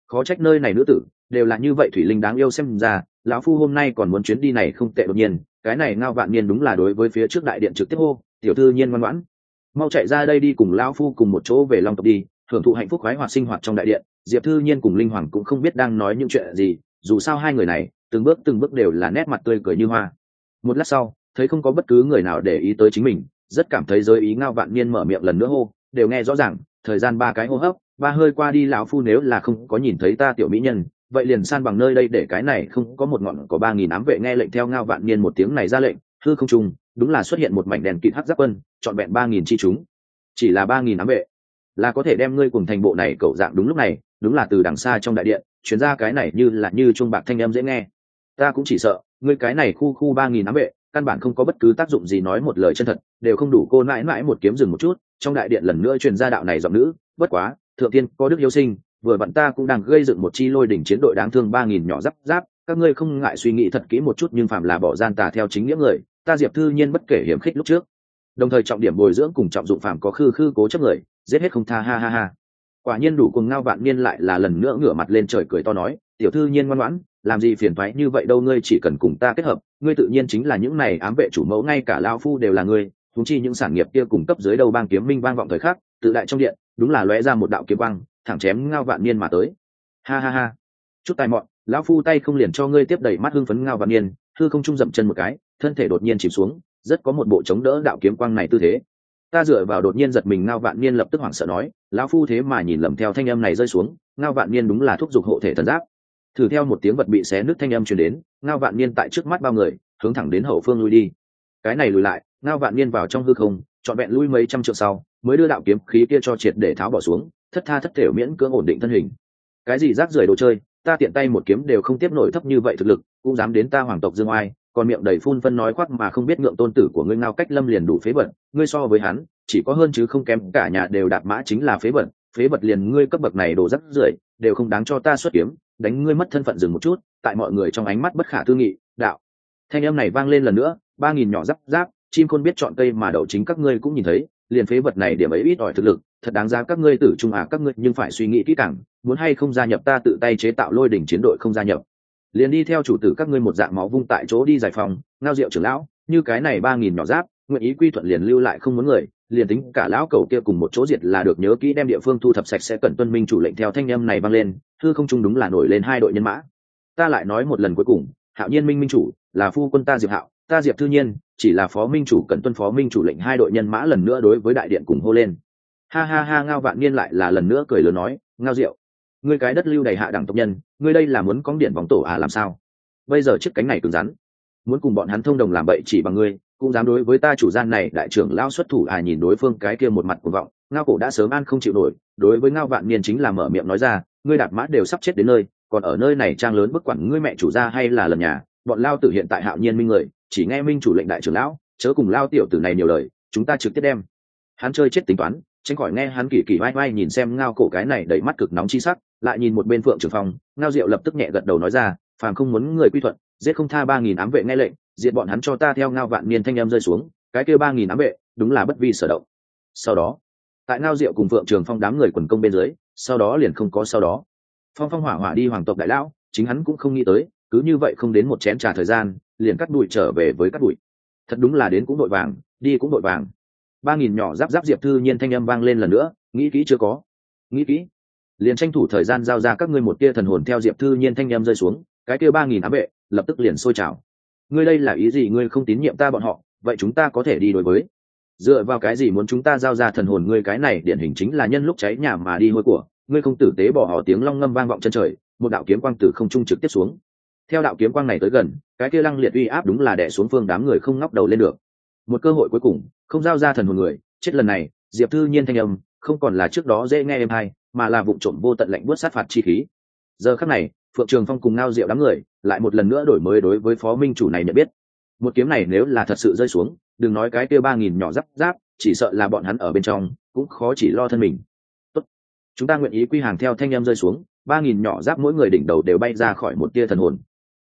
Khó trách nơi này nữ tử, đều là như vậy thủy linh đáng yêu xem ra, lão phu hôm nay còn muốn chuyến đi này không tệ đột nhiên, cái này ngao vạn niên đúng là đối với phía trước đại điện trực tiếp hô, tiểu thư nhiên ngoan ngoãn. Mau chạy ra đây đi cùng lão phu cùng một chỗ về long tộc đi hưởng thụ hạnh phúc khoái hoạt sinh hoạt trong đại điện diệp thư nhiên cùng linh hoàng cũng không biết đang nói những chuyện gì, dù sao hai người này, từng bước từng bước đều là nét mặt tươi cười như hoa. Một lát sau, thấy không có bất cứ người nào để ý tới chính mình, rất cảm thấy giới ý ngao vạn niên mở miệng lần nữa hô, đều nghe rõ ràng, thời gian ba cái hô hấp, ba hơi qua đi lão phu nếu là không có nhìn thấy ta tiểu mỹ nhân, vậy liền san bằng nơi đây để cái này không có một ngọn có ba nghìn ám vệ nghe lệnh theo ngao vạn niên một tiếng này ra lệnh, hư không trung, đúng là xuất hiện một mảnh đèn kịt hắc giáp quân, trọn vẹn ba nghìn chi chúng. Chỉ là ba nghìn ám vệ, là có thể đem ngươi cùng thành bộ này cậu dạng đúng lúc này đúng là từ đằng xa trong đại điện chuyến ra cái này như là như chuông bạc thanh em dễ nghe. Ta cũng chỉ sợ, ngươi cái này khu khu ba nghìn ám vệ, căn bản không có bất cứ tác dụng gì nói một lời chân thật, đều không đủ cô mãi mãi một kiếm dừng một chút, trong đại điện lần nữa truyền ra đạo này giọng nữ, bất quá, thượng tiên có đức yêu sinh, vừa vặn ta cũng đang gây dựng một chi lôi đỉnh chiến đội đáng thương ba nghìn nhỏ giáp giáp, các ngươi không ngại suy nghĩ thật kỹ một chút nhưng phạm là bỏ gian tà theo chính nghĩa người, ta diệp thư nhiên bất kể hiểm khích lúc trước. Đồng thời trọng điểm bồi dưỡng cùng trọng dụng phạm có khư khư cố chấp người, giết hết không tha, ha ha ha quả nhiên đủ cùng ngao vạn niên lại là lần nữa ngửa mặt lên trời cười to nói, tiểu thư nhiên ngoan ngoãn, làm gì phiền thoái như vậy đâu, ngươi chỉ cần cùng ta kết hợp, ngươi tự nhiên chính là những này ám vệ chủ mẫu, ngay cả lao phu đều là ngươi thúng chi những sản nghiệp kia cung cấp dưới đầu bang kiếm minh vang vọng thời khắc, tự đại trong điện, đúng là lóe ra một đạo kiếm quang, thẳng chém ngao vạn niên mà tới. Ha ha ha. Chút tài mọn, lão phu tay không liền cho ngươi tiếp đẩy mắt hưng phấn ngao vạn niên thư không trung dậm chân một cái, thân thể đột nhiên chìm xuống, rất có một bộ chống đỡ đạo kiếm quang này tư thế ta dựa vào đột nhiên giật mình, ngao vạn niên lập tức hoảng sợ nói, lão phu thế mà nhìn lầm theo thanh âm này rơi xuống, ngao vạn niên đúng là thúc giục hộ thể thần giáp. Thử theo một tiếng vật bị xé nứt thanh âm truyền đến, ngao vạn niên tại trước mắt bao người, hướng thẳng đến hậu phương lui đi. Cái này lùi lại, ngao vạn niên vào trong hư không, trọn vẹn lui mấy trăm trượng sau, mới đưa đạo kiếm khí kia cho triệt để tháo bỏ xuống, thất tha thất thể miễn cưỡng ổn định thân hình. Cái gì rác rưởi đồ chơi, ta tiện tay một kiếm đều không tiếp nổi thấp như vậy thực lực, cũng dám đến ta hoàng tộc dương oai còn miệng đầy phun phân nói khoác mà không biết ngượng tôn tử của ngươi ngao cách lâm liền đủ phế bẩn ngươi so với hắn, chỉ có hơn chứ không kém cả nhà đều đạp mã chính là phế bẩn phế vật liền ngươi cấp bậc này đồ rắc rưởi, đều không đáng cho ta xuất kiếm, đánh ngươi mất thân phận dừng một chút, tại mọi người trong ánh mắt bất khả tư nghị, đạo. Thanh âm này vang lên lần nữa, ba nghìn nhỏ giáp giáp chim khôn biết chọn cây mà đậu chính các ngươi cũng nhìn thấy, liền phế vật này điểm ấy ít ỏi thực lực, thật đáng giá các ngươi tử trung à các ngươi nhưng phải suy nghĩ kỹ càng, muốn hay không gia nhập ta tự tay chế tạo lôi đỉnh chiến đội không gia nhập liền đi theo chủ tử các ngươi một dạng máu vung tại chỗ đi giải phòng ngao rượu trưởng lão, như cái này ba nghìn nhỏ giáp, nguyện ý quy thuận liền lưu lại không muốn người, liền tính cả lão cầu kia cùng một chỗ diệt là được nhớ kỹ đem địa phương thu thập sạch sẽ cần tuân minh chủ lệnh theo thanh âm này vang lên, thư không trung đúng là nổi lên hai đội nhân mã. Ta lại nói một lần cuối cùng, hạo nhiên minh minh chủ, là phu quân ta diệp hạo, ta diệp thư nhiên, chỉ là phó minh chủ cần tuân phó minh chủ lệnh hai đội nhân mã lần nữa đối với đại điện cùng hô lên. Ha ha ha, ngao vạn niên lại là lần nữa cười lớn nói, ngao diệu ngươi cái đất lưu đầy hạ đẳng tộc nhân, ngươi đây là muốn cóng điện vòng tổ à làm sao? Bây giờ chiếc cánh này cứng rắn. Muốn cùng bọn hắn thông đồng làm bậy chỉ bằng ngươi, cũng dám đối với ta chủ gian này, đại trưởng lao xuất thủ à nhìn đối phương cái kia một mặt của vọng. Ngao cổ đã sớm an không chịu nổi, đối với ngao vạn niên chính là mở miệng nói ra, ngươi đạp mã đều sắp chết đến nơi, còn ở nơi này trang lớn bức quản ngươi mẹ chủ gia hay là lần nhà? Bọn lao tử hiện tại hạo nhiên minh người, chỉ nghe minh chủ lệnh đại trưởng lão, chớ cùng lao tiểu tử này nhiều lời, chúng ta trực tiếp đem. Hắn chơi chết tính toán tránh khỏi nghe hắn kỳ kỳ oai oai nhìn xem ngao cổ cái này đẩy mắt cực nóng chi sắc, lại nhìn một bên phượng trường phong ngao diệu lập tức nhẹ gật đầu nói ra, phàm không muốn người quy thuận, giết không tha ba nghìn ám vệ nghe lệnh, diệt bọn hắn cho ta theo ngao vạn niên thanh em rơi xuống, cái kia ba nghìn ám vệ, đúng là bất vi sở động. Sau đó, tại ngao diệu cùng phượng trường phong đám người quần công bên dưới, sau đó liền không có sau đó. Phong phong hỏa hỏa đi hoàng tộc đại lão, chính hắn cũng không nghĩ tới, cứ như vậy không đến một chén trà thời gian, liền cắt đùi trở về với cắt đùi. Thật đúng là đến cũng vội vàng, đi cũng vội vàng ba nghìn nhỏ giáp giáp diệp thư nhiên thanh âm vang lên lần nữa, nghĩ kỹ chưa có? Nghĩ kỹ. Liền tranh thủ thời gian giao ra các ngươi một tia thần hồn theo diệp thư nhiên thanh âm rơi xuống, cái kia ba nghìn ám vệ lập tức liền sôi trào. Ngươi đây là ý gì? Ngươi không tín nhiệm ta bọn họ, vậy chúng ta có thể đi đối với. Dựa vào cái gì muốn chúng ta giao ra thần hồn ngươi? Cái này điển hình chính là nhân lúc cháy nhà mà đi hôi của. Ngươi không tử tế bỏ họ tiếng long ngâm vang vọng chân trời, một đạo kiếm quang tử không trung trực tiếp xuống. Theo đạo kiếm quang này tới gần, cái kia lăng liệt uy áp đúng là đẻ xuống phương đám người không ngóc đầu lên được một cơ hội cuối cùng, không giao ra thần hồn người, chết lần này, diệp thư nhiên thanh âm, không còn là trước đó dễ nghe em hay, mà là vụ trộm vô tận lệnh bớt sát phạt chi khí. Giờ khắc này, phượng trường phong cùng ngao diệu đám người, lại một lần nữa đổi mới đối với phó minh chủ này nhận biết. Một kiếm này nếu là thật sự rơi xuống, đừng nói cái kia ba nghìn nhỏ giáp giáp, chỉ sợ là bọn hắn ở bên trong, cũng khó chỉ lo thân mình. Tốt. chúng ta nguyện ý quy hàng theo thanh em rơi xuống, ba nghìn nhỏ giáp mỗi người đỉnh đầu đều bay ra khỏi một tia thần hồn.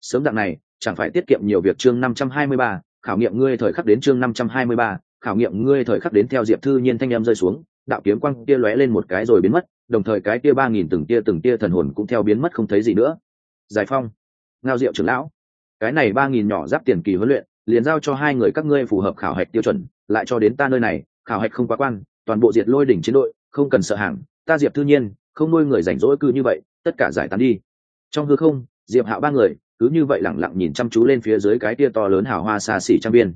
Sớm dạng này, chẳng phải tiết kiệm nhiều việc chương năm trăm hai mươi ba khảo nghiệm ngươi thời khắc đến chương năm trăm hai mươi ba, khảo nghiệm ngươi thời khắc đến theo diệp thư nhiên thanh em rơi xuống, đạo kiếm quang kia lóe lên một cái rồi biến mất, đồng thời cái kia ba nghìn từng tia từng tia thần hồn cũng theo biến mất không thấy gì nữa. Giải phong, ngao diệu trưởng lão, cái này ba nghìn nhỏ giáp tiền kỳ huấn luyện, liền giao cho hai người các ngươi phù hợp khảo hạch tiêu chuẩn, lại cho đến ta nơi này, khảo hạch không quá quan, toàn bộ diệt lôi đỉnh chiến đội, không cần sợ hàng, ta diệp thư nhiên, không nuôi người rảnh rỗi cư như vậy, tất cả giải tán đi. Trong hư không, diệp hạo ba người cứ như vậy lẳng lặng nhìn chăm chú lên phía dưới cái tia to lớn hào hoa xa xỉ trang viên.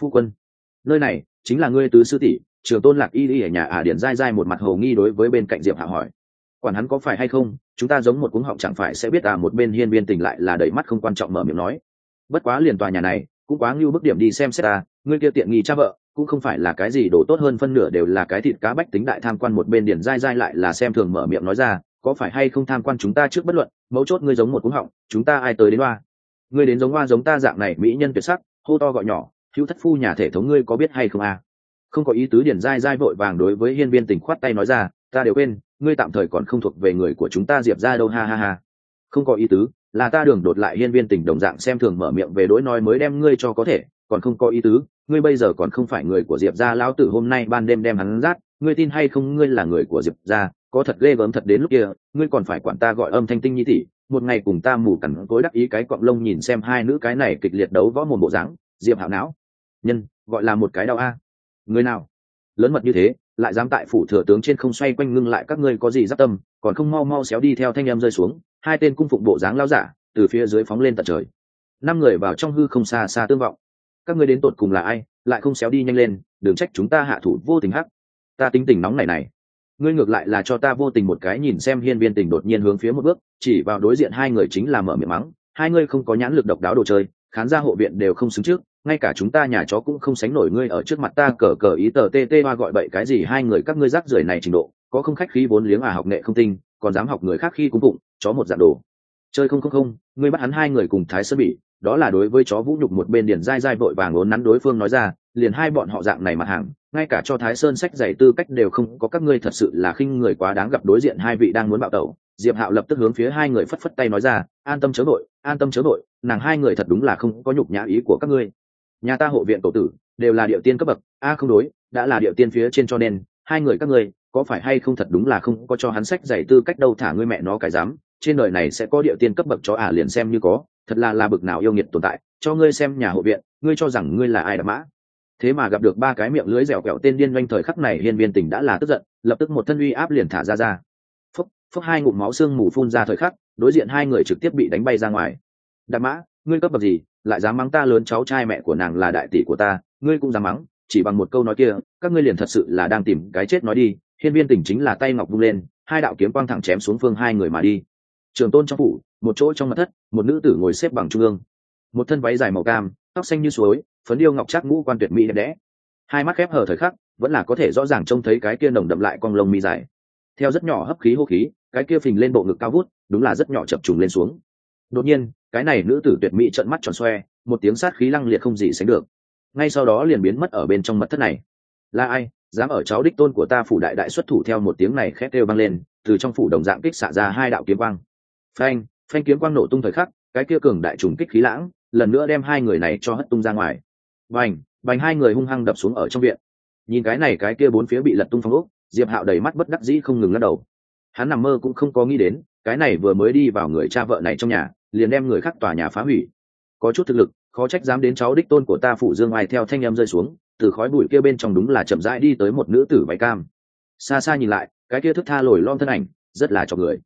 Phu quân, nơi này chính là ngươi tứ sư tỷ, trường tôn lạc y y ở nhà ả à điển dai dai một mặt hồ nghi đối với bên cạnh diệp hạ hỏi. Quản hắn có phải hay không, chúng ta giống một cuống họng chẳng phải sẽ biết à một bên hiên viên tình lại là đẩy mắt không quan trọng mở miệng nói. Bất quá liền tòa nhà này, cũng quá ngưu bức điểm đi xem xét ta ngươi kia tiện nghi cha vợ, cũng không phải là cái gì đổ tốt hơn phân nửa đều là cái thịt cá bách tính đại tham quan một bên điển dai dai lại là xem thường mở miệng nói ra có phải hay không tham quan chúng ta trước bất luận, mấu chốt ngươi giống một cuống họng, chúng ta ai tới đến hoa ngươi đến giống hoa giống ta dạng này, mỹ nhân tuyệt sắc, hô to gọi nhỏ, hữu thất phu nhà thể thống ngươi có biết hay không à? không có ý tứ điển dai dai vội vàng đối với hiên viên tình khoát tay nói ra, ta đều quên, ngươi tạm thời còn không thuộc về người của chúng ta diệp ra đâu, ha ha ha không có ý tứ, là ta đường đột lại hiên viên tình đồng dạng xem thường mở miệng về đối nói mới đem ngươi cho có thể, còn không có ý tứ, ngươi bây giờ còn không phải người của diệp gia lão tử hôm nay ban đêm đem hắn rát, ngươi tin hay không, ngươi là người của diệp gia có thật ghê gớm thật đến lúc kia, ngươi còn phải quản ta gọi âm thanh tinh nhi tỷ, một ngày cùng ta mù cằn cối đắc ý cái cọng lông nhìn xem hai nữ cái này kịch liệt đấu võ một bộ dáng, diệp hảo não. Nhân, gọi là một cái đau a. Người nào? Lớn mật như thế, lại dám tại phủ thừa tướng trên không xoay quanh ngưng lại các ngươi có gì giáp tâm, còn không mau mau xéo đi theo thanh em rơi xuống, hai tên cung phụng bộ dáng lao giả, từ phía dưới phóng lên tận trời. Năm người vào trong hư không xa xa tương vọng. Các ngươi đến tột cùng là ai, lại không xéo đi nhanh lên, đừng trách chúng ta hạ thủ vô tình hắc. Ta tính tình nóng này này ngươi ngược lại là cho ta vô tình một cái nhìn xem hiên viên tình đột nhiên hướng phía một bước chỉ vào đối diện hai người chính là mở miệng mắng hai ngươi không có nhãn lực độc đáo đồ chơi khán gia hộ viện đều không xứng trước ngay cả chúng ta nhà chó cũng không sánh nổi ngươi ở trước mặt ta cờ cờ ý tờ tê tê hoa gọi bậy cái gì hai người các ngươi rác rưởi này trình độ có không khách khí vốn liếng à học nghệ không tinh còn dám học người khác khi cũng bụng, chó một dạng đồ. Chơi không không không ngươi bắt hắn hai người cùng thái sơn bị đó là đối với chó vũ nhục một bên điển dai dai vội vàng ốn nắn đối phương nói ra liền hai bọn họ dạng này mặt hàng, ngay cả cho thái sơn sách giày tư cách đều không có, các ngươi thật sự là khinh người quá đáng gặp đối diện hai vị đang muốn bạo tẩu. Diệp hạo lập tức hướng phía hai người phất phất tay nói ra, an tâm chớ nội an tâm chớ nội nàng hai người thật đúng là không có nhục nhã ý của các ngươi. Nhà ta hộ viện tổ tử, đều là địa tiên cấp bậc, a không đối, đã là địa tiên phía trên cho nên, hai người các ngươi, có phải hay không thật đúng là không có cho hắn sách giày tư cách đâu, thả ngươi mẹ nó cái dám, trên đời này sẽ có địa tiên cấp bậc cho ả liền xem như có, thật là là bực nào yêu nghiệt tồn tại, cho ngươi xem nhà hộ viện, ngươi cho rằng ngươi là ai đã mã? Thế mà gặp được ba cái miệng lưới dẻo quẹo tên điên doanh thời khắc này, hiên viên tỉnh đã là tức giận, lập tức một thân uy áp liền thả ra ra. Phúc phúc hai ngụm máu xương mù phun ra thời khắc, đối diện hai người trực tiếp bị đánh bay ra ngoài. Đạp mã, ngươi cấp bậc gì, lại dám mắng ta lớn cháu trai mẹ của nàng là đại tỷ của ta, ngươi cũng dám mắng, chỉ bằng một câu nói kia, các ngươi liền thật sự là đang tìm cái chết nói đi. Hiên viên tỉnh chính là tay ngọc vung lên, hai đạo kiếm quang thẳng chém xuống phương hai người mà đi. Trường tôn trong phủ, một chỗ trong mặt thất, một nữ tử ngồi xếp bằng trung ương. Một thân váy dài màu cam, tóc xanh như suối phấn điêu ngọc chắc ngũ quan tuyệt mỹ đẹp đẽ. Hai mắt khép hờ thời khắc, vẫn là có thể rõ ràng trông thấy cái kia nồng đậm lại quang lông mi dài. Theo rất nhỏ hấp khí hô khí, cái kia phình lên bộ ngực cao vút, đúng là rất nhỏ chập trùng lên xuống. Đột nhiên, cái này nữ tử tuyệt mỹ trợn mắt tròn xoe, một tiếng sát khí lăng liệt không gì sánh được. Ngay sau đó liền biến mất ở bên trong mật thất này. Là ai, dám ở cháu đích tôn của ta phủ đại đại xuất thủ theo một tiếng này khét kêu băng lên, từ trong phủ đồng dạng kích xạ ra hai đạo kiếm quang. Phanh phanh kiếm quang nổ tung thời khắc, cái kia cường đại trùng kích khí lãng, lần nữa đem hai người này cho hất tung ra ngoài. Bành, bành hai người hung hăng đập xuống ở trong viện. Nhìn cái này cái kia bốn phía bị lật tung phong ốc diệp hạo đầy mắt bất đắc dĩ không ngừng lắc đầu. Hắn nằm mơ cũng không có nghĩ đến cái này vừa mới đi vào người cha vợ này trong nhà liền đem người khác tòa nhà phá hủy. Có chút thực lực khó trách dám đến cháu đích tôn của ta phủ dương ai theo thanh em rơi xuống từ khói bụi kia bên trong đúng là chậm rãi đi tới một nữ tử váy cam. Xa xa nhìn lại cái kia thức tha lồi lon thân ảnh rất là cho người.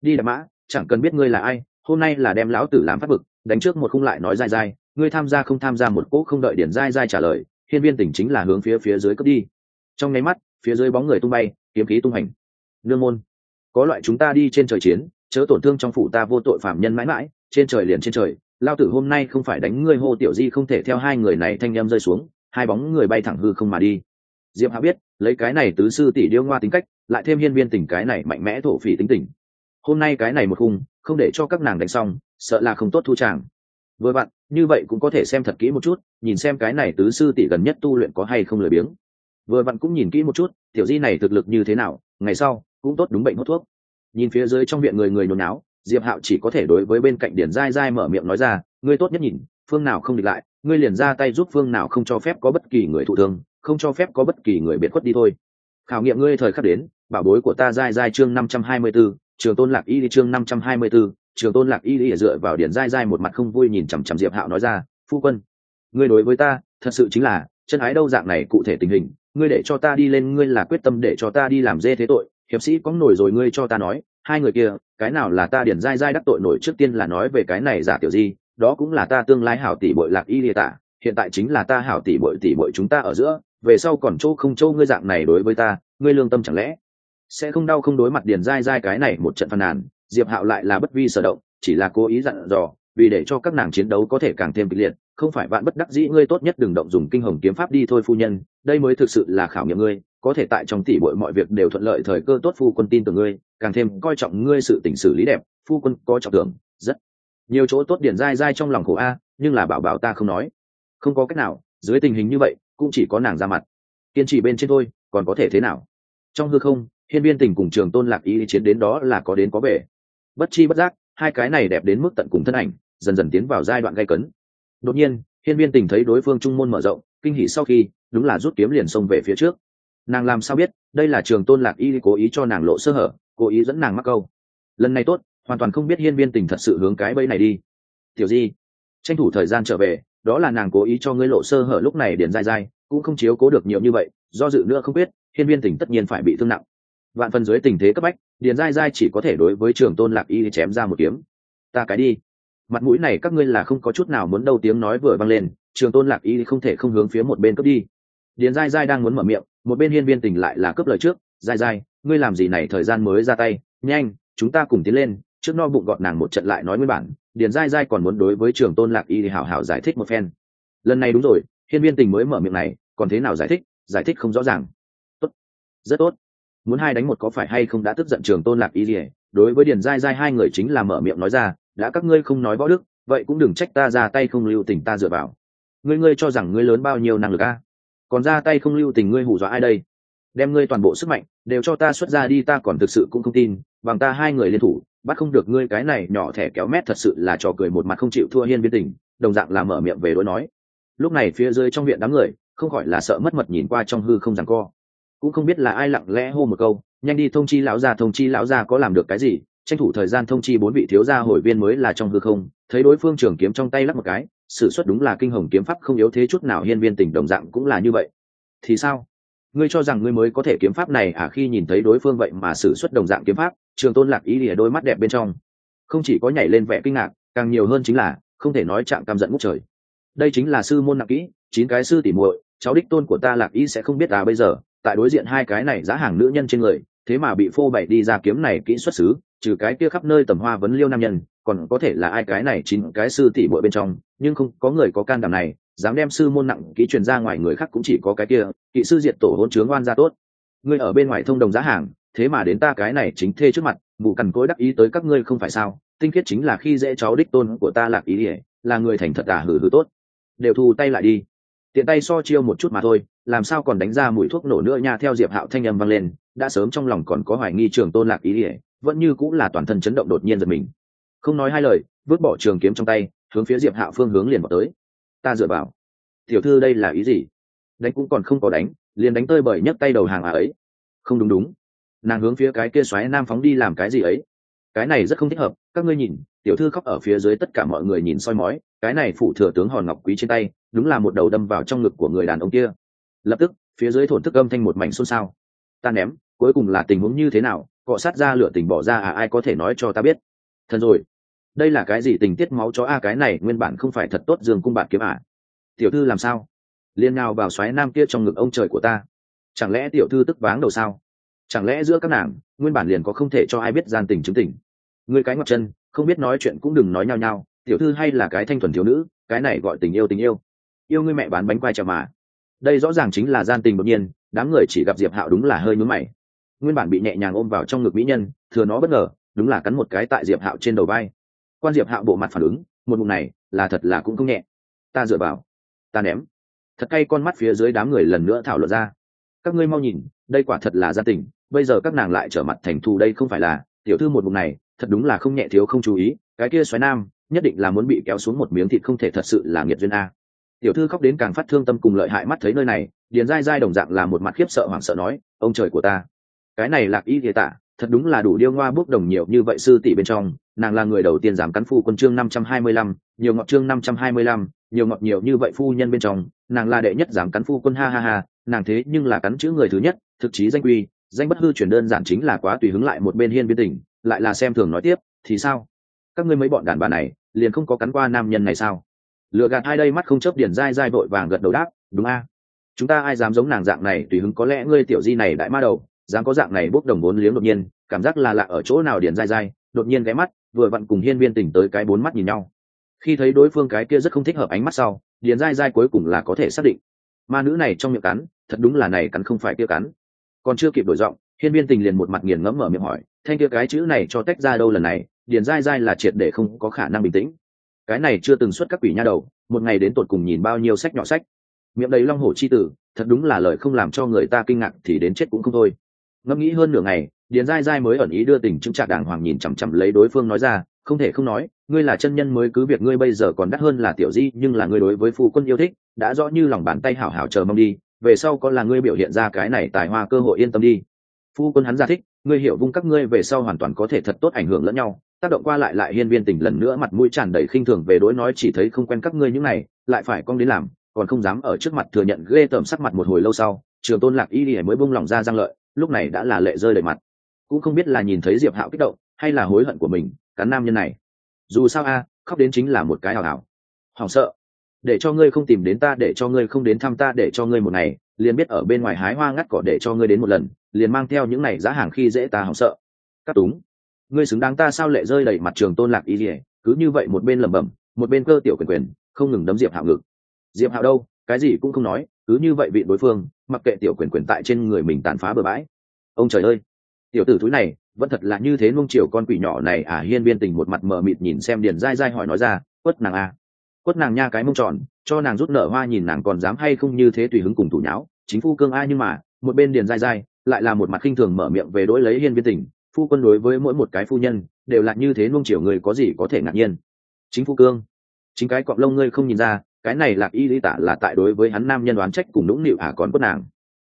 Đi đạp mã chẳng cần biết ngươi là ai hôm nay là đem lão tử làm phát vực đánh trước một khung lại nói dai dai ngươi tham gia không tham gia một cỗ không đợi điển dai dai trả lời, hiên viên tỉnh chính là hướng phía phía dưới cướp đi. Trong nháy mắt, phía dưới bóng người tung bay, kiếm khí tung hành. Nương môn, có loại chúng ta đi trên trời chiến, chớ tổn thương trong phủ ta vô tội phạm nhân mãi mãi, trên trời liền trên trời, lao tử hôm nay không phải đánh ngươi hô tiểu di không thể theo hai người này thanh em rơi xuống, hai bóng người bay thẳng hư không mà đi. Diệp hạ biết, lấy cái này tứ sư tỷ điêu ngoa tính cách, lại thêm hiên viên tỉnh cái này mạnh mẽ thổ phỉ tính tình. Hôm nay cái này một khung, không để cho các nàng đánh xong, sợ là không tốt thu tràng vừa bạn như vậy cũng có thể xem thật kỹ một chút nhìn xem cái này tứ sư tỷ gần nhất tu luyện có hay không lười biếng. Vừa bạn cũng nhìn kỹ một chút tiểu di này thực lực như thế nào ngày sau cũng tốt đúng bệnh hút thuốc. Nhìn phía dưới trong viện người người nhốn náo diệp hạo chỉ có thể đối với bên cạnh điển dai dai mở miệng nói ra ngươi tốt nhất nhìn phương nào không địch lại ngươi liền ra tay giúp phương nào không cho phép có bất kỳ người thụ thương không cho phép có bất kỳ người biệt khuất đi thôi. Khảo nghiệm ngươi thời khắc đến bảo bối của ta dai dai chương năm trăm hai mươi 524, trường tôn lạc y đi chương năm trăm hai mươi 524, trường tôn lạc y Lìa dựa vào điển dai dai một mặt không vui nhìn chằm chằm diệp hạo nói ra, phu quân, ngươi đối với ta, thật sự chính là chân ái đâu dạng này cụ thể tình hình, ngươi để cho ta đi lên, ngươi là quyết tâm để cho ta đi làm dê thế tội. Hiệp sĩ có nổi rồi ngươi cho ta nói, hai người kia, cái nào là ta điển dai dai đắc tội nổi trước tiên là nói về cái này giả tiểu di, đó cũng là ta tương lai hảo tỷ bội lạc y địa tạ, hiện tại chính là ta hảo tỷ bội tỷ bội chúng ta ở giữa, về sau còn chỗ không chỗ ngươi dạng này đối với ta, ngươi lương tâm chẳng lẽ sẽ không đau không đối mặt Điền dai dai cái này một trận phàn nàn diệp hạo lại là bất vi sở động, chỉ là cố ý dặn dò, vì để cho các nàng chiến đấu có thể càng thêm kịch liệt, không phải bạn bất đắc dĩ ngươi tốt nhất đừng động dùng kinh hồng kiếm pháp đi thôi phu nhân, đây mới thực sự là khảo nghiệm ngươi, có thể tại trong tỷ bội mọi việc đều thuận lợi thời cơ tốt phu quân tin tưởng ngươi, càng thêm coi trọng ngươi sự tình xử lý đẹp, phu quân có trọng tưởng rất nhiều chỗ tốt điển dai dai trong lòng khổ a, nhưng là bảo bảo ta không nói. Không có cách nào, dưới tình hình như vậy, cũng chỉ có nàng ra mặt. Kiên trì bên trên thôi, còn có thể thế nào? Trong hư không, hiên viên tình cùng trường tôn lạc ý chiến đến đó là có đến có về bất chi bất giác, hai cái này đẹp đến mức tận cùng thân ảnh, dần dần tiến vào giai đoạn gây cấn. Đột nhiên, hiên viên tình thấy đối phương trung môn mở rộng, kinh hỉ sau khi, đúng là rút kiếm liền xông về phía trước. Nàng làm sao biết, đây là trường tôn lạc y cố ý cho nàng lộ sơ hở, cố ý dẫn nàng mắc câu. Lần này tốt, hoàn toàn không biết hiên viên tình thật sự hướng cái bẫy này đi. Tiểu di, tranh thủ thời gian trở về, đó là nàng cố ý cho ngươi lộ sơ hở lúc này điền dai dai, cũng không chiếu cố được nhiều như vậy, do dự nữa không biết, hiên viên tình tất nhiên phải bị thương nặng vạn phần dưới tình thế cấp bách, điền dai dai chỉ có thể đối với trường tôn lạc y chém ra một kiếm. Ta cái đi. Mặt mũi này các ngươi là không có chút nào muốn đâu tiếng nói vừa vang lên, trường tôn lạc y không thể không hướng phía một bên cướp đi. Điền dai dai đang muốn mở miệng, một bên hiên viên tình lại là cướp lời trước dai dai ngươi làm gì này, thời gian mới ra tay. Nhanh, chúng ta cùng tiến lên, trước no bụng gọt nàng một trận lại nói nguyên bản. Điền dai dai còn muốn đối với trường tôn lạc y thì hảo hảo giải thích một phen. Lần này đúng rồi, hiên viên tình mới mở miệng này, còn thế nào giải thích? Giải thích không rõ ràng. Tốt, rất tốt muốn hai đánh một có phải hay không đã tức giận trường tôn lạc y gì đối với điền dai dai hai người chính là mở miệng nói ra, đã các ngươi không nói võ đức, vậy cũng đừng trách ta ra tay không lưu tình ta dựa vào. Ngươi ngươi cho rằng ngươi lớn bao nhiêu năng lực a? Còn ra tay không lưu tình ngươi hù dọa ai đây? Đem ngươi toàn bộ sức mạnh đều cho ta xuất ra đi, ta còn thực sự cũng không tin, bằng ta hai người liên thủ, bắt không được ngươi cái này nhỏ thẻ kéo mét thật sự là trò cười một mặt không chịu thua hiên viên tình, đồng dạng là mở miệng về đối nói. Lúc này phía dưới trong viện đám người, không khỏi là sợ mất mật nhìn qua trong hư không rằng co cũng không biết là ai lặng lẽ hô một câu, nhanh đi thông chi lão gia, thông chi lão gia có làm được cái gì? Tranh thủ thời gian thông chi bốn vị thiếu gia hồi viên mới là trong hư không, thấy đối phương trường kiếm trong tay lắp một cái, sự xuất đúng là kinh hồng kiếm pháp không yếu thế chút nào, hiên viên tình đồng dạng cũng là như vậy. Thì sao? Ngươi cho rằng ngươi mới có thể kiếm pháp này à? Khi nhìn thấy đối phương vậy mà sử xuất đồng dạng kiếm pháp, trường tôn lạc ý lìa đôi mắt đẹp bên trong. Không chỉ có nhảy lên vẻ kinh ngạc, càng nhiều hơn chính là, không thể nói chạm cam giận ngút trời. Đây chính là sư môn nặng kỹ, chín cái sư tỉ muội, cháu đích tôn của ta lạc ý sẽ không biết à bây giờ tại đối diện hai cái này giá hàng nữ nhân trên người, thế mà bị phô bày đi ra kiếm này kỹ xuất xứ, trừ cái kia khắp nơi tầm hoa vấn liêu nam nhân, còn có thể là ai cái này chín cái sư tỷ muội bên trong, nhưng không có người có can đảm này, dám đem sư môn nặng kỹ truyền ra ngoài người khác cũng chỉ có cái kia kỹ sư diệt tổ hôn chướng oan ra tốt. Ngươi ở bên ngoài thông đồng giá hàng, thế mà đến ta cái này chính thê trước mặt, mù cằn cối đắc ý tới các ngươi không phải sao, tinh khiết chính là khi dễ cháu đích tôn của ta lạc ý ỉa là người thành thật à hử hử tốt. Đều thu tay lại đi tiện tay so chiêu một chút mà thôi, làm sao còn đánh ra mùi thuốc nổ nữa nha, theo diệp hạo thanh âm vang lên, đã sớm trong lòng còn có hoài nghi trường tôn lạc ý ỉa vẫn như cũng là toàn thân chấn động đột nhiên giật mình. Không nói hai lời, vứt bỏ trường kiếm trong tay, hướng phía diệp hạo phương hướng liền vào tới. Ta dựa vào. Tiểu thư đây là ý gì? Đánh cũng còn không có đánh, liền đánh tơi bởi nhấc tay đầu hàng à ấy. Không đúng đúng. Nàng hướng phía cái kia xoáy nam phóng đi làm cái gì ấy? Cái này rất không thích hợp, các ngươi nhìn, tiểu thư khóc ở phía dưới tất cả mọi người nhìn soi mói cái này phụ thừa tướng hòn ngọc quý trên tay, đúng là một đầu đâm vào trong ngực của người đàn ông kia. Lập tức, phía dưới thổn thức âm thanh một mảnh xôn xao. Ta ném, cuối cùng là tình huống như thế nào, cọ sát ra lửa tình bỏ ra à ai có thể nói cho ta biết. Thần rồi, đây là cái gì tình tiết máu chó a, cái này nguyên bản không phải thật tốt dương cung bạn kiếm à. Tiểu thư làm sao? Liên nào vào xoáy nam kia trong ngực ông trời của ta. Chẳng lẽ tiểu thư tức váng đầu sao? Chẳng lẽ giữa các nàng, nguyên bản liền có không thể cho ai biết gian tình chứng tình? Người cái ngọc chân, không biết nói chuyện cũng đừng nói nhau nhau tiểu thư hay là cái thanh thuần thiếu nữ, cái này gọi tình yêu tình yêu. Yêu ngươi mẹ bán bánh quai chào mà. Đây rõ ràng chính là gian tình đột nhiên, đám người chỉ gặp diệp hạo đúng là hơi nhúm mày. Nguyên bản bị nhẹ nhàng ôm vào trong ngực mỹ nhân, thừa nó bất ngờ, đúng là cắn một cái tại diệp hạo trên đầu vai. Quan diệp hạo bộ mặt phản ứng, một mục này, là thật là cũng không nhẹ. Ta dựa vào, ta ném. Thật cay con mắt phía dưới đám người lần nữa thảo luận ra. Các ngươi mau nhìn, đây quả thật là gia tình, bây giờ các nàng lại trở mặt thành thù đây không phải là, tiểu thư một mục này, thật đúng là không nhẹ thiếu không chú ý, cái kia xoáy nam nhất định là muốn bị kéo xuống một miếng thịt không thể thật sự là nghiệt duyên a. Tiểu thư khóc đến càng phát thương tâm cùng lợi hại mắt thấy nơi này, điền dai dai đồng dạng là một mặt khiếp sợ hoảng sợ nói, ông trời của ta, cái này lạc y thế tả thật đúng là đủ điêu ngoa bước đồng nhiều như vậy sư tỷ bên trong, nàng là người đầu tiên giảm cắn phu quân chương năm trăm hai mươi lăm, nhiều ngọc chương năm trăm hai mươi lăm, nhiều ngọc nhiều như vậy phu nhân bên trong, nàng là đệ nhất giảm cắn phu quân ha ha ha, nàng thế nhưng là cắn chữ người thứ nhất, thực chí danh quy, danh bất hư chuyển đơn giản chính là quá tùy hứng lại một bên hiên biên tình, lại là xem thường nói tiếp, thì sao? Các ngươi mấy bọn đàn bà này, liền không có cắn qua nam nhân này sao? Lựa gạt hai đây mắt không chớp điển dai dai vội vàng gật đầu đáp, đúng a. Chúng ta ai dám giống nàng dạng này, tùy hứng có lẽ ngươi tiểu di này đại ma đầu, dám có dạng này bốc đồng bốn liếng đột nhiên, cảm giác là lạ ở chỗ nào điển dai dai. Đột nhiên ghé mắt, vừa vặn cùng hiên viên tỉnh tới cái bốn mắt nhìn nhau. Khi thấy đối phương cái kia rất không thích hợp ánh mắt sau, điền dai dai cuối cùng là có thể xác định. Ma nữ này trong miệng cắn, thật đúng là này cắn không phải kia cắn. Còn chưa kịp đổi giọng, hiên viên tình liền một mặt nghiền ngẫm mở miệng hỏi, thanh kia cái chữ này cho tách ra đâu lần này? Điền dai dai là triệt để không có khả năng bình tĩnh. Cái này chưa từng xuất các quỷ nha đầu, một ngày đến tột cùng nhìn bao nhiêu sách nhỏ sách. Miệng đầy long hổ chi tử, thật đúng là lời không làm cho người ta kinh ngạc thì đến chết cũng không thôi. Ngẫm nghĩ hơn nửa ngày, điền dai dai mới ẩn ý đưa tình chứng trạc đàng hoàng nhìn chằm chằm lấy đối phương nói ra, không thể không nói, ngươi là chân nhân mới cứ việc ngươi bây giờ còn đắt hơn là tiểu di, nhưng là ngươi đối với phu quân yêu thích, đã rõ như lòng bàn tay hảo hảo chờ mong đi, về sau có là ngươi biểu hiện ra cái này tài hoa cơ hội yên tâm đi. Phu quân hắn ra thích, ngươi hiểu vung các ngươi về sau hoàn toàn có thể thật tốt ảnh hưởng lẫn nhau tác động qua lại lại hiên viên tình lần nữa mặt mũi tràn đầy khinh thường về đối nói chỉ thấy không quen các ngươi những này, lại phải con đến làm, còn không dám ở trước mặt thừa nhận ghê tởm sắc mặt một hồi lâu sau, trường tôn lạc y mới bung lòng ra giang lợi, lúc này đã là lệ rơi đầy mặt. Cũng không biết là nhìn thấy diệp hạo kích động, hay là hối hận của mình, cắn nam nhân này. Dù sao a, khóc đến chính là một cái hào hào. Hỏng sợ. Để cho ngươi không tìm đến ta, để cho ngươi không đến thăm ta, để cho ngươi một ngày, liền biết ở bên ngoài hái hoa ngắt cỏ để cho ngươi đến một lần, liền mang theo những này giá hàng khi dễ ta hỏng sợ. Cắt túng ngươi xứng đáng ta sao lệ rơi đầy mặt trường tôn lạc y dỉa cứ như vậy một bên lẩm bẩm, một bên cơ tiểu quyền quyền, không ngừng đấm diệp hạo ngực. Diệp hạo đâu, cái gì cũng không nói, cứ như vậy vị đối phương, mặc kệ tiểu quyền quyền tại trên người mình tàn phá bừa bãi. Ông trời ơi! Tiểu tử thúi này, vẫn thật là như thế nung chiều con quỷ nhỏ này à hiên biên tình một mặt mờ mịt nhìn xem điền dai dai hỏi nói ra, quất nàng a quất nàng nha cái mông tròn, cho nàng rút nở hoa nhìn nàng còn dám hay không như thế tùy hứng cùng thủ nháo, chính phu cương ai nhưng mà, một bên điền dai dai lại là một mặt khinh thường mở miệng về đối lấy hiên biên tình phu quân đối với mỗi một cái phu nhân, đều là như thế nuông chiều người có gì có thể ngạc nhiên. Chính phu cương, chính cái cọp lông ngươi không nhìn ra, cái này lạc y lý tả là tại đối với hắn nam nhân đoán trách cùng nũng nịu à còn quất nàng.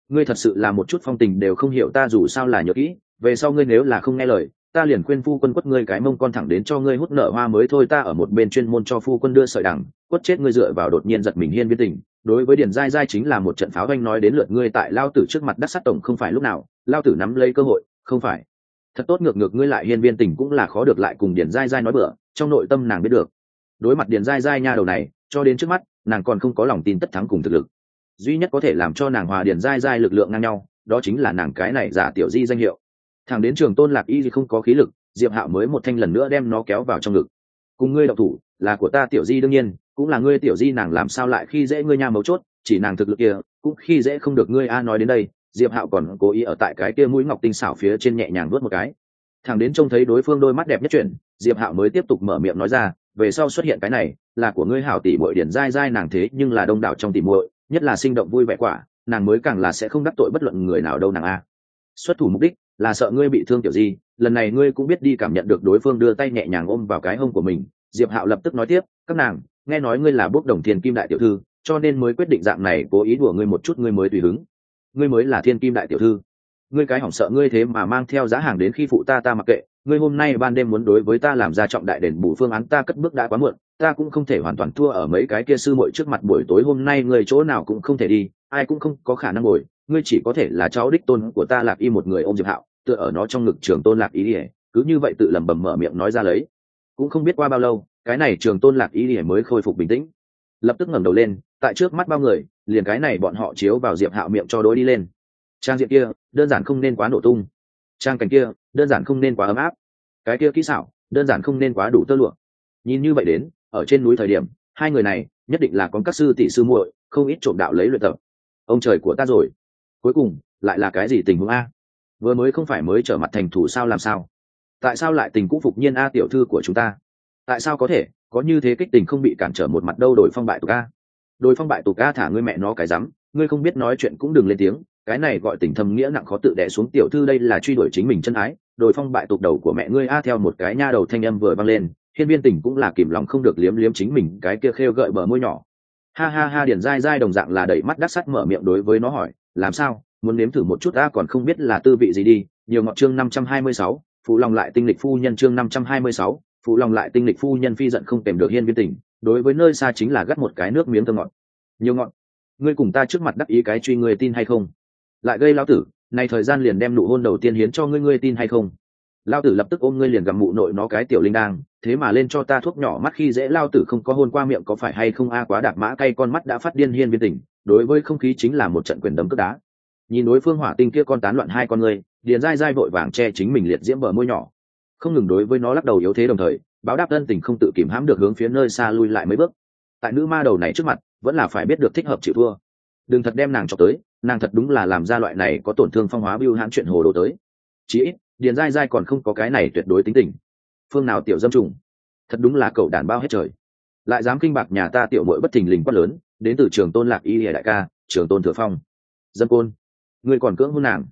Ngươi thật sự là một chút phong tình đều không hiểu ta dù sao là nhớ kỹ, về sau ngươi nếu là không nghe lời, ta liền khuyên phu quân quất ngươi cái mông con thẳng đến cho ngươi hút nợ hoa mới thôi, ta ở một bên chuyên môn cho phu quân đưa sợi đằng, quất chết ngươi dựa vào đột nhiên giật mình hiên biên tình. Đối với điền giai giai chính là một trận pháo doanh nói đến lượt ngươi tại lao tử trước mặt đắc sát tổng không phải lúc nào, lao tử nắm lấy cơ hội, không phải thật tốt ngược ngược ngươi lại hiên viên tình cũng là khó được lại cùng điền dai dai nói bữa trong nội tâm nàng biết được. Đối mặt điền dai dai nha đầu này, cho đến trước mắt, nàng còn không có lòng tin tất thắng cùng thực lực. Duy nhất có thể làm cho nàng hòa điền dai dai lực lượng ngang nhau, đó chính là nàng cái này giả tiểu di danh hiệu. Thằng đến trường tôn lạc y thì không có khí lực, diệp hạo mới một thanh lần nữa đem nó kéo vào trong ngực. Cùng ngươi đậu thủ, là của ta tiểu di đương nhiên, cũng là ngươi tiểu di nàng làm sao lại khi dễ ngươi nha mấu chốt, chỉ nàng thực lực kia, cũng khi dễ không được ngươi a nói đến đây diệp hạo còn cố ý ở tại cái kia mũi ngọc tinh xảo phía trên nhẹ nhàng nuốt một cái. Thằng đến trông thấy đối phương đôi mắt đẹp nhất chuyển, diệp hạo mới tiếp tục mở miệng nói ra, về sau xuất hiện cái này, là của ngươi hảo tỷ muội điển dai dai nàng thế, nhưng là đông đảo trong tỷ muội, nhất là sinh động vui vẻ quả, nàng mới càng là sẽ không đắc tội bất luận người nào đâu nàng a. Xuất thủ mục đích, là sợ ngươi bị thương kiểu gì, lần này ngươi cũng biết đi cảm nhận được đối phương đưa tay nhẹ nhàng ôm vào cái hông của mình. Diệp hạo lập tức nói tiếp, các nàng, nghe nói ngươi là bốc đồng thiền kim đại tiểu thư, cho nên mới quyết định dạng này, cố ý đùa ngươi một chút, ngươi mới tùy hứng ngươi mới là thiên kim đại tiểu thư. Ngươi cái hỏng sợ ngươi thế mà mang theo giá hàng đến khi phụ ta ta mặc kệ, ngươi hôm nay ban đêm muốn đối với ta làm ra trọng đại đền bù phương án ta cất bước đã quá muộn, ta cũng không thể hoàn toàn thua ở mấy cái kia sư muội trước mặt buổi tối hôm nay người chỗ nào cũng không thể đi, ai cũng không có khả năng ngồi, ngươi chỉ có thể là cháu đích tôn của ta lạc y một người ông diệp hạo, tựa ở nó trong ngực trường tôn lạc ý ỉa cứ như vậy tự lẩm bẩm mở miệng nói ra lấy. Cũng không biết qua bao lâu, cái này trường tôn lạc ý ỉa mới khôi phục bình tĩnh lập tức ngẩng đầu lên, tại trước mắt bao người, liền cái này bọn họ chiếu vào diệp hạo miệng cho đối đi lên. Trang diện kia, đơn giản không nên quá nổ tung. Trang cảnh kia, đơn giản không nên quá ấm áp. Cái kia kỹ xảo, đơn giản không nên quá đủ tơ lụa. Nhìn như vậy đến, ở trên núi thời điểm, hai người này, nhất định là có các sư tỷ sư muội, không ít trộm đạo lấy luyện tập. Ông trời của ta rồi. Cuối cùng, lại là cái gì tình huống a? Vừa mới không phải mới trở mặt thành thủ sao làm sao? Tại sao lại tình cũ phục nhiên a tiểu thư của chúng ta? Tại sao có thể có như thế kích tình không bị cản trở một mặt đâu đổi phong bại tục a. Đổi phong bại tục a thả ngươi mẹ nó cái rắm, ngươi không biết nói chuyện cũng đừng lên tiếng, cái này gọi tình thâm nghĩa nặng khó tự đẻ xuống tiểu thư đây là truy đuổi chính mình chân ái, đổi phong bại tục đầu của mẹ ngươi a theo một cái nha đầu thanh âm vừa vang lên, hiên viên tình cũng là kìm lòng không được liếm liếm chính mình cái kia khêu gợi bờ môi nhỏ. Ha ha ha điển dai dai đồng dạng là đẩy mắt đắc sắt mở miệng đối với nó hỏi, làm sao? Muốn nếm thử một chút a, còn không biết là tư vị gì đi. Nhiều ngọt chương năm trăm hai mươi sáu, phụ lòng lại tinh lịch phu nhân chương năm trăm hai mươi sáu phụ lòng lại tinh lịch phu nhân phi giận không kèm được hiên viên tình, đối với nơi xa chính là gắt một cái nước miếng thơ ngọt. Nhiều ngọt. Ngươi cùng ta trước mặt đắc ý cái truy ngươi tin hay không? Lại gây lao tử này thời gian liền đem nụ hôn đầu tiên hiến cho ngươi ngươi tin hay không? Lao tử lập tức ôm ngươi liền gặm mụ nội nó cái tiểu linh đang thế mà lên cho ta thuốc nhỏ mắt khi dễ lao tử không có hôn qua miệng có phải hay không? A, quá đạp mã, cay con mắt đã phát điên hiên viên tình, đối với không khí chính là một trận quyền đấm cướp đá. Nhìn đối phương hỏa tinh kia con tán loạn hai con ngươi. điền dai dai vội vàng che chính mình liệt diễm bờ môi nhỏ không ngừng đối với nó lắc đầu yếu thế đồng thời, báo đáp ân tình không tự kìm hãm được hướng phía nơi xa lui lại mấy bước. Tại nữ ma đầu này trước mặt, vẫn là phải biết được thích hợp chịu thua. Đừng thật đem nàng cho tới, nàng thật đúng là làm ra loại này có tổn thương phong hóa biêu hãn chuyện hồ đồ tới. Chí ít, điền dai dai còn không có cái này tuyệt đối tính tình. Phương nào tiểu dâm trùng? Thật đúng là cậu đàn bao hết trời. Lại dám kinh bạc nhà ta tiểu mội bất thình lình quát lớn, đến từ trường tôn lạc y hệ đại ca, trường tôn thừa phong. Dâm côn người còn cưỡng hôn nàng.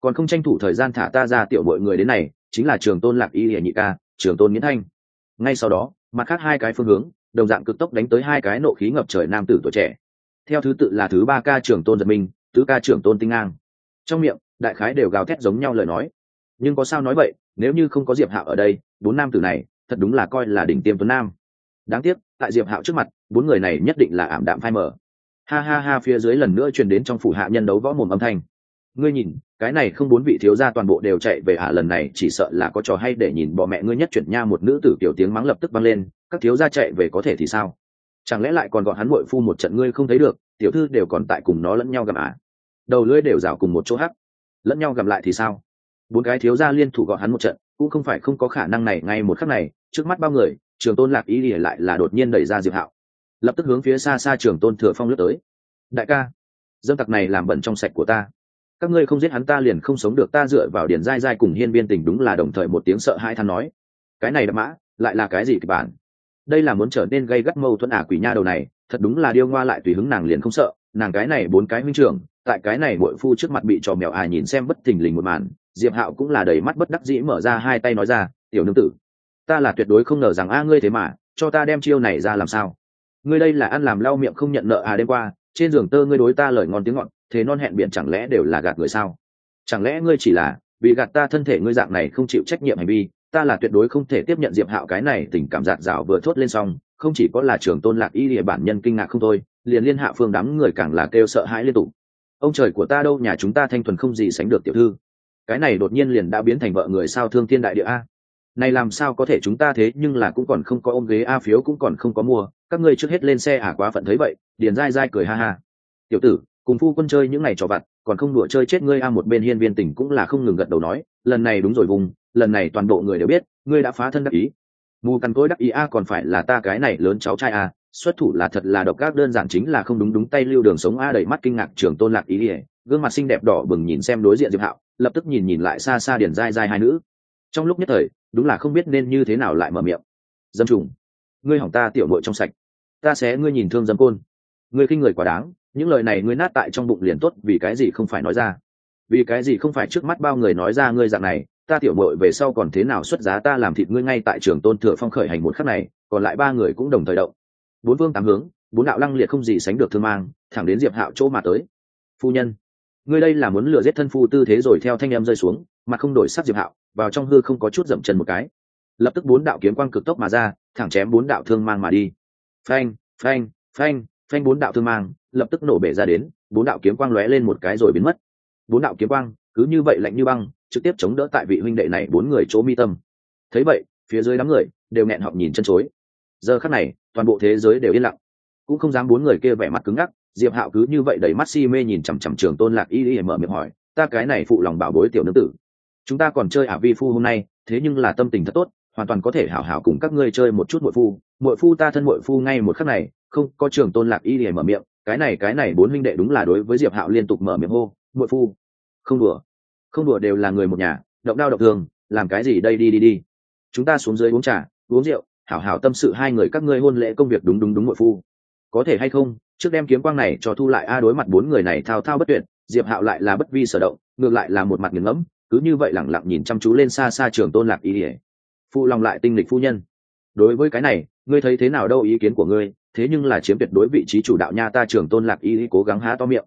Còn không tranh thủ thời gian thả ta ra tiểu mội người đến này chính là trường tôn lạc y hệ nhị ca, trường tôn nghĩa thanh. Ngay sau đó, mặt khác hai cái phương hướng, đồng dạng cực tốc đánh tới hai cái nộ khí ngập trời nam tử tuổi trẻ. Theo thứ tự là thứ ba ca trường tôn giật minh thứ ca trường tôn tinh ngang. Trong miệng, đại khái đều gào thét giống nhau lời nói. Nhưng có sao nói vậy, nếu như không có diệp hạo ở đây, bốn nam tử này, thật đúng là coi là đỉnh tiêm tuấn nam. Đáng tiếc, tại diệp hạo trước mặt, bốn người này nhất định là ảm đạm phai mờ. Ha ha ha, phía dưới lần nữa truyền đến trong phủ hạ nhân đấu võ mồm âm thanh ngươi nhìn, cái này không bốn vị thiếu gia toàn bộ đều chạy về hạ lần này chỉ sợ là có trò hay để nhìn bỏ mẹ ngươi nhất chuyển nha một nữ tử kiểu tiếng mắng lập tức vang lên, các thiếu gia chạy về có thể thì sao? Chẳng lẽ lại còn gọi hắn muội phu một trận ngươi không thấy được, tiểu thư đều còn tại cùng nó lẫn nhau gặp à? Đầu lưỡi đều rào cùng một chỗ hắc. Lẫn nhau gặp lại thì sao? Bốn cái thiếu gia liên thủ gọi hắn một trận, cũng không phải không có khả năng này, ngay một khắc này, trước mắt bao người, trường tôn lạc ý ỉa lại là đột nhiên đẩy ra diệp hạo. Lập tức hướng phía xa xa trường tôn thừa phong lướt tới. Đại ca, dâm tặc này làm bẩn trong sạch của ta các ngươi không giết hắn ta liền không sống được, ta dựa vào điển dai dai cùng hiên viên tình đúng là đồng thời một tiếng sợ hai than nói. Cái này đã mã, lại là cái gì kịch bản? Đây là muốn trở nên gây gắt mâu thuẫn ả quỷ nha đầu này, thật đúng là điêu ngoa lại tùy hứng nàng liền không sợ. Nàng cái này bốn cái huynh trưởng, tại cái này bội phu trước mặt bị trò mèo ai nhìn xem bất thình lình một màn, diệp hạo cũng là đầy mắt bất đắc dĩ mở ra hai tay nói ra, tiểu nương tử, ta là tuyệt đối không ngờ rằng a ngươi thế mà, cho ta đem chiêu này ra làm sao? Ngươi đây là ăn làm lau miệng không nhận nợ à đêm qua, trên giường tơ ngươi đối ta lời ngon tiếng ngọt thế non hẹn biển chẳng lẽ đều là gạt người sao? Chẳng lẽ ngươi chỉ là, vì gạt ta thân thể ngươi dạng này không chịu trách nhiệm hành vi, ta là tuyệt đối không thể tiếp nhận diệp hạo cái này tình cảm giạt rào vừa thốt lên xong, không chỉ có là trường tôn lạc y địa bản nhân kinh ngạc không thôi, liền liên hạ phương đám người càng là kêu sợ hãi liên tục. Ông trời của ta đâu, nhà chúng ta thanh thuần không gì sánh được tiểu thư. Cái này đột nhiên liền đã biến thành vợ người sao thương thiên đại địa a. Này làm sao có thể chúng ta thế, nhưng là cũng còn không có ôm ghế, a phiếu cũng còn không có mua. Các ngươi trước hết lên xe à quá phận thấy vậy, điền dai dai cười ha ha. Tiểu tử cùng phu quân chơi những ngày trò vặt, còn không đùa chơi chết ngươi a, một bên hiên viên tỉnh cũng là không ngừng gật đầu nói, lần này đúng rồi vùng, lần này toàn bộ người đều biết, ngươi đã phá thân đắc ý. Mù cằn cối đắc ý a, còn phải là ta cái này lớn cháu trai a, xuất thủ là thật là độc ác, đơn giản chính là không đúng đúng tay lưu đường sống a, đầy mắt kinh ngạc trường tôn lạc ý ỉa gương mặt xinh đẹp đỏ bừng nhìn xem đối diện diệp hạo, lập tức nhìn nhìn lại xa xa điển dai dai hai nữ. Trong lúc nhất thời, đúng là không biết nên như thế nào lại mở miệng. Dâm trùng, ngươi hỏng ta tiểu nội trong sạch. Ta sẽ, ngươi nhìn thương dâm côn. Ngươi khinh người quá đáng những lời này ngươi nát tại trong bụng liền tốt, vì cái gì không phải nói ra? Vì cái gì không phải trước mắt bao người nói ra ngươi dạng này? Ta tiểu bội về sau còn thế nào xuất giá ta làm thịt ngươi ngay tại trường tôn thừa phong khởi hành một khắc này, còn lại ba người cũng đồng thời động. Bốn vương tám hướng, bốn đạo lăng liệt không gì sánh được thương mang, thẳng đến diệp hạo chỗ mà tới. Phu nhân, ngươi đây là muốn lừa giết thân phu tư thế rồi theo thanh em rơi xuống, mà không đổi sắc diệp hạo, vào trong hư không có chút dậm chân một cái. Lập tức bốn đạo kiếm quang cực tốc mà ra, thẳng chém bốn đạo thương mang mà đi. Phanh phanh phanh phanh bốn đạo thương mang, lập tức nổ bể ra đến, bốn đạo kiếm quang lóe lên một cái rồi biến mất. Bốn đạo kiếm quang, cứ như vậy lạnh như băng, trực tiếp chống đỡ tại vị huynh đệ này bốn người chỗ mi tâm. Thấy vậy, phía dưới đám người đều nghẹn họng nhìn chân chối. Giờ khắc này, toàn bộ thế giới đều yên lặng. Cũng không dám bốn người kia vẻ mặt cứng ngắc, diệp hạo cứ như vậy đẩy mắt si mê nhìn chằm chằm trường tôn lạc y y mở miệng hỏi, ta cái này phụ lòng bảo bối tiểu nữ tử, chúng ta còn chơi ả vi phu hôm nay, thế nhưng là tâm tình thật tốt, hoàn toàn có thể hảo hảo cùng các ngươi chơi một chút muội phu muội phu ta thân muội phu ngay một khắc này không, có trường tôn lạc y để mở miệng, cái này cái này bốn huynh đệ đúng là đối với diệp hạo liên tục mở miệng hô, muội phu. Không đùa không đùa đều là người một nhà, động đao động thường làm cái gì đây đi đi đi. Chúng ta xuống dưới uống trà, uống rượu, hảo hảo tâm sự hai người các ngươi hôn lễ công việc đúng đúng đúng muội phu. Có thể hay không? Trước đem kiếm quang này cho thu lại, a, đối mặt bốn người này thao thao bất tuyệt, diệp hạo lại là bất vi sở động, ngược lại là một mặt nghiền ngẫm, cứ như vậy lẳng lặng nhìn chăm chú lên xa xa trường tôn lạc y ỉa phụ lòng lại tinh lịch phu nhân. Đối với cái này, ngươi thấy thế nào đâu ý kiến của ngươi? Thế nhưng là chiếm tuyệt đối vị trí chủ đạo nha ta trưởng tôn lạc y cố gắng há to miệng.